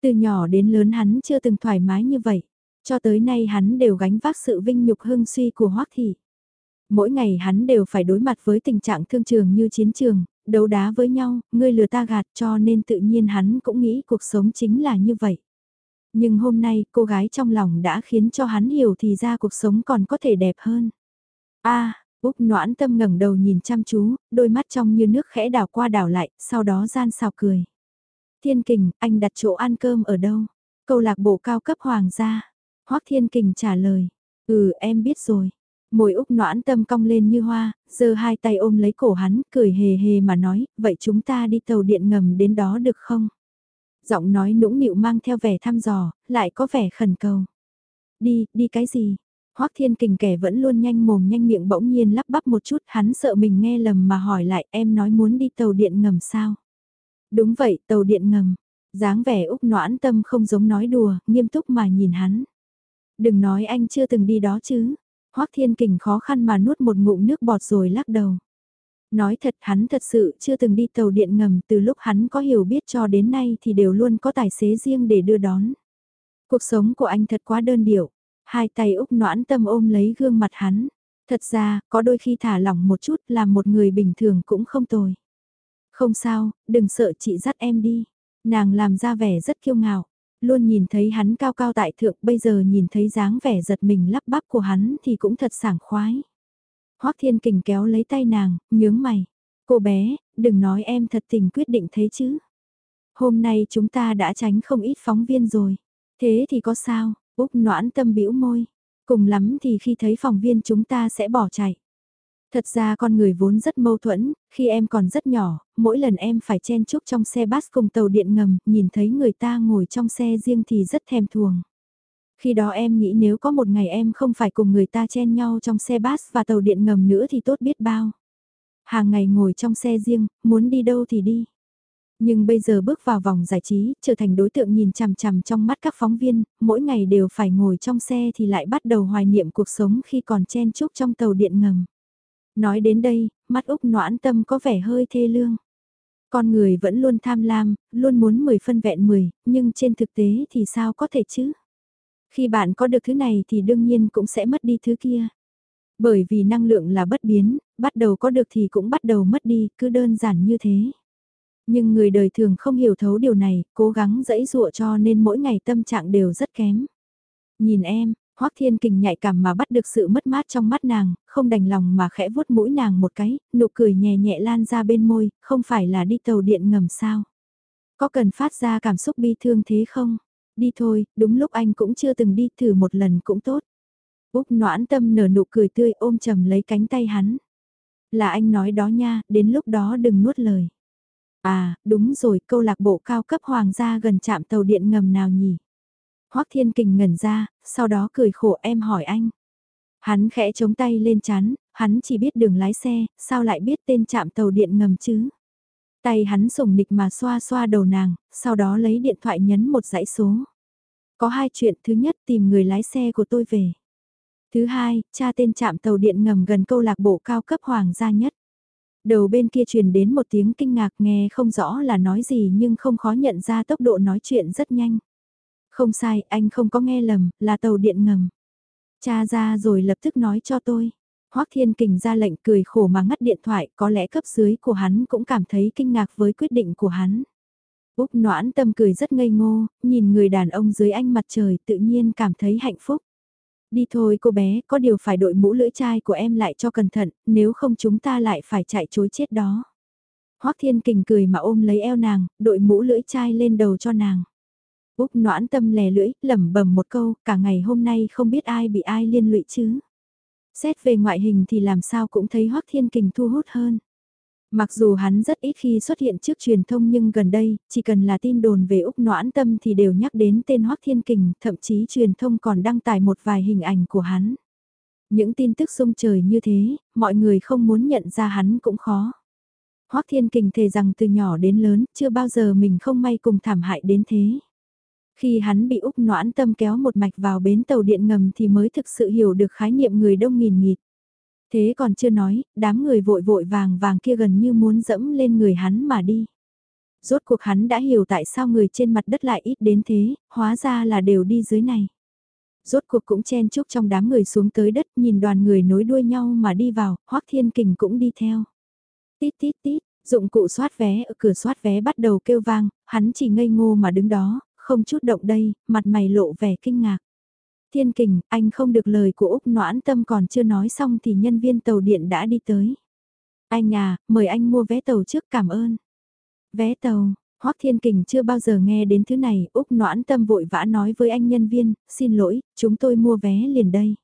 Từ nhỏ đến lớn hắn chưa từng thoải mái như vậy. Cho tới nay hắn đều gánh vác sự vinh nhục hưng suy của hoắc thị. Mỗi ngày hắn đều phải đối mặt với tình trạng thương trường như chiến trường, đấu đá với nhau, ngươi lừa ta gạt cho nên tự nhiên hắn cũng nghĩ cuộc sống chính là như vậy. Nhưng hôm nay cô gái trong lòng đã khiến cho hắn hiểu thì ra cuộc sống còn có thể đẹp hơn. a Úc noãn tâm ngẩng đầu nhìn chăm chú, đôi mắt trong như nước khẽ đảo qua đảo lại, sau đó gian xào cười. Thiên kình, anh đặt chỗ ăn cơm ở đâu? Câu lạc bộ cao cấp hoàng gia. Hoắc Thiên Kình trả lời. Ừ em biết rồi. Môi Úc noãn tâm cong lên như hoa, giơ hai tay ôm lấy cổ hắn, cười hề hề mà nói, vậy chúng ta đi tàu điện ngầm đến đó được không? Giọng nói nũng nịu mang theo vẻ thăm dò, lại có vẻ khẩn cầu. Đi, đi cái gì? Hoắc Thiên Kình kẻ vẫn luôn nhanh mồm nhanh miệng bỗng nhiên lắp bắp một chút, hắn sợ mình nghe lầm mà hỏi lại em nói muốn đi tàu điện ngầm sao? Đúng vậy, tàu điện ngầm. dáng vẻ Úc noãn tâm không giống nói đùa, nghiêm túc mà nhìn hắn. Đừng nói anh chưa từng đi đó chứ. Hoắc Thiên Kình khó khăn mà nuốt một ngụm nước bọt rồi lắc đầu. Nói thật hắn thật sự chưa từng đi tàu điện ngầm từ lúc hắn có hiểu biết cho đến nay thì đều luôn có tài xế riêng để đưa đón. Cuộc sống của anh thật quá đơn điệu. Hai tay Úc noãn tâm ôm lấy gương mặt hắn. Thật ra, có đôi khi thả lỏng một chút làm một người bình thường cũng không tồi. Không sao, đừng sợ chị dắt em đi. Nàng làm ra vẻ rất kiêu ngạo luôn nhìn thấy hắn cao cao tại thượng bây giờ nhìn thấy dáng vẻ giật mình lắp bắp của hắn thì cũng thật sảng khoái. Hoác Thiên Kình kéo lấy tay nàng, nhướng mày. Cô bé, đừng nói em thật tình quyết định thế chứ. Hôm nay chúng ta đã tránh không ít phóng viên rồi. Thế thì có sao, Úc noãn tâm bĩu môi. Cùng lắm thì khi thấy phóng viên chúng ta sẽ bỏ chạy. Thật ra con người vốn rất mâu thuẫn, khi em còn rất nhỏ, mỗi lần em phải chen chúc trong xe bus cùng tàu điện ngầm, nhìn thấy người ta ngồi trong xe riêng thì rất thèm thuồng. Khi đó em nghĩ nếu có một ngày em không phải cùng người ta chen nhau trong xe bus và tàu điện ngầm nữa thì tốt biết bao. Hàng ngày ngồi trong xe riêng, muốn đi đâu thì đi. Nhưng bây giờ bước vào vòng giải trí, trở thành đối tượng nhìn chằm chằm trong mắt các phóng viên, mỗi ngày đều phải ngồi trong xe thì lại bắt đầu hoài niệm cuộc sống khi còn chen chúc trong tàu điện ngầm. Nói đến đây, mắt Úc noãn tâm có vẻ hơi thê lương. Con người vẫn luôn tham lam, luôn muốn 10 phân vẹn 10, nhưng trên thực tế thì sao có thể chứ? Khi bạn có được thứ này thì đương nhiên cũng sẽ mất đi thứ kia. Bởi vì năng lượng là bất biến, bắt đầu có được thì cũng bắt đầu mất đi, cứ đơn giản như thế. Nhưng người đời thường không hiểu thấu điều này, cố gắng dẫy dụa cho nên mỗi ngày tâm trạng đều rất kém. Nhìn em, Hoắc Thiên Kình nhạy cảm mà bắt được sự mất mát trong mắt nàng, không đành lòng mà khẽ vuốt mũi nàng một cái, nụ cười nhẹ nhẹ lan ra bên môi, không phải là đi tàu điện ngầm sao. Có cần phát ra cảm xúc bi thương thế không? Đi thôi, đúng lúc anh cũng chưa từng đi thử một lần cũng tốt. Úc noãn tâm nở nụ cười tươi ôm chầm lấy cánh tay hắn. Là anh nói đó nha, đến lúc đó đừng nuốt lời. À, đúng rồi, câu lạc bộ cao cấp hoàng gia gần trạm tàu điện ngầm nào nhỉ? Hoắc Thiên Kình ngẩn ra, sau đó cười khổ em hỏi anh. Hắn khẽ chống tay lên chán, hắn chỉ biết đường lái xe, sao lại biết tên trạm tàu điện ngầm chứ? Tay hắn sủng nịch mà xoa xoa đầu nàng, sau đó lấy điện thoại nhấn một dãy số. Có hai chuyện, thứ nhất tìm người lái xe của tôi về. Thứ hai, tra tên trạm tàu điện ngầm gần câu lạc bộ cao cấp hoàng gia nhất. Đầu bên kia truyền đến một tiếng kinh ngạc nghe không rõ là nói gì nhưng không khó nhận ra tốc độ nói chuyện rất nhanh. Không sai, anh không có nghe lầm, là tàu điện ngầm. Cha ra rồi lập tức nói cho tôi. Hoắc Thiên Kình ra lệnh cười khổ mà ngắt điện thoại, có lẽ cấp dưới của hắn cũng cảm thấy kinh ngạc với quyết định của hắn. Úc noãn tâm cười rất ngây ngô, nhìn người đàn ông dưới ánh mặt trời tự nhiên cảm thấy hạnh phúc. Đi thôi cô bé, có điều phải đội mũ lưỡi chai của em lại cho cẩn thận, nếu không chúng ta lại phải chạy chối chết đó. Hoắc Thiên Kình cười mà ôm lấy eo nàng, đội mũ lưỡi chai lên đầu cho nàng. Úc noãn tâm lè lưỡi, lẩm bẩm một câu, cả ngày hôm nay không biết ai bị ai liên lụy chứ. Xét về ngoại hình thì làm sao cũng thấy Hoắc Thiên Kình thu hút hơn. Mặc dù hắn rất ít khi xuất hiện trước truyền thông nhưng gần đây, chỉ cần là tin đồn về Úc Noãn Tâm thì đều nhắc đến tên Hoắc Thiên Kình, thậm chí truyền thông còn đăng tải một vài hình ảnh của hắn. Những tin tức sung trời như thế, mọi người không muốn nhận ra hắn cũng khó. Hoắc Thiên Kình thề rằng từ nhỏ đến lớn, chưa bao giờ mình không may cùng thảm hại đến thế. Khi hắn bị Úc Noãn Tâm kéo một mạch vào bến tàu điện ngầm thì mới thực sự hiểu được khái niệm người đông nghìn nghịt. Thế còn chưa nói, đám người vội vội vàng vàng kia gần như muốn dẫm lên người hắn mà đi. Rốt cuộc hắn đã hiểu tại sao người trên mặt đất lại ít đến thế, hóa ra là đều đi dưới này. Rốt cuộc cũng chen chúc trong đám người xuống tới đất nhìn đoàn người nối đuôi nhau mà đi vào, Hoác Thiên Kình cũng đi theo. Tít tít tít, dụng cụ soát vé ở cửa soát vé bắt đầu kêu vang, hắn chỉ ngây ngô mà đứng đó, không chút động đây, mặt mày lộ vẻ kinh ngạc. Thiên kình, anh không được lời của Úc Noãn Tâm còn chưa nói xong thì nhân viên tàu điện đã đi tới. Anh à, mời anh mua vé tàu trước cảm ơn. Vé tàu, Hoắc Thiên Kình chưa bao giờ nghe đến thứ này, Úc Noãn Tâm vội vã nói với anh nhân viên, xin lỗi, chúng tôi mua vé liền đây.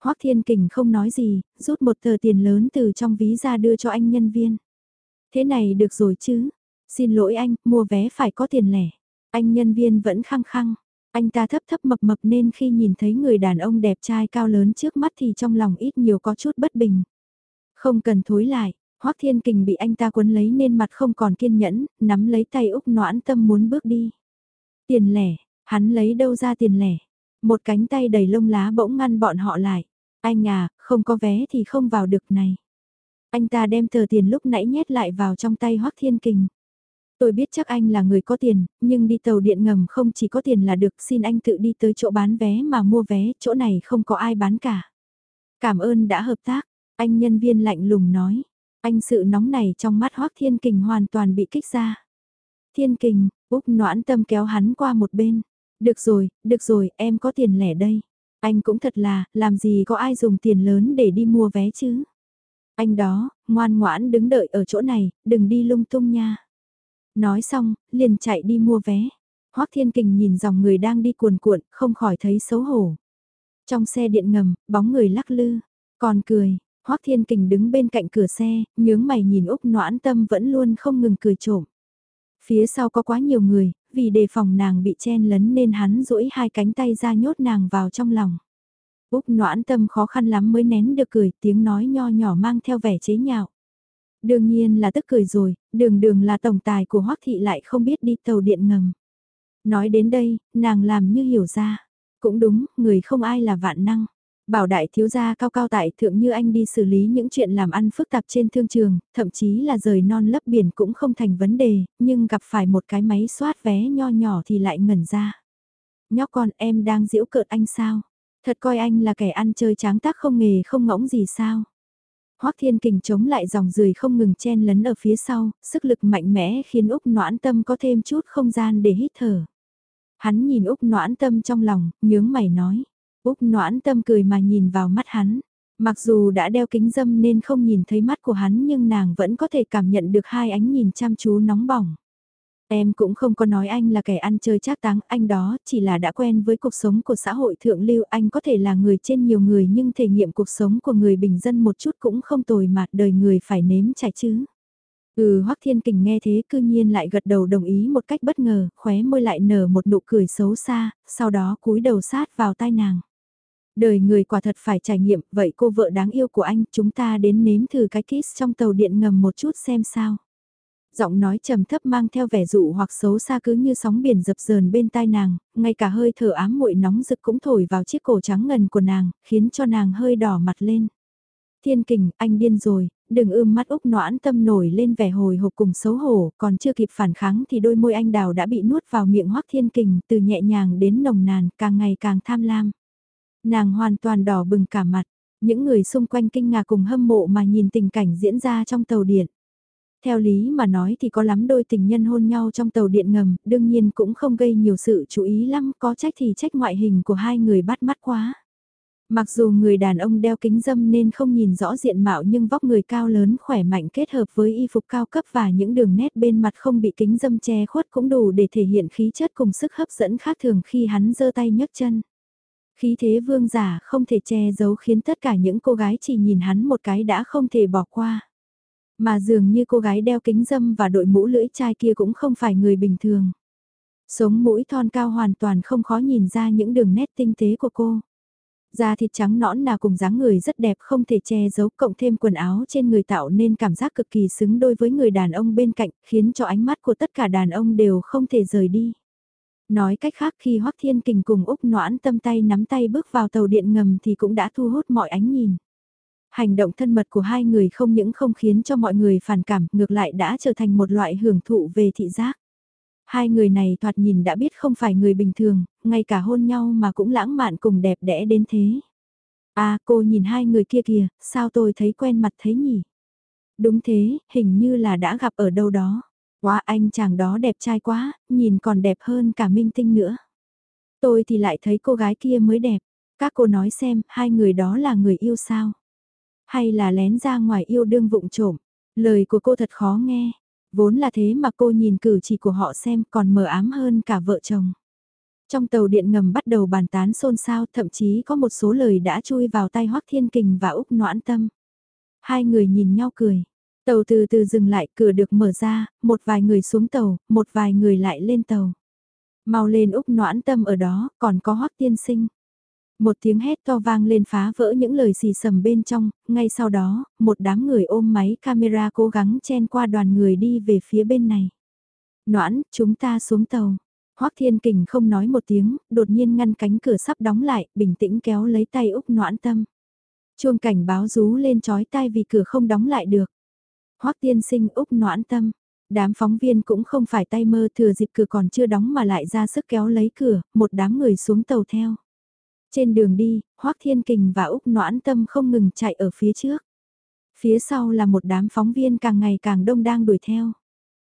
Hoắc Thiên Kình không nói gì, rút một tờ tiền lớn từ trong ví ra đưa cho anh nhân viên. Thế này được rồi chứ? Xin lỗi anh, mua vé phải có tiền lẻ. Anh nhân viên vẫn khăng khăng. Anh ta thấp thấp mập mập nên khi nhìn thấy người đàn ông đẹp trai cao lớn trước mắt thì trong lòng ít nhiều có chút bất bình. Không cần thối lại, Hoắc Thiên Kình bị anh ta quấn lấy nên mặt không còn kiên nhẫn, nắm lấy tay Úc Noãn Tâm muốn bước đi. Tiền lẻ, hắn lấy đâu ra tiền lẻ? Một cánh tay đầy lông lá bỗng ngăn bọn họ lại. Anh à, không có vé thì không vào được này. Anh ta đem tờ tiền lúc nãy nhét lại vào trong tay Hoắc Thiên Kình. Tôi biết chắc anh là người có tiền, nhưng đi tàu điện ngầm không chỉ có tiền là được, xin anh tự đi tới chỗ bán vé mà mua vé, chỗ này không có ai bán cả. Cảm ơn đã hợp tác, anh nhân viên lạnh lùng nói. Anh sự nóng này trong mắt Hoác Thiên Kình hoàn toàn bị kích ra. Thiên Kình, Úc noãn tâm kéo hắn qua một bên. Được rồi, được rồi, em có tiền lẻ đây. Anh cũng thật là, làm gì có ai dùng tiền lớn để đi mua vé chứ. Anh đó, ngoan ngoãn đứng đợi ở chỗ này, đừng đi lung tung nha. Nói xong, liền chạy đi mua vé. Hoác Thiên Kình nhìn dòng người đang đi cuồn cuộn, không khỏi thấy xấu hổ. Trong xe điện ngầm, bóng người lắc lư, còn cười, Hoác Thiên Kình đứng bên cạnh cửa xe, nhướng mày nhìn Úc Noãn Tâm vẫn luôn không ngừng cười trộm. Phía sau có quá nhiều người, vì đề phòng nàng bị chen lấn nên hắn duỗi hai cánh tay ra nhốt nàng vào trong lòng. Úc Noãn Tâm khó khăn lắm mới nén được cười, tiếng nói nho nhỏ mang theo vẻ chế nhạo. Đương nhiên là tức cười rồi, đường đường là tổng tài của Hoắc Thị lại không biết đi tàu điện ngầm. Nói đến đây, nàng làm như hiểu ra. Cũng đúng, người không ai là vạn năng. Bảo đại thiếu gia cao cao tại thượng như anh đi xử lý những chuyện làm ăn phức tạp trên thương trường, thậm chí là rời non lấp biển cũng không thành vấn đề, nhưng gặp phải một cái máy soát vé nho nhỏ thì lại ngẩn ra. Nhóc con em đang giễu cợt anh sao? Thật coi anh là kẻ ăn chơi tráng tác không nghề không ngỗng gì sao? Hoắc Thiên Kình chống lại dòng rười không ngừng chen lấn ở phía sau, sức lực mạnh mẽ khiến Úc Noãn Tâm có thêm chút không gian để hít thở. Hắn nhìn Úc Noãn Tâm trong lòng, nhướng mày nói. Úc Noãn Tâm cười mà nhìn vào mắt hắn. Mặc dù đã đeo kính dâm nên không nhìn thấy mắt của hắn nhưng nàng vẫn có thể cảm nhận được hai ánh nhìn chăm chú nóng bỏng. Em cũng không có nói anh là kẻ ăn chơi trác táng, anh đó chỉ là đã quen với cuộc sống của xã hội thượng lưu, anh có thể là người trên nhiều người nhưng thể nghiệm cuộc sống của người bình dân một chút cũng không tồi mà đời người phải nếm trải chứ. Ừ Hoắc Thiên Kình nghe thế cư nhiên lại gật đầu đồng ý một cách bất ngờ, khóe môi lại nở một nụ cười xấu xa, sau đó cúi đầu sát vào tai nàng. Đời người quả thật phải trải nghiệm, vậy cô vợ đáng yêu của anh, chúng ta đến nếm thử cái kiss trong tàu điện ngầm một chút xem sao giọng nói trầm thấp mang theo vẻ dụ hoặc xấu xa cứ như sóng biển dập dờn bên tai nàng, ngay cả hơi thở ám muội nóng rực cũng thổi vào chiếc cổ trắng ngần của nàng, khiến cho nàng hơi đỏ mặt lên. Thiên kình, anh điên rồi, đừng ưm mắt Úc noãn tâm nổi lên vẻ hồi hộp cùng xấu hổ, còn chưa kịp phản kháng thì đôi môi anh đào đã bị nuốt vào miệng hoắc thiên kình, từ nhẹ nhàng đến nồng nàn, càng ngày càng tham lam. Nàng hoàn toàn đỏ bừng cả mặt, những người xung quanh kinh ngạc cùng hâm mộ mà nhìn tình cảnh diễn ra trong tàu điện. Theo lý mà nói thì có lắm đôi tình nhân hôn nhau trong tàu điện ngầm, đương nhiên cũng không gây nhiều sự chú ý lắm, có trách thì trách ngoại hình của hai người bắt mắt quá. Mặc dù người đàn ông đeo kính dâm nên không nhìn rõ diện mạo nhưng vóc người cao lớn khỏe mạnh kết hợp với y phục cao cấp và những đường nét bên mặt không bị kính dâm che khuất cũng đủ để thể hiện khí chất cùng sức hấp dẫn khác thường khi hắn giơ tay nhấc chân. Khí thế vương giả không thể che giấu khiến tất cả những cô gái chỉ nhìn hắn một cái đã không thể bỏ qua. Mà dường như cô gái đeo kính dâm và đội mũ lưỡi chai kia cũng không phải người bình thường. Sống mũi thon cao hoàn toàn không khó nhìn ra những đường nét tinh tế của cô. Da thịt trắng nõn nà cùng dáng người rất đẹp không thể che giấu, cộng thêm quần áo trên người tạo nên cảm giác cực kỳ xứng đôi với người đàn ông bên cạnh, khiến cho ánh mắt của tất cả đàn ông đều không thể rời đi. Nói cách khác, khi Hoắc Thiên Kình cùng Úc Noãn tâm tay nắm tay bước vào tàu điện ngầm thì cũng đã thu hút mọi ánh nhìn. Hành động thân mật của hai người không những không khiến cho mọi người phản cảm, ngược lại đã trở thành một loại hưởng thụ về thị giác. Hai người này thoạt nhìn đã biết không phải người bình thường, ngay cả hôn nhau mà cũng lãng mạn cùng đẹp đẽ đến thế. À cô nhìn hai người kia kìa, sao tôi thấy quen mặt thế nhỉ? Đúng thế, hình như là đã gặp ở đâu đó. Quá anh chàng đó đẹp trai quá, nhìn còn đẹp hơn cả minh tinh nữa. Tôi thì lại thấy cô gái kia mới đẹp. Các cô nói xem, hai người đó là người yêu sao? Hay là lén ra ngoài yêu đương vụng trộm? Lời của cô thật khó nghe. Vốn là thế mà cô nhìn cử chỉ của họ xem còn mờ ám hơn cả vợ chồng. Trong tàu điện ngầm bắt đầu bàn tán xôn xao thậm chí có một số lời đã chui vào tay Hoác Thiên Kình và Úc Noãn Tâm. Hai người nhìn nhau cười. Tàu từ từ dừng lại, cửa được mở ra, một vài người xuống tàu, một vài người lại lên tàu. Mau lên Úc Noãn Tâm ở đó, còn có Hoác Tiên Sinh. Một tiếng hét to vang lên phá vỡ những lời xì sầm bên trong, ngay sau đó, một đám người ôm máy camera cố gắng chen qua đoàn người đi về phía bên này. Noãn, chúng ta xuống tàu. Hoắc Thiên Kình không nói một tiếng, đột nhiên ngăn cánh cửa sắp đóng lại, bình tĩnh kéo lấy tay Úc Noãn Tâm. Chuông cảnh báo rú lên chói tai vì cửa không đóng lại được. Hoắc Tiên Sinh Úc Noãn Tâm. Đám phóng viên cũng không phải tay mơ thừa dịp cửa còn chưa đóng mà lại ra sức kéo lấy cửa, một đám người xuống tàu theo. Trên đường đi, Hoác Thiên Kình và Úc Noãn Tâm không ngừng chạy ở phía trước. Phía sau là một đám phóng viên càng ngày càng đông đang đuổi theo.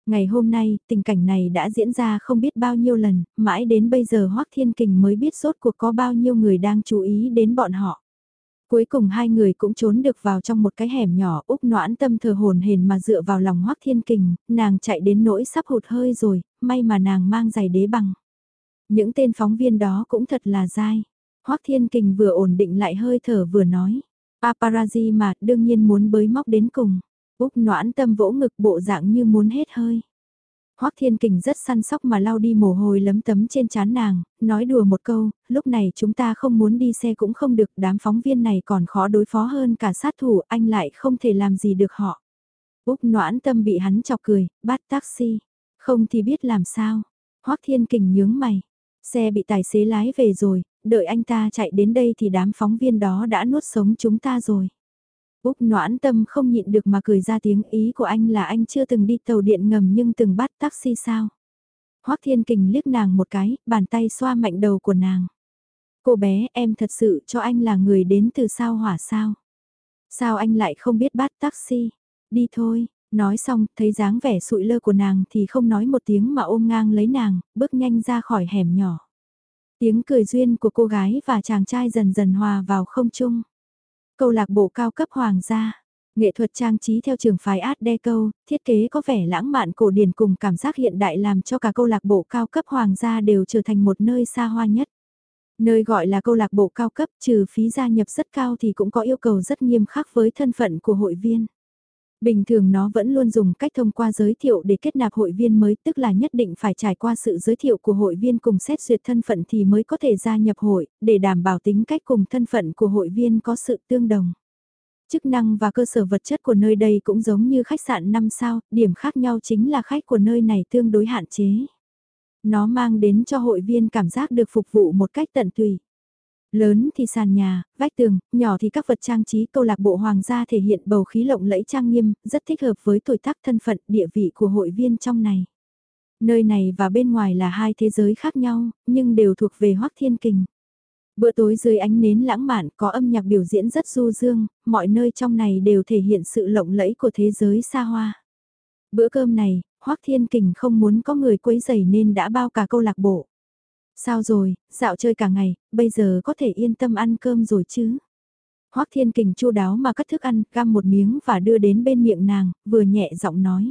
Ngày hôm nay, tình cảnh này đã diễn ra không biết bao nhiêu lần, mãi đến bây giờ Hoác Thiên Kình mới biết sốt cuộc có bao nhiêu người đang chú ý đến bọn họ. Cuối cùng hai người cũng trốn được vào trong một cái hẻm nhỏ, Úc noãn tâm thờ hồn hền mà dựa vào lòng Hoác Thiên Kình, nàng chạy đến nỗi sắp hụt hơi rồi, may mà nàng mang giày đế bằng. Những tên phóng viên đó cũng thật là dai. Hoắc Thiên Kình vừa ổn định lại hơi thở vừa nói. Paparazzi mà đương nhiên muốn bới móc đến cùng. Úc noãn tâm vỗ ngực bộ dạng như muốn hết hơi. Hoắc Thiên Kình rất săn sóc mà lau đi mồ hôi lấm tấm trên trán nàng, nói đùa một câu, lúc này chúng ta không muốn đi xe cũng không được, đám phóng viên này còn khó đối phó hơn cả sát thủ, anh lại không thể làm gì được họ. Úc noãn tâm bị hắn chọc cười, bắt taxi, không thì biết làm sao. Hoắc Thiên Kình nhướng mày, xe bị tài xế lái về rồi, đợi anh ta chạy đến đây thì đám phóng viên đó đã nuốt sống chúng ta rồi. Úc noãn tâm không nhịn được mà cười ra tiếng ý của anh là anh chưa từng đi tàu điện ngầm nhưng từng bắt taxi sao. Hoác Thiên Kình liếc nàng một cái, bàn tay xoa mạnh đầu của nàng. Cô bé em thật sự cho anh là người đến từ sao hỏa sao. Sao anh lại không biết bắt taxi? Đi thôi, nói xong thấy dáng vẻ sụi lơ của nàng thì không nói một tiếng mà ôm ngang lấy nàng, bước nhanh ra khỏi hẻm nhỏ. Tiếng cười duyên của cô gái và chàng trai dần dần hòa vào không trung. Câu lạc bộ cao cấp hoàng gia. Nghệ thuật trang trí theo trường phái Art Deco, thiết kế có vẻ lãng mạn cổ điển cùng cảm giác hiện đại làm cho cả câu lạc bộ cao cấp hoàng gia đều trở thành một nơi xa hoa nhất. Nơi gọi là câu lạc bộ cao cấp trừ phí gia nhập rất cao thì cũng có yêu cầu rất nghiêm khắc với thân phận của hội viên. Bình thường nó vẫn luôn dùng cách thông qua giới thiệu để kết nạp hội viên mới, tức là nhất định phải trải qua sự giới thiệu của hội viên cùng xét duyệt thân phận thì mới có thể gia nhập hội, để đảm bảo tính cách cùng thân phận của hội viên có sự tương đồng. Chức năng và cơ sở vật chất của nơi đây cũng giống như khách sạn 5 sao, điểm khác nhau chính là khách của nơi này tương đối hạn chế. Nó mang đến cho hội viên cảm giác được phục vụ một cách tận tùy. Lớn thì sàn nhà, vách tường, nhỏ thì các vật trang trí câu lạc bộ hoàng gia thể hiện bầu khí lộng lẫy trang nghiêm, rất thích hợp với tuổi tác thân phận địa vị của hội viên trong này. Nơi này và bên ngoài là hai thế giới khác nhau, nhưng đều thuộc về Hoắc Thiên Kình. Bữa tối dưới ánh nến lãng mạn có âm nhạc biểu diễn rất du dương, mọi nơi trong này đều thể hiện sự lộng lẫy của thế giới xa hoa. Bữa cơm này, Hoắc Thiên Kình không muốn có người quấy rầy nên đã bao cả câu lạc bộ. Sao rồi, dạo chơi cả ngày, bây giờ có thể yên tâm ăn cơm rồi chứ? Hoắc Thiên Kình chu đáo mà cắt thức ăn, găm một miếng và đưa đến bên miệng nàng, vừa nhẹ giọng nói.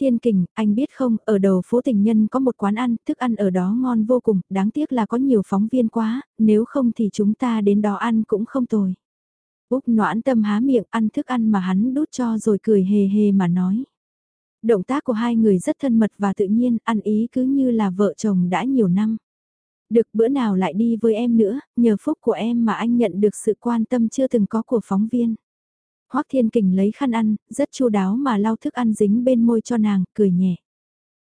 Thiên Kình, anh biết không, ở đầu phố tình nhân có một quán ăn, thức ăn ở đó ngon vô cùng, đáng tiếc là có nhiều phóng viên quá, nếu không thì chúng ta đến đó ăn cũng không tồi. Úc noãn tâm há miệng ăn thức ăn mà hắn đút cho rồi cười hề hề mà nói. Động tác của hai người rất thân mật và tự nhiên, ăn ý cứ như là vợ chồng đã nhiều năm. Được bữa nào lại đi với em nữa, nhờ phúc của em mà anh nhận được sự quan tâm chưa từng có của phóng viên. Hoắc Thiên Kình lấy khăn ăn, rất chu đáo mà lau thức ăn dính bên môi cho nàng, cười nhẹ.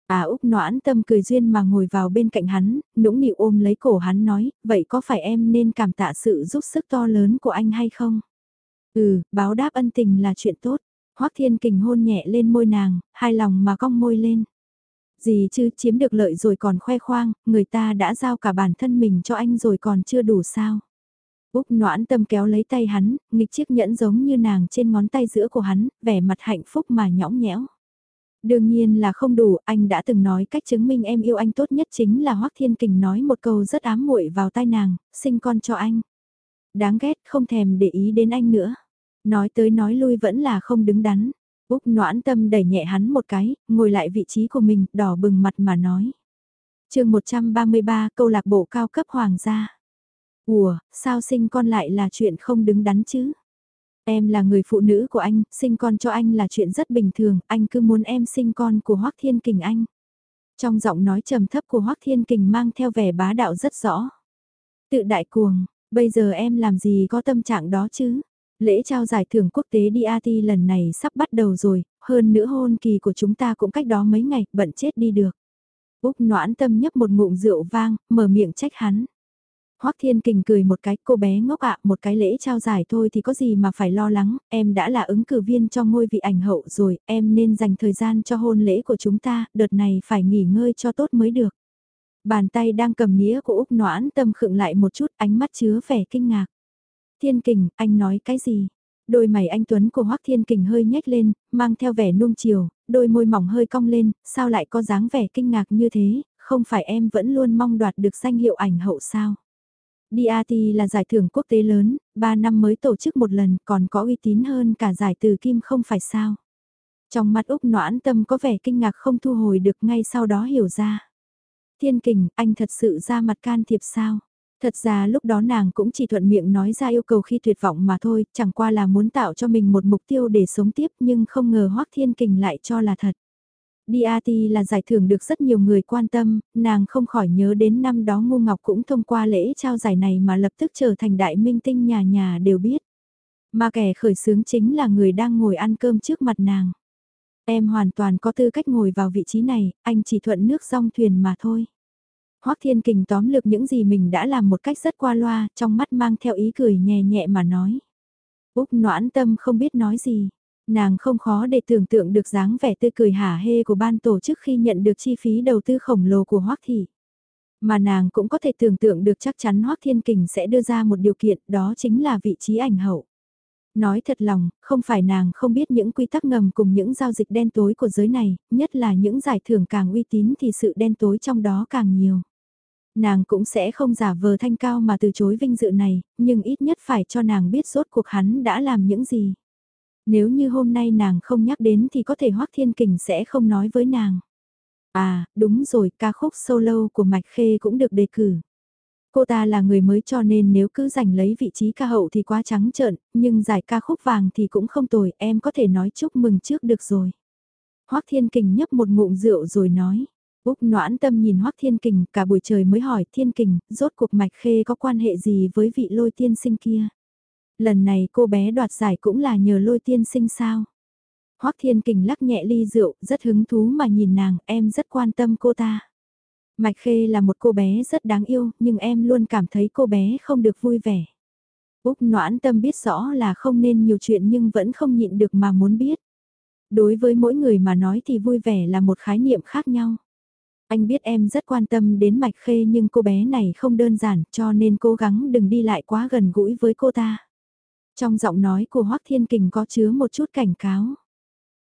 À Úc noãn tâm cười duyên mà ngồi vào bên cạnh hắn, nũng nịu ôm lấy cổ hắn nói, vậy có phải em nên cảm tạ sự giúp sức to lớn của anh hay không? Ừ, báo đáp ân tình là chuyện tốt. Hoắc Thiên Kình hôn nhẹ lên môi nàng, hai lòng mà cong môi lên. Gì chứ chiếm được lợi rồi còn khoe khoang, người ta đã giao cả bản thân mình cho anh rồi còn chưa đủ sao. Úc noãn tâm kéo lấy tay hắn, nghịch chiếc nhẫn giống như nàng trên ngón tay giữa của hắn, vẻ mặt hạnh phúc mà nhõng nhẽo. Đương nhiên là không đủ, anh đã từng nói cách chứng minh em yêu anh tốt nhất chính là Hoắc Thiên Kình nói một câu rất ám muội vào tai nàng, sinh con cho anh. Đáng ghét, không thèm để ý đến anh nữa. Nói tới nói lui vẫn là không đứng đắn. Úc noãn tâm đẩy nhẹ hắn một cái, ngồi lại vị trí của mình, đỏ bừng mặt mà nói. chương 133 câu lạc bộ cao cấp hoàng gia. Ủa, sao sinh con lại là chuyện không đứng đắn chứ? Em là người phụ nữ của anh, sinh con cho anh là chuyện rất bình thường, anh cứ muốn em sinh con của Hoác Thiên Kình anh. Trong giọng nói trầm thấp của Hoác Thiên Kình mang theo vẻ bá đạo rất rõ. Tự đại cuồng, bây giờ em làm gì có tâm trạng đó chứ? Lễ trao giải thưởng quốc tế DAT lần này sắp bắt đầu rồi, hơn nữa hôn kỳ của chúng ta cũng cách đó mấy ngày, bận chết đi được. Úc noãn tâm nhấp một ngụm rượu vang, mở miệng trách hắn. Hoắc Thiên Kình cười một cái, cô bé ngốc ạ, một cái lễ trao giải thôi thì có gì mà phải lo lắng, em đã là ứng cử viên cho ngôi vị ảnh hậu rồi, em nên dành thời gian cho hôn lễ của chúng ta, đợt này phải nghỉ ngơi cho tốt mới được. Bàn tay đang cầm nĩa của Úc Noãn tâm khựng lại một chút, ánh mắt chứa vẻ kinh ngạc. Thiên Kình, anh nói cái gì? Đôi mày anh Tuấn của Hoắc Thiên Kình hơi nhếch lên, mang theo vẻ nuông chiều, đôi môi mỏng hơi cong lên, sao lại có dáng vẻ kinh ngạc như thế, không phải em vẫn luôn mong đoạt được danh hiệu ảnh hậu sao? DRT là giải thưởng quốc tế lớn, 3 năm mới tổ chức một lần còn có uy tín hơn cả giải từ kim không phải sao. Trong mắt Úc noãn tâm có vẻ kinh ngạc không thu hồi được ngay sau đó hiểu ra. Thiên kình, anh thật sự ra mặt can thiệp sao? Thật ra lúc đó nàng cũng chỉ thuận miệng nói ra yêu cầu khi tuyệt vọng mà thôi, chẳng qua là muốn tạo cho mình một mục tiêu để sống tiếp nhưng không ngờ Hoác Thiên Kình lại cho là thật. DRT là giải thưởng được rất nhiều người quan tâm, nàng không khỏi nhớ đến năm đó Ngu Ngọc cũng thông qua lễ trao giải này mà lập tức trở thành đại minh tinh nhà nhà đều biết. Mà kẻ khởi xướng chính là người đang ngồi ăn cơm trước mặt nàng. Em hoàn toàn có tư cách ngồi vào vị trí này, anh chỉ thuận nước rong thuyền mà thôi. Hoắc Thiên Kình tóm lược những gì mình đã làm một cách rất qua loa, trong mắt mang theo ý cười nhẹ nhẹ mà nói. Úc noãn tâm không biết nói gì. Nàng không khó để tưởng tượng được dáng vẻ tươi cười hả hê của ban tổ chức khi nhận được chi phí đầu tư khổng lồ của Hoắc Thị. Mà nàng cũng có thể tưởng tượng được chắc chắn Hoắc Thiên Kình sẽ đưa ra một điều kiện đó chính là vị trí ảnh hậu. Nói thật lòng, không phải nàng không biết những quy tắc ngầm cùng những giao dịch đen tối của giới này, nhất là những giải thưởng càng uy tín thì sự đen tối trong đó càng nhiều. Nàng cũng sẽ không giả vờ thanh cao mà từ chối vinh dự này, nhưng ít nhất phải cho nàng biết rốt cuộc hắn đã làm những gì. Nếu như hôm nay nàng không nhắc đến thì có thể Hoác Thiên Kình sẽ không nói với nàng. À, đúng rồi, ca khúc solo của Mạch Khê cũng được đề cử. Cô ta là người mới cho nên nếu cứ giành lấy vị trí ca hậu thì quá trắng trợn, nhưng giải ca khúc vàng thì cũng không tồi, em có thể nói chúc mừng trước được rồi. Hoác Thiên Kình nhấp một ngụm rượu rồi nói. Úc noãn tâm nhìn Hoác Thiên Kình cả buổi trời mới hỏi Thiên Kình, rốt cuộc Mạch Khê có quan hệ gì với vị lôi tiên sinh kia? Lần này cô bé đoạt giải cũng là nhờ lôi tiên sinh sao? Hoác Thiên Kình lắc nhẹ ly rượu, rất hứng thú mà nhìn nàng, em rất quan tâm cô ta. Mạch Khê là một cô bé rất đáng yêu, nhưng em luôn cảm thấy cô bé không được vui vẻ. Úc noãn tâm biết rõ là không nên nhiều chuyện nhưng vẫn không nhịn được mà muốn biết. Đối với mỗi người mà nói thì vui vẻ là một khái niệm khác nhau. Anh biết em rất quan tâm đến Mạch Khê nhưng cô bé này không đơn giản cho nên cố gắng đừng đi lại quá gần gũi với cô ta. Trong giọng nói của Hoác Thiên Kình có chứa một chút cảnh cáo.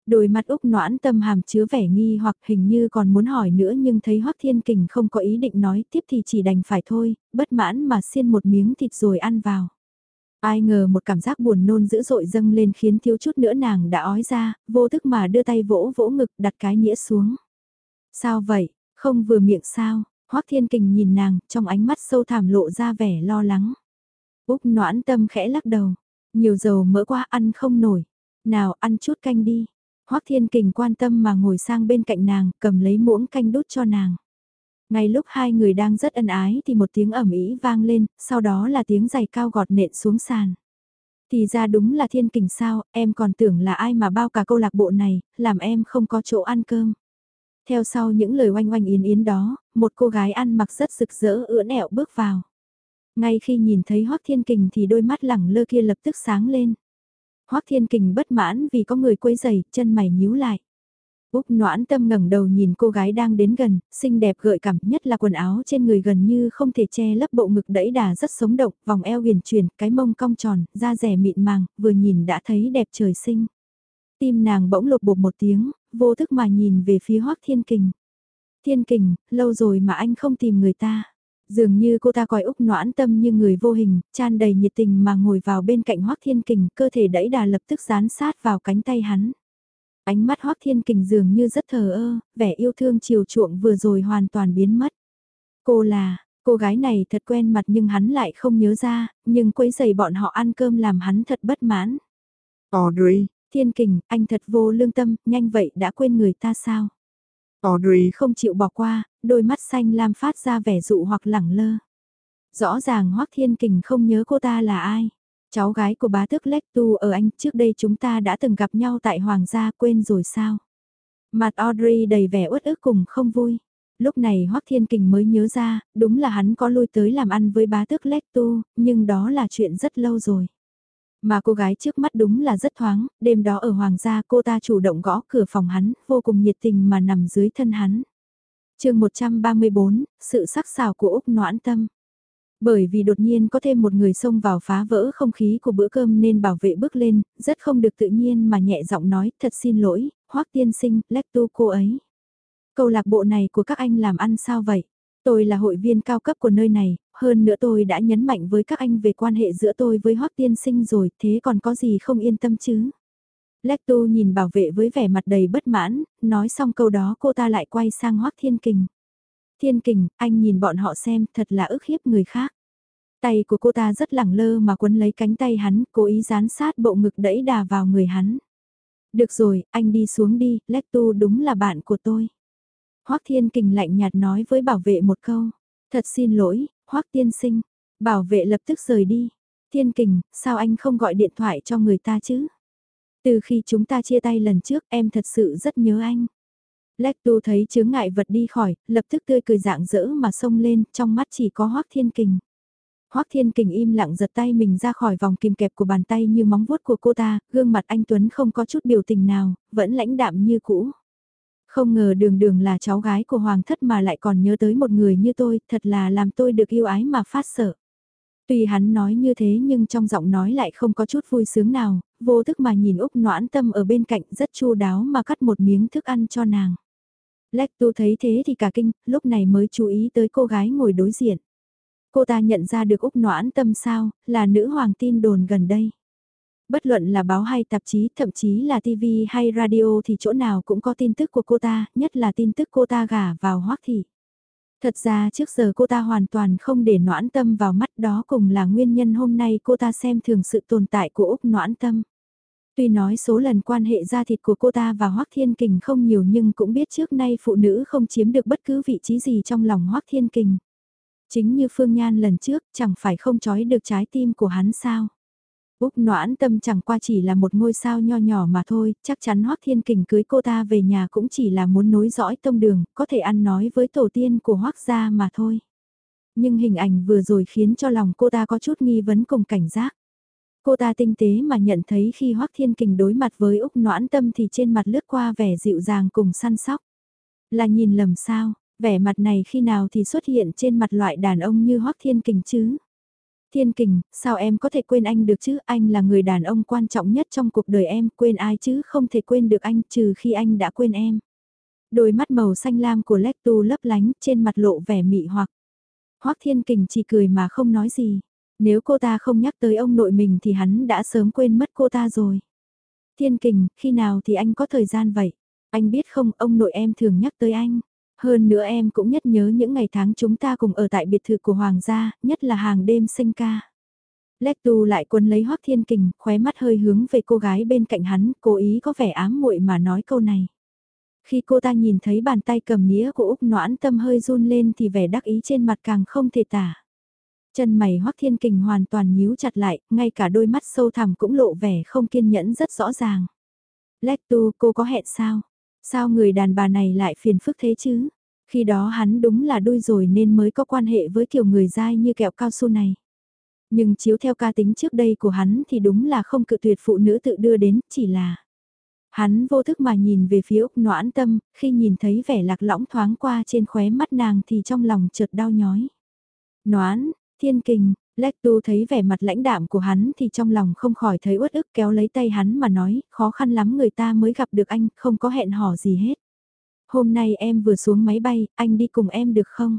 Đôi mặt Úc noãn tâm hàm chứa vẻ nghi hoặc hình như còn muốn hỏi nữa nhưng thấy Hoác Thiên Kình không có ý định nói tiếp thì chỉ đành phải thôi, bất mãn mà xiên một miếng thịt rồi ăn vào. Ai ngờ một cảm giác buồn nôn dữ dội dâng lên khiến thiếu chút nữa nàng đã ói ra, vô thức mà đưa tay vỗ vỗ ngực đặt cái nĩa xuống. Sao vậy, không vừa miệng sao, Hoác Thiên Kình nhìn nàng, trong ánh mắt sâu thẳm lộ ra vẻ lo lắng. Úc noãn tâm khẽ lắc đầu, nhiều dầu mỡ quá ăn không nổi. Nào ăn chút canh đi. Hoắc Thiên Kình quan tâm mà ngồi sang bên cạnh nàng, cầm lấy muỗng canh đút cho nàng. Ngay lúc hai người đang rất ân ái thì một tiếng ẩm ý vang lên, sau đó là tiếng giày cao gọt nện xuống sàn. Thì ra đúng là thiên kình sao, em còn tưởng là ai mà bao cả câu lạc bộ này, làm em không có chỗ ăn cơm. Theo sau những lời oanh oanh yến yến đó, một cô gái ăn mặc rất rực rỡ ưỡn ẹo bước vào. Ngay khi nhìn thấy Hoắc Thiên Kình thì đôi mắt lẳng lơ kia lập tức sáng lên. Hoắc Thiên Kình bất mãn vì có người quấy giày, chân mày nhíu lại. Úc noãn tâm ngẩng đầu nhìn cô gái đang đến gần, xinh đẹp gợi cảm nhất là quần áo trên người gần như không thể che lấp bộ ngực đẫy đà rất sống động, vòng eo huyền chuyển, cái mông cong tròn, da rẻ mịn màng, vừa nhìn đã thấy đẹp trời sinh. Tim nàng bỗng lột bột một tiếng, vô thức mà nhìn về phía Hoắc Thiên Kình. Thiên Kình, lâu rồi mà anh không tìm người ta. Dường như cô ta coi Úc noãn tâm như người vô hình, tràn đầy nhiệt tình mà ngồi vào bên cạnh Hoác Thiên Kình, cơ thể đẩy đà lập tức dán sát vào cánh tay hắn. Ánh mắt Hoác Thiên Kình dường như rất thờ ơ, vẻ yêu thương chiều chuộng vừa rồi hoàn toàn biến mất. Cô là, cô gái này thật quen mặt nhưng hắn lại không nhớ ra, nhưng quấy giày bọn họ ăn cơm làm hắn thật bất mãn. Audrey, Thiên Kình, anh thật vô lương tâm, nhanh vậy đã quên người ta sao? Audrey không chịu bỏ qua, đôi mắt xanh lam phát ra vẻ dụ hoặc lẳng lơ. Rõ ràng Hoắc Thiên Kình không nhớ cô ta là ai. Cháu gái của bá tước Lectu ở anh trước đây chúng ta đã từng gặp nhau tại Hoàng gia quên rồi sao? Mặt Audrey đầy vẻ uất ức cùng không vui. Lúc này Hoắc Thiên Kình mới nhớ ra, đúng là hắn có lui tới làm ăn với bá tước Lectu, nhưng đó là chuyện rất lâu rồi. Mà cô gái trước mắt đúng là rất thoáng, đêm đó ở Hoàng gia cô ta chủ động gõ cửa phòng hắn, vô cùng nhiệt tình mà nằm dưới thân hắn. chương 134, sự sắc sảo của Úc noãn tâm. Bởi vì đột nhiên có thêm một người xông vào phá vỡ không khí của bữa cơm nên bảo vệ bước lên, rất không được tự nhiên mà nhẹ giọng nói thật xin lỗi, hoắc tiên sinh, lách tu cô ấy. Câu lạc bộ này của các anh làm ăn sao vậy? Tôi là hội viên cao cấp của nơi này, hơn nữa tôi đã nhấn mạnh với các anh về quan hệ giữa tôi với Hoắc tiên sinh rồi, thế còn có gì không yên tâm chứ? Lectu nhìn bảo vệ với vẻ mặt đầy bất mãn, nói xong câu đó cô ta lại quay sang Hoắc Thiên Kình. Thiên Kình, anh nhìn bọn họ xem, thật là ức hiếp người khác. Tay của cô ta rất lẳng lơ mà quấn lấy cánh tay hắn, cố ý dán sát bộ ngực đẩy đà vào người hắn. Được rồi, anh đi xuống đi, Lectu đúng là bạn của tôi. Hoắc Thiên Kình lạnh nhạt nói với bảo vệ một câu. Thật xin lỗi, Hoắc tiên sinh. Bảo vệ lập tức rời đi. Thiên Kình, sao anh không gọi điện thoại cho người ta chứ? Từ khi chúng ta chia tay lần trước em thật sự rất nhớ anh. Lectu thấy chướng ngại vật đi khỏi, lập tức tươi cười dạng dỡ mà xông lên, trong mắt chỉ có Hoắc Thiên Kình. Hoắc Thiên Kình im lặng giật tay mình ra khỏi vòng kìm kẹp của bàn tay như móng vuốt của cô ta, gương mặt anh Tuấn không có chút biểu tình nào, vẫn lãnh đạm như cũ. Không ngờ đường đường là cháu gái của Hoàng thất mà lại còn nhớ tới một người như tôi, thật là làm tôi được yêu ái mà phát sợ. Tuy hắn nói như thế nhưng trong giọng nói lại không có chút vui sướng nào, vô thức mà nhìn Úc noãn tâm ở bên cạnh rất chu đáo mà cắt một miếng thức ăn cho nàng. Lách tu thấy thế thì cả kinh, lúc này mới chú ý tới cô gái ngồi đối diện. Cô ta nhận ra được Úc noãn tâm sao, là nữ hoàng tin đồn gần đây. Bất luận là báo hay tạp chí, thậm chí là TV hay radio thì chỗ nào cũng có tin tức của cô ta, nhất là tin tức cô ta gả vào hoác thị. Thật ra trước giờ cô ta hoàn toàn không để noãn tâm vào mắt đó cùng là nguyên nhân hôm nay cô ta xem thường sự tồn tại của Úc noãn tâm. Tuy nói số lần quan hệ gia thịt của cô ta và Hoác Thiên Kình không nhiều nhưng cũng biết trước nay phụ nữ không chiếm được bất cứ vị trí gì trong lòng Hoác Thiên Kình. Chính như Phương Nhan lần trước chẳng phải không trói được trái tim của hắn sao. Úc noãn tâm chẳng qua chỉ là một ngôi sao nho nhỏ mà thôi, chắc chắn Hoác Thiên Kình cưới cô ta về nhà cũng chỉ là muốn nối dõi tông đường, có thể ăn nói với tổ tiên của Hoác gia mà thôi. Nhưng hình ảnh vừa rồi khiến cho lòng cô ta có chút nghi vấn cùng cảnh giác. Cô ta tinh tế mà nhận thấy khi Hoác Thiên Kình đối mặt với Úc noãn tâm thì trên mặt lướt qua vẻ dịu dàng cùng săn sóc. Là nhìn lầm sao, Vẻ mặt này khi nào thì xuất hiện trên mặt loại đàn ông như Hoắc Thiên Kình chứ? Thiên Kình, sao em có thể quên anh được chứ? Anh là người đàn ông quan trọng nhất trong cuộc đời em, quên ai chứ không thể quên được anh trừ khi anh đã quên em. Đôi mắt màu xanh lam của Lectu lấp lánh, trên mặt lộ vẻ mị hoặc. Hoắc Thiên Kình chỉ cười mà không nói gì. Nếu cô ta không nhắc tới ông nội mình thì hắn đã sớm quên mất cô ta rồi. Thiên Kình, khi nào thì anh có thời gian vậy? Anh biết không, ông nội em thường nhắc tới anh. Hơn nữa em cũng nhất nhớ những ngày tháng chúng ta cùng ở tại biệt thự của Hoàng gia, nhất là hàng đêm sinh ca. Lectu lại quân lấy Hoắc Thiên Kình, khóe mắt hơi hướng về cô gái bên cạnh hắn, cố ý có vẻ ám muội mà nói câu này. Khi cô ta nhìn thấy bàn tay cầm nĩa của Úc noãn tâm hơi run lên thì vẻ đắc ý trên mặt càng không thể tả. Chân mày Hoắc Thiên Kình hoàn toàn nhíu chặt lại, ngay cả đôi mắt sâu thẳm cũng lộ vẻ không kiên nhẫn rất rõ ràng. Lectu cô có hẹn sao? Sao người đàn bà này lại phiền phức thế chứ? Khi đó hắn đúng là đôi rồi nên mới có quan hệ với kiểu người dai như kẹo cao su này. Nhưng chiếu theo ca tính trước đây của hắn thì đúng là không cự tuyệt phụ nữ tự đưa đến, chỉ là... Hắn vô thức mà nhìn về phía Úc noãn tâm, khi nhìn thấy vẻ lạc lõng thoáng qua trên khóe mắt nàng thì trong lòng chợt đau nhói. Noãn, thiên kình, Lách tu thấy vẻ mặt lãnh đạm của hắn thì trong lòng không khỏi thấy uất ức kéo lấy tay hắn mà nói, khó khăn lắm người ta mới gặp được anh, không có hẹn hò gì hết. Hôm nay em vừa xuống máy bay, anh đi cùng em được không?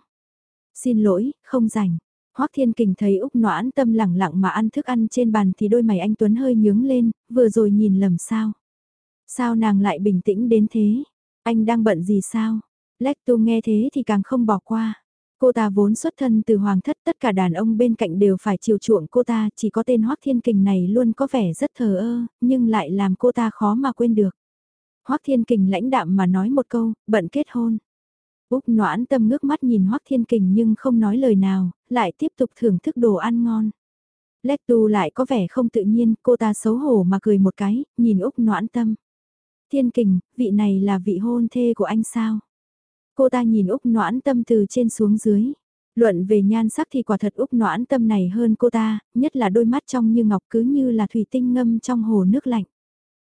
Xin lỗi, không rảnh. Hoắc Thiên Kình thấy Úc Noãn tâm lẳng lặng mà ăn thức ăn trên bàn thì đôi mày anh Tuấn hơi nhướng lên, vừa rồi nhìn lầm sao. Sao nàng lại bình tĩnh đến thế? Anh đang bận gì sao? Lách tu nghe thế thì càng không bỏ qua. Cô ta vốn xuất thân từ hoàng thất tất cả đàn ông bên cạnh đều phải chiều chuộng cô ta, chỉ có tên Hoắc Thiên Kình này luôn có vẻ rất thờ ơ, nhưng lại làm cô ta khó mà quên được. Hoắc Thiên Kình lãnh đạm mà nói một câu, bận kết hôn. Úc noãn tâm ngước mắt nhìn Hoắc Thiên Kình nhưng không nói lời nào, lại tiếp tục thưởng thức đồ ăn ngon. Lách tu lại có vẻ không tự nhiên, cô ta xấu hổ mà cười một cái, nhìn Úc noãn tâm. Thiên Kình, vị này là vị hôn thê của anh sao? Cô ta nhìn Úc noãn tâm từ trên xuống dưới. Luận về nhan sắc thì quả thật Úc noãn tâm này hơn cô ta, nhất là đôi mắt trong như ngọc cứ như là thủy tinh ngâm trong hồ nước lạnh.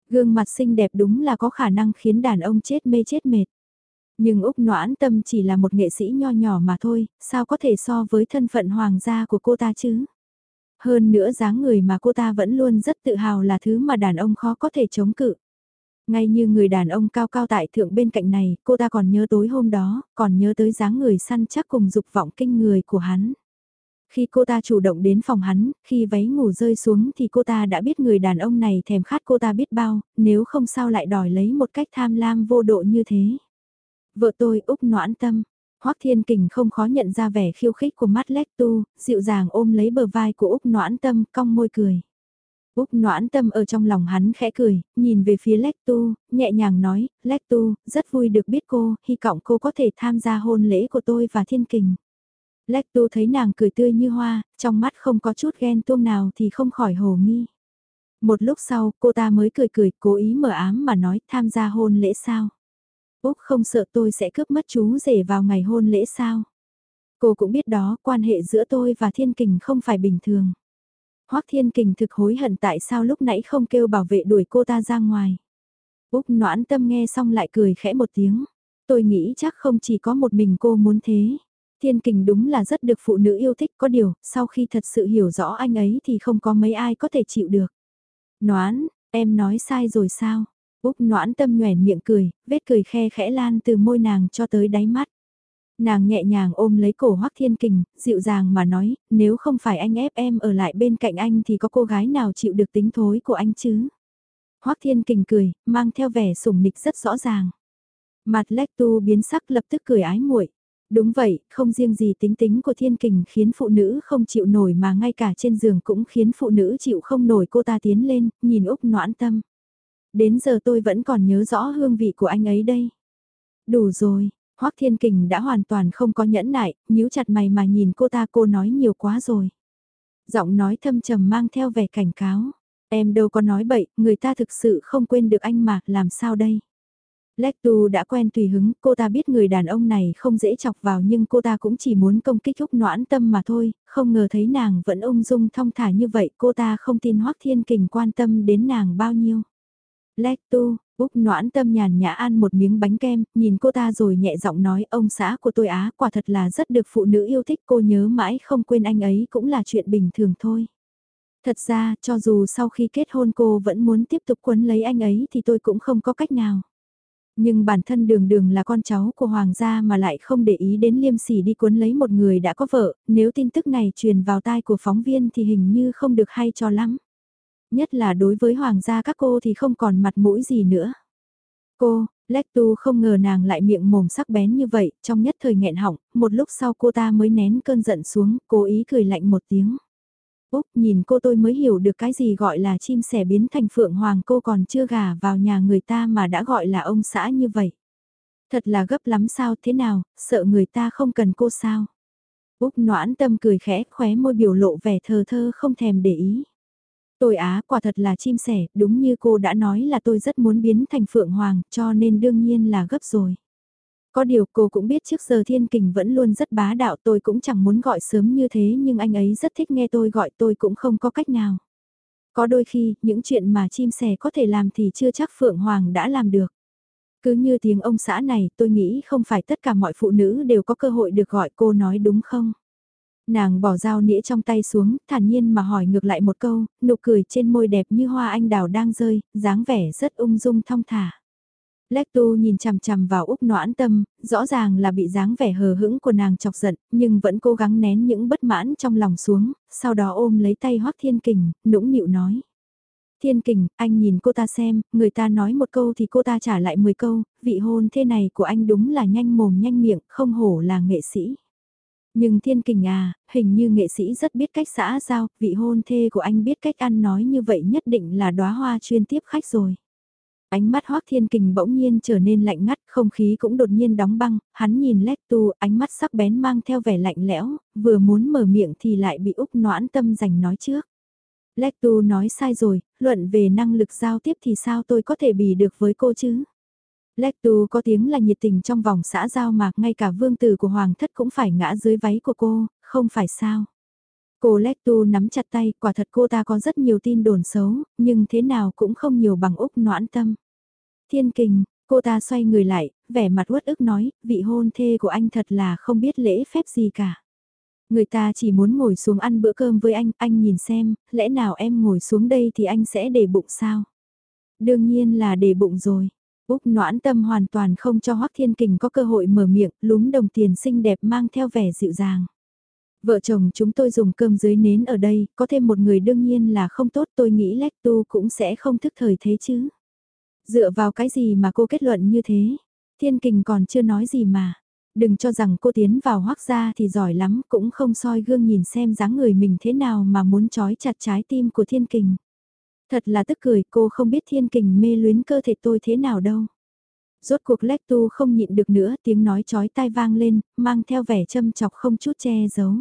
Gương mặt xinh đẹp đúng là có khả năng khiến đàn ông chết mê chết mệt. Nhưng Úc noãn tâm chỉ là một nghệ sĩ nho nhỏ mà thôi, sao có thể so với thân phận hoàng gia của cô ta chứ? Hơn nữa dáng người mà cô ta vẫn luôn rất tự hào là thứ mà đàn ông khó có thể chống cự. Ngay như người đàn ông cao cao tại thượng bên cạnh này, cô ta còn nhớ tối hôm đó, còn nhớ tới dáng người săn chắc cùng dục vọng kinh người của hắn. Khi cô ta chủ động đến phòng hắn, khi váy ngủ rơi xuống thì cô ta đã biết người đàn ông này thèm khát cô ta biết bao, nếu không sao lại đòi lấy một cách tham lam vô độ như thế. Vợ tôi Úc noãn tâm, Hoắc Thiên Kình không khó nhận ra vẻ khiêu khích của mắt lét Tu, dịu dàng ôm lấy bờ vai của Úc noãn tâm, cong môi cười. Úc noãn tâm ở trong lòng hắn khẽ cười, nhìn về phía Lách Tu, nhẹ nhàng nói, Lách Tu, rất vui được biết cô, hy vọng cô có thể tham gia hôn lễ của tôi và Thiên Kình. Lách Tu thấy nàng cười tươi như hoa, trong mắt không có chút ghen tuông nào thì không khỏi hồ nghi. Một lúc sau, cô ta mới cười cười, cố ý mở ám mà nói tham gia hôn lễ sao. Úc không sợ tôi sẽ cướp mất chú rể vào ngày hôn lễ sao. Cô cũng biết đó, quan hệ giữa tôi và Thiên Kình không phải bình thường. Hoắc Thiên Kình thực hối hận tại sao lúc nãy không kêu bảo vệ đuổi cô ta ra ngoài. Úc noãn tâm nghe xong lại cười khẽ một tiếng. Tôi nghĩ chắc không chỉ có một mình cô muốn thế. Thiên Kình đúng là rất được phụ nữ yêu thích có điều, sau khi thật sự hiểu rõ anh ấy thì không có mấy ai có thể chịu được. Noãn, em nói sai rồi sao? Úc noãn tâm nhoẻn miệng cười, vết cười khe khẽ lan từ môi nàng cho tới đáy mắt. Nàng nhẹ nhàng ôm lấy cổ Hoắc Thiên Kình, dịu dàng mà nói, nếu không phải anh ép em ở lại bên cạnh anh thì có cô gái nào chịu được tính thối của anh chứ? Hoắc Thiên Kình cười, mang theo vẻ sủng nịch rất rõ ràng. Mặt Lách Tu biến sắc lập tức cười ái muội. Đúng vậy, không riêng gì tính tính của Thiên Kình khiến phụ nữ không chịu nổi mà ngay cả trên giường cũng khiến phụ nữ chịu không nổi cô ta tiến lên, nhìn Úc noãn tâm. Đến giờ tôi vẫn còn nhớ rõ hương vị của anh ấy đây. Đủ rồi, Hoắc Thiên Kình đã hoàn toàn không có nhẫn nại, nhíu chặt mày mà nhìn cô ta cô nói nhiều quá rồi. Giọng nói thâm trầm mang theo vẻ cảnh cáo. Em đâu có nói bậy, người ta thực sự không quên được anh mà, làm sao đây? Lectu đã quen tùy hứng, cô ta biết người đàn ông này không dễ chọc vào nhưng cô ta cũng chỉ muốn công kích húc noãn tâm mà thôi, không ngờ thấy nàng vẫn ung dung thong thả như vậy, cô ta không tin Hoắc Thiên Kình quan tâm đến nàng bao nhiêu. Lectu, Úc noãn tâm nhàn nhã ăn một miếng bánh kem, nhìn cô ta rồi nhẹ giọng nói ông xã của tôi á quả thật là rất được phụ nữ yêu thích cô nhớ mãi không quên anh ấy cũng là chuyện bình thường thôi. Thật ra cho dù sau khi kết hôn cô vẫn muốn tiếp tục quấn lấy anh ấy thì tôi cũng không có cách nào. Nhưng bản thân đường đường là con cháu của hoàng gia mà lại không để ý đến liêm sỉ đi cuốn lấy một người đã có vợ, nếu tin tức này truyền vào tai của phóng viên thì hình như không được hay cho lắm. Nhất là đối với hoàng gia các cô thì không còn mặt mũi gì nữa. Cô, Lectu không ngờ nàng lại miệng mồm sắc bén như vậy, trong nhất thời nghẹn họng, một lúc sau cô ta mới nén cơn giận xuống, cố ý cười lạnh một tiếng. Úc nhìn cô tôi mới hiểu được cái gì gọi là chim sẻ biến thành phượng hoàng cô còn chưa gả vào nhà người ta mà đã gọi là ông xã như vậy. Thật là gấp lắm sao thế nào, sợ người ta không cần cô sao. Úc noãn tâm cười khẽ khóe môi biểu lộ vẻ thờ thơ không thèm để ý. Tôi á quả thật là chim sẻ, đúng như cô đã nói là tôi rất muốn biến thành phượng hoàng cho nên đương nhiên là gấp rồi. Có điều cô cũng biết trước giờ thiên kình vẫn luôn rất bá đạo tôi cũng chẳng muốn gọi sớm như thế nhưng anh ấy rất thích nghe tôi gọi tôi cũng không có cách nào. Có đôi khi, những chuyện mà chim sẻ có thể làm thì chưa chắc Phượng Hoàng đã làm được. Cứ như tiếng ông xã này, tôi nghĩ không phải tất cả mọi phụ nữ đều có cơ hội được gọi cô nói đúng không? Nàng bỏ dao nĩa trong tay xuống, thản nhiên mà hỏi ngược lại một câu, nụ cười trên môi đẹp như hoa anh đào đang rơi, dáng vẻ rất ung dung thong thả. Lectu nhìn chằm chằm vào Úc noãn tâm, rõ ràng là bị dáng vẻ hờ hững của nàng chọc giận, nhưng vẫn cố gắng nén những bất mãn trong lòng xuống, sau đó ôm lấy tay Hoắc Thiên Kình, nũng nịu nói. Thiên Kình, anh nhìn cô ta xem, người ta nói một câu thì cô ta trả lại 10 câu, vị hôn thế này của anh đúng là nhanh mồm nhanh miệng, không hổ là nghệ sĩ. Nhưng Thiên Kình à, hình như nghệ sĩ rất biết cách xã giao, vị hôn thê của anh biết cách ăn nói như vậy nhất định là đóa hoa chuyên tiếp khách rồi. Ánh mắt Hoác Thiên Kình bỗng nhiên trở nên lạnh ngắt, không khí cũng đột nhiên đóng băng, hắn nhìn lét Tu, ánh mắt sắc bén mang theo vẻ lạnh lẽo, vừa muốn mở miệng thì lại bị Úc noãn tâm giành nói trước. Lét Tu nói sai rồi, luận về năng lực giao tiếp thì sao tôi có thể bì được với cô chứ? Lách Tu có tiếng là nhiệt tình trong vòng xã giao mà ngay cả vương tử của Hoàng thất cũng phải ngã dưới váy của cô, không phải sao? Cô Lectu nắm chặt tay, quả thật cô ta có rất nhiều tin đồn xấu, nhưng thế nào cũng không nhiều bằng Úc noãn tâm. Thiên kình, cô ta xoay người lại, vẻ mặt uất ức nói, vị hôn thê của anh thật là không biết lễ phép gì cả. Người ta chỉ muốn ngồi xuống ăn bữa cơm với anh, anh nhìn xem, lẽ nào em ngồi xuống đây thì anh sẽ để bụng sao? Đương nhiên là để bụng rồi. Úc noãn tâm hoàn toàn không cho Hoắc Thiên Kình có cơ hội mở miệng, lúm đồng tiền xinh đẹp mang theo vẻ dịu dàng. Vợ chồng chúng tôi dùng cơm dưới nến ở đây, có thêm một người đương nhiên là không tốt tôi nghĩ Lách Tu cũng sẽ không thức thời thế chứ. Dựa vào cái gì mà cô kết luận như thế? Thiên kình còn chưa nói gì mà. Đừng cho rằng cô tiến vào hoác gia thì giỏi lắm cũng không soi gương nhìn xem dáng người mình thế nào mà muốn trói chặt trái tim của thiên kình. Thật là tức cười cô không biết thiên kình mê luyến cơ thể tôi thế nào đâu. Rốt cuộc lách tu không nhịn được nữa tiếng nói chói tai vang lên, mang theo vẻ châm chọc không chút che giấu.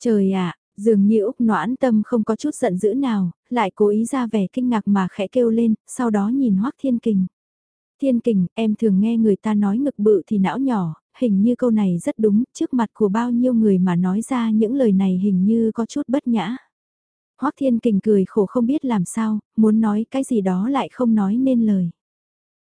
Trời ạ, dường như Úc noãn tâm không có chút giận dữ nào, lại cố ý ra vẻ kinh ngạc mà khẽ kêu lên, sau đó nhìn Hoắc Thiên Kình. Thiên Kình, em thường nghe người ta nói ngực bự thì não nhỏ, hình như câu này rất đúng, trước mặt của bao nhiêu người mà nói ra những lời này hình như có chút bất nhã. Hoắc Thiên Kình cười khổ không biết làm sao, muốn nói cái gì đó lại không nói nên lời.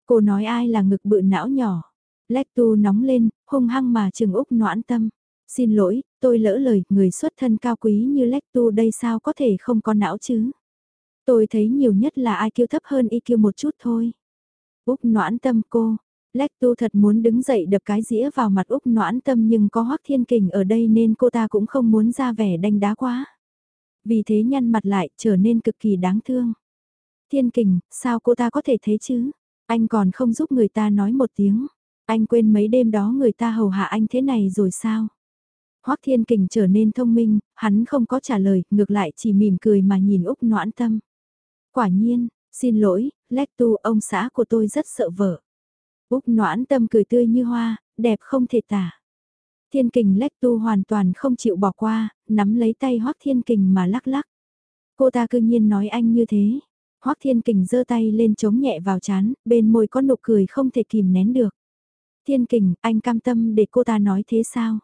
Cô nói ai là ngực bự não nhỏ. Lách tu nóng lên, hung hăng mà trừng Úc noãn tâm. Xin lỗi, tôi lỡ lời, người xuất thân cao quý như Lách tu đây sao có thể không có não chứ? Tôi thấy nhiều nhất là IQ thấp hơn IQ một chút thôi. Úc noãn tâm cô. Lách tu thật muốn đứng dậy đập cái dĩa vào mặt Úc noãn tâm nhưng có hoắc thiên kình ở đây nên cô ta cũng không muốn ra vẻ đanh đá quá. Vì thế nhăn mặt lại trở nên cực kỳ đáng thương. Thiên kình, sao cô ta có thể thế chứ? Anh còn không giúp người ta nói một tiếng. Anh quên mấy đêm đó người ta hầu hạ anh thế này rồi sao? Hoắc Thiên Kình trở nên thông minh, hắn không có trả lời, ngược lại chỉ mỉm cười mà nhìn Úc Noãn Tâm. Quả nhiên, xin lỗi, Lách Tu ông xã của tôi rất sợ vợ. Úc Noãn Tâm cười tươi như hoa, đẹp không thể tả. Thiên Kình Lách Tu hoàn toàn không chịu bỏ qua, nắm lấy tay Hoắc Thiên Kình mà lắc lắc. Cô ta cư nhiên nói anh như thế. Hoắc Thiên Kình giơ tay lên chống nhẹ vào chán, bên môi có nụ cười không thể kìm nén được. Thiên Kình, anh cam tâm để cô ta nói thế sao?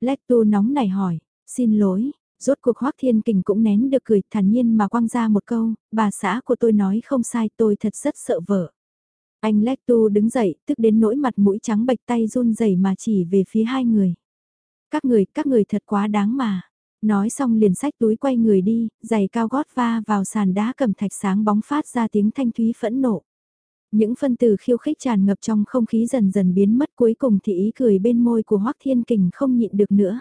Lách Tu nóng nảy hỏi, xin lỗi, rốt cuộc Hoác Thiên Kình cũng nén được cười thản nhiên mà quăng ra một câu, bà xã của tôi nói không sai tôi thật rất sợ vợ. Anh Lách Tu đứng dậy, tức đến nỗi mặt mũi trắng bệch tay run rẩy mà chỉ về phía hai người. Các người, các người thật quá đáng mà. Nói xong liền sách túi quay người đi, giày cao gót va vào sàn đá cầm thạch sáng bóng phát ra tiếng thanh thúy phẫn nộ. Những phân từ khiêu khích tràn ngập trong không khí dần dần biến mất cuối cùng thì ý cười bên môi của Hoác Thiên Kình không nhịn được nữa.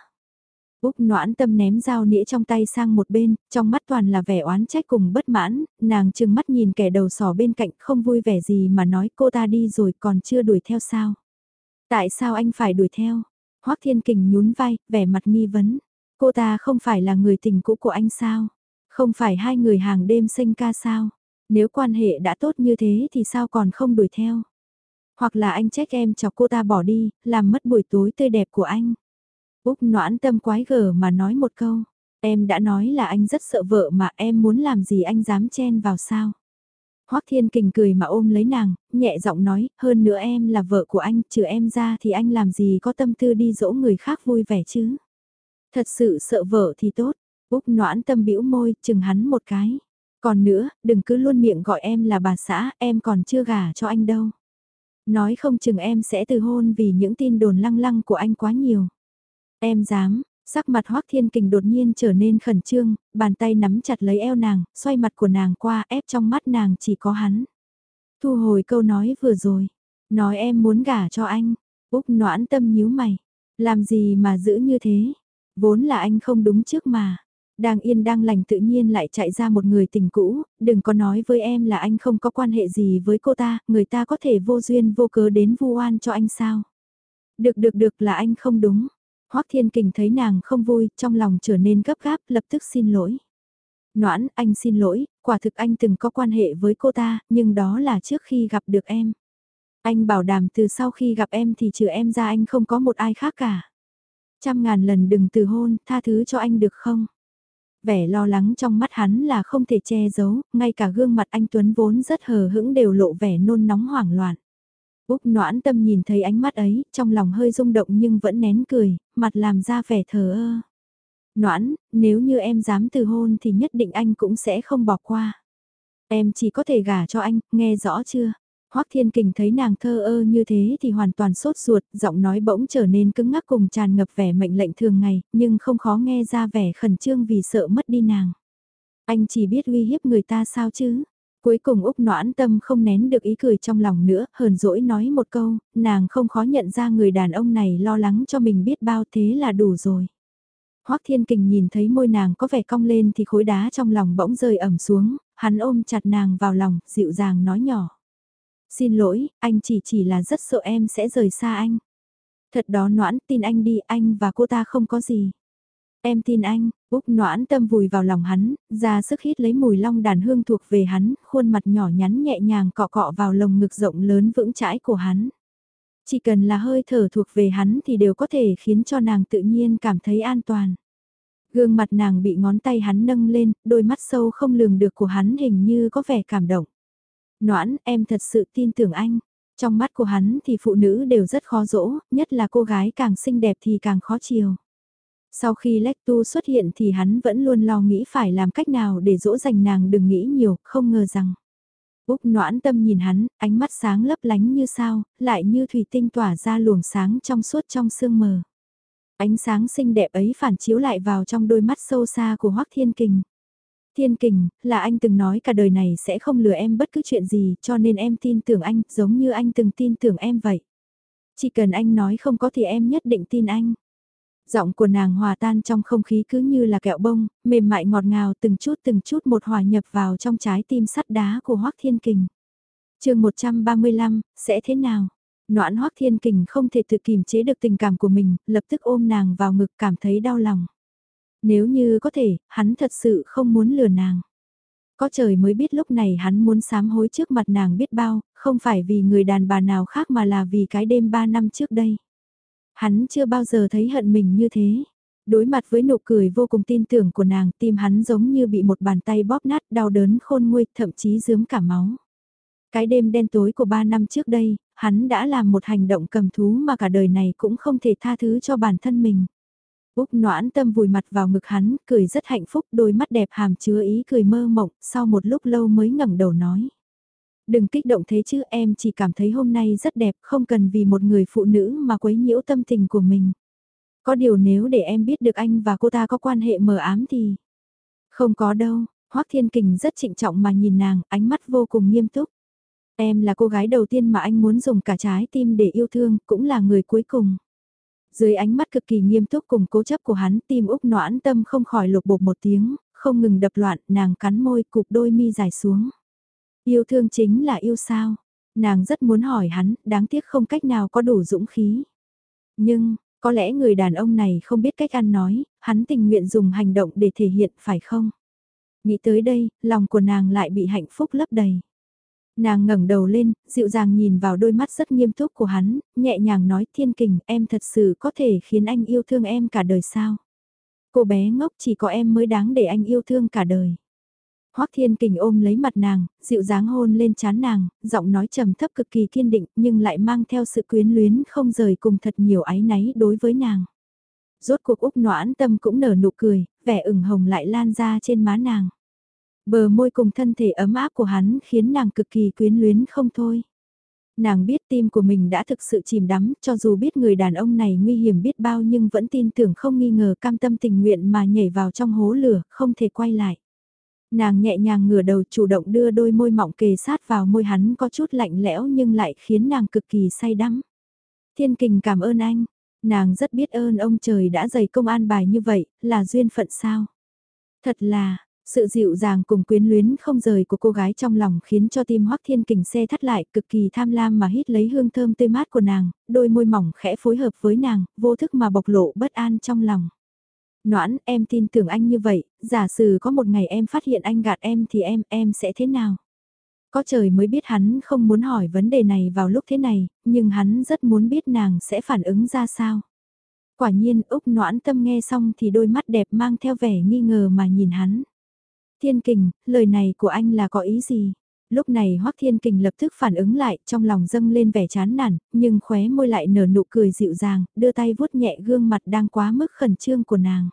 Úc noãn tâm ném dao nĩa trong tay sang một bên, trong mắt toàn là vẻ oán trách cùng bất mãn, nàng chừng mắt nhìn kẻ đầu sỏ bên cạnh không vui vẻ gì mà nói cô ta đi rồi còn chưa đuổi theo sao. Tại sao anh phải đuổi theo? Hoác Thiên Kình nhún vai, vẻ mặt nghi vấn. Cô ta không phải là người tình cũ của anh sao? Không phải hai người hàng đêm sinh ca sao? Nếu quan hệ đã tốt như thế thì sao còn không đuổi theo? Hoặc là anh trách em chọc cô ta bỏ đi, làm mất buổi tối tươi đẹp của anh. Úc noãn tâm quái gở mà nói một câu. Em đã nói là anh rất sợ vợ mà em muốn làm gì anh dám chen vào sao? Hoắc Thiên Kình cười mà ôm lấy nàng, nhẹ giọng nói, hơn nữa em là vợ của anh, trừ em ra thì anh làm gì có tâm tư đi dỗ người khác vui vẻ chứ? Thật sự sợ vợ thì tốt, Úc noãn tâm bĩu môi, chừng hắn một cái. Còn nữa, đừng cứ luôn miệng gọi em là bà xã, em còn chưa gả cho anh đâu. Nói không chừng em sẽ từ hôn vì những tin đồn lăng lăng của anh quá nhiều. Em dám, sắc mặt Hoác Thiên Kình đột nhiên trở nên khẩn trương, bàn tay nắm chặt lấy eo nàng, xoay mặt của nàng qua ép trong mắt nàng chỉ có hắn. Thu hồi câu nói vừa rồi, nói em muốn gả cho anh, Úc noãn tâm nhíu mày, làm gì mà giữ như thế, vốn là anh không đúng trước mà. Đang yên đang lành tự nhiên lại chạy ra một người tình cũ, đừng có nói với em là anh không có quan hệ gì với cô ta, người ta có thể vô duyên vô cớ đến vu oan cho anh sao. Được được được là anh không đúng. Hoắc Thiên Kình thấy nàng không vui, trong lòng trở nên gấp gáp, lập tức xin lỗi. Noãn, anh xin lỗi, quả thực anh từng có quan hệ với cô ta, nhưng đó là trước khi gặp được em. Anh bảo đảm từ sau khi gặp em thì trừ em ra anh không có một ai khác cả. Trăm ngàn lần đừng từ hôn, tha thứ cho anh được không? Vẻ lo lắng trong mắt hắn là không thể che giấu, ngay cả gương mặt anh Tuấn vốn rất hờ hững đều lộ vẻ nôn nóng hoảng loạn. Úc noãn tâm nhìn thấy ánh mắt ấy, trong lòng hơi rung động nhưng vẫn nén cười, mặt làm ra vẻ thờ ơ. Noãn, nếu như em dám từ hôn thì nhất định anh cũng sẽ không bỏ qua. Em chỉ có thể gả cho anh, nghe rõ chưa? Hoắc Thiên Kình thấy nàng thơ ơ như thế thì hoàn toàn sốt ruột, giọng nói bỗng trở nên cứng ngắc cùng tràn ngập vẻ mệnh lệnh thường ngày, nhưng không khó nghe ra vẻ khẩn trương vì sợ mất đi nàng. Anh chỉ biết uy hiếp người ta sao chứ? Cuối cùng Úc noãn tâm không nén được ý cười trong lòng nữa, hờn dỗi nói một câu, nàng không khó nhận ra người đàn ông này lo lắng cho mình biết bao thế là đủ rồi. Hoắc Thiên Kình nhìn thấy môi nàng có vẻ cong lên thì khối đá trong lòng bỗng rơi ẩm xuống, hắn ôm chặt nàng vào lòng, dịu dàng nói nhỏ. Xin lỗi, anh chỉ chỉ là rất sợ em sẽ rời xa anh. Thật đó noãn, tin anh đi, anh và cô ta không có gì. Em tin anh, Úc noãn tâm vùi vào lòng hắn, ra sức hít lấy mùi long đàn hương thuộc về hắn, khuôn mặt nhỏ nhắn nhẹ nhàng cọ cọ vào lồng ngực rộng lớn vững chãi của hắn. Chỉ cần là hơi thở thuộc về hắn thì đều có thể khiến cho nàng tự nhiên cảm thấy an toàn. Gương mặt nàng bị ngón tay hắn nâng lên, đôi mắt sâu không lường được của hắn hình như có vẻ cảm động. Noãn, em thật sự tin tưởng anh. Trong mắt của hắn thì phụ nữ đều rất khó dỗ, nhất là cô gái càng xinh đẹp thì càng khó chiều. Sau khi Lectu xuất hiện thì hắn vẫn luôn lo nghĩ phải làm cách nào để dỗ dành nàng đừng nghĩ nhiều, không ngờ rằng. Úc noãn tâm nhìn hắn, ánh mắt sáng lấp lánh như sao, lại như thủy tinh tỏa ra luồng sáng trong suốt trong sương mờ. Ánh sáng xinh đẹp ấy phản chiếu lại vào trong đôi mắt sâu xa của Hoắc Thiên Kình. Thiên Kình, là anh từng nói cả đời này sẽ không lừa em bất cứ chuyện gì, cho nên em tin tưởng anh, giống như anh từng tin tưởng em vậy. Chỉ cần anh nói không có thì em nhất định tin anh. Giọng của nàng hòa tan trong không khí cứ như là kẹo bông, mềm mại ngọt ngào từng chút từng chút một hòa nhập vào trong trái tim sắt đá của Hoác Thiên Kình. chương 135, sẽ thế nào? Noãn Hoác Thiên Kình không thể tự kiềm chế được tình cảm của mình, lập tức ôm nàng vào ngực cảm thấy đau lòng. Nếu như có thể, hắn thật sự không muốn lừa nàng. Có trời mới biết lúc này hắn muốn sám hối trước mặt nàng biết bao, không phải vì người đàn bà nào khác mà là vì cái đêm ba năm trước đây. Hắn chưa bao giờ thấy hận mình như thế. Đối mặt với nụ cười vô cùng tin tưởng của nàng, tim hắn giống như bị một bàn tay bóp nát, đau đớn khôn nguôi, thậm chí dướm cả máu. Cái đêm đen tối của ba năm trước đây, hắn đã làm một hành động cầm thú mà cả đời này cũng không thể tha thứ cho bản thân mình. Úc noãn tâm vùi mặt vào ngực hắn, cười rất hạnh phúc, đôi mắt đẹp hàm chứa ý cười mơ mộng, sau một lúc lâu mới ngẩng đầu nói. Đừng kích động thế chứ em chỉ cảm thấy hôm nay rất đẹp không cần vì một người phụ nữ mà quấy nhiễu tâm tình của mình. Có điều nếu để em biết được anh và cô ta có quan hệ mờ ám thì... Không có đâu, Hoác Thiên Kình rất trịnh trọng mà nhìn nàng, ánh mắt vô cùng nghiêm túc. Em là cô gái đầu tiên mà anh muốn dùng cả trái tim để yêu thương, cũng là người cuối cùng. Dưới ánh mắt cực kỳ nghiêm túc cùng cố chấp của hắn, tim Úc noãn tâm không khỏi lục bột một tiếng, không ngừng đập loạn, nàng cắn môi cục đôi mi dài xuống. Yêu thương chính là yêu sao? Nàng rất muốn hỏi hắn, đáng tiếc không cách nào có đủ dũng khí. Nhưng, có lẽ người đàn ông này không biết cách ăn nói, hắn tình nguyện dùng hành động để thể hiện phải không? Nghĩ tới đây, lòng của nàng lại bị hạnh phúc lấp đầy. Nàng ngẩng đầu lên, dịu dàng nhìn vào đôi mắt rất nghiêm túc của hắn, nhẹ nhàng nói thiên kình em thật sự có thể khiến anh yêu thương em cả đời sao? Cô bé ngốc chỉ có em mới đáng để anh yêu thương cả đời. Hoắc Thiên Kình ôm lấy mặt nàng, dịu dáng hôn lên trán nàng, giọng nói trầm thấp cực kỳ kiên định nhưng lại mang theo sự quyến luyến không rời cùng thật nhiều áy náy đối với nàng. Rốt cuộc Úc noãn tâm cũng nở nụ cười, vẻ ửng hồng lại lan ra trên má nàng. Bờ môi cùng thân thể ấm áp của hắn khiến nàng cực kỳ quyến luyến không thôi. Nàng biết tim của mình đã thực sự chìm đắm, cho dù biết người đàn ông này nguy hiểm biết bao nhưng vẫn tin tưởng không nghi ngờ cam tâm tình nguyện mà nhảy vào trong hố lửa, không thể quay lại. Nàng nhẹ nhàng ngửa đầu chủ động đưa đôi môi mọng kề sát vào môi hắn có chút lạnh lẽo nhưng lại khiến nàng cực kỳ say đắm. Thiên kình cảm ơn anh, nàng rất biết ơn ông trời đã dày công an bài như vậy, là duyên phận sao. Thật là, sự dịu dàng cùng quyến luyến không rời của cô gái trong lòng khiến cho tim Hoắc Thiên Kình xe thắt lại cực kỳ tham lam mà hít lấy hương thơm tươi mát của nàng, đôi môi mỏng khẽ phối hợp với nàng, vô thức mà bộc lộ bất an trong lòng. Noãn, em tin tưởng anh như vậy, giả sử có một ngày em phát hiện anh gạt em thì em, em sẽ thế nào? Có trời mới biết hắn không muốn hỏi vấn đề này vào lúc thế này, nhưng hắn rất muốn biết nàng sẽ phản ứng ra sao. Quả nhiên Úc noãn tâm nghe xong thì đôi mắt đẹp mang theo vẻ nghi ngờ mà nhìn hắn. Thiên kình, lời này của anh là có ý gì? Lúc này Hoắc Thiên Kình lập tức phản ứng lại, trong lòng dâng lên vẻ chán nản, nhưng khóe môi lại nở nụ cười dịu dàng, đưa tay vuốt nhẹ gương mặt đang quá mức khẩn trương của nàng.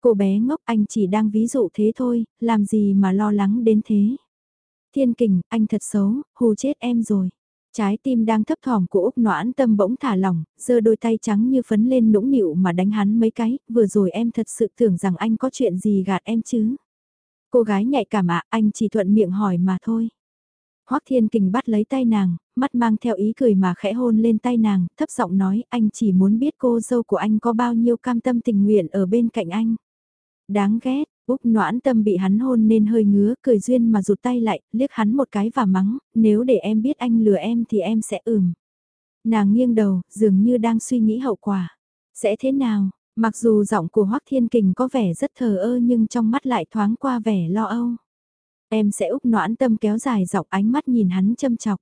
Cô bé ngốc anh chỉ đang ví dụ thế thôi, làm gì mà lo lắng đến thế. Thiên Kình, anh thật xấu, hù chết em rồi. Trái tim đang thấp thỏm của Úc Noãn tâm bỗng thả lỏng, giơ đôi tay trắng như phấn lên nũng nịu mà đánh hắn mấy cái, vừa rồi em thật sự tưởng rằng anh có chuyện gì gạt em chứ. Cô gái nhạy cảm ạ, anh chỉ thuận miệng hỏi mà thôi. Hoắc Thiên Kình bắt lấy tay nàng, mắt mang theo ý cười mà khẽ hôn lên tay nàng, thấp giọng nói anh chỉ muốn biết cô dâu của anh có bao nhiêu cam tâm tình nguyện ở bên cạnh anh. Đáng ghét, Úc noãn tâm bị hắn hôn nên hơi ngứa, cười duyên mà rụt tay lại, liếc hắn một cái và mắng, nếu để em biết anh lừa em thì em sẽ ừm. Nàng nghiêng đầu, dường như đang suy nghĩ hậu quả. Sẽ thế nào, Mặc dù giọng của Hoắc Thiên Kình có vẻ rất thờ ơ nhưng trong mắt lại thoáng qua vẻ lo âu. Em sẽ úc noãn tâm kéo dài dọc ánh mắt nhìn hắn châm chọc.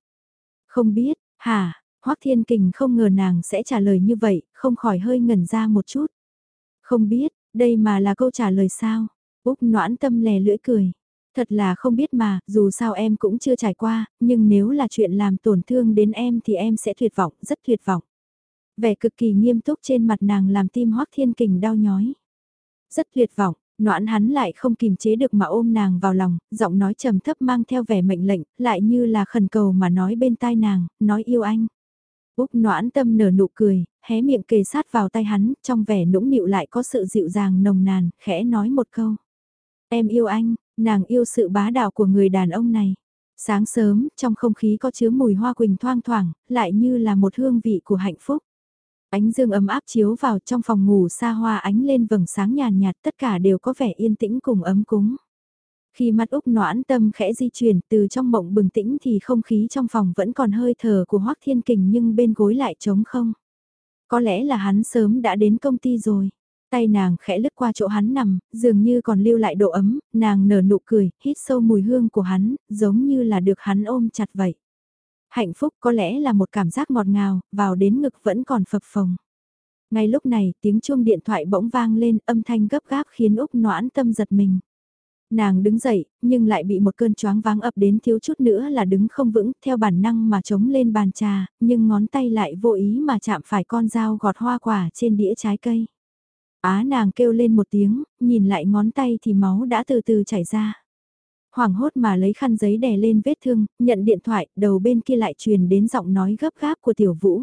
Không biết, hả, Hoắc Thiên Kình không ngờ nàng sẽ trả lời như vậy, không khỏi hơi ngẩn ra một chút. Không biết, đây mà là câu trả lời sao? Úc noãn tâm lè lưỡi cười. Thật là không biết mà, dù sao em cũng chưa trải qua, nhưng nếu là chuyện làm tổn thương đến em thì em sẽ tuyệt vọng, rất tuyệt vọng. Vẻ cực kỳ nghiêm túc trên mặt nàng làm tim Hoắc Thiên Kình đau nhói. Rất tuyệt vọng, noãn hắn lại không kìm chế được mà ôm nàng vào lòng, giọng nói trầm thấp mang theo vẻ mệnh lệnh, lại như là khẩn cầu mà nói bên tai nàng, nói yêu anh. Úc noãn tâm nở nụ cười, hé miệng kề sát vào tay hắn, trong vẻ nũng nịu lại có sự dịu dàng nồng nàn, khẽ nói một câu. Em yêu anh, nàng yêu sự bá đạo của người đàn ông này. Sáng sớm, trong không khí có chứa mùi hoa quỳnh thoang thoảng, lại như là một hương vị của hạnh phúc. Ánh dương ấm áp chiếu vào trong phòng ngủ xa hoa ánh lên vầng sáng nhàn nhạt tất cả đều có vẻ yên tĩnh cùng ấm cúng. Khi mắt Úc noãn tâm khẽ di chuyển từ trong mộng bừng tĩnh thì không khí trong phòng vẫn còn hơi thở của Hoác Thiên Kình nhưng bên gối lại trống không. Có lẽ là hắn sớm đã đến công ty rồi. Tay nàng khẽ lướt qua chỗ hắn nằm, dường như còn lưu lại độ ấm, nàng nở nụ cười, hít sâu mùi hương của hắn, giống như là được hắn ôm chặt vậy. Hạnh phúc có lẽ là một cảm giác ngọt ngào, vào đến ngực vẫn còn phập phồng. Ngay lúc này, tiếng chuông điện thoại bỗng vang lên, âm thanh gấp gáp khiến Úc noãn tâm giật mình. Nàng đứng dậy, nhưng lại bị một cơn choáng váng ập đến thiếu chút nữa là đứng không vững, theo bản năng mà chống lên bàn trà, nhưng ngón tay lại vô ý mà chạm phải con dao gọt hoa quả trên đĩa trái cây. Á nàng kêu lên một tiếng, nhìn lại ngón tay thì máu đã từ từ chảy ra. Hoảng hốt mà lấy khăn giấy đè lên vết thương, nhận điện thoại, đầu bên kia lại truyền đến giọng nói gấp gáp của tiểu vũ.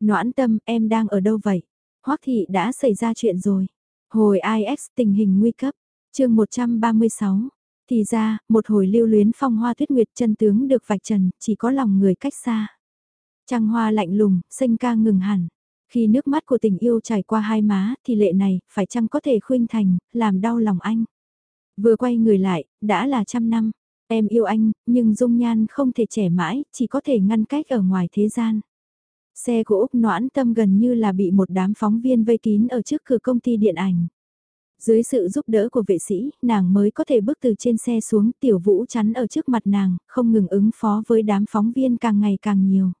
Noãn tâm, em đang ở đâu vậy? Hoắc thị đã xảy ra chuyện rồi. Hồi IX tình hình nguy cấp. chương 136. Thì ra, một hồi lưu luyến phong hoa tuyết nguyệt chân tướng được vạch trần, chỉ có lòng người cách xa. Trăng hoa lạnh lùng, xanh ca ngừng hẳn. Khi nước mắt của tình yêu trải qua hai má, thì lệ này, phải chăng có thể khuynh thành, làm đau lòng anh. Vừa quay người lại, đã là trăm năm. Em yêu anh, nhưng dung nhan không thể trẻ mãi, chỉ có thể ngăn cách ở ngoài thế gian. Xe của Úc Noãn Tâm gần như là bị một đám phóng viên vây kín ở trước cửa công ty điện ảnh. Dưới sự giúp đỡ của vệ sĩ, nàng mới có thể bước từ trên xe xuống tiểu vũ chắn ở trước mặt nàng, không ngừng ứng phó với đám phóng viên càng ngày càng nhiều.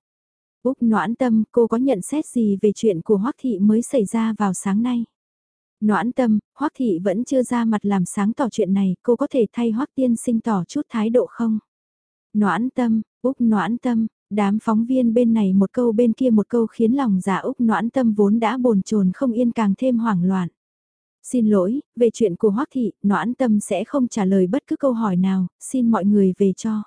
Úc noãn tâm, cô có nhận xét gì về chuyện của Hoắc Thị mới xảy ra vào sáng nay? Noãn tâm, Hoắc Thị vẫn chưa ra mặt làm sáng tỏ chuyện này, cô có thể thay Hoắc Tiên sinh tỏ chút thái độ không? Noãn tâm, Úc noãn tâm, đám phóng viên bên này một câu bên kia một câu khiến lòng giả Úc noãn tâm vốn đã bồn chồn không yên càng thêm hoảng loạn. Xin lỗi, về chuyện của Hoắc Thị, noãn tâm sẽ không trả lời bất cứ câu hỏi nào, xin mọi người về cho.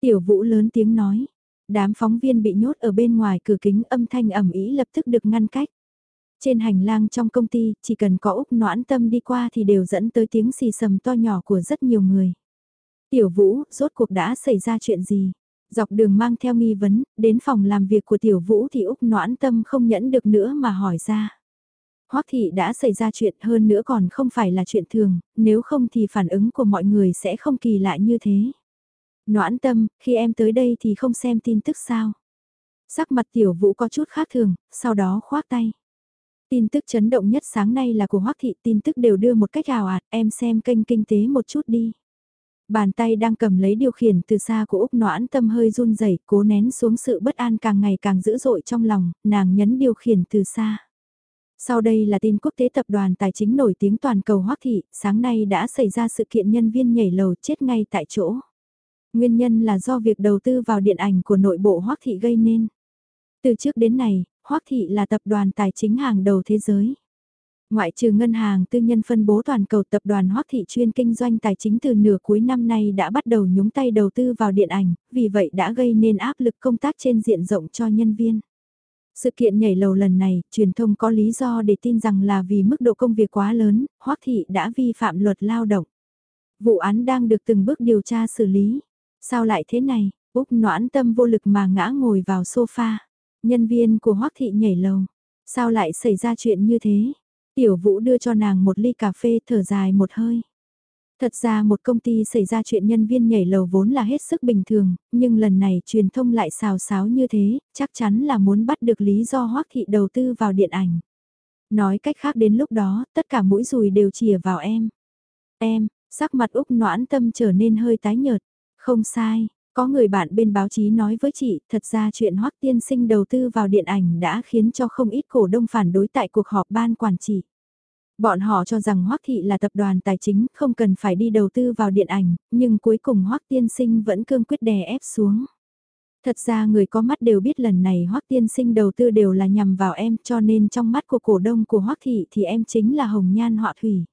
Tiểu vũ lớn tiếng nói, Đám phóng viên bị nhốt ở bên ngoài cửa kính âm thanh ẩm ý lập tức được ngăn cách. Trên hành lang trong công ty, chỉ cần có Úc noãn tâm đi qua thì đều dẫn tới tiếng xì sầm to nhỏ của rất nhiều người. Tiểu Vũ, rốt cuộc đã xảy ra chuyện gì? Dọc đường mang theo nghi vấn, đến phòng làm việc của Tiểu Vũ thì Úc noãn tâm không nhẫn được nữa mà hỏi ra. Hoắc thị đã xảy ra chuyện hơn nữa còn không phải là chuyện thường, nếu không thì phản ứng của mọi người sẽ không kỳ lạ như thế. Noãn tâm, khi em tới đây thì không xem tin tức sao. Sắc mặt tiểu vũ có chút khác thường, sau đó khoác tay. Tin tức chấn động nhất sáng nay là của Hoắc thị, tin tức đều đưa một cách ảo ạt, em xem kênh kinh tế một chút đi. Bàn tay đang cầm lấy điều khiển từ xa của Úc Noãn tâm hơi run rẩy, cố nén xuống sự bất an càng ngày càng dữ dội trong lòng, nàng nhấn điều khiển từ xa. Sau đây là tin quốc tế tập đoàn tài chính nổi tiếng toàn cầu Hoắc thị, sáng nay đã xảy ra sự kiện nhân viên nhảy lầu chết ngay tại chỗ. Nguyên nhân là do việc đầu tư vào điện ảnh của nội bộ Hoắc Thị gây nên. Từ trước đến nay, Hoắc Thị là tập đoàn tài chính hàng đầu thế giới. Ngoại trừ ngân hàng tư nhân phân bố toàn cầu tập đoàn Hoắc Thị chuyên kinh doanh tài chính từ nửa cuối năm nay đã bắt đầu nhúng tay đầu tư vào điện ảnh, vì vậy đã gây nên áp lực công tác trên diện rộng cho nhân viên. Sự kiện nhảy lầu lần này, truyền thông có lý do để tin rằng là vì mức độ công việc quá lớn, Hoắc Thị đã vi phạm luật lao động. Vụ án đang được từng bước điều tra xử lý. Sao lại thế này? Úc noãn tâm vô lực mà ngã ngồi vào sofa. Nhân viên của Hoắc Thị nhảy lầu. Sao lại xảy ra chuyện như thế? Tiểu Vũ đưa cho nàng một ly cà phê thở dài một hơi. Thật ra một công ty xảy ra chuyện nhân viên nhảy lầu vốn là hết sức bình thường, nhưng lần này truyền thông lại xào xáo như thế, chắc chắn là muốn bắt được lý do Hoắc Thị đầu tư vào điện ảnh. Nói cách khác đến lúc đó, tất cả mũi dùi đều chìa vào em. Em, sắc mặt Úc noãn tâm trở nên hơi tái nhợt. Không sai, có người bạn bên báo chí nói với chị, thật ra chuyện Hoắc tiên sinh đầu tư vào điện ảnh đã khiến cho không ít cổ đông phản đối tại cuộc họp ban quản trị. Bọn họ cho rằng Hoắc Thị là tập đoàn tài chính, không cần phải đi đầu tư vào điện ảnh, nhưng cuối cùng Hoắc tiên sinh vẫn cương quyết đè ép xuống. Thật ra người có mắt đều biết lần này Hoắc tiên sinh đầu tư đều là nhằm vào em, cho nên trong mắt của cổ đông của Hoắc Thị thì em chính là hồng nhan họa thủy.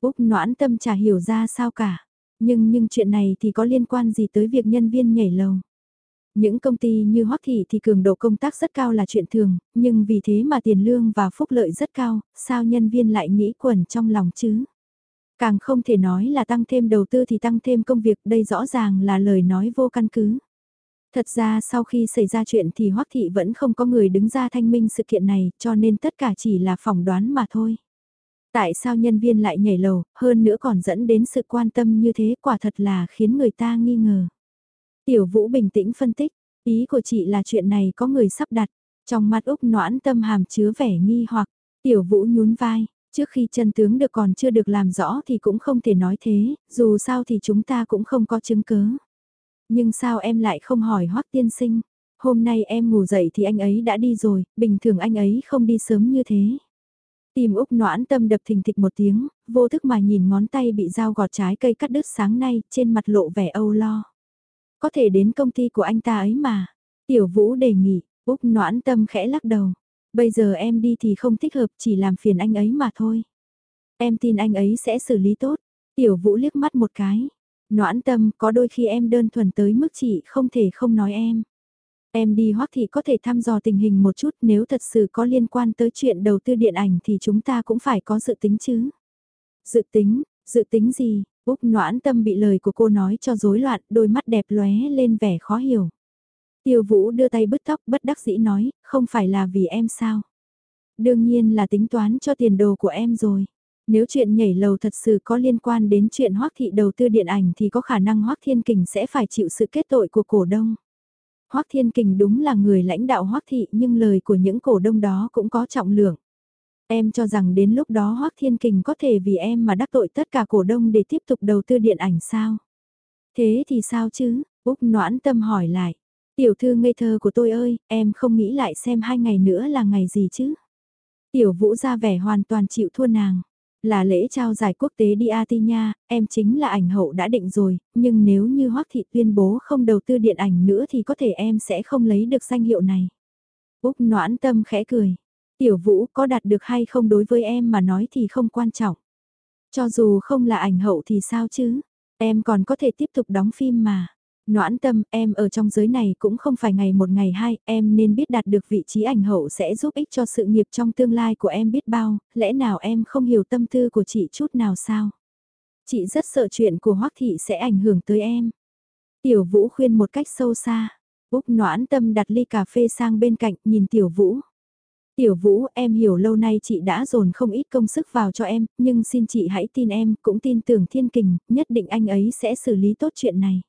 Úc noãn tâm chả hiểu ra sao cả. Nhưng nhưng chuyện này thì có liên quan gì tới việc nhân viên nhảy lầu? Những công ty như Hoắc Thị thì cường độ công tác rất cao là chuyện thường, nhưng vì thế mà tiền lương và phúc lợi rất cao, sao nhân viên lại nghĩ quẩn trong lòng chứ? Càng không thể nói là tăng thêm đầu tư thì tăng thêm công việc, đây rõ ràng là lời nói vô căn cứ. Thật ra sau khi xảy ra chuyện thì Hoắc Thị vẫn không có người đứng ra thanh minh sự kiện này, cho nên tất cả chỉ là phỏng đoán mà thôi. Tại sao nhân viên lại nhảy lầu, hơn nữa còn dẫn đến sự quan tâm như thế quả thật là khiến người ta nghi ngờ. Tiểu Vũ bình tĩnh phân tích, ý của chị là chuyện này có người sắp đặt, trong mắt Úc noãn tâm hàm chứa vẻ nghi hoặc, Tiểu Vũ nhún vai, trước khi chân tướng được còn chưa được làm rõ thì cũng không thể nói thế, dù sao thì chúng ta cũng không có chứng cứ. Nhưng sao em lại không hỏi Hoắc tiên sinh? Hôm nay em ngủ dậy thì anh ấy đã đi rồi, bình thường anh ấy không đi sớm như thế. Tim Úc noãn tâm đập thình thịch một tiếng, vô thức mà nhìn ngón tay bị dao gọt trái cây cắt đứt sáng nay, trên mặt lộ vẻ âu lo. Có thể đến công ty của anh ta ấy mà. Tiểu Vũ đề nghị, Úc noãn tâm khẽ lắc đầu. Bây giờ em đi thì không thích hợp chỉ làm phiền anh ấy mà thôi. Em tin anh ấy sẽ xử lý tốt. Tiểu Vũ liếc mắt một cái. Noãn tâm có đôi khi em đơn thuần tới mức chị không thể không nói em. Em đi hoắc thì có thể thăm dò tình hình một chút nếu thật sự có liên quan tới chuyện đầu tư điện ảnh thì chúng ta cũng phải có dự tính chứ. Dự tính, dự tính gì? Úc noãn tâm bị lời của cô nói cho rối loạn, đôi mắt đẹp lóe lên vẻ khó hiểu. Tiêu Vũ đưa tay bứt tóc bất đắc dĩ nói, không phải là vì em sao? Đương nhiên là tính toán cho tiền đồ của em rồi. Nếu chuyện nhảy lầu thật sự có liên quan đến chuyện Hoắc thị đầu tư điện ảnh thì có khả năng Hoắc Thiên Kình sẽ phải chịu sự kết tội của cổ đông. Hoắc Thiên Kình đúng là người lãnh đạo Hoắc thị nhưng lời của những cổ đông đó cũng có trọng lượng. Em cho rằng đến lúc đó Hoắc Thiên Kình có thể vì em mà đắc tội tất cả cổ đông để tiếp tục đầu tư điện ảnh sao? Thế thì sao chứ? Úc noãn tâm hỏi lại. Tiểu thư ngây thơ của tôi ơi, em không nghĩ lại xem hai ngày nữa là ngày gì chứ? Tiểu vũ ra vẻ hoàn toàn chịu thua nàng. Là lễ trao giải quốc tế đi Ati nha, em chính là ảnh hậu đã định rồi, nhưng nếu như Hoắc Thị tuyên bố không đầu tư điện ảnh nữa thì có thể em sẽ không lấy được danh hiệu này. Úc noãn tâm khẽ cười. Tiểu vũ có đạt được hay không đối với em mà nói thì không quan trọng. Cho dù không là ảnh hậu thì sao chứ, em còn có thể tiếp tục đóng phim mà. Noãn tâm, em ở trong giới này cũng không phải ngày một ngày hai, em nên biết đạt được vị trí ảnh hậu sẽ giúp ích cho sự nghiệp trong tương lai của em biết bao, lẽ nào em không hiểu tâm tư của chị chút nào sao? Chị rất sợ chuyện của Hoắc Thị sẽ ảnh hưởng tới em. Tiểu Vũ khuyên một cách sâu xa. Úc noãn tâm đặt ly cà phê sang bên cạnh nhìn Tiểu Vũ. Tiểu Vũ, em hiểu lâu nay chị đã dồn không ít công sức vào cho em, nhưng xin chị hãy tin em, cũng tin tưởng thiên kình, nhất định anh ấy sẽ xử lý tốt chuyện này.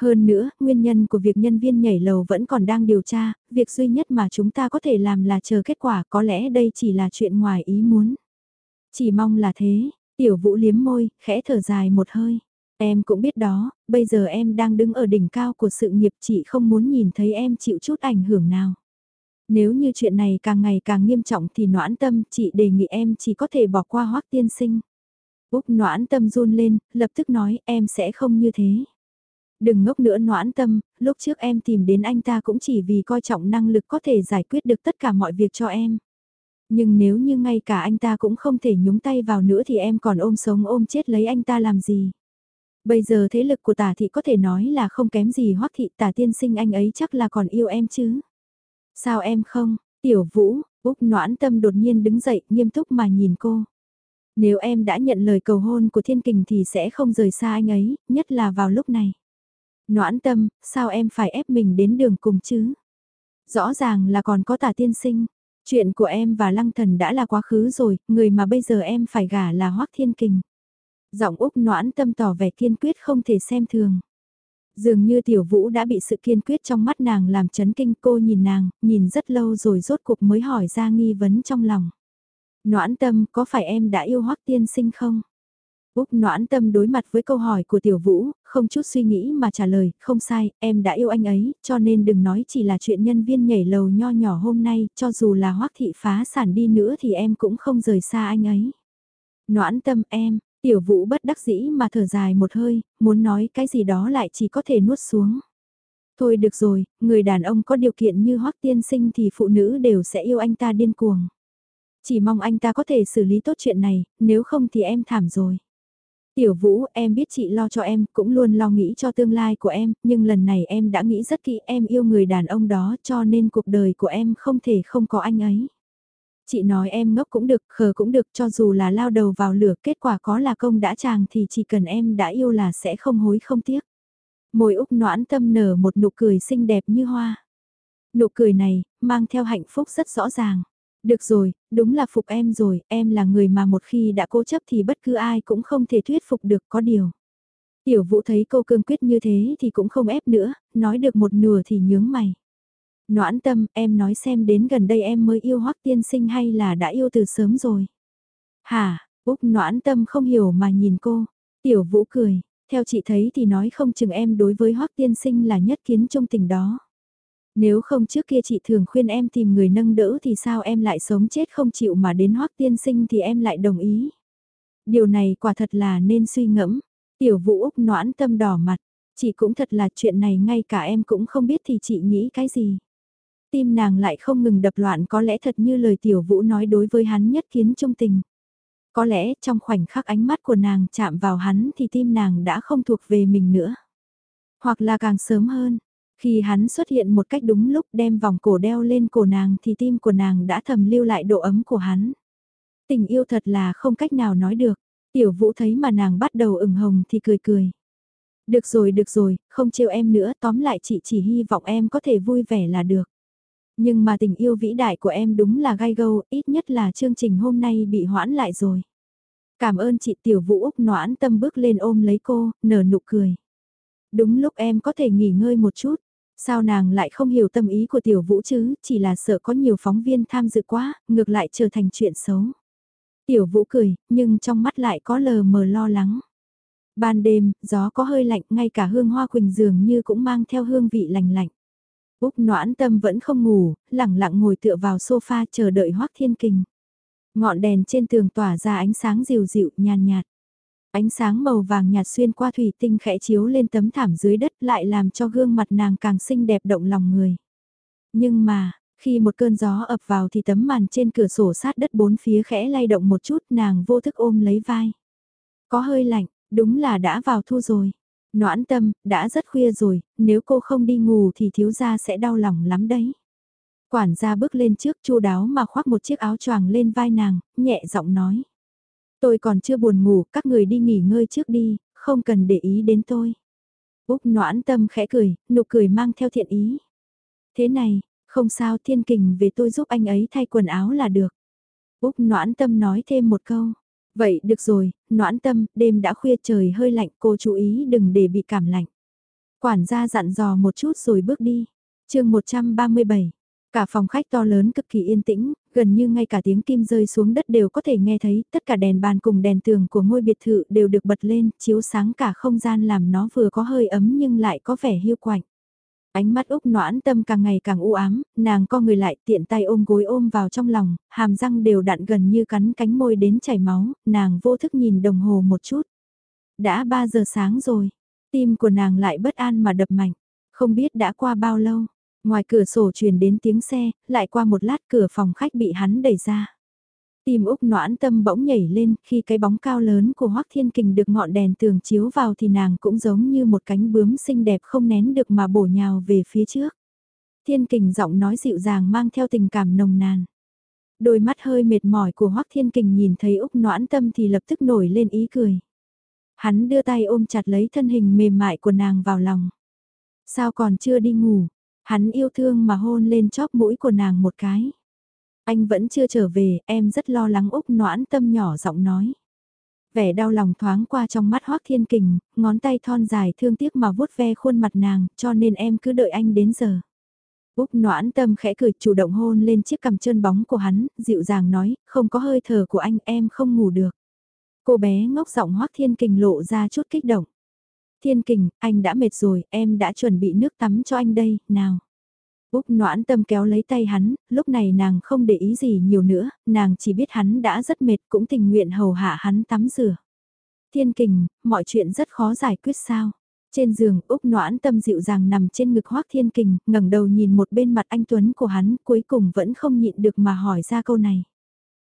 Hơn nữa, nguyên nhân của việc nhân viên nhảy lầu vẫn còn đang điều tra, việc duy nhất mà chúng ta có thể làm là chờ kết quả, có lẽ đây chỉ là chuyện ngoài ý muốn. Chỉ mong là thế, tiểu vũ liếm môi, khẽ thở dài một hơi. Em cũng biết đó, bây giờ em đang đứng ở đỉnh cao của sự nghiệp chị không muốn nhìn thấy em chịu chút ảnh hưởng nào. Nếu như chuyện này càng ngày càng nghiêm trọng thì noãn tâm chị đề nghị em chỉ có thể bỏ qua hoắc tiên sinh. Úc noãn tâm run lên, lập tức nói em sẽ không như thế. Đừng ngốc nữa noãn tâm, lúc trước em tìm đến anh ta cũng chỉ vì coi trọng năng lực có thể giải quyết được tất cả mọi việc cho em. Nhưng nếu như ngay cả anh ta cũng không thể nhúng tay vào nữa thì em còn ôm sống ôm chết lấy anh ta làm gì. Bây giờ thế lực của tả thị có thể nói là không kém gì hoắc thị tả tiên sinh anh ấy chắc là còn yêu em chứ. Sao em không, tiểu vũ, Úc noãn tâm đột nhiên đứng dậy nghiêm túc mà nhìn cô. Nếu em đã nhận lời cầu hôn của thiên kình thì sẽ không rời xa anh ấy, nhất là vào lúc này. Noãn tâm, sao em phải ép mình đến đường cùng chứ? Rõ ràng là còn có tả tiên sinh. Chuyện của em và lăng thần đã là quá khứ rồi, người mà bây giờ em phải gả là hoắc thiên kình. Giọng Úc noãn tâm tỏ vẻ kiên quyết không thể xem thường. Dường như tiểu vũ đã bị sự kiên quyết trong mắt nàng làm chấn kinh cô nhìn nàng, nhìn rất lâu rồi rốt cuộc mới hỏi ra nghi vấn trong lòng. Noãn tâm có phải em đã yêu hoắc tiên sinh không? Úc noãn tâm đối mặt với câu hỏi của tiểu vũ, không chút suy nghĩ mà trả lời, không sai, em đã yêu anh ấy, cho nên đừng nói chỉ là chuyện nhân viên nhảy lầu nho nhỏ hôm nay, cho dù là hoắc thị phá sản đi nữa thì em cũng không rời xa anh ấy. Noãn tâm em, tiểu vũ bất đắc dĩ mà thở dài một hơi, muốn nói cái gì đó lại chỉ có thể nuốt xuống. Thôi được rồi, người đàn ông có điều kiện như hoắc tiên sinh thì phụ nữ đều sẽ yêu anh ta điên cuồng. Chỉ mong anh ta có thể xử lý tốt chuyện này, nếu không thì em thảm rồi. Tiểu Vũ, em biết chị lo cho em, cũng luôn lo nghĩ cho tương lai của em, nhưng lần này em đã nghĩ rất kỹ em yêu người đàn ông đó cho nên cuộc đời của em không thể không có anh ấy. Chị nói em ngốc cũng được, khờ cũng được, cho dù là lao đầu vào lửa, kết quả có là công đã chàng thì chỉ cần em đã yêu là sẽ không hối không tiếc. Môi Úc noãn tâm nở một nụ cười xinh đẹp như hoa. Nụ cười này, mang theo hạnh phúc rất rõ ràng. Được rồi, đúng là phục em rồi, em là người mà một khi đã cố chấp thì bất cứ ai cũng không thể thuyết phục được có điều. Tiểu vũ thấy cô cương quyết như thế thì cũng không ép nữa, nói được một nửa thì nhướng mày. Noãn tâm, em nói xem đến gần đây em mới yêu hoắc tiên sinh hay là đã yêu từ sớm rồi. Hả, Úc noãn tâm không hiểu mà nhìn cô. Tiểu vũ cười, theo chị thấy thì nói không chừng em đối với hoắc tiên sinh là nhất kiến trong tình đó. Nếu không trước kia chị thường khuyên em tìm người nâng đỡ thì sao em lại sống chết không chịu mà đến hoắc tiên sinh thì em lại đồng ý. Điều này quả thật là nên suy ngẫm. Tiểu vũ Úc noãn tâm đỏ mặt. Chị cũng thật là chuyện này ngay cả em cũng không biết thì chị nghĩ cái gì. Tim nàng lại không ngừng đập loạn có lẽ thật như lời tiểu vũ nói đối với hắn nhất kiến trung tình. Có lẽ trong khoảnh khắc ánh mắt của nàng chạm vào hắn thì tim nàng đã không thuộc về mình nữa. Hoặc là càng sớm hơn, khi hắn xuất hiện một cách đúng lúc đem vòng cổ đeo lên cổ nàng thì tim của nàng đã thầm lưu lại độ ấm của hắn. Tình yêu thật là không cách nào nói được. Tiểu vũ thấy mà nàng bắt đầu ửng hồng thì cười cười. Được rồi được rồi, không trêu em nữa, tóm lại chị chỉ hy vọng em có thể vui vẻ là được. Nhưng mà tình yêu vĩ đại của em đúng là gai gâu, ít nhất là chương trình hôm nay bị hoãn lại rồi. Cảm ơn chị Tiểu Vũ Úc noãn tâm bước lên ôm lấy cô, nở nụ cười. Đúng lúc em có thể nghỉ ngơi một chút. Sao nàng lại không hiểu tâm ý của Tiểu Vũ chứ, chỉ là sợ có nhiều phóng viên tham dự quá, ngược lại trở thành chuyện xấu. Tiểu Vũ cười, nhưng trong mắt lại có lờ mờ lo lắng. Ban đêm, gió có hơi lạnh, ngay cả hương hoa quỳnh dường như cũng mang theo hương vị lành lạnh. Úc noãn tâm vẫn không ngủ, lẳng lặng ngồi tựa vào sofa chờ đợi Hoác Thiên Kình. Ngọn đèn trên tường tỏa ra ánh sáng dịu dịu, nhàn nhạt. Ánh sáng màu vàng nhạt xuyên qua thủy tinh khẽ chiếu lên tấm thảm dưới đất lại làm cho gương mặt nàng càng xinh đẹp động lòng người. Nhưng mà, khi một cơn gió ập vào thì tấm màn trên cửa sổ sát đất bốn phía khẽ lay động một chút nàng vô thức ôm lấy vai. Có hơi lạnh, đúng là đã vào thu rồi. Noãn tâm, đã rất khuya rồi, nếu cô không đi ngủ thì thiếu gia sẽ đau lòng lắm đấy. Quản gia bước lên trước chu đáo mà khoác một chiếc áo choàng lên vai nàng, nhẹ giọng nói. Tôi còn chưa buồn ngủ, các người đi nghỉ ngơi trước đi, không cần để ý đến tôi. Úc noãn tâm khẽ cười, nụ cười mang theo thiện ý. Thế này, không sao thiên kình về tôi giúp anh ấy thay quần áo là được. Úc noãn tâm nói thêm một câu. Vậy được rồi, noãn tâm, đêm đã khuya trời hơi lạnh cô chú ý đừng để bị cảm lạnh. Quản gia dặn dò một chút rồi bước đi. chương 137, cả phòng khách to lớn cực kỳ yên tĩnh, gần như ngay cả tiếng kim rơi xuống đất đều có thể nghe thấy, tất cả đèn bàn cùng đèn tường của ngôi biệt thự đều được bật lên, chiếu sáng cả không gian làm nó vừa có hơi ấm nhưng lại có vẻ hiu quạnh. Ánh mắt Úc noãn tâm càng ngày càng u ám, nàng co người lại tiện tay ôm gối ôm vào trong lòng, hàm răng đều đặn gần như cắn cánh môi đến chảy máu, nàng vô thức nhìn đồng hồ một chút. Đã 3 giờ sáng rồi, tim của nàng lại bất an mà đập mạnh, không biết đã qua bao lâu. Ngoài cửa sổ truyền đến tiếng xe, lại qua một lát cửa phòng khách bị hắn đẩy ra. Tim Úc noãn tâm bỗng nhảy lên khi cái bóng cao lớn của Hoác Thiên Kình được ngọn đèn tường chiếu vào thì nàng cũng giống như một cánh bướm xinh đẹp không nén được mà bổ nhào về phía trước. Thiên Kình giọng nói dịu dàng mang theo tình cảm nồng nàn. Đôi mắt hơi mệt mỏi của Hoác Thiên Kình nhìn thấy Úc noãn tâm thì lập tức nổi lên ý cười. Hắn đưa tay ôm chặt lấy thân hình mềm mại của nàng vào lòng. Sao còn chưa đi ngủ? Hắn yêu thương mà hôn lên chóp mũi của nàng một cái. Anh vẫn chưa trở về, em rất lo lắng Úc noãn tâm nhỏ giọng nói. Vẻ đau lòng thoáng qua trong mắt Hoác Thiên Kình, ngón tay thon dài thương tiếc mà vuốt ve khuôn mặt nàng, cho nên em cứ đợi anh đến giờ. Úc noãn tâm khẽ cười chủ động hôn lên chiếc cằm trơn bóng của hắn, dịu dàng nói, không có hơi thở của anh em không ngủ được. Cô bé ngốc giọng Hoác Thiên Kình lộ ra chút kích động. Thiên Kình, anh đã mệt rồi, em đã chuẩn bị nước tắm cho anh đây, nào. Úc noãn tâm kéo lấy tay hắn, lúc này nàng không để ý gì nhiều nữa, nàng chỉ biết hắn đã rất mệt cũng tình nguyện hầu hạ hắn tắm rửa. Thiên kình, mọi chuyện rất khó giải quyết sao. Trên giường Úc noãn tâm dịu dàng nằm trên ngực hoác thiên kình, ngẩng đầu nhìn một bên mặt anh Tuấn của hắn cuối cùng vẫn không nhịn được mà hỏi ra câu này.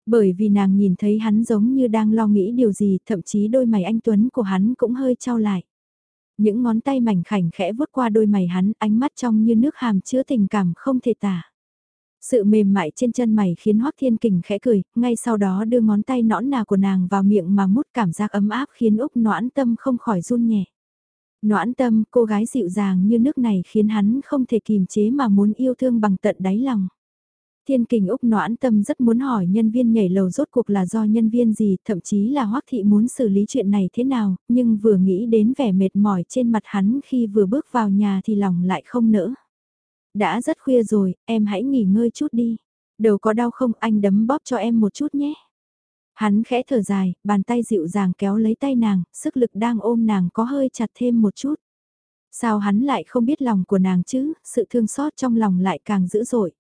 Bởi vì nàng nhìn thấy hắn giống như đang lo nghĩ điều gì, thậm chí đôi mày anh Tuấn của hắn cũng hơi trao lại. Những ngón tay mảnh khảnh khẽ vuốt qua đôi mày hắn, ánh mắt trong như nước hàm chứa tình cảm không thể tả. Sự mềm mại trên chân mày khiến Hoắc Thiên Kình khẽ cười, ngay sau đó đưa ngón tay nõn nà của nàng vào miệng mà mút cảm giác ấm áp khiến Úc noãn tâm không khỏi run nhẹ. Noãn tâm, cô gái dịu dàng như nước này khiến hắn không thể kìm chế mà muốn yêu thương bằng tận đáy lòng. Thiên kình Úc noãn tâm rất muốn hỏi nhân viên nhảy lầu rốt cuộc là do nhân viên gì, thậm chí là hoắc thị muốn xử lý chuyện này thế nào, nhưng vừa nghĩ đến vẻ mệt mỏi trên mặt hắn khi vừa bước vào nhà thì lòng lại không nỡ. Đã rất khuya rồi, em hãy nghỉ ngơi chút đi. Đầu có đau không anh đấm bóp cho em một chút nhé. Hắn khẽ thở dài, bàn tay dịu dàng kéo lấy tay nàng, sức lực đang ôm nàng có hơi chặt thêm một chút. Sao hắn lại không biết lòng của nàng chứ, sự thương xót trong lòng lại càng dữ dội.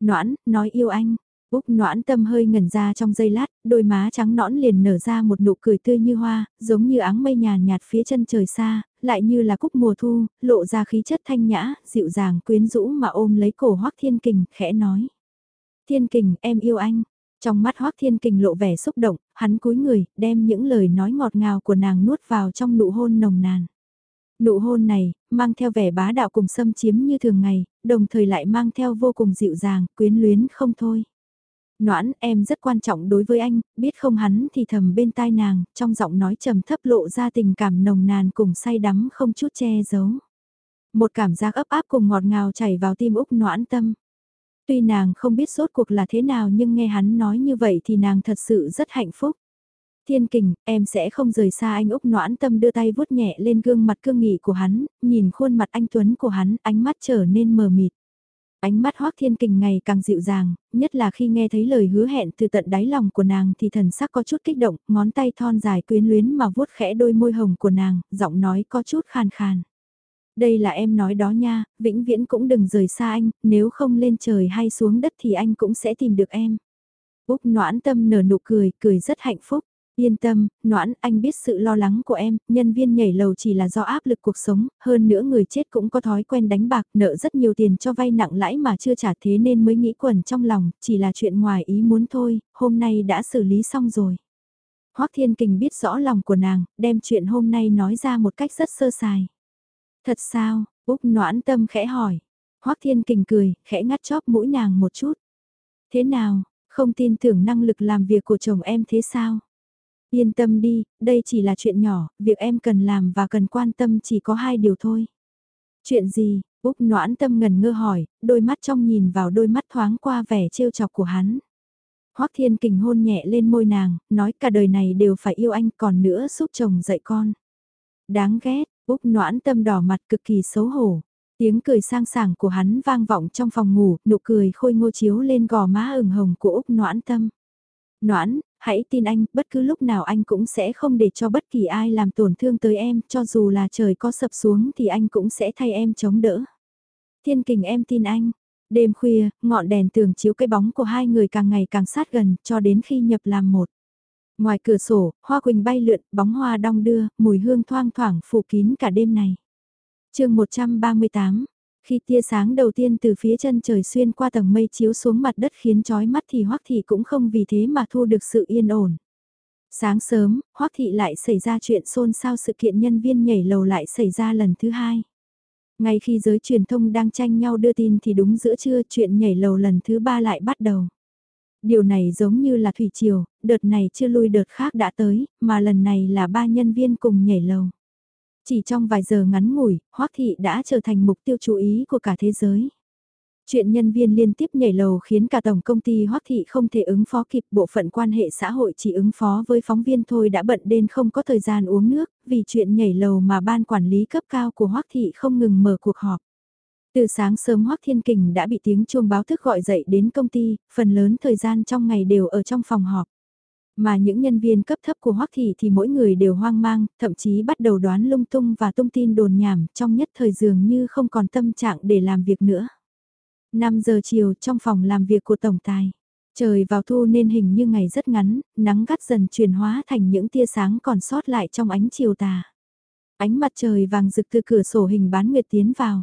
Noãn, nói yêu anh. Úc noãn tâm hơi ngẩn ra trong giây lát, đôi má trắng nõn liền nở ra một nụ cười tươi như hoa, giống như áng mây nhàn nhạt phía chân trời xa, lại như là cúc mùa thu, lộ ra khí chất thanh nhã, dịu dàng quyến rũ mà ôm lấy cổ hoắc thiên kình, khẽ nói. Thiên kình, em yêu anh. Trong mắt Hoác Thiên Kình lộ vẻ xúc động, hắn cúi người, đem những lời nói ngọt ngào của nàng nuốt vào trong nụ hôn nồng nàn. Nụ hôn này, mang theo vẻ bá đạo cùng xâm chiếm như thường ngày, đồng thời lại mang theo vô cùng dịu dàng, quyến luyến không thôi. Noãn, em rất quan trọng đối với anh, biết không hắn thì thầm bên tai nàng, trong giọng nói trầm thấp lộ ra tình cảm nồng nàn cùng say đắm không chút che giấu. Một cảm giác ấp áp cùng ngọt ngào chảy vào tim Úc noãn tâm. Tuy nàng không biết rốt cuộc là thế nào nhưng nghe hắn nói như vậy thì nàng thật sự rất hạnh phúc. Thiên kình, em sẽ không rời xa anh Úc noãn tâm đưa tay vuốt nhẹ lên gương mặt cương nghị của hắn, nhìn khuôn mặt anh Tuấn của hắn, ánh mắt trở nên mờ mịt. Ánh mắt Hoác Thiên Kình ngày càng dịu dàng, nhất là khi nghe thấy lời hứa hẹn từ tận đáy lòng của nàng thì thần sắc có chút kích động, ngón tay thon dài quyến luyến mà vuốt khẽ đôi môi hồng của nàng, giọng nói có chút khàn khàn. Đây là em nói đó nha, vĩnh viễn cũng đừng rời xa anh, nếu không lên trời hay xuống đất thì anh cũng sẽ tìm được em. Úc noãn tâm nở nụ cười, cười rất hạnh phúc. Yên tâm, noãn, anh biết sự lo lắng của em, nhân viên nhảy lầu chỉ là do áp lực cuộc sống, hơn nữa người chết cũng có thói quen đánh bạc, nợ rất nhiều tiền cho vay nặng lãi mà chưa trả thế nên mới nghĩ quẩn trong lòng, chỉ là chuyện ngoài ý muốn thôi, hôm nay đã xử lý xong rồi. Hoác Thiên Kình biết rõ lòng của nàng, đem chuyện hôm nay nói ra một cách rất sơ sài. Thật sao, Úc noãn tâm khẽ hỏi. Hoác Thiên Kình cười, khẽ ngắt chóp mũi nàng một chút. Thế nào, không tin tưởng năng lực làm việc của chồng em thế sao? Yên tâm đi, đây chỉ là chuyện nhỏ, việc em cần làm và cần quan tâm chỉ có hai điều thôi. Chuyện gì? Úc noãn tâm ngần ngơ hỏi, đôi mắt trong nhìn vào đôi mắt thoáng qua vẻ trêu chọc của hắn. Hoác Thiên Kình hôn nhẹ lên môi nàng, nói cả đời này đều phải yêu anh còn nữa giúp chồng dạy con. Đáng ghét, Úc noãn tâm đỏ mặt cực kỳ xấu hổ. Tiếng cười sang sảng của hắn vang vọng trong phòng ngủ, nụ cười khôi ngô chiếu lên gò má ửng hồng của Úc noãn tâm. Noãn, hãy tin anh, bất cứ lúc nào anh cũng sẽ không để cho bất kỳ ai làm tổn thương tới em, cho dù là trời có sập xuống thì anh cũng sẽ thay em chống đỡ. Thiên kình em tin anh. Đêm khuya, ngọn đèn tường chiếu cái bóng của hai người càng ngày càng sát gần, cho đến khi nhập làm một. Ngoài cửa sổ, hoa quỳnh bay lượn, bóng hoa đong đưa, mùi hương thoang thoảng phủ kín cả đêm này. chương 138, khi tia sáng đầu tiên từ phía chân trời xuyên qua tầng mây chiếu xuống mặt đất khiến chói mắt thì Hoắc Thị cũng không vì thế mà thu được sự yên ổn. Sáng sớm, Hoắc Thị lại xảy ra chuyện xôn xao sự kiện nhân viên nhảy lầu lại xảy ra lần thứ hai. Ngay khi giới truyền thông đang tranh nhau đưa tin thì đúng giữa trưa chuyện nhảy lầu lần thứ ba lại bắt đầu. Điều này giống như là thủy triều, đợt này chưa lui đợt khác đã tới, mà lần này là ba nhân viên cùng nhảy lầu. Chỉ trong vài giờ ngắn ngủi, Hoắc Thị đã trở thành mục tiêu chú ý của cả thế giới. Chuyện nhân viên liên tiếp nhảy lầu khiến cả tổng công ty Hoắc Thị không thể ứng phó kịp bộ phận quan hệ xã hội chỉ ứng phó với phóng viên thôi đã bận đến không có thời gian uống nước, vì chuyện nhảy lầu mà ban quản lý cấp cao của Hoắc Thị không ngừng mở cuộc họp. Từ sáng sớm Hoắc Thiên Kình đã bị tiếng chuông báo thức gọi dậy đến công ty, phần lớn thời gian trong ngày đều ở trong phòng họp. Mà những nhân viên cấp thấp của Hoắc Thị thì mỗi người đều hoang mang, thậm chí bắt đầu đoán lung tung và tung tin đồn nhảm trong nhất thời dường như không còn tâm trạng để làm việc nữa. 5 giờ chiều trong phòng làm việc của Tổng Tài. Trời vào thu nên hình như ngày rất ngắn, nắng gắt dần chuyển hóa thành những tia sáng còn sót lại trong ánh chiều tà. Ánh mặt trời vàng rực từ cửa sổ hình bán nguyệt tiến vào.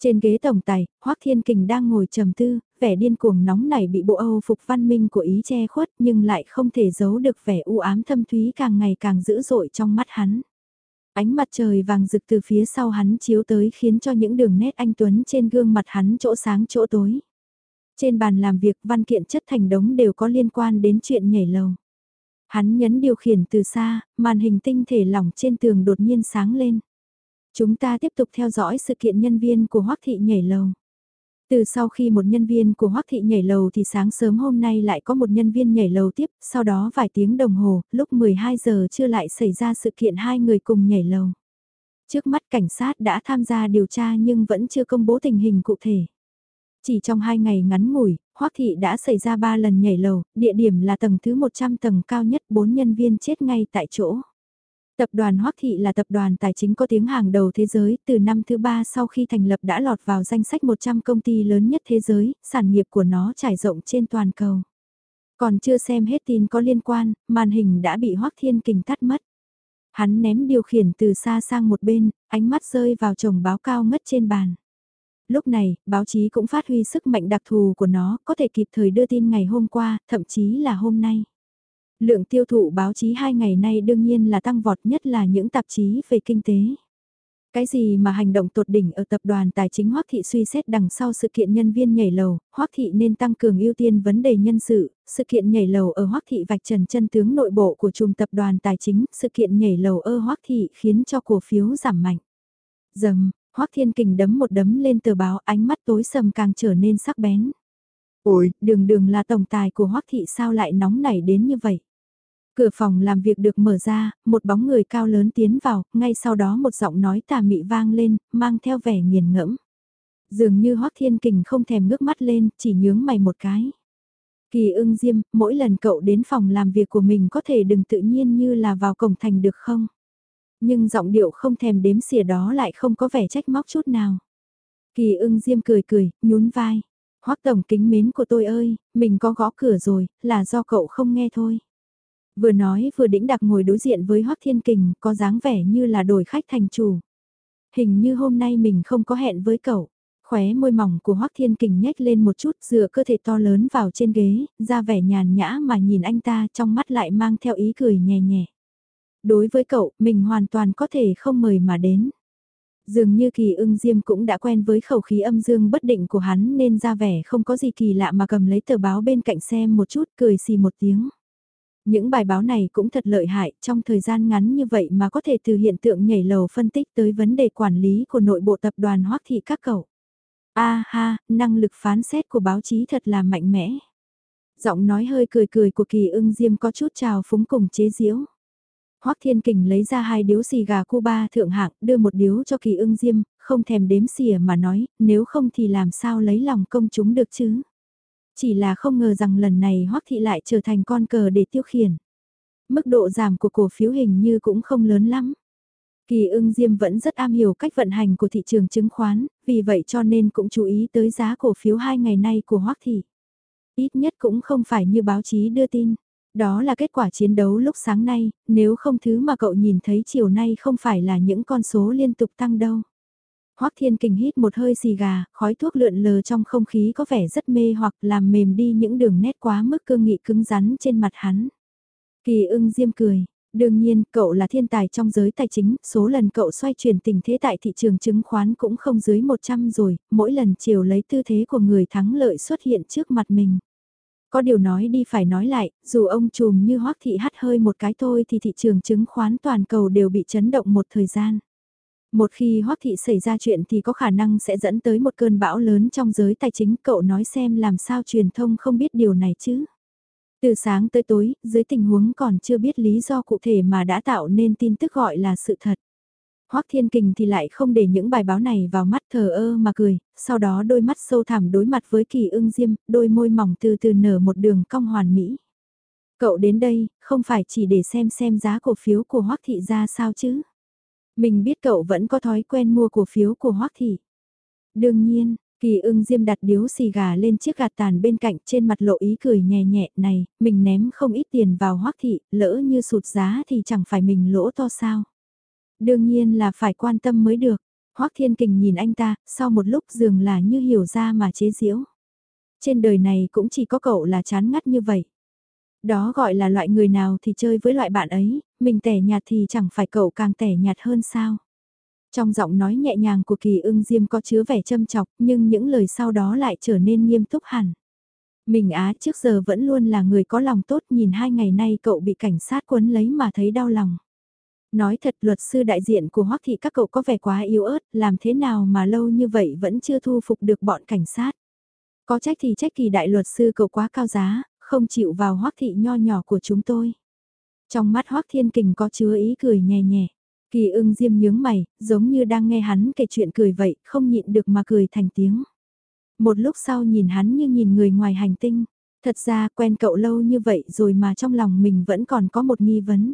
Trên ghế tổng tài, Hoắc Thiên Kình đang ngồi trầm tư, vẻ điên cuồng nóng nảy bị bộ Âu phục văn minh của ý che khuất nhưng lại không thể giấu được vẻ u ám thâm thúy càng ngày càng dữ dội trong mắt hắn. Ánh mặt trời vàng rực từ phía sau hắn chiếu tới khiến cho những đường nét anh Tuấn trên gương mặt hắn chỗ sáng chỗ tối. Trên bàn làm việc văn kiện chất thành đống đều có liên quan đến chuyện nhảy lầu. Hắn nhấn điều khiển từ xa, màn hình tinh thể lỏng trên tường đột nhiên sáng lên. Chúng ta tiếp tục theo dõi sự kiện nhân viên của Hoắc Thị nhảy lầu. Từ sau khi một nhân viên của Hoắc Thị nhảy lầu thì sáng sớm hôm nay lại có một nhân viên nhảy lầu tiếp, sau đó vài tiếng đồng hồ, lúc 12 giờ chưa lại xảy ra sự kiện hai người cùng nhảy lầu. Trước mắt cảnh sát đã tham gia điều tra nhưng vẫn chưa công bố tình hình cụ thể. Chỉ trong hai ngày ngắn ngủi, Hoắc Thị đã xảy ra ba lần nhảy lầu, địa điểm là tầng thứ 100 tầng cao nhất bốn nhân viên chết ngay tại chỗ. Tập đoàn Hoắc Thị là tập đoàn tài chính có tiếng hàng đầu thế giới, từ năm thứ ba sau khi thành lập đã lọt vào danh sách 100 công ty lớn nhất thế giới, sản nghiệp của nó trải rộng trên toàn cầu. Còn chưa xem hết tin có liên quan, màn hình đã bị Hoắc Thiên Kình tắt mất. Hắn ném điều khiển từ xa sang một bên, ánh mắt rơi vào chồng báo cao ngất trên bàn. Lúc này, báo chí cũng phát huy sức mạnh đặc thù của nó, có thể kịp thời đưa tin ngày hôm qua, thậm chí là hôm nay. Lượng tiêu thụ báo chí hai ngày nay đương nhiên là tăng vọt nhất là những tạp chí về kinh tế. Cái gì mà hành động tột đỉnh ở tập đoàn tài chính Hoắc Thị suy xét đằng sau sự kiện nhân viên nhảy lầu, Hoắc Thị nên tăng cường ưu tiên vấn đề nhân sự, sự kiện nhảy lầu ở Hoắc Thị vạch trần chân tướng nội bộ của chùm tập đoàn tài chính, sự kiện nhảy lầu ở Hoắc Thị khiến cho cổ phiếu giảm mạnh. Dầm, Hoắc Thiên Kình đấm một đấm lên tờ báo ánh mắt tối sầm càng trở nên sắc bén. Ôi, đường đường là tổng tài của Hoắc Thị sao lại nóng nảy đến như vậy? Cửa phòng làm việc được mở ra, một bóng người cao lớn tiến vào, ngay sau đó một giọng nói tà mị vang lên, mang theo vẻ nghiền ngẫm. Dường như Hoắc Thiên Kình không thèm ngước mắt lên, chỉ nhướng mày một cái. Kỳ ưng diêm, mỗi lần cậu đến phòng làm việc của mình có thể đừng tự nhiên như là vào cổng thành được không? Nhưng giọng điệu không thèm đếm xỉa đó lại không có vẻ trách móc chút nào. Kỳ ưng diêm cười cười, nhún vai. Hoắc tổng kính mến của tôi ơi, mình có gõ cửa rồi, là do cậu không nghe thôi. Vừa nói vừa đĩnh đặc ngồi đối diện với Hoắc Thiên Kình, có dáng vẻ như là đổi khách thành chủ. Hình như hôm nay mình không có hẹn với cậu. Khóe môi mỏng của Hoắc Thiên Kình nhếch lên một chút dựa cơ thể to lớn vào trên ghế, ra vẻ nhàn nhã mà nhìn anh ta trong mắt lại mang theo ý cười nhẹ nhẹ. Đối với cậu, mình hoàn toàn có thể không mời mà đến. Dường như kỳ ưng diêm cũng đã quen với khẩu khí âm dương bất định của hắn nên ra vẻ không có gì kỳ lạ mà cầm lấy tờ báo bên cạnh xem một chút cười xì một tiếng. Những bài báo này cũng thật lợi hại, trong thời gian ngắn như vậy mà có thể từ hiện tượng nhảy lầu phân tích tới vấn đề quản lý của nội bộ tập đoàn hoắc thị các cậu. A ha, năng lực phán xét của báo chí thật là mạnh mẽ. Giọng nói hơi cười cười của kỳ ưng diêm có chút trào phúng cùng chế giễu. Hoắc Thiên Kình lấy ra hai điếu xì gà Cuba thượng hạng, đưa một điếu cho Kỳ Ưng Diêm, không thèm đếm xỉa mà nói, nếu không thì làm sao lấy lòng công chúng được chứ? Chỉ là không ngờ rằng lần này Hoắc Thị lại trở thành con cờ để tiêu khiển. Mức độ giảm của cổ phiếu hình như cũng không lớn lắm. Kỳ ưng Diêm vẫn rất am hiểu cách vận hành của thị trường chứng khoán, vì vậy cho nên cũng chú ý tới giá cổ phiếu hai ngày nay của Hoắc Thị. Ít nhất cũng không phải như báo chí đưa tin. Đó là kết quả chiến đấu lúc sáng nay, nếu không thứ mà cậu nhìn thấy chiều nay không phải là những con số liên tục tăng đâu. Hoắc Thiên Kình hít một hơi xì gà, khói thuốc lượn lờ trong không khí có vẻ rất mê hoặc làm mềm đi những đường nét quá mức cương nghị cứng rắn trên mặt hắn. Kỳ ưng diêm cười, đương nhiên cậu là thiên tài trong giới tài chính, số lần cậu xoay chuyển tình thế tại thị trường chứng khoán cũng không dưới 100 rồi, mỗi lần chiều lấy tư thế của người thắng lợi xuất hiện trước mặt mình. Có điều nói đi phải nói lại, dù ông trùm như hoắc thị hắt hơi một cái thôi thì thị trường chứng khoán toàn cầu đều bị chấn động một thời gian. Một khi hoắc thị xảy ra chuyện thì có khả năng sẽ dẫn tới một cơn bão lớn trong giới tài chính cậu nói xem làm sao truyền thông không biết điều này chứ. Từ sáng tới tối, dưới tình huống còn chưa biết lý do cụ thể mà đã tạo nên tin tức gọi là sự thật. Hoắc Thiên Kình thì lại không để những bài báo này vào mắt thờ ơ mà cười, sau đó đôi mắt sâu thẳm đối mặt với kỳ ưng diêm, đôi môi mỏng từ từ nở một đường cong hoàn mỹ. Cậu đến đây, không phải chỉ để xem xem giá cổ phiếu của Hoắc Thị ra sao chứ? Mình biết cậu vẫn có thói quen mua cổ phiếu của Hoắc Thị. Đương nhiên, Kỳ ưng diêm đặt điếu xì gà lên chiếc gạt tàn bên cạnh trên mặt lộ ý cười nhẹ nhẹ này, mình ném không ít tiền vào hoắc thị, lỡ như sụt giá thì chẳng phải mình lỗ to sao. Đương nhiên là phải quan tâm mới được. Hoắc Thiên Kình nhìn anh ta, sau một lúc dường là như hiểu ra mà chế giễu. Trên đời này cũng chỉ có cậu là chán ngắt như vậy. Đó gọi là loại người nào thì chơi với loại bạn ấy, mình tẻ nhạt thì chẳng phải cậu càng tẻ nhạt hơn sao. Trong giọng nói nhẹ nhàng của kỳ ưng diêm có chứa vẻ châm chọc nhưng những lời sau đó lại trở nên nghiêm túc hẳn. Mình á trước giờ vẫn luôn là người có lòng tốt nhìn hai ngày nay cậu bị cảnh sát quấn lấy mà thấy đau lòng. Nói thật luật sư đại diện của Hoắc thị các cậu có vẻ quá yếu ớt, làm thế nào mà lâu như vậy vẫn chưa thu phục được bọn cảnh sát. Có trách thì trách kỳ đại luật sư cậu quá cao giá, không chịu vào Hoắc thị nho nhỏ của chúng tôi. Trong mắt Hoắc Thiên Kình có chứa ý cười nhẹ nhẹ. Kỳ ưng diêm nhướng mày, giống như đang nghe hắn kể chuyện cười vậy, không nhịn được mà cười thành tiếng. Một lúc sau nhìn hắn như nhìn người ngoài hành tinh. Thật ra quen cậu lâu như vậy rồi mà trong lòng mình vẫn còn có một nghi vấn.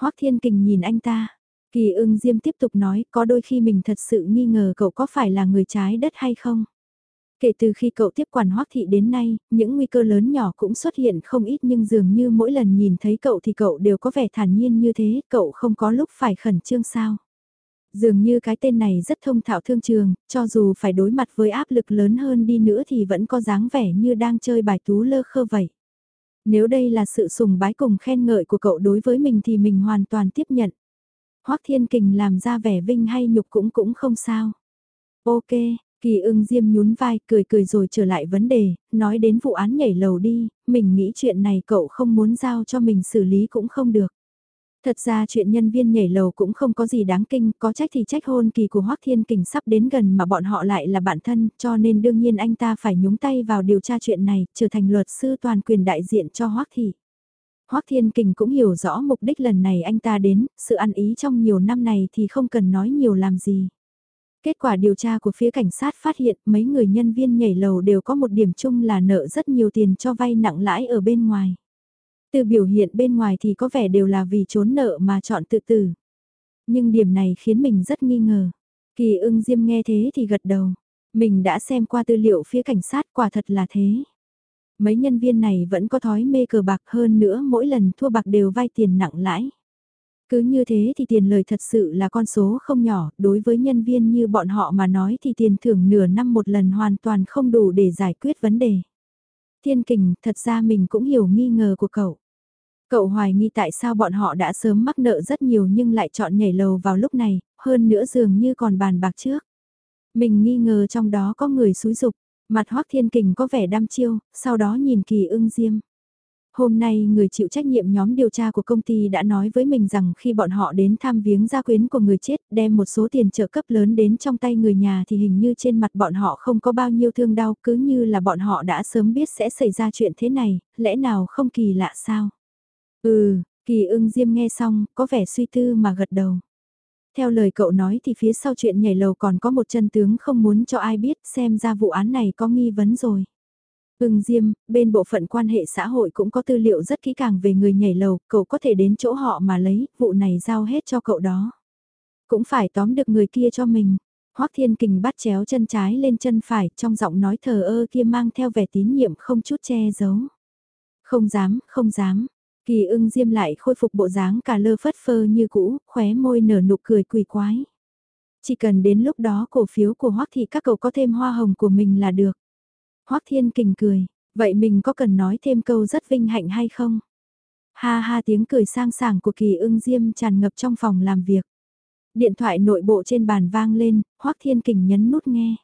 Hoắc Thiên Kình nhìn anh ta. Kỳ ưng Diêm tiếp tục nói có đôi khi mình thật sự nghi ngờ cậu có phải là người trái đất hay không. Kể từ khi cậu tiếp quản Hoắc Thị đến nay, những nguy cơ lớn nhỏ cũng xuất hiện không ít nhưng dường như mỗi lần nhìn thấy cậu thì cậu đều có vẻ thản nhiên như thế, cậu không có lúc phải khẩn trương sao. Dường như cái tên này rất thông thạo thương trường, cho dù phải đối mặt với áp lực lớn hơn đi nữa thì vẫn có dáng vẻ như đang chơi bài tú lơ khơ vậy. Nếu đây là sự sùng bái cùng khen ngợi của cậu đối với mình thì mình hoàn toàn tiếp nhận. Hoắc Thiên Kình làm ra vẻ vinh hay nhục cũng cũng không sao. Ok, Kỳ ưng diêm nhún vai cười cười rồi trở lại vấn đề, nói đến vụ án nhảy lầu đi, mình nghĩ chuyện này cậu không muốn giao cho mình xử lý cũng không được. Thật ra chuyện nhân viên nhảy lầu cũng không có gì đáng kinh, có trách thì trách hôn kỳ của Hoác Thiên Kình sắp đến gần mà bọn họ lại là bạn thân, cho nên đương nhiên anh ta phải nhúng tay vào điều tra chuyện này, trở thành luật sư toàn quyền đại diện cho Hoác Thị. Hoác Thiên Kình cũng hiểu rõ mục đích lần này anh ta đến, sự ăn ý trong nhiều năm này thì không cần nói nhiều làm gì. Kết quả điều tra của phía cảnh sát phát hiện mấy người nhân viên nhảy lầu đều có một điểm chung là nợ rất nhiều tiền cho vay nặng lãi ở bên ngoài. Từ biểu hiện bên ngoài thì có vẻ đều là vì trốn nợ mà chọn tự tử. Nhưng điểm này khiến mình rất nghi ngờ. Kỳ ưng diêm nghe thế thì gật đầu. Mình đã xem qua tư liệu phía cảnh sát quả thật là thế. Mấy nhân viên này vẫn có thói mê cờ bạc hơn nữa mỗi lần thua bạc đều vay tiền nặng lãi. Cứ như thế thì tiền lời thật sự là con số không nhỏ, đối với nhân viên như bọn họ mà nói thì tiền thưởng nửa năm một lần hoàn toàn không đủ để giải quyết vấn đề. Thiên kình, thật ra mình cũng hiểu nghi ngờ của cậu. Cậu hoài nghi tại sao bọn họ đã sớm mắc nợ rất nhiều nhưng lại chọn nhảy lầu vào lúc này, hơn nữa dường như còn bàn bạc trước. Mình nghi ngờ trong đó có người xúi dục, mặt hoắc thiên kình có vẻ đăm chiêu, sau đó nhìn kỳ ưng diêm. Hôm nay người chịu trách nhiệm nhóm điều tra của công ty đã nói với mình rằng khi bọn họ đến thăm viếng gia quyến của người chết đem một số tiền trợ cấp lớn đến trong tay người nhà thì hình như trên mặt bọn họ không có bao nhiêu thương đau cứ như là bọn họ đã sớm biết sẽ xảy ra chuyện thế này, lẽ nào không kỳ lạ sao? Ừ, kỳ ưng diêm nghe xong, có vẻ suy tư mà gật đầu. Theo lời cậu nói thì phía sau chuyện nhảy lầu còn có một chân tướng không muốn cho ai biết xem ra vụ án này có nghi vấn rồi. Ưng Diêm, bên bộ phận quan hệ xã hội cũng có tư liệu rất kỹ càng về người nhảy lầu, cậu có thể đến chỗ họ mà lấy, vụ này giao hết cho cậu đó. Cũng phải tóm được người kia cho mình. Hoắc Thiên Kình bắt chéo chân trái lên chân phải, trong giọng nói thờ ơ kia mang theo vẻ tín nhiệm không chút che giấu. Không dám, không dám. Kỳ ưng diêm lại khôi phục bộ dáng cả lơ phất phơ như cũ, khóe môi nở nụ cười quỳ quái. Chỉ cần đến lúc đó cổ phiếu của Hoắc thì các cậu có thêm hoa hồng của mình là được. Hoắc Thiên Kình cười, vậy mình có cần nói thêm câu rất vinh hạnh hay không? Ha ha tiếng cười sang sảng của kỳ ưng diêm tràn ngập trong phòng làm việc. Điện thoại nội bộ trên bàn vang lên, Hoắc Thiên Kình nhấn nút nghe.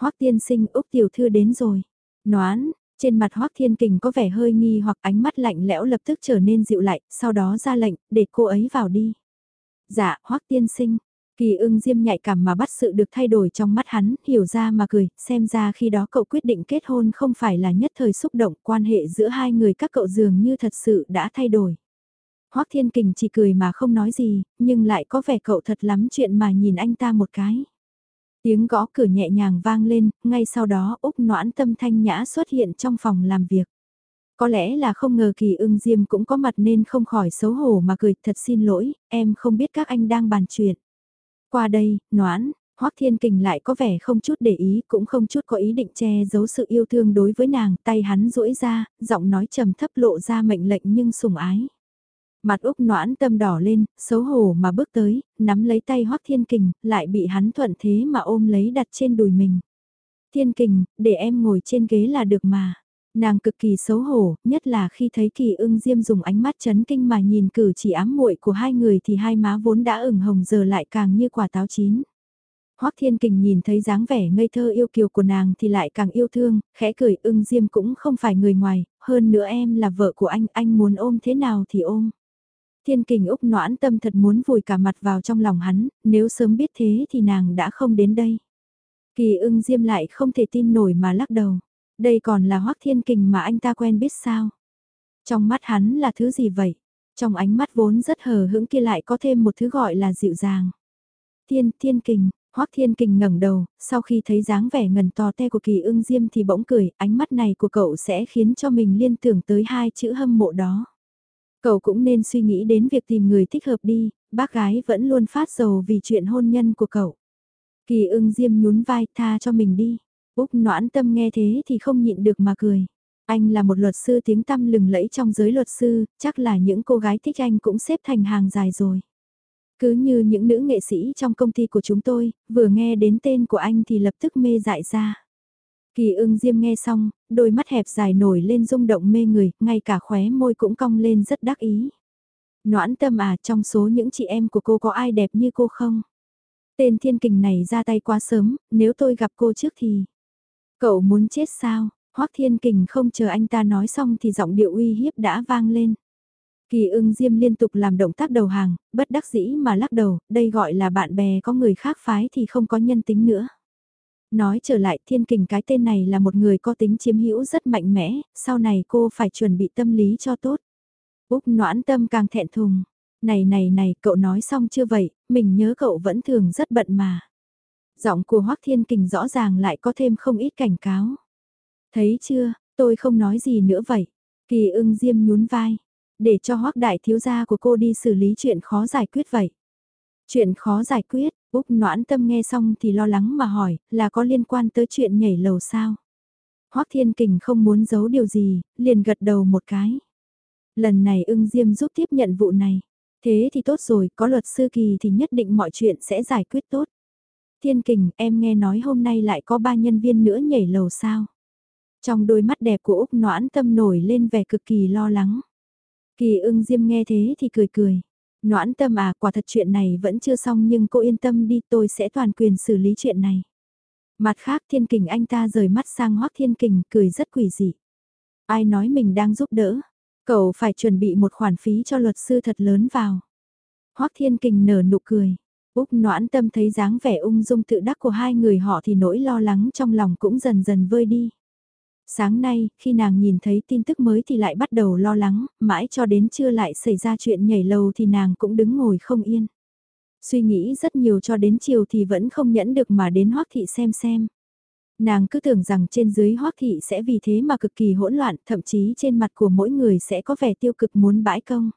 Hoắc Tiên Sinh Úc tiểu thư đến rồi. Noán, trên mặt Hoắc Thiên Kình có vẻ hơi nghi hoặc ánh mắt lạnh lẽo lập tức trở nên dịu lại, sau đó ra lệnh, để cô ấy vào đi. Dạ, Hoắc Tiên Sinh, Kỳ ưng diêm nhạy cảm mà bắt sự được thay đổi trong mắt hắn, hiểu ra mà cười, xem ra khi đó cậu quyết định kết hôn không phải là nhất thời xúc động, quan hệ giữa hai người các cậu dường như thật sự đã thay đổi. Hoác Thiên Kình chỉ cười mà không nói gì, nhưng lại có vẻ cậu thật lắm chuyện mà nhìn anh ta một cái. Tiếng gõ cửa nhẹ nhàng vang lên, ngay sau đó Úc noãn tâm thanh nhã xuất hiện trong phòng làm việc. Có lẽ là không ngờ kỳ ưng diêm cũng có mặt nên không khỏi xấu hổ mà cười thật xin lỗi, em không biết các anh đang bàn chuyện. Qua đây, noãn, Hoắc Thiên Kình lại có vẻ không chút để ý, cũng không chút có ý định che giấu sự yêu thương đối với nàng, tay hắn duỗi ra, giọng nói trầm thấp lộ ra mệnh lệnh nhưng sùng ái. Mặt Úc noãn tâm đỏ lên, xấu hổ mà bước tới, nắm lấy tay Hoắc Thiên Kình, lại bị hắn thuận thế mà ôm lấy đặt trên đùi mình. Thiên Kình, để em ngồi trên ghế là được mà. Nàng cực kỳ xấu hổ, nhất là khi thấy kỳ ưng diêm dùng ánh mắt chấn kinh mà nhìn cử chỉ ám muội của hai người thì hai má vốn đã ửng hồng giờ lại càng như quả táo chín. Hoắc Thiên Kình nhìn thấy dáng vẻ ngây thơ yêu kiều của nàng thì lại càng yêu thương, khẽ cười ưng diêm cũng không phải người ngoài, hơn nữa em là vợ của anh, anh muốn ôm thế nào thì ôm. Thiên Kình Úc noãn tâm thật muốn vùi cả mặt vào trong lòng hắn, nếu sớm biết thế thì nàng đã không đến đây. Kỳ ưng diêm lại không thể tin nổi mà lắc đầu. Đây còn là Hoắc Thiên Kình mà anh ta quen biết sao? Trong mắt hắn là thứ gì vậy? Trong ánh mắt vốn rất hờ hững kia lại có thêm một thứ gọi là dịu dàng. Thiên, Thiên Kình, Hoắc Thiên Kình ngẩng đầu, sau khi thấy dáng vẻ ngần to te của Kỳ Ưng Diêm thì bỗng cười, ánh mắt này của cậu sẽ khiến cho mình liên tưởng tới hai chữ hâm mộ đó. Cậu cũng nên suy nghĩ đến việc tìm người thích hợp đi, bác gái vẫn luôn phát dầu vì chuyện hôn nhân của cậu. Kỳ Ưng Diêm nhún vai, tha cho mình đi. Úc noãn tâm nghe thế thì không nhịn được mà cười. Anh là một luật sư tiếng tăm lừng lẫy trong giới luật sư, chắc là những cô gái thích anh cũng xếp thành hàng dài rồi. Cứ như những nữ nghệ sĩ trong công ty của chúng tôi, vừa nghe đến tên của anh thì lập tức mê dại ra. Kỳ ưng diêm nghe xong, đôi mắt hẹp dài nổi lên rung động mê người, ngay cả khóe môi cũng cong lên rất đắc ý. Noãn tâm à, trong số những chị em của cô có ai đẹp như cô không? Tên thiên kình này ra tay quá sớm, nếu tôi gặp cô trước thì... Cậu muốn chết sao? Hoắc thiên kình không chờ anh ta nói xong thì giọng điệu uy hiếp đã vang lên. Kỳ ưng diêm liên tục làm động tác đầu hàng, bất đắc dĩ mà lắc đầu, đây gọi là bạn bè có người khác phái thì không có nhân tính nữa. Nói trở lại thiên kình cái tên này là một người có tính chiếm hữu rất mạnh mẽ, sau này cô phải chuẩn bị tâm lý cho tốt. Úc noãn tâm càng thẹn thùng. Này này này, cậu nói xong chưa vậy, mình nhớ cậu vẫn thường rất bận mà. Giọng của Hoác Thiên Kình rõ ràng lại có thêm không ít cảnh cáo. Thấy chưa, tôi không nói gì nữa vậy. Kỳ ưng diêm nhún vai. Để cho Hoác Đại thiếu gia của cô đi xử lý chuyện khó giải quyết vậy. Chuyện khó giải quyết, Úc noãn tâm nghe xong thì lo lắng mà hỏi, là có liên quan tới chuyện nhảy lầu sao? Hoác Thiên Kình không muốn giấu điều gì, liền gật đầu một cái. Lần này ưng diêm giúp tiếp nhận vụ này. Thế thì tốt rồi, có luật sư kỳ thì nhất định mọi chuyện sẽ giải quyết tốt. Thiên Kình, em nghe nói hôm nay lại có ba nhân viên nữa nhảy lầu sao? Trong đôi mắt đẹp của Úc noãn tâm nổi lên vẻ cực kỳ lo lắng. Kỳ ưng diêm nghe thế thì cười cười. Noãn tâm à, quả thật chuyện này vẫn chưa xong nhưng cô yên tâm đi tôi sẽ toàn quyền xử lý chuyện này. Mặt khác thiên kình anh ta rời mắt sang hoắc thiên kình cười rất quỷ dị. Ai nói mình đang giúp đỡ, cậu phải chuẩn bị một khoản phí cho luật sư thật lớn vào. hoắc thiên kình nở nụ cười. Úc noãn tâm thấy dáng vẻ ung dung tự đắc của hai người họ thì nỗi lo lắng trong lòng cũng dần dần vơi đi. Sáng nay, khi nàng nhìn thấy tin tức mới thì lại bắt đầu lo lắng, mãi cho đến trưa lại xảy ra chuyện nhảy lầu thì nàng cũng đứng ngồi không yên. Suy nghĩ rất nhiều cho đến chiều thì vẫn không nhẫn được mà đến hoác thị xem xem. Nàng cứ tưởng rằng trên dưới hoác thị sẽ vì thế mà cực kỳ hỗn loạn, thậm chí trên mặt của mỗi người sẽ có vẻ tiêu cực muốn bãi công.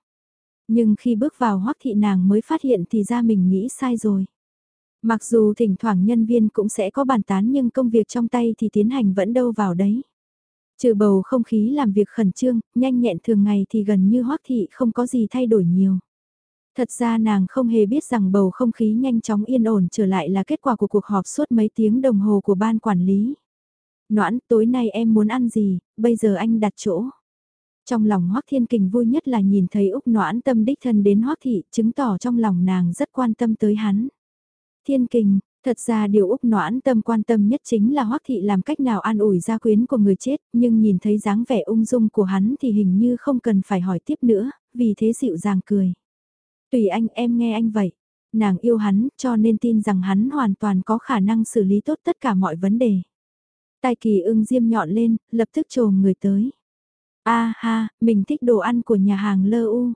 Nhưng khi bước vào hoác thị nàng mới phát hiện thì ra mình nghĩ sai rồi. Mặc dù thỉnh thoảng nhân viên cũng sẽ có bàn tán nhưng công việc trong tay thì tiến hành vẫn đâu vào đấy. Trừ bầu không khí làm việc khẩn trương, nhanh nhẹn thường ngày thì gần như hoắc thị không có gì thay đổi nhiều. Thật ra nàng không hề biết rằng bầu không khí nhanh chóng yên ổn trở lại là kết quả của cuộc họp suốt mấy tiếng đồng hồ của ban quản lý. Noãn, tối nay em muốn ăn gì, bây giờ anh đặt chỗ. Trong lòng Hoắc Thiên Kình vui nhất là nhìn thấy Úc Noãn tâm đích thân đến Hoắc Thị, chứng tỏ trong lòng nàng rất quan tâm tới hắn. Thiên Kình, Thật ra điều Úc Noãn tâm quan tâm nhất chính là Hoắc Thị làm cách nào an ủi gia quyến của người chết, nhưng nhìn thấy dáng vẻ ung dung của hắn thì hình như không cần phải hỏi tiếp nữa, vì thế dịu dàng cười. Tùy anh em nghe anh vậy. Nàng yêu hắn cho nên tin rằng hắn hoàn toàn có khả năng xử lý tốt tất cả mọi vấn đề. Tai kỳ ưng diêm nhọn lên, lập tức trồm người tới. A ha, mình thích đồ ăn của nhà hàng Lơ U.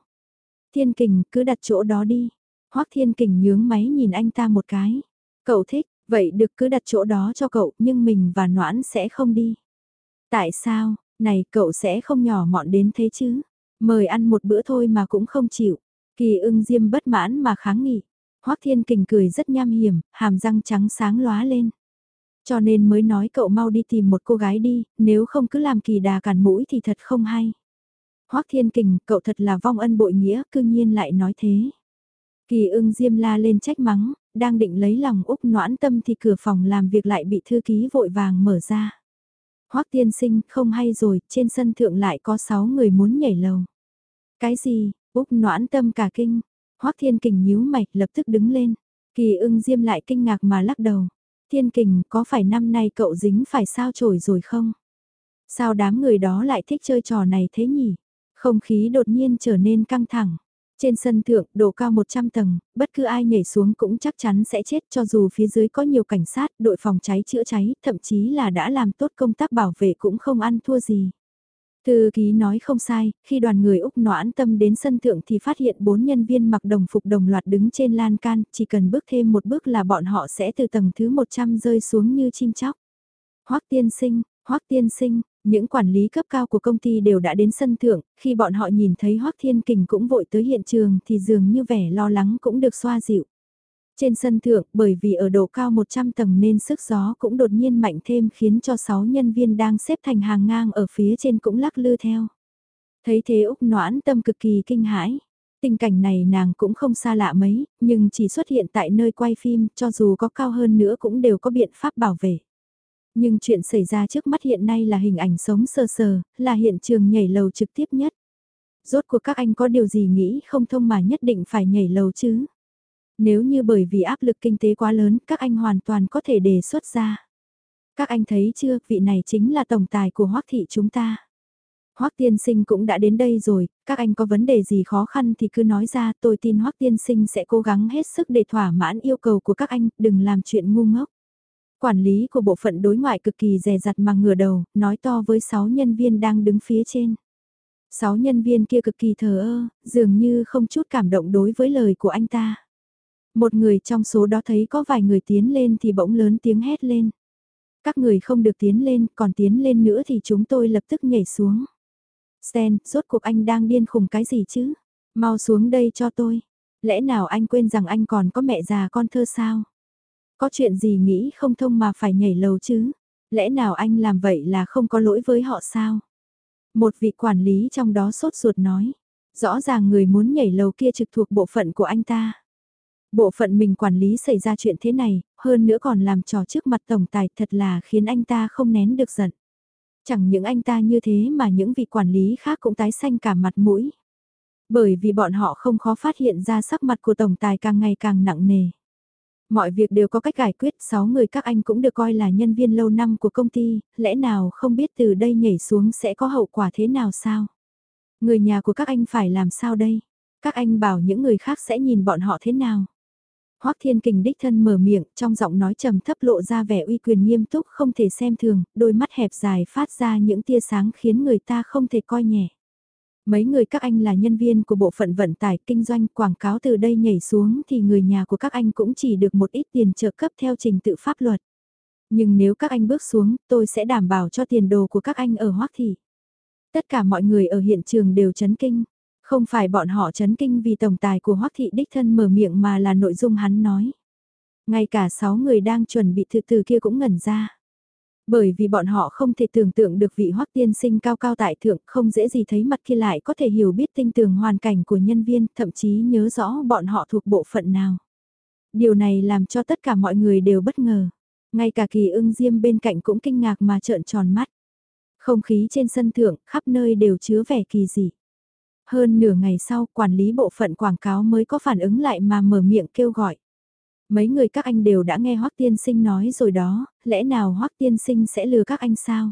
Thiên kình cứ đặt chỗ đó đi. Hoắc thiên kình nhướng máy nhìn anh ta một cái. Cậu thích, vậy được cứ đặt chỗ đó cho cậu, nhưng mình và Noãn sẽ không đi. Tại sao, này cậu sẽ không nhỏ mọn đến thế chứ? Mời ăn một bữa thôi mà cũng không chịu. Kỳ ưng diêm bất mãn mà kháng nghị. Hoắc Thiên Kình cười rất nham hiểm, hàm răng trắng sáng lóa lên. Cho nên mới nói cậu mau đi tìm một cô gái đi, nếu không cứ làm kỳ đà cản mũi thì thật không hay. Hoắc Thiên Kình, cậu thật là vong ân bội nghĩa, cư nhiên lại nói thế. Kỳ ưng diêm la lên trách mắng, đang định lấy lòng Úc noãn tâm thì cửa phòng làm việc lại bị thư ký vội vàng mở ra. Hoắc tiên sinh, không hay rồi, trên sân thượng lại có 6 người muốn nhảy lầu. Cái gì, Úc noãn tâm cả kinh, Hoắc thiên kình nhíu mạch lập tức đứng lên. Kỳ ưng diêm lại kinh ngạc mà lắc đầu. Thiên kình, có phải năm nay cậu dính phải sao chổi rồi không? Sao đám người đó lại thích chơi trò này thế nhỉ? Không khí đột nhiên trở nên căng thẳng. Trên sân thượng, độ cao 100 tầng, bất cứ ai nhảy xuống cũng chắc chắn sẽ chết cho dù phía dưới có nhiều cảnh sát, đội phòng cháy chữa cháy, thậm chí là đã làm tốt công tác bảo vệ cũng không ăn thua gì. Thư ký nói không sai, khi đoàn người Úc noãn tâm đến sân thượng thì phát hiện bốn nhân viên mặc đồng phục đồng loạt đứng trên lan can, chỉ cần bước thêm một bước là bọn họ sẽ từ tầng thứ 100 rơi xuống như chim chóc. Hoắc tiên sinh, Hoắc tiên sinh, những quản lý cấp cao của công ty đều đã đến sân thượng, khi bọn họ nhìn thấy Hoắc Thiên Kình cũng vội tới hiện trường thì dường như vẻ lo lắng cũng được xoa dịu. Trên sân thượng, bởi vì ở độ cao 100 tầng nên sức gió cũng đột nhiên mạnh thêm khiến cho 6 nhân viên đang xếp thành hàng ngang ở phía trên cũng lắc lư theo. Thấy thế Úc noãn tâm cực kỳ kinh hãi. Tình cảnh này nàng cũng không xa lạ mấy, nhưng chỉ xuất hiện tại nơi quay phim, cho dù có cao hơn nữa cũng đều có biện pháp bảo vệ. Nhưng chuyện xảy ra trước mắt hiện nay là hình ảnh sống sờ sờ, là hiện trường nhảy lầu trực tiếp nhất. Rốt cuộc các anh có điều gì nghĩ không thông mà nhất định phải nhảy lầu chứ? Nếu như bởi vì áp lực kinh tế quá lớn, các anh hoàn toàn có thể đề xuất ra. Các anh thấy chưa, vị này chính là tổng tài của Hoắc thị chúng ta. Hoắc tiên sinh cũng đã đến đây rồi, các anh có vấn đề gì khó khăn thì cứ nói ra, tôi tin Hoắc tiên sinh sẽ cố gắng hết sức để thỏa mãn yêu cầu của các anh, đừng làm chuyện ngu ngốc. Quản lý của bộ phận đối ngoại cực kỳ dè dặt mà ngửa đầu, nói to với 6 nhân viên đang đứng phía trên. 6 nhân viên kia cực kỳ thờ ơ, dường như không chút cảm động đối với lời của anh ta. Một người trong số đó thấy có vài người tiến lên thì bỗng lớn tiếng hét lên. Các người không được tiến lên, còn tiến lên nữa thì chúng tôi lập tức nhảy xuống. Sen, rốt cuộc anh đang điên khùng cái gì chứ? Mau xuống đây cho tôi. Lẽ nào anh quên rằng anh còn có mẹ già con thơ sao? Có chuyện gì nghĩ không thông mà phải nhảy lầu chứ? Lẽ nào anh làm vậy là không có lỗi với họ sao? Một vị quản lý trong đó sốt ruột nói. Rõ ràng người muốn nhảy lầu kia trực thuộc bộ phận của anh ta. Bộ phận mình quản lý xảy ra chuyện thế này, hơn nữa còn làm trò trước mặt tổng tài thật là khiến anh ta không nén được giận. Chẳng những anh ta như thế mà những vị quản lý khác cũng tái xanh cả mặt mũi. Bởi vì bọn họ không khó phát hiện ra sắc mặt của tổng tài càng ngày càng nặng nề. Mọi việc đều có cách giải quyết, 6 người các anh cũng được coi là nhân viên lâu năm của công ty, lẽ nào không biết từ đây nhảy xuống sẽ có hậu quả thế nào sao? Người nhà của các anh phải làm sao đây? Các anh bảo những người khác sẽ nhìn bọn họ thế nào? Hoắc Thiên Kình đích thân mở miệng, trong giọng nói trầm thấp lộ ra vẻ uy quyền nghiêm túc không thể xem thường, đôi mắt hẹp dài phát ra những tia sáng khiến người ta không thể coi nhẹ. Mấy người các anh là nhân viên của bộ phận vận tải kinh doanh quảng cáo từ đây nhảy xuống thì người nhà của các anh cũng chỉ được một ít tiền trợ cấp theo trình tự pháp luật. Nhưng nếu các anh bước xuống, tôi sẽ đảm bảo cho tiền đồ của các anh ở Hoắc Thị. Tất cả mọi người ở hiện trường đều chấn kinh. Không phải bọn họ chấn kinh vì tổng tài của Hoắc Thị đích thân mở miệng mà là nội dung hắn nói. Ngay cả 6 người đang chuẩn bị thực từ kia cũng ngẩn ra. Bởi vì bọn họ không thể tưởng tượng được vị hoắc tiên sinh cao cao tại thượng không dễ gì thấy mặt kia lại có thể hiểu biết tinh tường hoàn cảnh của nhân viên, thậm chí nhớ rõ bọn họ thuộc bộ phận nào. Điều này làm cho tất cả mọi người đều bất ngờ. Ngay cả kỳ ưng diêm bên cạnh cũng kinh ngạc mà trợn tròn mắt. Không khí trên sân thượng khắp nơi đều chứa vẻ kỳ dị. Hơn nửa ngày sau quản lý bộ phận quảng cáo mới có phản ứng lại mà mở miệng kêu gọi. Mấy người các anh đều đã nghe Hoắc Tiên Sinh nói rồi đó, lẽ nào Hoắc Tiên Sinh sẽ lừa các anh sao?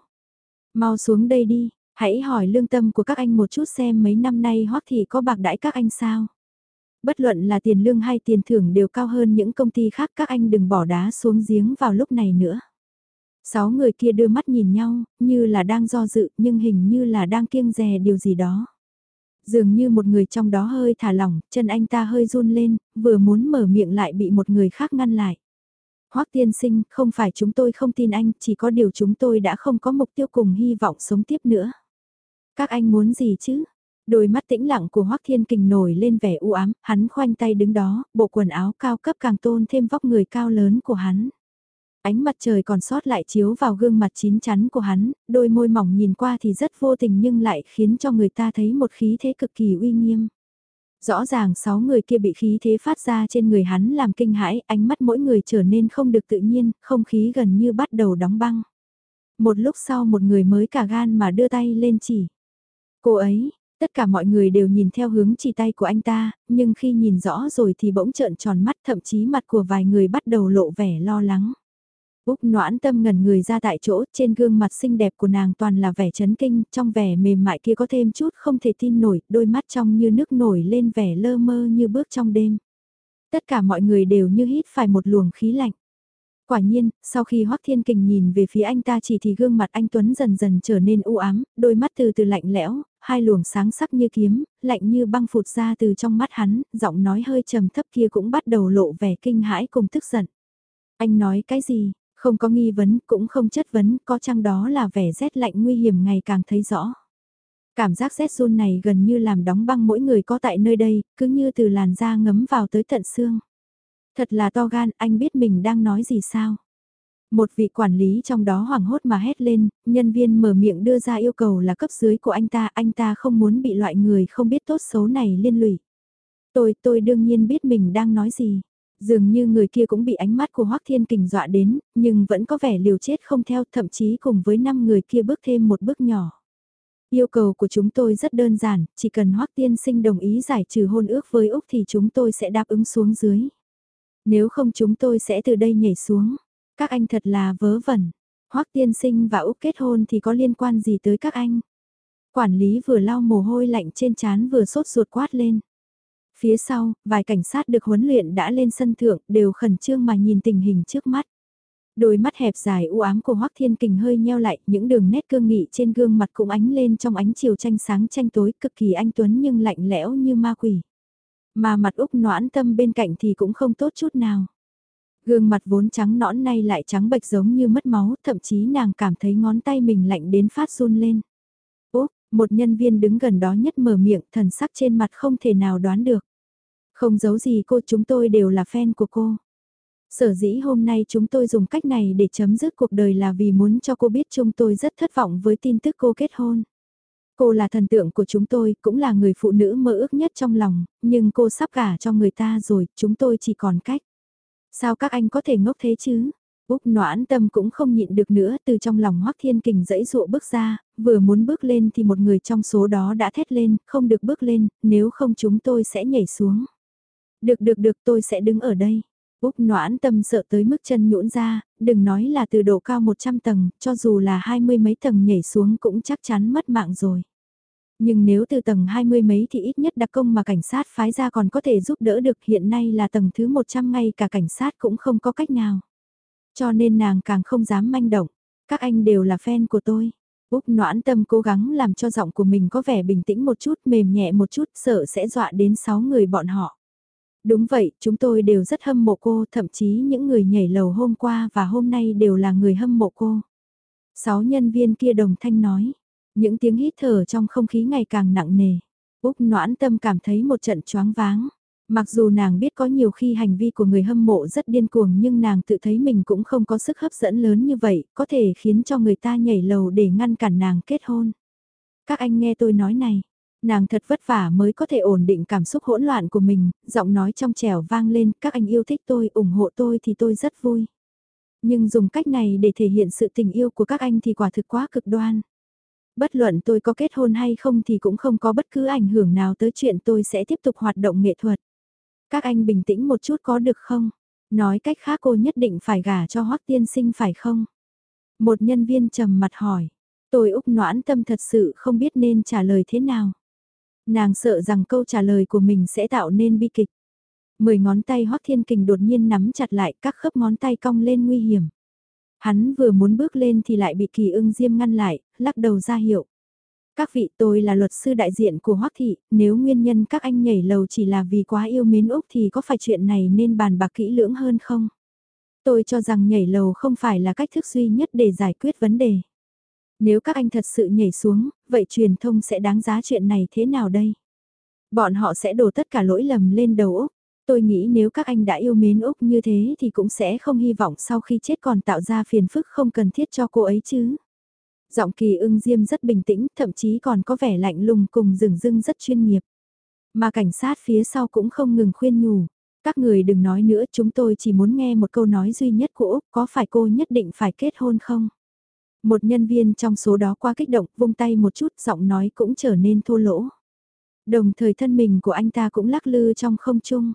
Mau xuống đây đi, hãy hỏi lương tâm của các anh một chút xem mấy năm nay Hoắc thì có bạc đãi các anh sao? Bất luận là tiền lương hay tiền thưởng đều cao hơn những công ty khác các anh đừng bỏ đá xuống giếng vào lúc này nữa. Sáu người kia đưa mắt nhìn nhau, như là đang do dự nhưng hình như là đang kiêng dè điều gì đó. Dường như một người trong đó hơi thả lỏng, chân anh ta hơi run lên, vừa muốn mở miệng lại bị một người khác ngăn lại. Hoắc tiên sinh, không phải chúng tôi không tin anh, chỉ có điều chúng tôi đã không có mục tiêu cùng hy vọng sống tiếp nữa. Các anh muốn gì chứ? Đôi mắt tĩnh lặng của Hoắc Thiên Kình nổi lên vẻ u ám, hắn khoanh tay đứng đó, bộ quần áo cao cấp càng tôn thêm vóc người cao lớn của hắn. Ánh mặt trời còn sót lại chiếu vào gương mặt chín chắn của hắn, đôi môi mỏng nhìn qua thì rất vô tình nhưng lại khiến cho người ta thấy một khí thế cực kỳ uy nghiêm. Rõ ràng sáu người kia bị khí thế phát ra trên người hắn làm kinh hãi, ánh mắt mỗi người trở nên không được tự nhiên, không khí gần như bắt đầu đóng băng. Một lúc sau một người mới cả gan mà đưa tay lên chỉ. Cô ấy, tất cả mọi người đều nhìn theo hướng chỉ tay của anh ta, nhưng khi nhìn rõ rồi thì bỗng trợn tròn mắt thậm chí mặt của vài người bắt đầu lộ vẻ lo lắng. Úc noãn tâm ngẩn người ra tại chỗ, trên gương mặt xinh đẹp của nàng toàn là vẻ chấn kinh, trong vẻ mềm mại kia có thêm chút không thể tin nổi, đôi mắt trong như nước nổi lên vẻ lơ mơ như bước trong đêm. Tất cả mọi người đều như hít phải một luồng khí lạnh. Quả nhiên, sau khi Hoắc Thiên Kình nhìn về phía anh ta chỉ thì gương mặt anh Tuấn dần dần trở nên u ám, đôi mắt từ từ lạnh lẽo, hai luồng sáng sắc như kiếm, lạnh như băng phụt ra từ trong mắt hắn, giọng nói hơi trầm thấp kia cũng bắt đầu lộ vẻ kinh hãi cùng tức giận. Anh nói cái gì? Không có nghi vấn, cũng không chất vấn, có chăng đó là vẻ rét lạnh nguy hiểm ngày càng thấy rõ. Cảm giác rét run này gần như làm đóng băng mỗi người có tại nơi đây, cứ như từ làn da ngấm vào tới tận xương. Thật là to gan, anh biết mình đang nói gì sao? Một vị quản lý trong đó hoảng hốt mà hét lên, nhân viên mở miệng đưa ra yêu cầu là cấp dưới của anh ta, anh ta không muốn bị loại người không biết tốt xấu này liên lụy. Tôi, tôi đương nhiên biết mình đang nói gì. Dường như người kia cũng bị ánh mắt của Hoác Thiên Kình dọa đến, nhưng vẫn có vẻ liều chết không theo, thậm chí cùng với năm người kia bước thêm một bước nhỏ. Yêu cầu của chúng tôi rất đơn giản, chỉ cần Hoác Tiên Sinh đồng ý giải trừ hôn ước với Úc thì chúng tôi sẽ đáp ứng xuống dưới. Nếu không chúng tôi sẽ từ đây nhảy xuống. Các anh thật là vớ vẩn. Hoác Tiên Sinh và Úc kết hôn thì có liên quan gì tới các anh? Quản lý vừa lau mồ hôi lạnh trên trán vừa sốt ruột quát lên. Phía sau, vài cảnh sát được huấn luyện đã lên sân thượng đều khẩn trương mà nhìn tình hình trước mắt. Đôi mắt hẹp dài u ám của Hoắc Thiên Kình hơi nheo lại, những đường nét cương nghị trên gương mặt cũng ánh lên trong ánh chiều tranh sáng tranh tối, cực kỳ anh tuấn nhưng lạnh lẽo như ma quỷ. Mà mặt Úc noãn tâm bên cạnh thì cũng không tốt chút nào. Gương mặt vốn trắng nõn nay lại trắng bệch giống như mất máu, thậm chí nàng cảm thấy ngón tay mình lạnh đến phát run lên. Úc, một nhân viên đứng gần đó nhất mở miệng, thần sắc trên mặt không thể nào đoán được. Không giấu gì cô chúng tôi đều là fan của cô. Sở dĩ hôm nay chúng tôi dùng cách này để chấm dứt cuộc đời là vì muốn cho cô biết chúng tôi rất thất vọng với tin tức cô kết hôn. Cô là thần tượng của chúng tôi, cũng là người phụ nữ mơ ước nhất trong lòng, nhưng cô sắp gả cho người ta rồi, chúng tôi chỉ còn cách. Sao các anh có thể ngốc thế chứ? Úc noãn tâm cũng không nhịn được nữa từ trong lòng Hoác thiên kình dẫy dụa bước ra, vừa muốn bước lên thì một người trong số đó đã thét lên, không được bước lên, nếu không chúng tôi sẽ nhảy xuống. Được được được tôi sẽ đứng ở đây. Úc noãn tâm sợ tới mức chân nhũn ra, đừng nói là từ độ cao 100 tầng, cho dù là hai mươi mấy tầng nhảy xuống cũng chắc chắn mất mạng rồi. Nhưng nếu từ tầng hai mươi mấy thì ít nhất đặc công mà cảnh sát phái ra còn có thể giúp đỡ được hiện nay là tầng thứ 100 ngay cả cảnh sát cũng không có cách nào. Cho nên nàng càng không dám manh động. Các anh đều là fan của tôi. Úc noãn tâm cố gắng làm cho giọng của mình có vẻ bình tĩnh một chút, mềm nhẹ một chút, sợ sẽ dọa đến 6 người bọn họ. Đúng vậy, chúng tôi đều rất hâm mộ cô, thậm chí những người nhảy lầu hôm qua và hôm nay đều là người hâm mộ cô. Sáu nhân viên kia đồng thanh nói, những tiếng hít thở trong không khí ngày càng nặng nề. Úc noãn tâm cảm thấy một trận choáng váng. Mặc dù nàng biết có nhiều khi hành vi của người hâm mộ rất điên cuồng nhưng nàng tự thấy mình cũng không có sức hấp dẫn lớn như vậy, có thể khiến cho người ta nhảy lầu để ngăn cản nàng kết hôn. Các anh nghe tôi nói này, nàng thật vất vả mới có thể ổn định cảm xúc hỗn loạn của mình, giọng nói trong trẻo vang lên, các anh yêu thích tôi, ủng hộ tôi thì tôi rất vui. Nhưng dùng cách này để thể hiện sự tình yêu của các anh thì quả thực quá cực đoan. Bất luận tôi có kết hôn hay không thì cũng không có bất cứ ảnh hưởng nào tới chuyện tôi sẽ tiếp tục hoạt động nghệ thuật. Các anh bình tĩnh một chút có được không? Nói cách khác cô nhất định phải gả cho Hoắc tiên sinh phải không? Một nhân viên trầm mặt hỏi. Tôi Úc noãn tâm thật sự không biết nên trả lời thế nào. Nàng sợ rằng câu trả lời của mình sẽ tạo nên bi kịch. Mười ngón tay Hoắc Thiên Kình đột nhiên nắm chặt lại các khớp ngón tay cong lên nguy hiểm. Hắn vừa muốn bước lên thì lại bị kỳ ưng diêm ngăn lại, lắc đầu ra hiệu. Các vị tôi là luật sư đại diện của Hoắc Thị, nếu nguyên nhân các anh nhảy lầu chỉ là vì quá yêu mến Úc thì có phải chuyện này nên bàn bạc kỹ lưỡng hơn không? Tôi cho rằng nhảy lầu không phải là cách thức duy nhất để giải quyết vấn đề. Nếu các anh thật sự nhảy xuống, vậy truyền thông sẽ đáng giá chuyện này thế nào đây? Bọn họ sẽ đổ tất cả lỗi lầm lên đầu Úc. Tôi nghĩ nếu các anh đã yêu mến Úc như thế thì cũng sẽ không hy vọng sau khi chết còn tạo ra phiền phức không cần thiết cho cô ấy chứ. Giọng kỳ ưng diêm rất bình tĩnh, thậm chí còn có vẻ lạnh lùng cùng rừng rưng rất chuyên nghiệp. Mà cảnh sát phía sau cũng không ngừng khuyên nhủ. Các người đừng nói nữa, chúng tôi chỉ muốn nghe một câu nói duy nhất của Úc, có phải cô nhất định phải kết hôn không? Một nhân viên trong số đó qua kích động, vung tay một chút, giọng nói cũng trở nên thô lỗ. Đồng thời thân mình của anh ta cũng lắc lư trong không trung.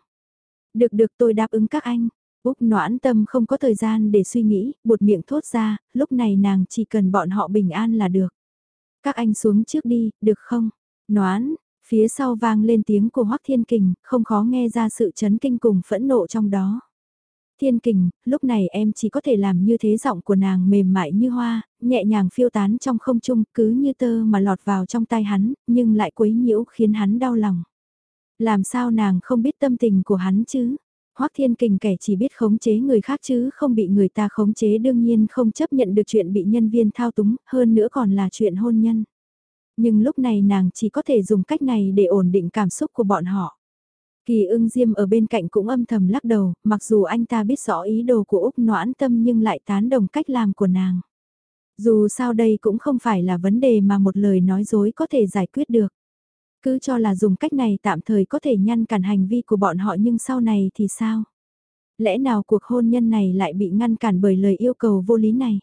Được được tôi đáp ứng các anh. Úc noãn tâm không có thời gian để suy nghĩ, buột miệng thốt ra, lúc này nàng chỉ cần bọn họ bình an là được. Các anh xuống trước đi, được không? Noãn, phía sau vang lên tiếng của Hoác Thiên Kình, không khó nghe ra sự chấn kinh cùng phẫn nộ trong đó. Thiên Kình, lúc này em chỉ có thể làm như thế giọng của nàng mềm mại như hoa, nhẹ nhàng phiêu tán trong không trung cứ như tơ mà lọt vào trong tay hắn, nhưng lại quấy nhiễu khiến hắn đau lòng. Làm sao nàng không biết tâm tình của hắn chứ? Hoắc Thiên Kình kẻ chỉ biết khống chế người khác chứ không bị người ta khống chế đương nhiên không chấp nhận được chuyện bị nhân viên thao túng, hơn nữa còn là chuyện hôn nhân. Nhưng lúc này nàng chỉ có thể dùng cách này để ổn định cảm xúc của bọn họ. Kỳ ưng diêm ở bên cạnh cũng âm thầm lắc đầu, mặc dù anh ta biết rõ ý đồ của Úc noãn tâm nhưng lại tán đồng cách làm của nàng. Dù sao đây cũng không phải là vấn đề mà một lời nói dối có thể giải quyết được. Cứ cho là dùng cách này tạm thời có thể ngăn cản hành vi của bọn họ nhưng sau này thì sao? Lẽ nào cuộc hôn nhân này lại bị ngăn cản bởi lời yêu cầu vô lý này?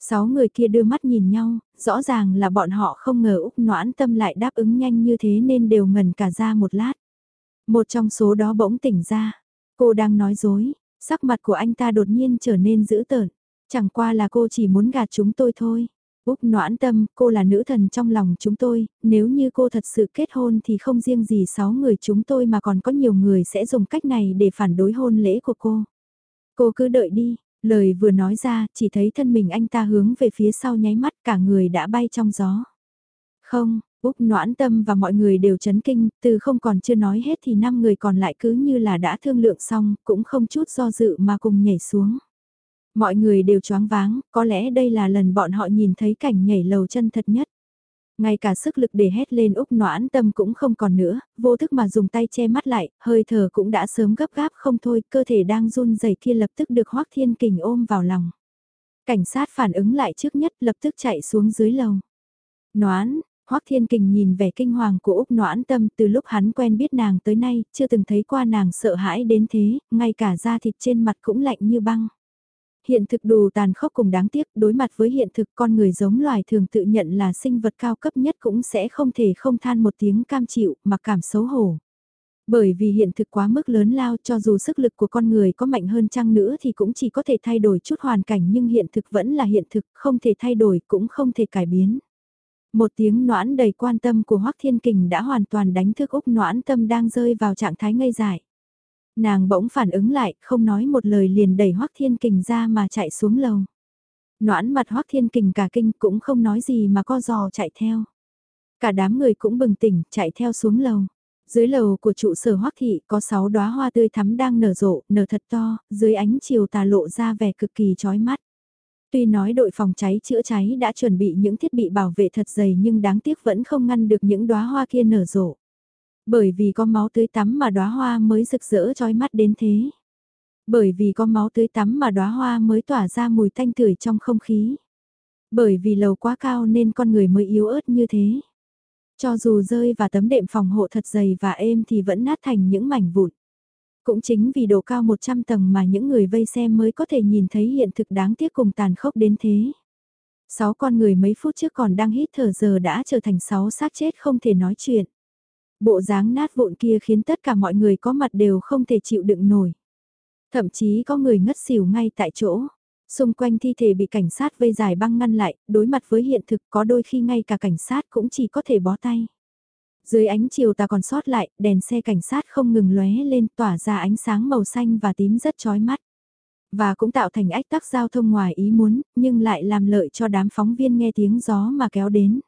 Sáu người kia đưa mắt nhìn nhau, rõ ràng là bọn họ không ngờ Úc noãn tâm lại đáp ứng nhanh như thế nên đều ngần cả ra một lát. Một trong số đó bỗng tỉnh ra, cô đang nói dối, sắc mặt của anh ta đột nhiên trở nên dữ tợn, chẳng qua là cô chỉ muốn gạt chúng tôi thôi. Úc noãn tâm, cô là nữ thần trong lòng chúng tôi, nếu như cô thật sự kết hôn thì không riêng gì sáu người chúng tôi mà còn có nhiều người sẽ dùng cách này để phản đối hôn lễ của cô. Cô cứ đợi đi, lời vừa nói ra, chỉ thấy thân mình anh ta hướng về phía sau nháy mắt cả người đã bay trong gió. Không, Úc noãn tâm và mọi người đều chấn kinh, từ không còn chưa nói hết thì năm người còn lại cứ như là đã thương lượng xong, cũng không chút do dự mà cùng nhảy xuống. Mọi người đều choáng váng, có lẽ đây là lần bọn họ nhìn thấy cảnh nhảy lầu chân thật nhất. Ngay cả sức lực để hét lên Úc noãn tâm cũng không còn nữa, vô thức mà dùng tay che mắt lại, hơi thở cũng đã sớm gấp gáp không thôi, cơ thể đang run rẩy kia lập tức được Hoác Thiên Kình ôm vào lòng. Cảnh sát phản ứng lại trước nhất lập tức chạy xuống dưới lầu. Noãn, Hoắc Thiên Kình nhìn vẻ kinh hoàng của Úc Noãn Tâm từ lúc hắn quen biết nàng tới nay, chưa từng thấy qua nàng sợ hãi đến thế, ngay cả da thịt trên mặt cũng lạnh như băng. Hiện thực đủ tàn khốc cùng đáng tiếc, đối mặt với hiện thực con người giống loài thường tự nhận là sinh vật cao cấp nhất cũng sẽ không thể không than một tiếng cam chịu, mà cảm xấu hổ. Bởi vì hiện thực quá mức lớn lao cho dù sức lực của con người có mạnh hơn chăng nữa thì cũng chỉ có thể thay đổi chút hoàn cảnh nhưng hiện thực vẫn là hiện thực, không thể thay đổi cũng không thể cải biến. Một tiếng noãn đầy quan tâm của Hoắc Thiên Kình đã hoàn toàn đánh thức Úc noãn tâm đang rơi vào trạng thái ngây dại. Nàng bỗng phản ứng lại, không nói một lời liền đẩy Hoắc Thiên Kình ra mà chạy xuống lầu. Noãn mặt Hoắc Thiên Kình cả kinh cũng không nói gì mà co giò chạy theo. Cả đám người cũng bừng tỉnh, chạy theo xuống lầu. Dưới lầu của trụ sở Hoắc thị có 6 đóa hoa tươi thắm đang nở rộ, nở thật to, dưới ánh chiều tà lộ ra vẻ cực kỳ chói mắt. Tuy nói đội phòng cháy chữa cháy đã chuẩn bị những thiết bị bảo vệ thật dày nhưng đáng tiếc vẫn không ngăn được những đóa hoa kia nở rộ. Bởi vì có máu tưới tắm mà đóa hoa mới rực rỡ chói mắt đến thế. Bởi vì có máu tưới tắm mà đóa hoa mới tỏa ra mùi thanh tưởi trong không khí. Bởi vì lầu quá cao nên con người mới yếu ớt như thế. Cho dù rơi và tấm đệm phòng hộ thật dày và êm thì vẫn nát thành những mảnh vụn. Cũng chính vì độ cao 100 tầng mà những người vây xem mới có thể nhìn thấy hiện thực đáng tiếc cùng tàn khốc đến thế. Sáu con người mấy phút trước còn đang hít thở giờ đã trở thành sáu xác chết không thể nói chuyện. Bộ dáng nát vụn kia khiến tất cả mọi người có mặt đều không thể chịu đựng nổi. Thậm chí có người ngất xỉu ngay tại chỗ. Xung quanh thi thể bị cảnh sát vây dài băng ngăn lại, đối mặt với hiện thực có đôi khi ngay cả cảnh sát cũng chỉ có thể bó tay. Dưới ánh chiều ta còn sót lại, đèn xe cảnh sát không ngừng lóe lên tỏa ra ánh sáng màu xanh và tím rất chói mắt. Và cũng tạo thành ách tắc giao thông ngoài ý muốn, nhưng lại làm lợi cho đám phóng viên nghe tiếng gió mà kéo đến.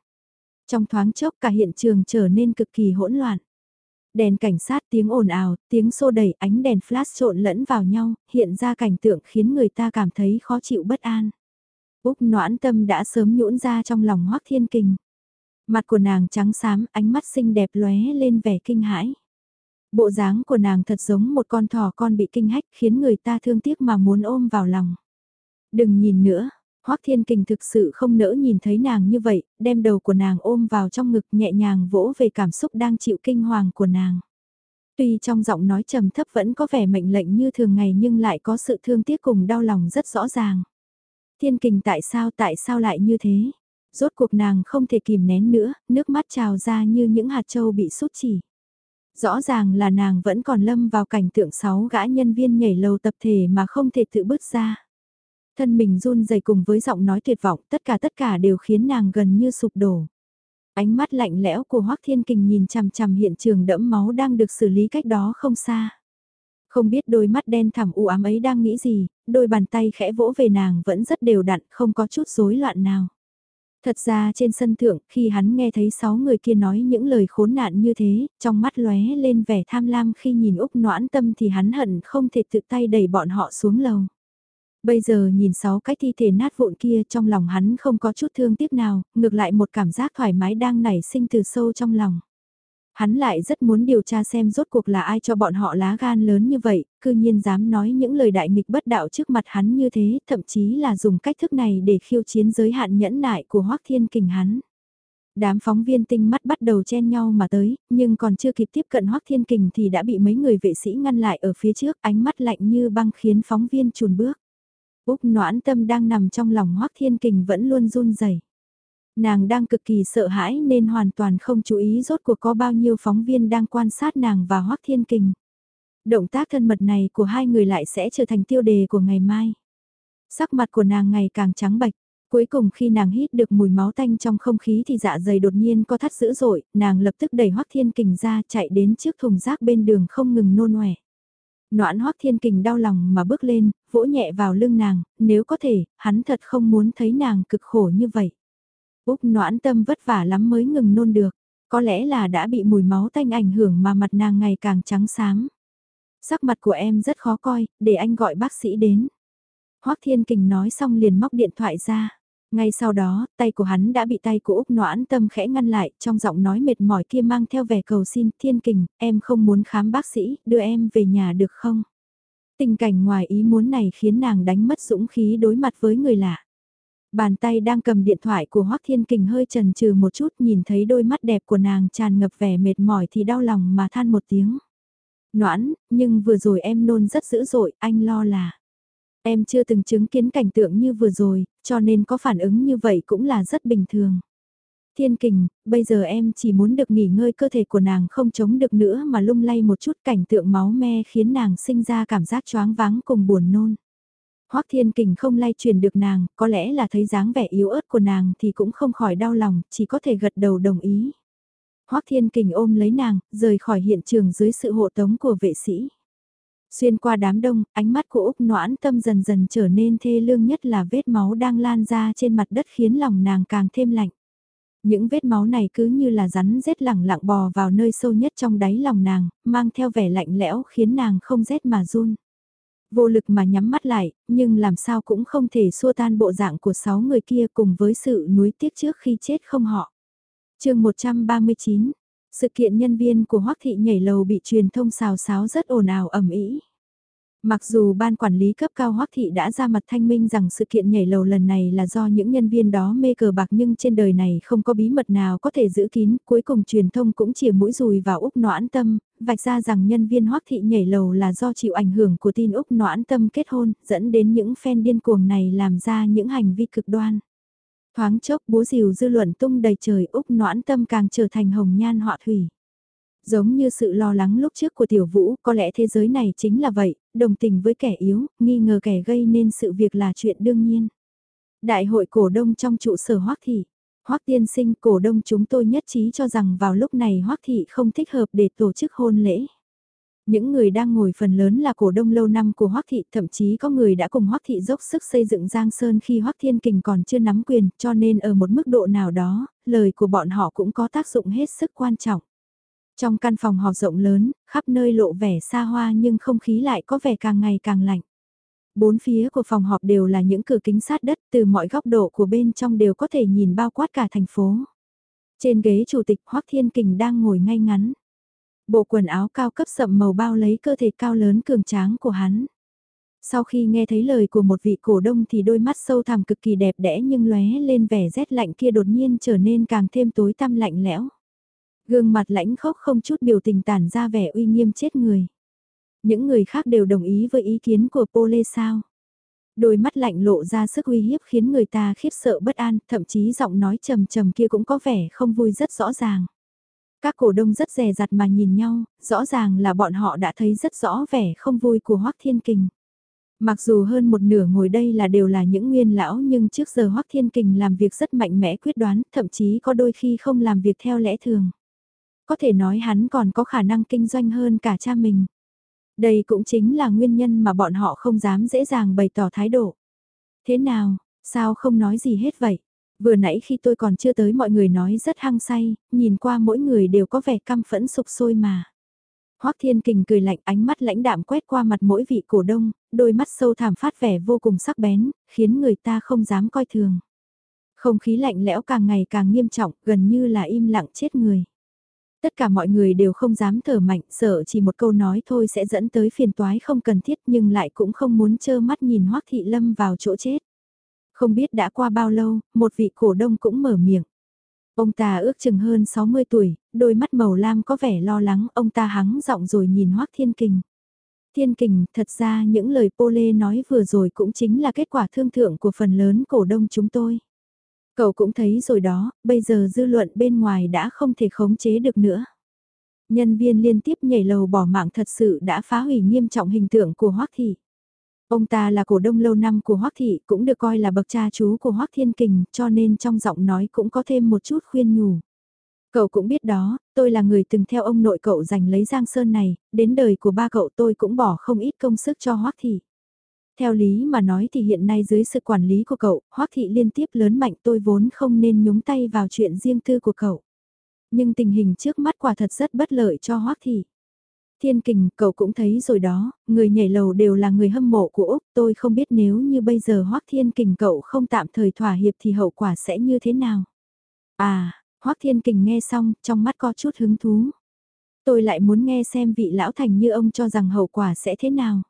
Trong thoáng chốc cả hiện trường trở nên cực kỳ hỗn loạn. Đèn cảnh sát tiếng ồn ào, tiếng xô đẩy ánh đèn flash trộn lẫn vào nhau, hiện ra cảnh tượng khiến người ta cảm thấy khó chịu bất an. Úc noãn tâm đã sớm nhũn ra trong lòng hoác thiên kình. Mặt của nàng trắng xám, ánh mắt xinh đẹp lóe lên vẻ kinh hãi. Bộ dáng của nàng thật giống một con thỏ con bị kinh hách khiến người ta thương tiếc mà muốn ôm vào lòng. Đừng nhìn nữa, Hoắc Thiên Kình thực sự không nỡ nhìn thấy nàng như vậy, đem đầu của nàng ôm vào trong ngực nhẹ nhàng vỗ về cảm xúc đang chịu kinh hoàng của nàng. Tuy trong giọng nói trầm thấp vẫn có vẻ mệnh lệnh như thường ngày nhưng lại có sự thương tiếc cùng đau lòng rất rõ ràng. Thiên Kình tại sao tại sao lại như thế? Rốt cuộc nàng không thể kìm nén nữa, nước mắt trào ra như những hạt châu bị sút chỉ. Rõ ràng là nàng vẫn còn lâm vào cảnh tượng sáu gã nhân viên nhảy lầu tập thể mà không thể tự bước ra. Thân mình run rẩy cùng với giọng nói tuyệt vọng tất cả tất cả đều khiến nàng gần như sụp đổ. Ánh mắt lạnh lẽo của Hoắc Thiên Kình nhìn chằm chằm hiện trường đẫm máu đang được xử lý cách đó không xa. Không biết đôi mắt đen thẳm u ám ấy đang nghĩ gì, đôi bàn tay khẽ vỗ về nàng vẫn rất đều đặn, không có chút rối loạn nào. Thật ra trên sân thượng, khi hắn nghe thấy sáu người kia nói những lời khốn nạn như thế, trong mắt lóe lên vẻ tham lam khi nhìn Úc noãn tâm thì hắn hận không thể tự tay đẩy bọn họ xuống lầu. Bây giờ nhìn sáu cái thi thể nát vụn kia trong lòng hắn không có chút thương tiếc nào, ngược lại một cảm giác thoải mái đang nảy sinh từ sâu trong lòng. Hắn lại rất muốn điều tra xem rốt cuộc là ai cho bọn họ lá gan lớn như vậy, cư nhiên dám nói những lời đại nghịch bất đạo trước mặt hắn như thế, thậm chí là dùng cách thức này để khiêu chiến giới hạn nhẫn nại của Hoác Thiên Kình hắn. Đám phóng viên tinh mắt bắt đầu chen nhau mà tới, nhưng còn chưa kịp tiếp cận Hoắc Thiên Kình thì đã bị mấy người vệ sĩ ngăn lại ở phía trước, ánh mắt lạnh như băng khiến phóng viên chùn bước. Úc noãn tâm đang nằm trong lòng Hoắc Thiên Kình vẫn luôn run rẩy. Nàng đang cực kỳ sợ hãi nên hoàn toàn không chú ý rốt cuộc có bao nhiêu phóng viên đang quan sát nàng và Hoắc Thiên Kình. Động tác thân mật này của hai người lại sẽ trở thành tiêu đề của ngày mai. Sắc mặt của nàng ngày càng trắng bạch cuối cùng khi nàng hít được mùi máu tanh trong không khí thì dạ dày đột nhiên có thắt dữ dội, nàng lập tức đẩy Hoắc Thiên Kình ra chạy đến trước thùng rác bên đường không ngừng nôn ọe. Noãn Hoắc Thiên Kình đau lòng mà bước lên, vỗ nhẹ vào lưng nàng, nếu có thể, hắn thật không muốn thấy nàng cực khổ như vậy. Úc noãn tâm vất vả lắm mới ngừng nôn được, có lẽ là đã bị mùi máu tanh ảnh hưởng mà mặt nàng ngày càng trắng xám. Sắc mặt của em rất khó coi, để anh gọi bác sĩ đến. Hoắc Thiên Kình nói xong liền móc điện thoại ra. Ngay sau đó, tay của hắn đã bị tay của Úc Noãn Tâm khẽ ngăn lại, trong giọng nói mệt mỏi kia mang theo vẻ cầu xin, Thiên Kình, em không muốn khám bác sĩ, đưa em về nhà được không? Tình cảnh ngoài ý muốn này khiến nàng đánh mất dũng khí đối mặt với người lạ. Bàn tay đang cầm điện thoại của Hoắc Thiên Kình hơi chần chừ một chút nhìn thấy đôi mắt đẹp của nàng tràn ngập vẻ mệt mỏi thì đau lòng mà than một tiếng. Noãn, nhưng vừa rồi em nôn rất dữ dội, anh lo là. Em chưa từng chứng kiến cảnh tượng như vừa rồi, cho nên có phản ứng như vậy cũng là rất bình thường. Thiên kình, bây giờ em chỉ muốn được nghỉ ngơi cơ thể của nàng không chống được nữa mà lung lay một chút cảnh tượng máu me khiến nàng sinh ra cảm giác choáng váng cùng buồn nôn. Hoắc Thiên Kình không lay truyền được nàng, có lẽ là thấy dáng vẻ yếu ớt của nàng thì cũng không khỏi đau lòng, chỉ có thể gật đầu đồng ý. Hoắc Thiên Kình ôm lấy nàng, rời khỏi hiện trường dưới sự hộ tống của vệ sĩ. Xuyên qua đám đông, ánh mắt của Úc noãn tâm dần dần trở nên thê lương nhất là vết máu đang lan ra trên mặt đất khiến lòng nàng càng thêm lạnh. Những vết máu này cứ như là rắn rết lẳng lặng bò vào nơi sâu nhất trong đáy lòng nàng, mang theo vẻ lạnh lẽo khiến nàng không rét mà run. Vô lực mà nhắm mắt lại, nhưng làm sao cũng không thể xua tan bộ dạng của sáu người kia cùng với sự nuối tiếc trước khi chết không họ. chương 139 sự kiện nhân viên của Hoắc thị nhảy lầu bị truyền thông xào xáo rất ồn ào ẩm ý. Mặc dù ban quản lý cấp cao Hoắc thị đã ra mặt thanh minh rằng sự kiện nhảy lầu lần này là do những nhân viên đó mê cờ bạc nhưng trên đời này không có bí mật nào có thể giữ kín, cuối cùng truyền thông cũng chỉ mũi dùi vào Úc Noãn Tâm, vạch ra rằng nhân viên Hoắc thị nhảy lầu là do chịu ảnh hưởng của tin Úc Noãn Tâm kết hôn, dẫn đến những fan điên cuồng này làm ra những hành vi cực đoan. Thoáng chốc búa rìu dư luận tung đầy trời Úc noãn tâm càng trở thành hồng nhan họa thủy. Giống như sự lo lắng lúc trước của tiểu vũ, có lẽ thế giới này chính là vậy, đồng tình với kẻ yếu, nghi ngờ kẻ gây nên sự việc là chuyện đương nhiên. Đại hội cổ đông trong trụ sở Hoắc Thị. Hoắc tiên sinh cổ đông chúng tôi nhất trí cho rằng vào lúc này Hoắc Thị không thích hợp để tổ chức hôn lễ. Những người đang ngồi phần lớn là cổ đông lâu năm của Hoắc Thị, thậm chí có người đã cùng Hoắc Thị dốc sức xây dựng Giang Sơn khi Hoắc Thiên Kình còn chưa nắm quyền, cho nên ở một mức độ nào đó, lời của bọn họ cũng có tác dụng hết sức quan trọng. Trong căn phòng họp rộng lớn, khắp nơi lộ vẻ xa hoa nhưng không khí lại có vẻ càng ngày càng lạnh. Bốn phía của phòng họp đều là những cửa kính sát đất từ mọi góc độ của bên trong đều có thể nhìn bao quát cả thành phố. Trên ghế chủ tịch Hoắc Thiên Kình đang ngồi ngay ngắn. Bộ quần áo cao cấp sậm màu bao lấy cơ thể cao lớn cường tráng của hắn. Sau khi nghe thấy lời của một vị cổ đông thì đôi mắt sâu thẳm cực kỳ đẹp đẽ nhưng lóe lên vẻ rét lạnh kia đột nhiên trở nên càng thêm tối tăm lạnh lẽo. Gương mặt lãnh khốc không chút biểu tình tản ra vẻ uy nghiêm chết người. Những người khác đều đồng ý với ý kiến của Pole sao. Đôi mắt lạnh lộ ra sức uy hiếp khiến người ta khiếp sợ bất an, thậm chí giọng nói trầm trầm kia cũng có vẻ không vui rất rõ ràng. Các cổ đông rất rè rặt mà nhìn nhau, rõ ràng là bọn họ đã thấy rất rõ vẻ không vui của Hoắc Thiên Kình. Mặc dù hơn một nửa ngồi đây là đều là những nguyên lão nhưng trước giờ Hoắc Thiên Kình làm việc rất mạnh mẽ quyết đoán, thậm chí có đôi khi không làm việc theo lẽ thường. Có thể nói hắn còn có khả năng kinh doanh hơn cả cha mình. Đây cũng chính là nguyên nhân mà bọn họ không dám dễ dàng bày tỏ thái độ. Thế nào, sao không nói gì hết vậy? Vừa nãy khi tôi còn chưa tới mọi người nói rất hăng say, nhìn qua mỗi người đều có vẻ căm phẫn sục sôi mà. Hoắc Thiên Kình cười lạnh ánh mắt lãnh đạm quét qua mặt mỗi vị cổ đông, đôi mắt sâu thẳm phát vẻ vô cùng sắc bén, khiến người ta không dám coi thường. Không khí lạnh lẽo càng ngày càng nghiêm trọng, gần như là im lặng chết người. Tất cả mọi người đều không dám thở mạnh, sợ chỉ một câu nói thôi sẽ dẫn tới phiền toái không cần thiết nhưng lại cũng không muốn trơ mắt nhìn Hoắc Thị Lâm vào chỗ chết. Không biết đã qua bao lâu, một vị cổ đông cũng mở miệng. Ông ta ước chừng hơn 60 tuổi, đôi mắt màu lam có vẻ lo lắng, ông ta hắng giọng rồi nhìn Hoác Thiên Kình. Thiên Kình, thật ra những lời Pô Lê nói vừa rồi cũng chính là kết quả thương thượng của phần lớn cổ đông chúng tôi. Cậu cũng thấy rồi đó, bây giờ dư luận bên ngoài đã không thể khống chế được nữa. Nhân viên liên tiếp nhảy lầu bỏ mạng thật sự đã phá hủy nghiêm trọng hình tượng của Hoác Thị. Ông ta là cổ đông lâu năm của Hoác Thị cũng được coi là bậc cha chú của Hoác Thiên Kình cho nên trong giọng nói cũng có thêm một chút khuyên nhủ. Cậu cũng biết đó, tôi là người từng theo ông nội cậu giành lấy Giang Sơn này, đến đời của ba cậu tôi cũng bỏ không ít công sức cho Hoác Thị. Theo lý mà nói thì hiện nay dưới sự quản lý của cậu, Hoác Thị liên tiếp lớn mạnh tôi vốn không nên nhúng tay vào chuyện riêng tư của cậu. Nhưng tình hình trước mắt quả thật rất bất lợi cho Hoác Thị. Thiên kình, cậu cũng thấy rồi đó, người nhảy lầu đều là người hâm mộ của Úc, tôi không biết nếu như bây giờ Hoác Thiên kình cậu không tạm thời thỏa hiệp thì hậu quả sẽ như thế nào. À, Hoác Thiên kình nghe xong, trong mắt có chút hứng thú. Tôi lại muốn nghe xem vị lão thành như ông cho rằng hậu quả sẽ thế nào.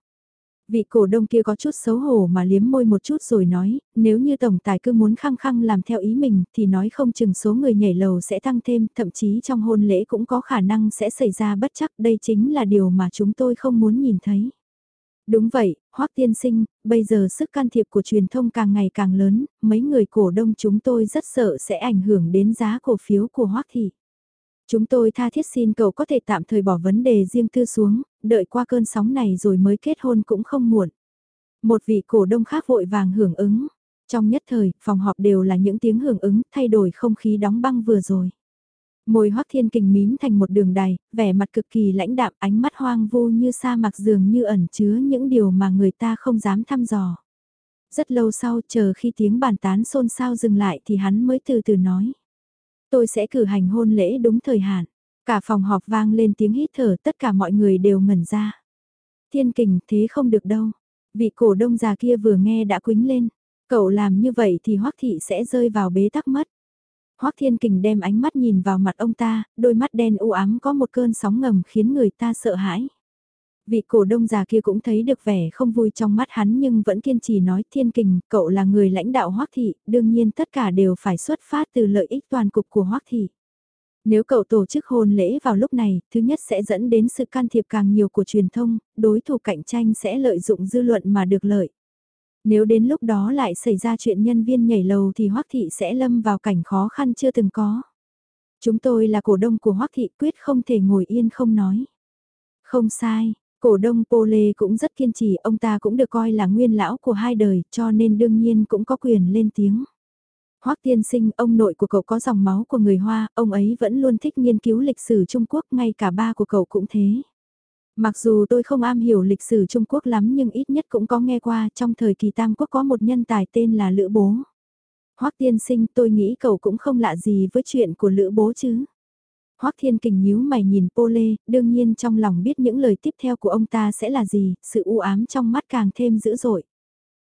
Vị cổ đông kia có chút xấu hổ mà liếm môi một chút rồi nói, nếu như tổng tài cứ muốn khăng khăng làm theo ý mình thì nói không chừng số người nhảy lầu sẽ tăng thêm, thậm chí trong hôn lễ cũng có khả năng sẽ xảy ra bất chắc, đây chính là điều mà chúng tôi không muốn nhìn thấy. Đúng vậy, Hoắc tiên sinh, bây giờ sức can thiệp của truyền thông càng ngày càng lớn, mấy người cổ đông chúng tôi rất sợ sẽ ảnh hưởng đến giá cổ phiếu của Hoắc thị. Chúng tôi tha thiết xin cậu có thể tạm thời bỏ vấn đề riêng tư xuống, đợi qua cơn sóng này rồi mới kết hôn cũng không muộn. Một vị cổ đông khác vội vàng hưởng ứng. Trong nhất thời, phòng họp đều là những tiếng hưởng ứng, thay đổi không khí đóng băng vừa rồi. Môi hoắc thiên kình mím thành một đường đài, vẻ mặt cực kỳ lãnh đạm ánh mắt hoang vu như sa mạc dường như ẩn chứa những điều mà người ta không dám thăm dò. Rất lâu sau chờ khi tiếng bàn tán xôn xao dừng lại thì hắn mới từ từ nói. Tôi sẽ cử hành hôn lễ đúng thời hạn. Cả phòng họp vang lên tiếng hít thở tất cả mọi người đều ngẩn ra. Thiên kình thế không được đâu. Vị cổ đông già kia vừa nghe đã quính lên. Cậu làm như vậy thì Hoắc thị sẽ rơi vào bế tắc mất. Hoắc Thiên Kình đem ánh mắt nhìn vào mặt ông ta, đôi mắt đen u ám có một cơn sóng ngầm khiến người ta sợ hãi. Vị cổ đông già kia cũng thấy được vẻ không vui trong mắt hắn nhưng vẫn kiên trì nói Thiên Kình, cậu là người lãnh đạo Hoắc Thị, đương nhiên tất cả đều phải xuất phát từ lợi ích toàn cục của Hoắc Thị. Nếu cậu tổ chức hôn lễ vào lúc này, thứ nhất sẽ dẫn đến sự can thiệp càng nhiều của truyền thông, đối thủ cạnh tranh sẽ lợi dụng dư luận mà được lợi. Nếu đến lúc đó lại xảy ra chuyện nhân viên nhảy lầu thì Hoắc Thị sẽ lâm vào cảnh khó khăn chưa từng có. Chúng tôi là cổ đông của Hoắc Thị quyết không thể ngồi yên không nói. Không sai, cổ đông Pole cũng rất kiên trì, ông ta cũng được coi là nguyên lão của hai đời cho nên đương nhiên cũng có quyền lên tiếng. Hoắc tiên sinh, ông nội của cậu có dòng máu của người Hoa, ông ấy vẫn luôn thích nghiên cứu lịch sử Trung Quốc, ngay cả ba của cậu cũng thế. Mặc dù tôi không am hiểu lịch sử Trung Quốc lắm nhưng ít nhất cũng có nghe qua trong thời kỳ Tam Quốc có một nhân tài tên là Lữ Bố. Hoắc tiên sinh tôi nghĩ cậu cũng không lạ gì với chuyện của Lữ Bố chứ. Hoắc Thiên Kình nhíu mày nhìn Pô Lê, đương nhiên trong lòng biết những lời tiếp theo của ông ta sẽ là gì, sự u ám trong mắt càng thêm dữ dội.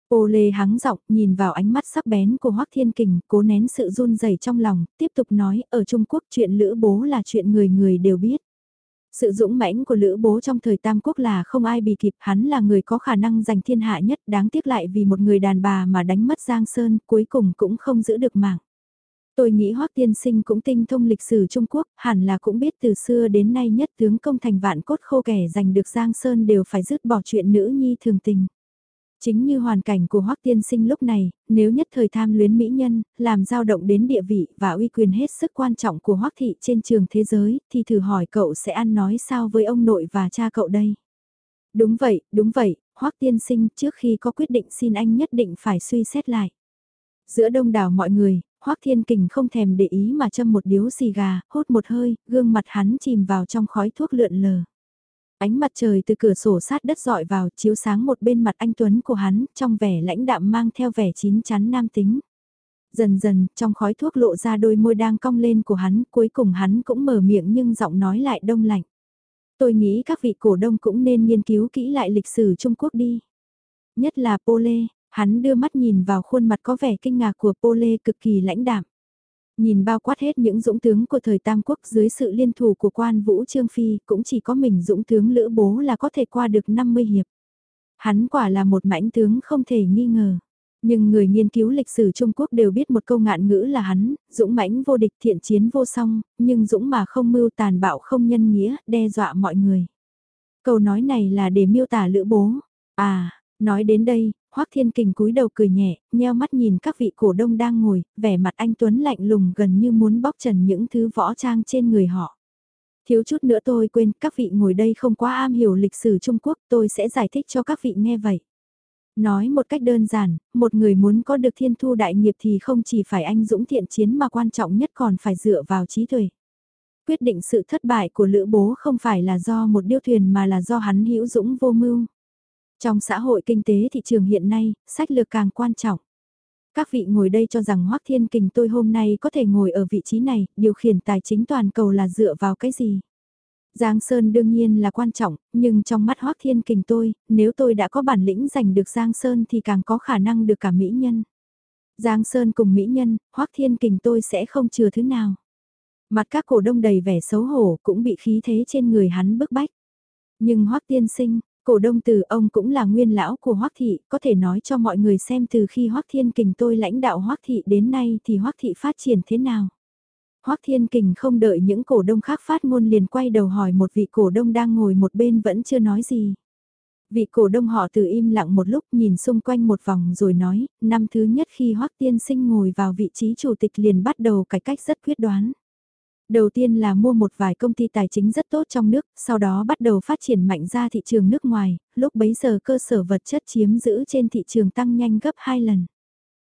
Pô Lê hắng giọng, nhìn vào ánh mắt sắc bén của Hoắc Thiên Kình, cố nén sự run rẩy trong lòng, tiếp tục nói, ở Trung Quốc chuyện Lữ Bố là chuyện người người đều biết. Sự dũng mãnh của Lữ Bố trong thời Tam Quốc là không ai bị kịp, hắn là người có khả năng giành thiên hạ nhất, đáng tiếc lại vì một người đàn bà mà đánh mất Giang Sơn, cuối cùng cũng không giữ được mạng. Tôi nghĩ Hoắc Tiên Sinh cũng tinh thông lịch sử Trung Quốc, hẳn là cũng biết từ xưa đến nay nhất tướng công thành vạn cốt khô kẻ giành được Giang Sơn đều phải dứt bỏ chuyện nữ nhi thường tình. Chính như hoàn cảnh của Hoắc Tiên Sinh lúc này, nếu nhất thời tham luyến mỹ nhân, làm dao động đến địa vị và uy quyền hết sức quan trọng của Hoắc Thị trên trường thế giới, thì thử hỏi cậu sẽ ăn nói sao với ông nội và cha cậu đây? Đúng vậy, đúng vậy, Hoắc Tiên Sinh trước khi có quyết định xin anh nhất định phải suy xét lại. Giữa đông đảo mọi người, Hoắc Thiên Kình không thèm để ý mà châm một điếu xì gà, hốt một hơi, gương mặt hắn chìm vào trong khói thuốc lượn lờ. Ánh mặt trời từ cửa sổ sát đất dọi vào chiếu sáng một bên mặt anh Tuấn của hắn, trong vẻ lãnh đạm mang theo vẻ chín chắn nam tính. Dần dần, trong khói thuốc lộ ra đôi môi đang cong lên của hắn, cuối cùng hắn cũng mở miệng nhưng giọng nói lại đông lạnh. Tôi nghĩ các vị cổ đông cũng nên nghiên cứu kỹ lại lịch sử Trung Quốc đi. Nhất là Pole, hắn đưa mắt nhìn vào khuôn mặt có vẻ kinh ngạc của Pole cực kỳ lãnh đạm. Nhìn bao quát hết những dũng tướng của thời Tam Quốc dưới sự liên thủ của quan vũ Trương Phi, cũng chỉ có mình dũng tướng Lữ Bố là có thể qua được 50 hiệp. Hắn quả là một mãnh tướng không thể nghi ngờ. Nhưng người nghiên cứu lịch sử Trung Quốc đều biết một câu ngạn ngữ là hắn, dũng mãnh vô địch thiện chiến vô song, nhưng dũng mà không mưu tàn bạo không nhân nghĩa, đe dọa mọi người. Câu nói này là để miêu tả lữ bố. À, nói đến đây, Hoắc Thiên Kình cúi đầu cười nhẹ, nheo mắt nhìn các vị cổ đông đang ngồi, vẻ mặt anh Tuấn lạnh lùng gần như muốn bóc trần những thứ võ trang trên người họ. Thiếu chút nữa tôi quên, các vị ngồi đây không quá am hiểu lịch sử Trung Quốc, tôi sẽ giải thích cho các vị nghe vậy. Nói một cách đơn giản, một người muốn có được thiên thu đại nghiệp thì không chỉ phải anh dũng thiện chiến mà quan trọng nhất còn phải dựa vào trí tuệ. Quyết định sự thất bại của Lữ Bố không phải là do một điêu thuyền mà là do hắn hữu dũng vô mưu. Trong xã hội kinh tế thị trường hiện nay, sách lược càng quan trọng. Các vị ngồi đây cho rằng Hoắc Thiên Kình tôi hôm nay có thể ngồi ở vị trí này, điều khiển tài chính toàn cầu là dựa vào cái gì? Giang Sơn đương nhiên là quan trọng, nhưng trong mắt Hoắc Thiên Kình tôi, nếu tôi đã có bản lĩnh giành được Giang Sơn thì càng có khả năng được cả mỹ nhân. Giang Sơn cùng mỹ nhân, Hoắc Thiên Kình tôi sẽ không chừa thứ nào. Mặt các cổ đông đầy vẻ xấu hổ cũng bị khí thế trên người hắn bức bách. Nhưng Hoắc Tiên Sinh, cổ đông từ ông cũng là nguyên lão của Hoắc Thị, có thể nói cho mọi người xem từ khi Hoắc Thiên Kình tôi lãnh đạo Hoắc Thị đến nay thì Hoắc Thị phát triển thế nào. Hoắc Thiên Kình không đợi những cổ đông khác phát ngôn liền quay đầu hỏi một vị cổ đông đang ngồi một bên vẫn chưa nói gì. Vị cổ đông họ từ im lặng một lúc nhìn xung quanh một vòng rồi nói, năm thứ nhất khi Hoắc Tiên Sinh ngồi vào vị trí chủ tịch liền bắt đầu cải cách rất quyết đoán. Đầu tiên là mua một vài công ty tài chính rất tốt trong nước, sau đó bắt đầu phát triển mạnh ra thị trường nước ngoài, lúc bấy giờ cơ sở vật chất chiếm giữ trên thị trường tăng nhanh gấp 2 lần.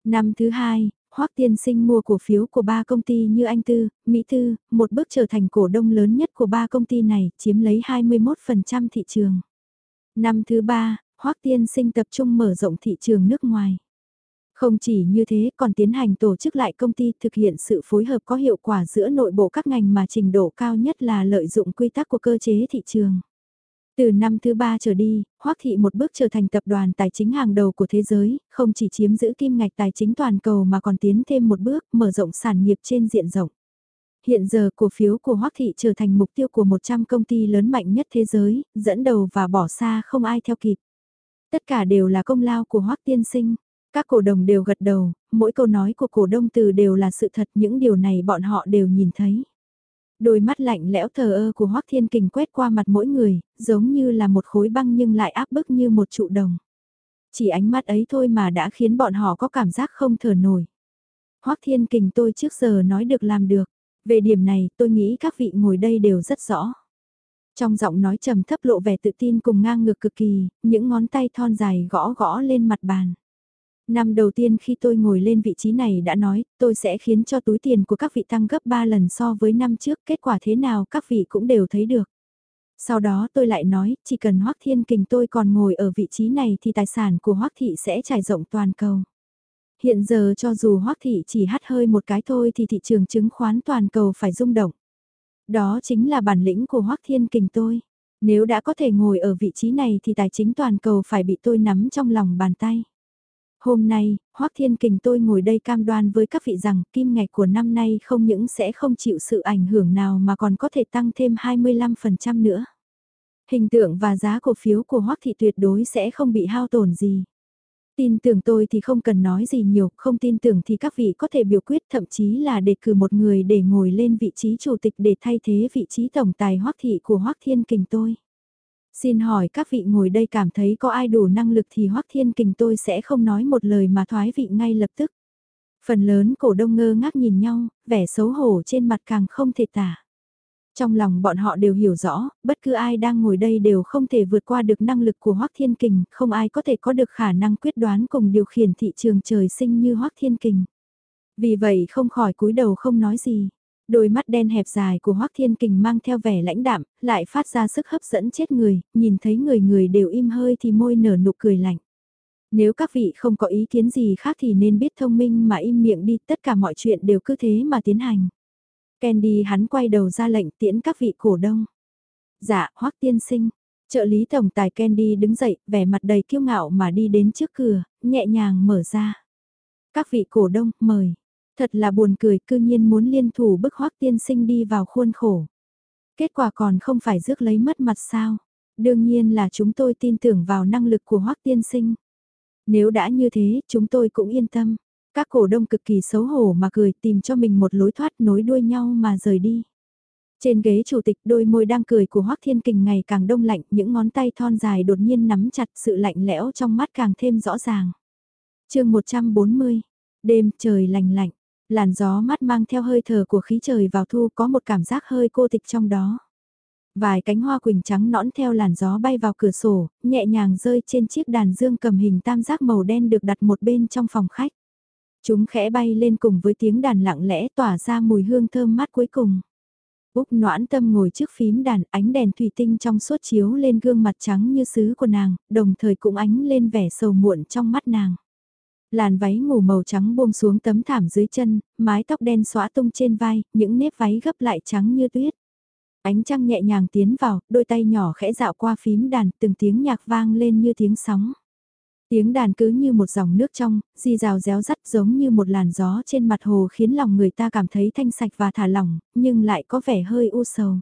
Năm thứ hai, Hoắc Tiên Sinh mua cổ phiếu của ba công ty như Anh Tư, Mỹ Tư, một bước trở thành cổ đông lớn nhất của ba công ty này, chiếm lấy 21% thị trường. Năm thứ ba, Hoắc Tiên Sinh tập trung mở rộng thị trường nước ngoài. Không chỉ như thế còn tiến hành tổ chức lại công ty thực hiện sự phối hợp có hiệu quả giữa nội bộ các ngành mà trình độ cao nhất là lợi dụng quy tắc của cơ chế thị trường. Từ năm thứ ba trở đi, Hoắc Thị một bước trở thành tập đoàn tài chính hàng đầu của thế giới, không chỉ chiếm giữ kim ngạch tài chính toàn cầu mà còn tiến thêm một bước mở rộng sản nghiệp trên diện rộng. Hiện giờ cổ phiếu của Hoắc Thị trở thành mục tiêu của 100 công ty lớn mạnh nhất thế giới, dẫn đầu và bỏ xa không ai theo kịp. Tất cả đều là công lao của Hoắc Tiên Sinh. Các cổ đồng đều gật đầu, mỗi câu nói của cổ đông từ đều là sự thật, những điều này bọn họ đều nhìn thấy. Đôi mắt lạnh lẽo thờ ơ của Hoắc Thiên Kình quét qua mặt mỗi người, giống như là một khối băng nhưng lại áp bức như một trụ đồng. Chỉ ánh mắt ấy thôi mà đã khiến bọn họ có cảm giác không thở nổi. Hoắc Thiên Kình tôi trước giờ nói được làm được. Về điểm này tôi nghĩ các vị ngồi đây đều rất rõ. Trong giọng nói trầm thấp lộ vẻ tự tin cùng ngang ngược cực kỳ, những ngón tay thon dài gõ gõ lên mặt bàn. Năm đầu tiên khi tôi ngồi lên vị trí này đã nói, tôi sẽ khiến cho túi tiền của các vị tăng gấp 3 lần so với năm trước, kết quả thế nào các vị cũng đều thấy được. Sau đó tôi lại nói, chỉ cần Hoắc Thiên Kình tôi còn ngồi ở vị trí này thì tài sản của Hoắc Thị sẽ trải rộng toàn cầu. Hiện giờ cho dù Hoắc Thị chỉ hắt hơi một cái thôi thì thị trường chứng khoán toàn cầu phải rung động. Đó chính là bản lĩnh của Hoắc Thiên Kình tôi. Nếu đã có thể ngồi ở vị trí này thì tài chính toàn cầu phải bị tôi nắm trong lòng bàn tay. Hôm nay, Hoắc Thiên Kình tôi ngồi đây cam đoan với các vị rằng kim ngạch của năm nay không những sẽ không chịu sự ảnh hưởng nào mà còn có thể tăng thêm 25% nữa. Hình tượng và giá cổ phiếu của Hoắc Thị tuyệt đối sẽ không bị hao tổn gì. Tin tưởng tôi thì không cần nói gì nhiều, không tin tưởng thì các vị có thể biểu quyết thậm chí là đề cử một người để ngồi lên vị trí chủ tịch để thay thế vị trí tổng tài Hoắc Thị của Hoắc Thiên Kình tôi. Xin hỏi các vị ngồi đây cảm thấy có ai đủ năng lực thì Hoắc Thiên Kình tôi sẽ không nói một lời mà thoái vị ngay lập tức. Phần lớn cổ đông ngơ ngác nhìn nhau, vẻ xấu hổ trên mặt càng không thể tả. Trong lòng bọn họ đều hiểu rõ, bất cứ ai đang ngồi đây đều không thể vượt qua được năng lực của Hoắc Thiên Kình, không ai có thể có được khả năng quyết đoán cùng điều khiển thị trường trời sinh như Hoắc Thiên Kình. Vì vậy không khỏi cúi đầu không nói gì. Đôi mắt đen hẹp dài của Hoắc Thiên Kình mang theo vẻ lãnh đạm, lại phát ra sức hấp dẫn chết người, nhìn thấy người người đều im hơi thì môi nở nụ cười lạnh. Nếu các vị không có ý kiến gì khác thì nên biết thông minh mà im miệng đi, tất cả mọi chuyện đều cứ thế mà tiến hành. Candy hắn quay đầu ra lệnh tiễn các vị cổ đông. Dạ, Hoắc tiên sinh. Trợ lý tổng tài Candy đứng dậy, vẻ mặt đầy kiêu ngạo mà đi đến trước cửa, nhẹ nhàng mở ra. Các vị cổ đông, mời. Thật là buồn cười cư nhiên muốn liên thủ bức hoắc tiên sinh đi vào khuôn khổ. Kết quả còn không phải rước lấy mất mặt sao. Đương nhiên là chúng tôi tin tưởng vào năng lực của hoắc tiên sinh. Nếu đã như thế, chúng tôi cũng yên tâm. Các cổ đông cực kỳ xấu hổ mà cười tìm cho mình một lối thoát nối đuôi nhau mà rời đi. Trên ghế chủ tịch đôi môi đang cười của Hoác Thiên Kình ngày càng đông lạnh, những ngón tay thon dài đột nhiên nắm chặt sự lạnh lẽo trong mắt càng thêm rõ ràng. chương 140, đêm trời lành lạnh, làn gió mát mang theo hơi thở của khí trời vào thu có một cảm giác hơi cô tịch trong đó. Vài cánh hoa quỳnh trắng nõn theo làn gió bay vào cửa sổ, nhẹ nhàng rơi trên chiếc đàn dương cầm hình tam giác màu đen được đặt một bên trong phòng khách. Chúng khẽ bay lên cùng với tiếng đàn lặng lẽ tỏa ra mùi hương thơm mát cuối cùng. Úc noãn tâm ngồi trước phím đàn ánh đèn thủy tinh trong suốt chiếu lên gương mặt trắng như sứ của nàng, đồng thời cũng ánh lên vẻ sầu muộn trong mắt nàng. Làn váy ngủ màu trắng buông xuống tấm thảm dưới chân, mái tóc đen xóa tung trên vai, những nếp váy gấp lại trắng như tuyết. Ánh trăng nhẹ nhàng tiến vào, đôi tay nhỏ khẽ dạo qua phím đàn, từng tiếng nhạc vang lên như tiếng sóng. Tiếng đàn cứ như một dòng nước trong, di rào réo rắt giống như một làn gió trên mặt hồ khiến lòng người ta cảm thấy thanh sạch và thả lỏng, nhưng lại có vẻ hơi u sầu.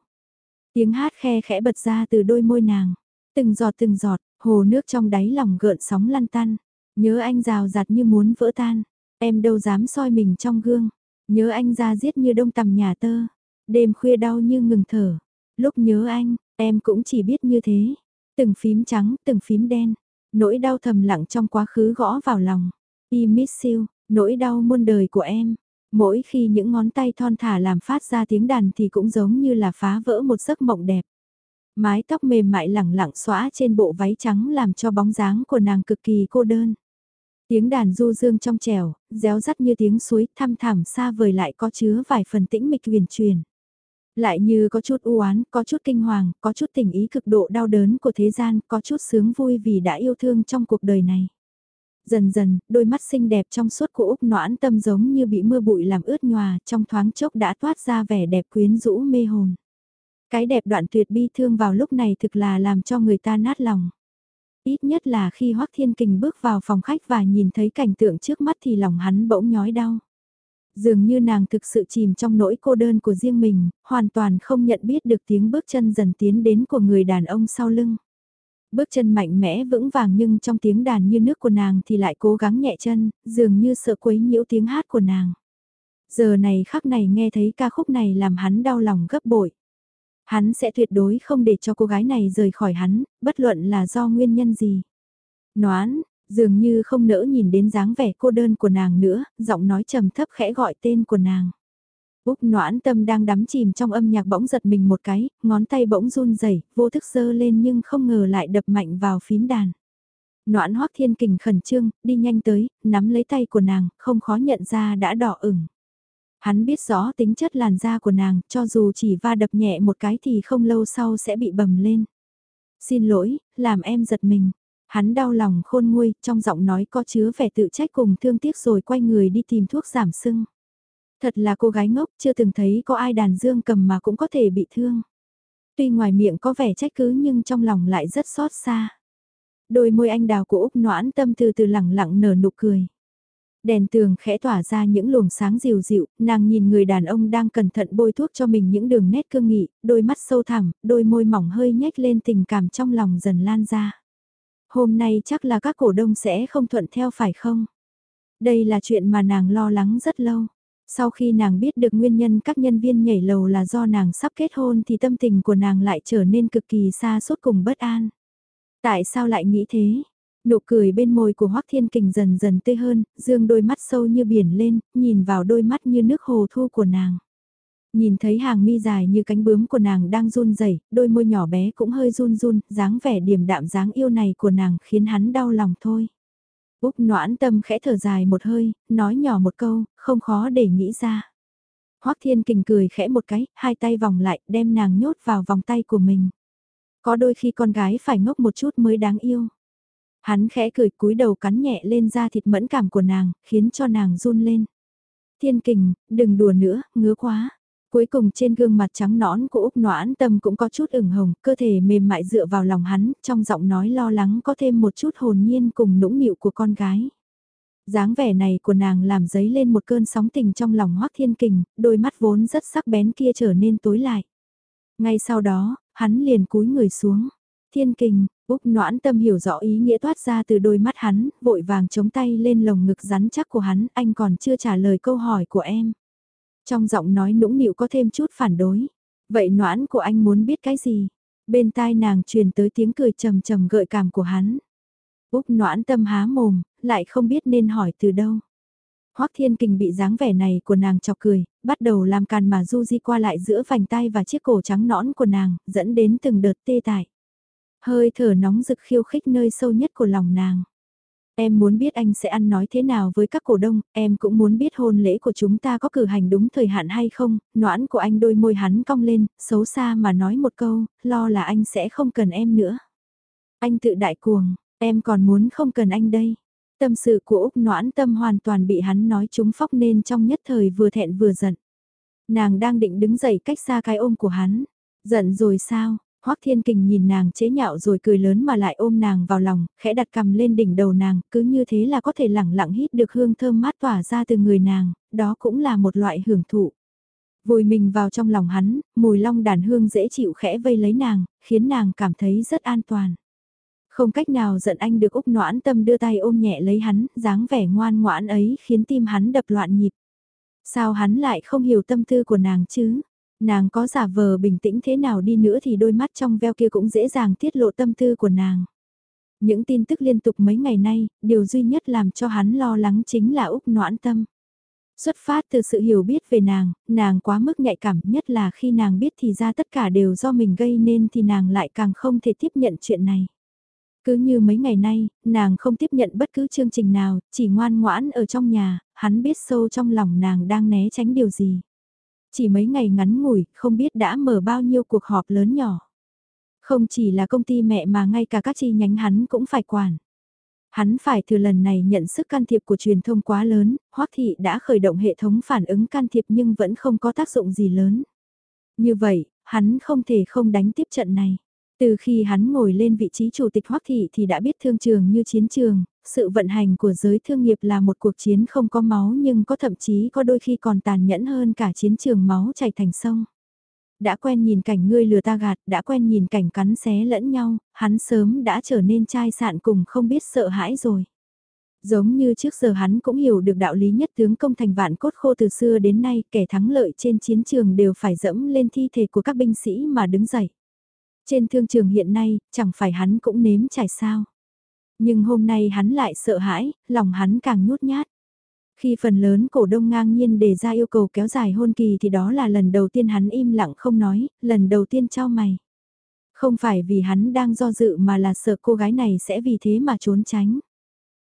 Tiếng hát khe khẽ bật ra từ đôi môi nàng. Từng giọt từng giọt, hồ nước trong đáy lòng gợn sóng lăn tăn. Nhớ anh rào rạt như muốn vỡ tan. Em đâu dám soi mình trong gương. Nhớ anh ra giết như đông tầm nhà tơ. Đêm khuya đau như ngừng thở. Lúc nhớ anh, em cũng chỉ biết như thế. Từng phím trắng, từng phím đen. Nỗi đau thầm lặng trong quá khứ gõ vào lòng. I miss you, nỗi đau muôn đời của em. Mỗi khi những ngón tay thon thả làm phát ra tiếng đàn thì cũng giống như là phá vỡ một giấc mộng đẹp. Mái tóc mềm mại lẳng lặng xóa trên bộ váy trắng làm cho bóng dáng của nàng cực kỳ cô đơn. Tiếng đàn du dương trong trèo, réo rắt như tiếng suối thăm thẳm xa vời lại có chứa vài phần tĩnh mịch huyền truyền. Lại như có chút u oán, có chút kinh hoàng, có chút tình ý cực độ đau đớn của thế gian, có chút sướng vui vì đã yêu thương trong cuộc đời này. Dần dần, đôi mắt xinh đẹp trong suốt của Úc noãn tâm giống như bị mưa bụi làm ướt nhòa, trong thoáng chốc đã toát ra vẻ đẹp quyến rũ mê hồn. Cái đẹp đoạn tuyệt bi thương vào lúc này thực là làm cho người ta nát lòng. Ít nhất là khi Hoắc Thiên Kình bước vào phòng khách và nhìn thấy cảnh tượng trước mắt thì lòng hắn bỗng nhói đau. Dường như nàng thực sự chìm trong nỗi cô đơn của riêng mình, hoàn toàn không nhận biết được tiếng bước chân dần tiến đến của người đàn ông sau lưng. Bước chân mạnh mẽ vững vàng nhưng trong tiếng đàn như nước của nàng thì lại cố gắng nhẹ chân, dường như sợ quấy nhiễu tiếng hát của nàng. Giờ này khắc này nghe thấy ca khúc này làm hắn đau lòng gấp bội. Hắn sẽ tuyệt đối không để cho cô gái này rời khỏi hắn, bất luận là do nguyên nhân gì. Noãn, dường như không nỡ nhìn đến dáng vẻ cô đơn của nàng nữa, giọng nói trầm thấp khẽ gọi tên của nàng. Úc noãn tâm đang đắm chìm trong âm nhạc bỗng giật mình một cái, ngón tay bỗng run rẩy vô thức giơ lên nhưng không ngờ lại đập mạnh vào phím đàn. Noãn hoác thiên kình khẩn trương, đi nhanh tới, nắm lấy tay của nàng, không khó nhận ra đã đỏ ửng. Hắn biết rõ tính chất làn da của nàng, cho dù chỉ va đập nhẹ một cái thì không lâu sau sẽ bị bầm lên. Xin lỗi, làm em giật mình. Hắn đau lòng khôn nguôi, trong giọng nói có chứa vẻ tự trách cùng thương tiếc rồi quay người đi tìm thuốc giảm sưng. Thật là cô gái ngốc, chưa từng thấy có ai đàn dương cầm mà cũng có thể bị thương. Tuy ngoài miệng có vẻ trách cứ nhưng trong lòng lại rất xót xa. Đôi môi anh đào của Úc noãn tâm từ từ lẳng lặng nở nụ cười. Đèn tường khẽ tỏa ra những luồng sáng dịu dịu, nàng nhìn người đàn ông đang cẩn thận bôi thuốc cho mình những đường nét cương nghị, đôi mắt sâu thẳm, đôi môi mỏng hơi nhếch lên tình cảm trong lòng dần lan ra. Hôm nay chắc là các cổ đông sẽ không thuận theo phải không? Đây là chuyện mà nàng lo lắng rất lâu. Sau khi nàng biết được nguyên nhân các nhân viên nhảy lầu là do nàng sắp kết hôn thì tâm tình của nàng lại trở nên cực kỳ xa suốt cùng bất an. Tại sao lại nghĩ thế? Nụ cười bên môi của Hoắc Thiên Kình dần dần tươi hơn, dương đôi mắt sâu như biển lên, nhìn vào đôi mắt như nước hồ thu của nàng. Nhìn thấy hàng mi dài như cánh bướm của nàng đang run rẩy, đôi môi nhỏ bé cũng hơi run run, dáng vẻ điềm đạm dáng yêu này của nàng khiến hắn đau lòng thôi. Úc noãn tâm khẽ thở dài một hơi, nói nhỏ một câu, không khó để nghĩ ra. Hoắc Thiên Kình cười khẽ một cái, hai tay vòng lại, đem nàng nhốt vào vòng tay của mình. Có đôi khi con gái phải ngốc một chút mới đáng yêu. Hắn khẽ cười cúi đầu cắn nhẹ lên da thịt mẫn cảm của nàng, khiến cho nàng run lên. Thiên kình, đừng đùa nữa, ngứa quá. Cuối cùng trên gương mặt trắng nõn của Úc Noãn Tâm cũng có chút ửng hồng, cơ thể mềm mại dựa vào lòng hắn, trong giọng nói lo lắng có thêm một chút hồn nhiên cùng nũng nịu của con gái. dáng vẻ này của nàng làm dấy lên một cơn sóng tình trong lòng Hoác Thiên Kình, đôi mắt vốn rất sắc bén kia trở nên tối lại. Ngay sau đó, hắn liền cúi người xuống. Thiên Kình, Úc noãn tâm hiểu rõ ý nghĩa toát ra từ đôi mắt hắn, vội vàng chống tay lên lồng ngực rắn chắc của hắn, anh còn chưa trả lời câu hỏi của em. Trong giọng nói nũng nịu có thêm chút phản đối. Vậy noãn của anh muốn biết cái gì? Bên tai nàng truyền tới tiếng cười trầm trầm gợi cảm của hắn. Úc noãn tâm há mồm, lại không biết nên hỏi từ đâu. Hoắc Thiên Kình bị dáng vẻ này của nàng chọc cười, bắt đầu làm càn mà du di qua lại giữa vành tay và chiếc cổ trắng nõn của nàng, dẫn đến từng đợt tê tải. Hơi thở nóng rực khiêu khích nơi sâu nhất của lòng nàng. Em muốn biết anh sẽ ăn nói thế nào với các cổ đông, em cũng muốn biết hôn lễ của chúng ta có cử hành đúng thời hạn hay không, noãn của anh đôi môi hắn cong lên, xấu xa mà nói một câu, lo là anh sẽ không cần em nữa. Anh tự đại cuồng, em còn muốn không cần anh đây. Tâm sự của Úc noãn tâm hoàn toàn bị hắn nói trúng phóc nên trong nhất thời vừa thẹn vừa giận. Nàng đang định đứng dậy cách xa cái ôm của hắn. Giận rồi sao? Hoắc Thiên Kình nhìn nàng chế nhạo rồi cười lớn mà lại ôm nàng vào lòng, khẽ đặt cầm lên đỉnh đầu nàng, cứ như thế là có thể lẳng lặng hít được hương thơm mát tỏa ra từ người nàng, đó cũng là một loại hưởng thụ. Vùi mình vào trong lòng hắn, mùi long đàn hương dễ chịu khẽ vây lấy nàng, khiến nàng cảm thấy rất an toàn. Không cách nào giận anh được Úc noãn tâm đưa tay ôm nhẹ lấy hắn, dáng vẻ ngoan ngoãn ấy khiến tim hắn đập loạn nhịp. Sao hắn lại không hiểu tâm tư của nàng chứ? Nàng có giả vờ bình tĩnh thế nào đi nữa thì đôi mắt trong veo kia cũng dễ dàng tiết lộ tâm tư của nàng. Những tin tức liên tục mấy ngày nay, điều duy nhất làm cho hắn lo lắng chính là Úc noãn tâm. Xuất phát từ sự hiểu biết về nàng, nàng quá mức nhạy cảm nhất là khi nàng biết thì ra tất cả đều do mình gây nên thì nàng lại càng không thể tiếp nhận chuyện này. Cứ như mấy ngày nay, nàng không tiếp nhận bất cứ chương trình nào, chỉ ngoan ngoãn ở trong nhà, hắn biết sâu trong lòng nàng đang né tránh điều gì. Chỉ mấy ngày ngắn ngủi, không biết đã mở bao nhiêu cuộc họp lớn nhỏ. Không chỉ là công ty mẹ mà ngay cả các chi nhánh hắn cũng phải quản. Hắn phải từ lần này nhận sức can thiệp của truyền thông quá lớn, Hoắc Thị đã khởi động hệ thống phản ứng can thiệp nhưng vẫn không có tác dụng gì lớn. Như vậy, hắn không thể không đánh tiếp trận này. Từ khi hắn ngồi lên vị trí chủ tịch Hoắc Thị thì đã biết thương trường như chiến trường, sự vận hành của giới thương nghiệp là một cuộc chiến không có máu nhưng có thậm chí có đôi khi còn tàn nhẫn hơn cả chiến trường máu chảy thành sông. Đã quen nhìn cảnh ngươi lừa ta gạt, đã quen nhìn cảnh cắn xé lẫn nhau, hắn sớm đã trở nên chai sạn cùng không biết sợ hãi rồi. Giống như trước giờ hắn cũng hiểu được đạo lý nhất tướng công thành vạn cốt khô từ xưa đến nay kẻ thắng lợi trên chiến trường đều phải dẫm lên thi thể của các binh sĩ mà đứng dậy. Trên thương trường hiện nay, chẳng phải hắn cũng nếm trải sao. Nhưng hôm nay hắn lại sợ hãi, lòng hắn càng nhút nhát. Khi phần lớn cổ đông ngang nhiên đề ra yêu cầu kéo dài hôn kỳ thì đó là lần đầu tiên hắn im lặng không nói, lần đầu tiên trao mày. Không phải vì hắn đang do dự mà là sợ cô gái này sẽ vì thế mà trốn tránh.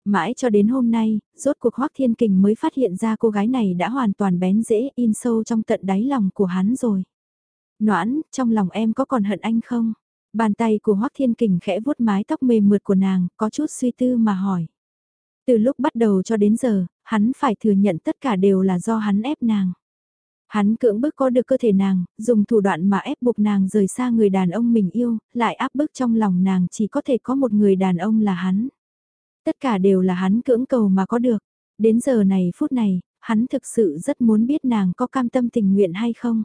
Mãi cho đến hôm nay, rốt cuộc Hoác Thiên Kình mới phát hiện ra cô gái này đã hoàn toàn bén dễ in sâu trong tận đáy lòng của hắn rồi. Noãn, trong lòng em có còn hận anh không? Bàn tay của Hoác Thiên Kình khẽ vuốt mái tóc mềm mượt của nàng, có chút suy tư mà hỏi. Từ lúc bắt đầu cho đến giờ, hắn phải thừa nhận tất cả đều là do hắn ép nàng. Hắn cưỡng bức có được cơ thể nàng, dùng thủ đoạn mà ép buộc nàng rời xa người đàn ông mình yêu, lại áp bức trong lòng nàng chỉ có thể có một người đàn ông là hắn. Tất cả đều là hắn cưỡng cầu mà có được. Đến giờ này phút này, hắn thực sự rất muốn biết nàng có cam tâm tình nguyện hay không.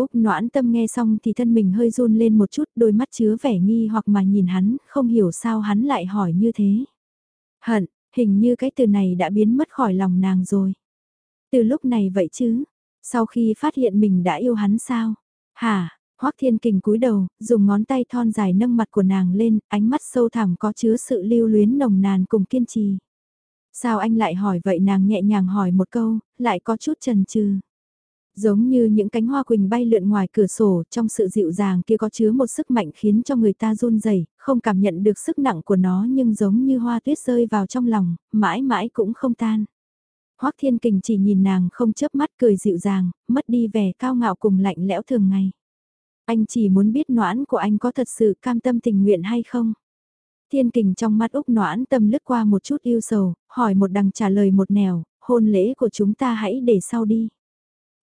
Úc noãn tâm nghe xong thì thân mình hơi run lên một chút đôi mắt chứa vẻ nghi hoặc mà nhìn hắn, không hiểu sao hắn lại hỏi như thế. Hận, hình như cái từ này đã biến mất khỏi lòng nàng rồi. Từ lúc này vậy chứ, sau khi phát hiện mình đã yêu hắn sao? Hả, Hoắc Thiên Kình cúi đầu, dùng ngón tay thon dài nâng mặt của nàng lên, ánh mắt sâu thẳm có chứa sự lưu luyến nồng nàn cùng kiên trì. Sao anh lại hỏi vậy nàng nhẹ nhàng hỏi một câu, lại có chút chần chừ. Giống như những cánh hoa quỳnh bay lượn ngoài cửa sổ, trong sự dịu dàng kia có chứa một sức mạnh khiến cho người ta run rẩy, không cảm nhận được sức nặng của nó nhưng giống như hoa tuyết rơi vào trong lòng, mãi mãi cũng không tan. Hoắc Thiên Kình chỉ nhìn nàng không chớp mắt cười dịu dàng, mất đi vẻ cao ngạo cùng lạnh lẽo thường ngày. Anh chỉ muốn biết noãn của anh có thật sự cam tâm tình nguyện hay không? Thiên Kình trong mắt Úc noãn tâm lướt qua một chút yêu sầu, hỏi một đằng trả lời một nẻo, hôn lễ của chúng ta hãy để sau đi.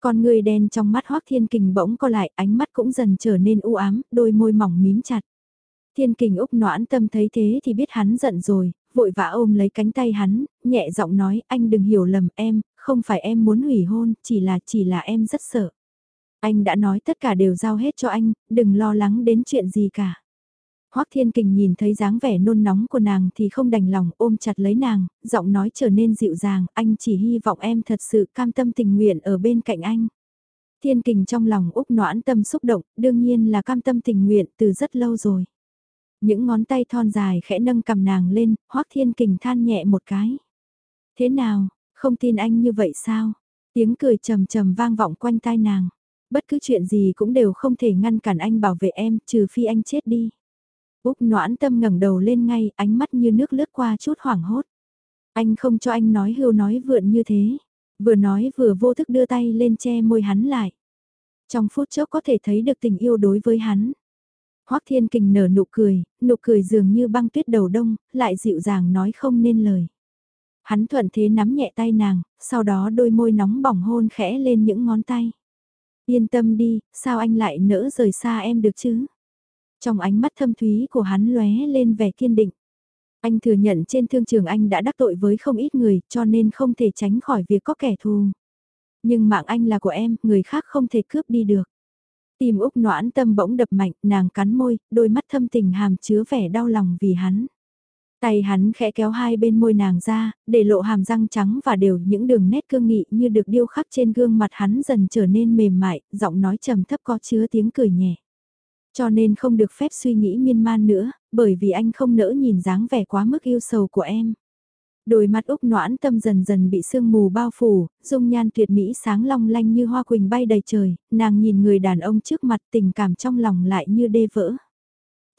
Con người đen trong mắt Hoác Thiên Kình bỗng co lại, ánh mắt cũng dần trở nên u ám, đôi môi mỏng mím chặt. Thiên Kình Úc noãn tâm thấy thế thì biết hắn giận rồi, vội vã ôm lấy cánh tay hắn, nhẹ giọng nói anh đừng hiểu lầm em, không phải em muốn hủy hôn, chỉ là chỉ là em rất sợ. Anh đã nói tất cả đều giao hết cho anh, đừng lo lắng đến chuyện gì cả. Hoắc Thiên Kình nhìn thấy dáng vẻ nôn nóng của nàng thì không đành lòng ôm chặt lấy nàng, giọng nói trở nên dịu dàng, anh chỉ hy vọng em thật sự cam tâm tình nguyện ở bên cạnh anh. Thiên Kình trong lòng Úc noãn tâm xúc động, đương nhiên là cam tâm tình nguyện từ rất lâu rồi. Những ngón tay thon dài khẽ nâng cầm nàng lên, Hoắc Thiên Kình than nhẹ một cái. Thế nào, không tin anh như vậy sao? Tiếng cười trầm trầm vang vọng quanh tai nàng. Bất cứ chuyện gì cũng đều không thể ngăn cản anh bảo vệ em, trừ phi anh chết đi. Úc noãn tâm ngẩng đầu lên ngay, ánh mắt như nước lướt qua chút hoảng hốt. Anh không cho anh nói hưu nói vượn như thế. Vừa nói vừa vô thức đưa tay lên che môi hắn lại. Trong phút chốc có thể thấy được tình yêu đối với hắn. Hoắc Thiên Kình nở nụ cười, nụ cười dường như băng tuyết đầu đông, lại dịu dàng nói không nên lời. Hắn thuận thế nắm nhẹ tay nàng, sau đó đôi môi nóng bỏng hôn khẽ lên những ngón tay. Yên tâm đi, sao anh lại nỡ rời xa em được chứ? Trong ánh mắt thâm thúy của hắn lóe lên vẻ kiên định. Anh thừa nhận trên thương trường anh đã đắc tội với không ít người cho nên không thể tránh khỏi việc có kẻ thù. Nhưng mạng anh là của em, người khác không thể cướp đi được. Tìm Úc noãn tâm bỗng đập mạnh, nàng cắn môi, đôi mắt thâm tình hàm chứa vẻ đau lòng vì hắn. Tay hắn khẽ kéo hai bên môi nàng ra, để lộ hàm răng trắng và đều những đường nét cương nghị như được điêu khắc trên gương mặt hắn dần trở nên mềm mại, giọng nói trầm thấp có chứa tiếng cười nhẹ. Cho nên không được phép suy nghĩ miên man nữa, bởi vì anh không nỡ nhìn dáng vẻ quá mức yêu sầu của em. Đôi mắt Úc noãn tâm dần dần bị sương mù bao phủ, dung nhan tuyệt mỹ sáng long lanh như hoa quỳnh bay đầy trời, nàng nhìn người đàn ông trước mặt tình cảm trong lòng lại như đê vỡ.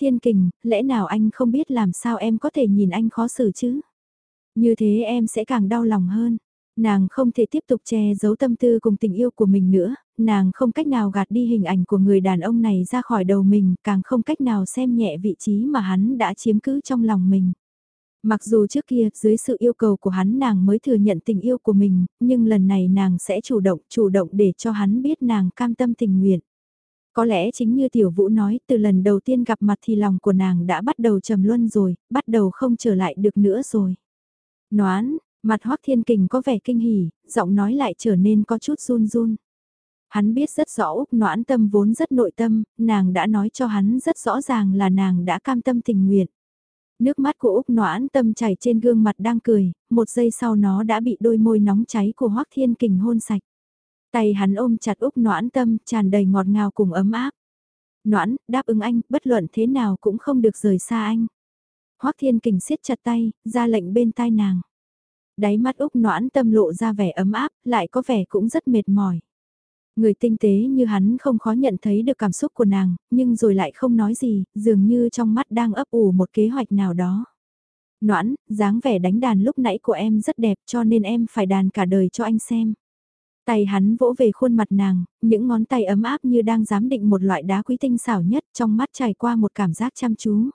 Thiên kình, lẽ nào anh không biết làm sao em có thể nhìn anh khó xử chứ? Như thế em sẽ càng đau lòng hơn. Nàng không thể tiếp tục che giấu tâm tư cùng tình yêu của mình nữa, nàng không cách nào gạt đi hình ảnh của người đàn ông này ra khỏi đầu mình, càng không cách nào xem nhẹ vị trí mà hắn đã chiếm cứ trong lòng mình. Mặc dù trước kia dưới sự yêu cầu của hắn nàng mới thừa nhận tình yêu của mình, nhưng lần này nàng sẽ chủ động, chủ động để cho hắn biết nàng cam tâm tình nguyện. Có lẽ chính như Tiểu Vũ nói, từ lần đầu tiên gặp mặt thì lòng của nàng đã bắt đầu trầm luân rồi, bắt đầu không trở lại được nữa rồi. Noán, mặt Hoác Thiên Kình có vẻ kinh hỉ, giọng nói lại trở nên có chút run run. Hắn biết rất rõ Úc Noãn tâm vốn rất nội tâm, nàng đã nói cho hắn rất rõ ràng là nàng đã cam tâm tình nguyện. Nước mắt của Úc Noãn tâm chảy trên gương mặt đang cười, một giây sau nó đã bị đôi môi nóng cháy của Hoác Thiên Kình hôn sạch. Tay hắn ôm chặt Úc Noãn tâm, tràn đầy ngọt ngào cùng ấm áp. Noãn, đáp ứng anh, bất luận thế nào cũng không được rời xa anh. Hoác Thiên Kình siết chặt tay, ra lệnh bên tai nàng. Đáy mắt Úc Noãn tâm lộ ra vẻ ấm áp, lại có vẻ cũng rất mệt mỏi. Người tinh tế như hắn không khó nhận thấy được cảm xúc của nàng, nhưng rồi lại không nói gì, dường như trong mắt đang ấp ủ một kế hoạch nào đó. Noãn, dáng vẻ đánh đàn lúc nãy của em rất đẹp cho nên em phải đàn cả đời cho anh xem. Tay hắn vỗ về khuôn mặt nàng, những ngón tay ấm áp như đang giám định một loại đá quý tinh xảo nhất trong mắt trải qua một cảm giác chăm chú.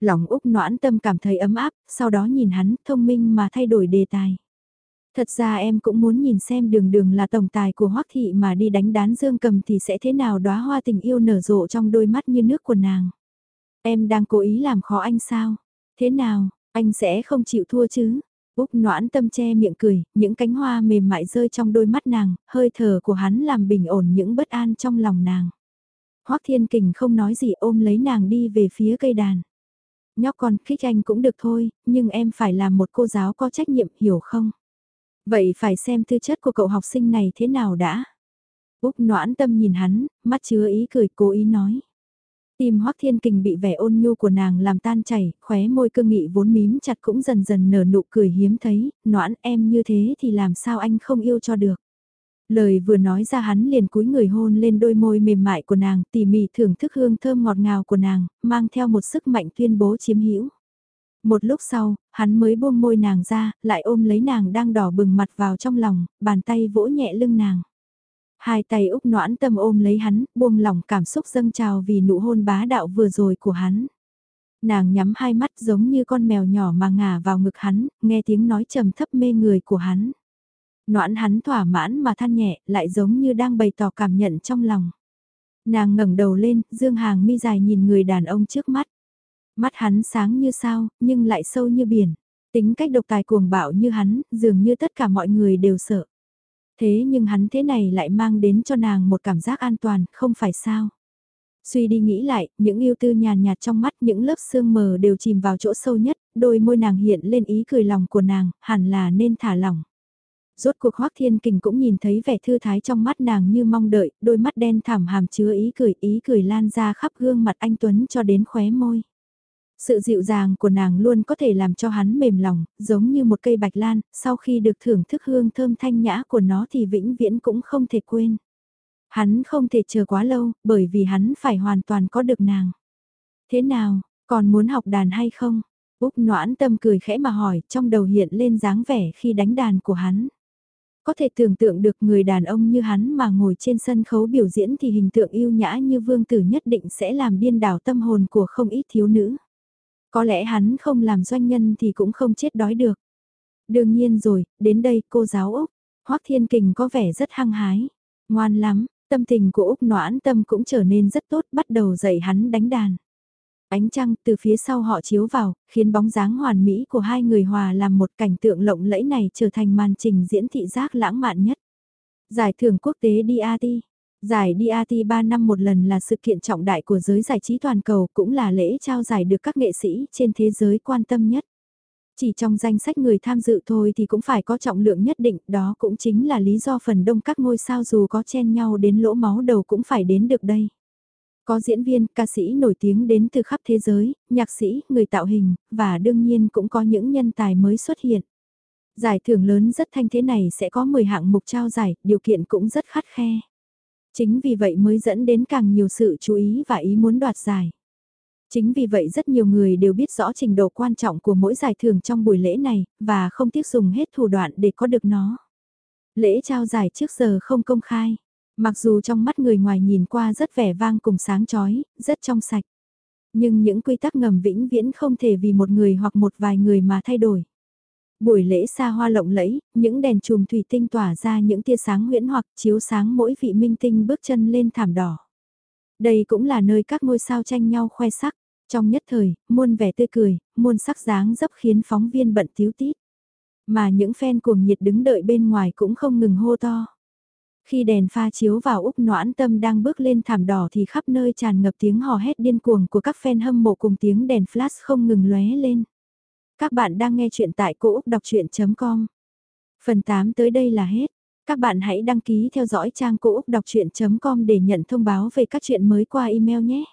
Lòng Úc noãn tâm cảm thấy ấm áp, sau đó nhìn hắn thông minh mà thay đổi đề tài. Thật ra em cũng muốn nhìn xem đường đường là tổng tài của Hoắc Thị mà đi đánh đán dương cầm thì sẽ thế nào đóa hoa tình yêu nở rộ trong đôi mắt như nước của nàng. Em đang cố ý làm khó anh sao? Thế nào, anh sẽ không chịu thua chứ? Úc noãn tâm che miệng cười, những cánh hoa mềm mại rơi trong đôi mắt nàng, hơi thở của hắn làm bình ổn những bất an trong lòng nàng. Hoắc Thiên Kình không nói gì ôm lấy nàng đi về phía cây đàn. Nhóc con khích anh cũng được thôi, nhưng em phải làm một cô giáo có trách nhiệm hiểu không? Vậy phải xem tư chất của cậu học sinh này thế nào đã? Úc noãn tâm nhìn hắn, mắt chứa ý cười cố ý nói. Tim Hoắc Thiên Kình bị vẻ ôn nhu của nàng làm tan chảy, khóe môi cương nghị vốn mím chặt cũng dần dần nở nụ cười hiếm thấy, noãn em như thế thì làm sao anh không yêu cho được. Lời vừa nói ra hắn liền cúi người hôn lên đôi môi mềm mại của nàng, tỉ mỉ thưởng thức hương thơm ngọt ngào của nàng, mang theo một sức mạnh tuyên bố chiếm hữu. Một lúc sau, hắn mới buông môi nàng ra, lại ôm lấy nàng đang đỏ bừng mặt vào trong lòng, bàn tay vỗ nhẹ lưng nàng. Hai tay Úc noãn tâm ôm lấy hắn, buông lỏng cảm xúc dâng trào vì nụ hôn bá đạo vừa rồi của hắn. Nàng nhắm hai mắt giống như con mèo nhỏ mà ngả vào ngực hắn, nghe tiếng nói trầm thấp mê người của hắn. Noãn hắn thỏa mãn mà than nhẹ, lại giống như đang bày tỏ cảm nhận trong lòng. Nàng ngẩng đầu lên, dương hàng mi dài nhìn người đàn ông trước mắt. Mắt hắn sáng như sao, nhưng lại sâu như biển. Tính cách độc tài cuồng bạo như hắn, dường như tất cả mọi người đều sợ. Thế nhưng hắn thế này lại mang đến cho nàng một cảm giác an toàn, không phải sao. Suy đi nghĩ lại, những yêu tư nhàn nhạt trong mắt những lớp sương mờ đều chìm vào chỗ sâu nhất, đôi môi nàng hiện lên ý cười lòng của nàng, hẳn là nên thả lỏng. Rốt cuộc Hoác Thiên Kình cũng nhìn thấy vẻ thư thái trong mắt nàng như mong đợi, đôi mắt đen thẳm hàm chứa ý cười, ý cười lan ra khắp gương mặt anh Tuấn cho đến khóe môi. Sự dịu dàng của nàng luôn có thể làm cho hắn mềm lòng, giống như một cây bạch lan, sau khi được thưởng thức hương thơm thanh nhã của nó thì vĩnh viễn cũng không thể quên. Hắn không thể chờ quá lâu, bởi vì hắn phải hoàn toàn có được nàng. Thế nào, còn muốn học đàn hay không? Úc noãn tâm cười khẽ mà hỏi, trong đầu hiện lên dáng vẻ khi đánh đàn của hắn. Có thể tưởng tượng được người đàn ông như hắn mà ngồi trên sân khấu biểu diễn thì hình tượng yêu nhã như vương tử nhất định sẽ làm điên đảo tâm hồn của không ít thiếu nữ. Có lẽ hắn không làm doanh nhân thì cũng không chết đói được. Đương nhiên rồi, đến đây cô giáo Úc, Hoác Thiên Kình có vẻ rất hăng hái. Ngoan lắm, tâm tình của Úc noãn tâm cũng trở nên rất tốt bắt đầu dạy hắn đánh đàn. Ánh trăng từ phía sau họ chiếu vào, khiến bóng dáng hoàn mỹ của hai người hòa làm một cảnh tượng lộng lẫy này trở thành màn trình diễn thị giác lãng mạn nhất. Giải thưởng quốc tế DRT Giải DAT 3 năm một lần là sự kiện trọng đại của giới giải trí toàn cầu cũng là lễ trao giải được các nghệ sĩ trên thế giới quan tâm nhất. Chỉ trong danh sách người tham dự thôi thì cũng phải có trọng lượng nhất định, đó cũng chính là lý do phần đông các ngôi sao dù có chen nhau đến lỗ máu đầu cũng phải đến được đây. Có diễn viên, ca sĩ nổi tiếng đến từ khắp thế giới, nhạc sĩ, người tạo hình, và đương nhiên cũng có những nhân tài mới xuất hiện. Giải thưởng lớn rất thanh thế này sẽ có 10 hạng mục trao giải, điều kiện cũng rất khắt khe. Chính vì vậy mới dẫn đến càng nhiều sự chú ý và ý muốn đoạt giải. Chính vì vậy rất nhiều người đều biết rõ trình độ quan trọng của mỗi giải thưởng trong buổi lễ này, và không tiếc dùng hết thủ đoạn để có được nó. Lễ trao giải trước giờ không công khai, mặc dù trong mắt người ngoài nhìn qua rất vẻ vang cùng sáng chói, rất trong sạch. Nhưng những quy tắc ngầm vĩnh viễn không thể vì một người hoặc một vài người mà thay đổi. Buổi lễ xa hoa lộng lẫy, những đèn chùm thủy tinh tỏa ra những tia sáng huyễn hoặc chiếu sáng mỗi vị minh tinh bước chân lên thảm đỏ. Đây cũng là nơi các ngôi sao tranh nhau khoe sắc. Trong nhất thời, muôn vẻ tươi cười, muôn sắc dáng dấp khiến phóng viên bận thiếu tít. Mà những fan cuồng nhiệt đứng đợi bên ngoài cũng không ngừng hô to. Khi đèn pha chiếu vào Úc Noãn Tâm đang bước lên thảm đỏ thì khắp nơi tràn ngập tiếng hò hét điên cuồng của các fan hâm mộ cùng tiếng đèn flash không ngừng lóe lên. Các bạn đang nghe chuyện tại cỗ đọc chuyện.com. Phần 8 tới đây là hết. Các bạn hãy đăng ký theo dõi trang cỗ đọc chuyện.com để nhận thông báo về các chuyện mới qua email nhé.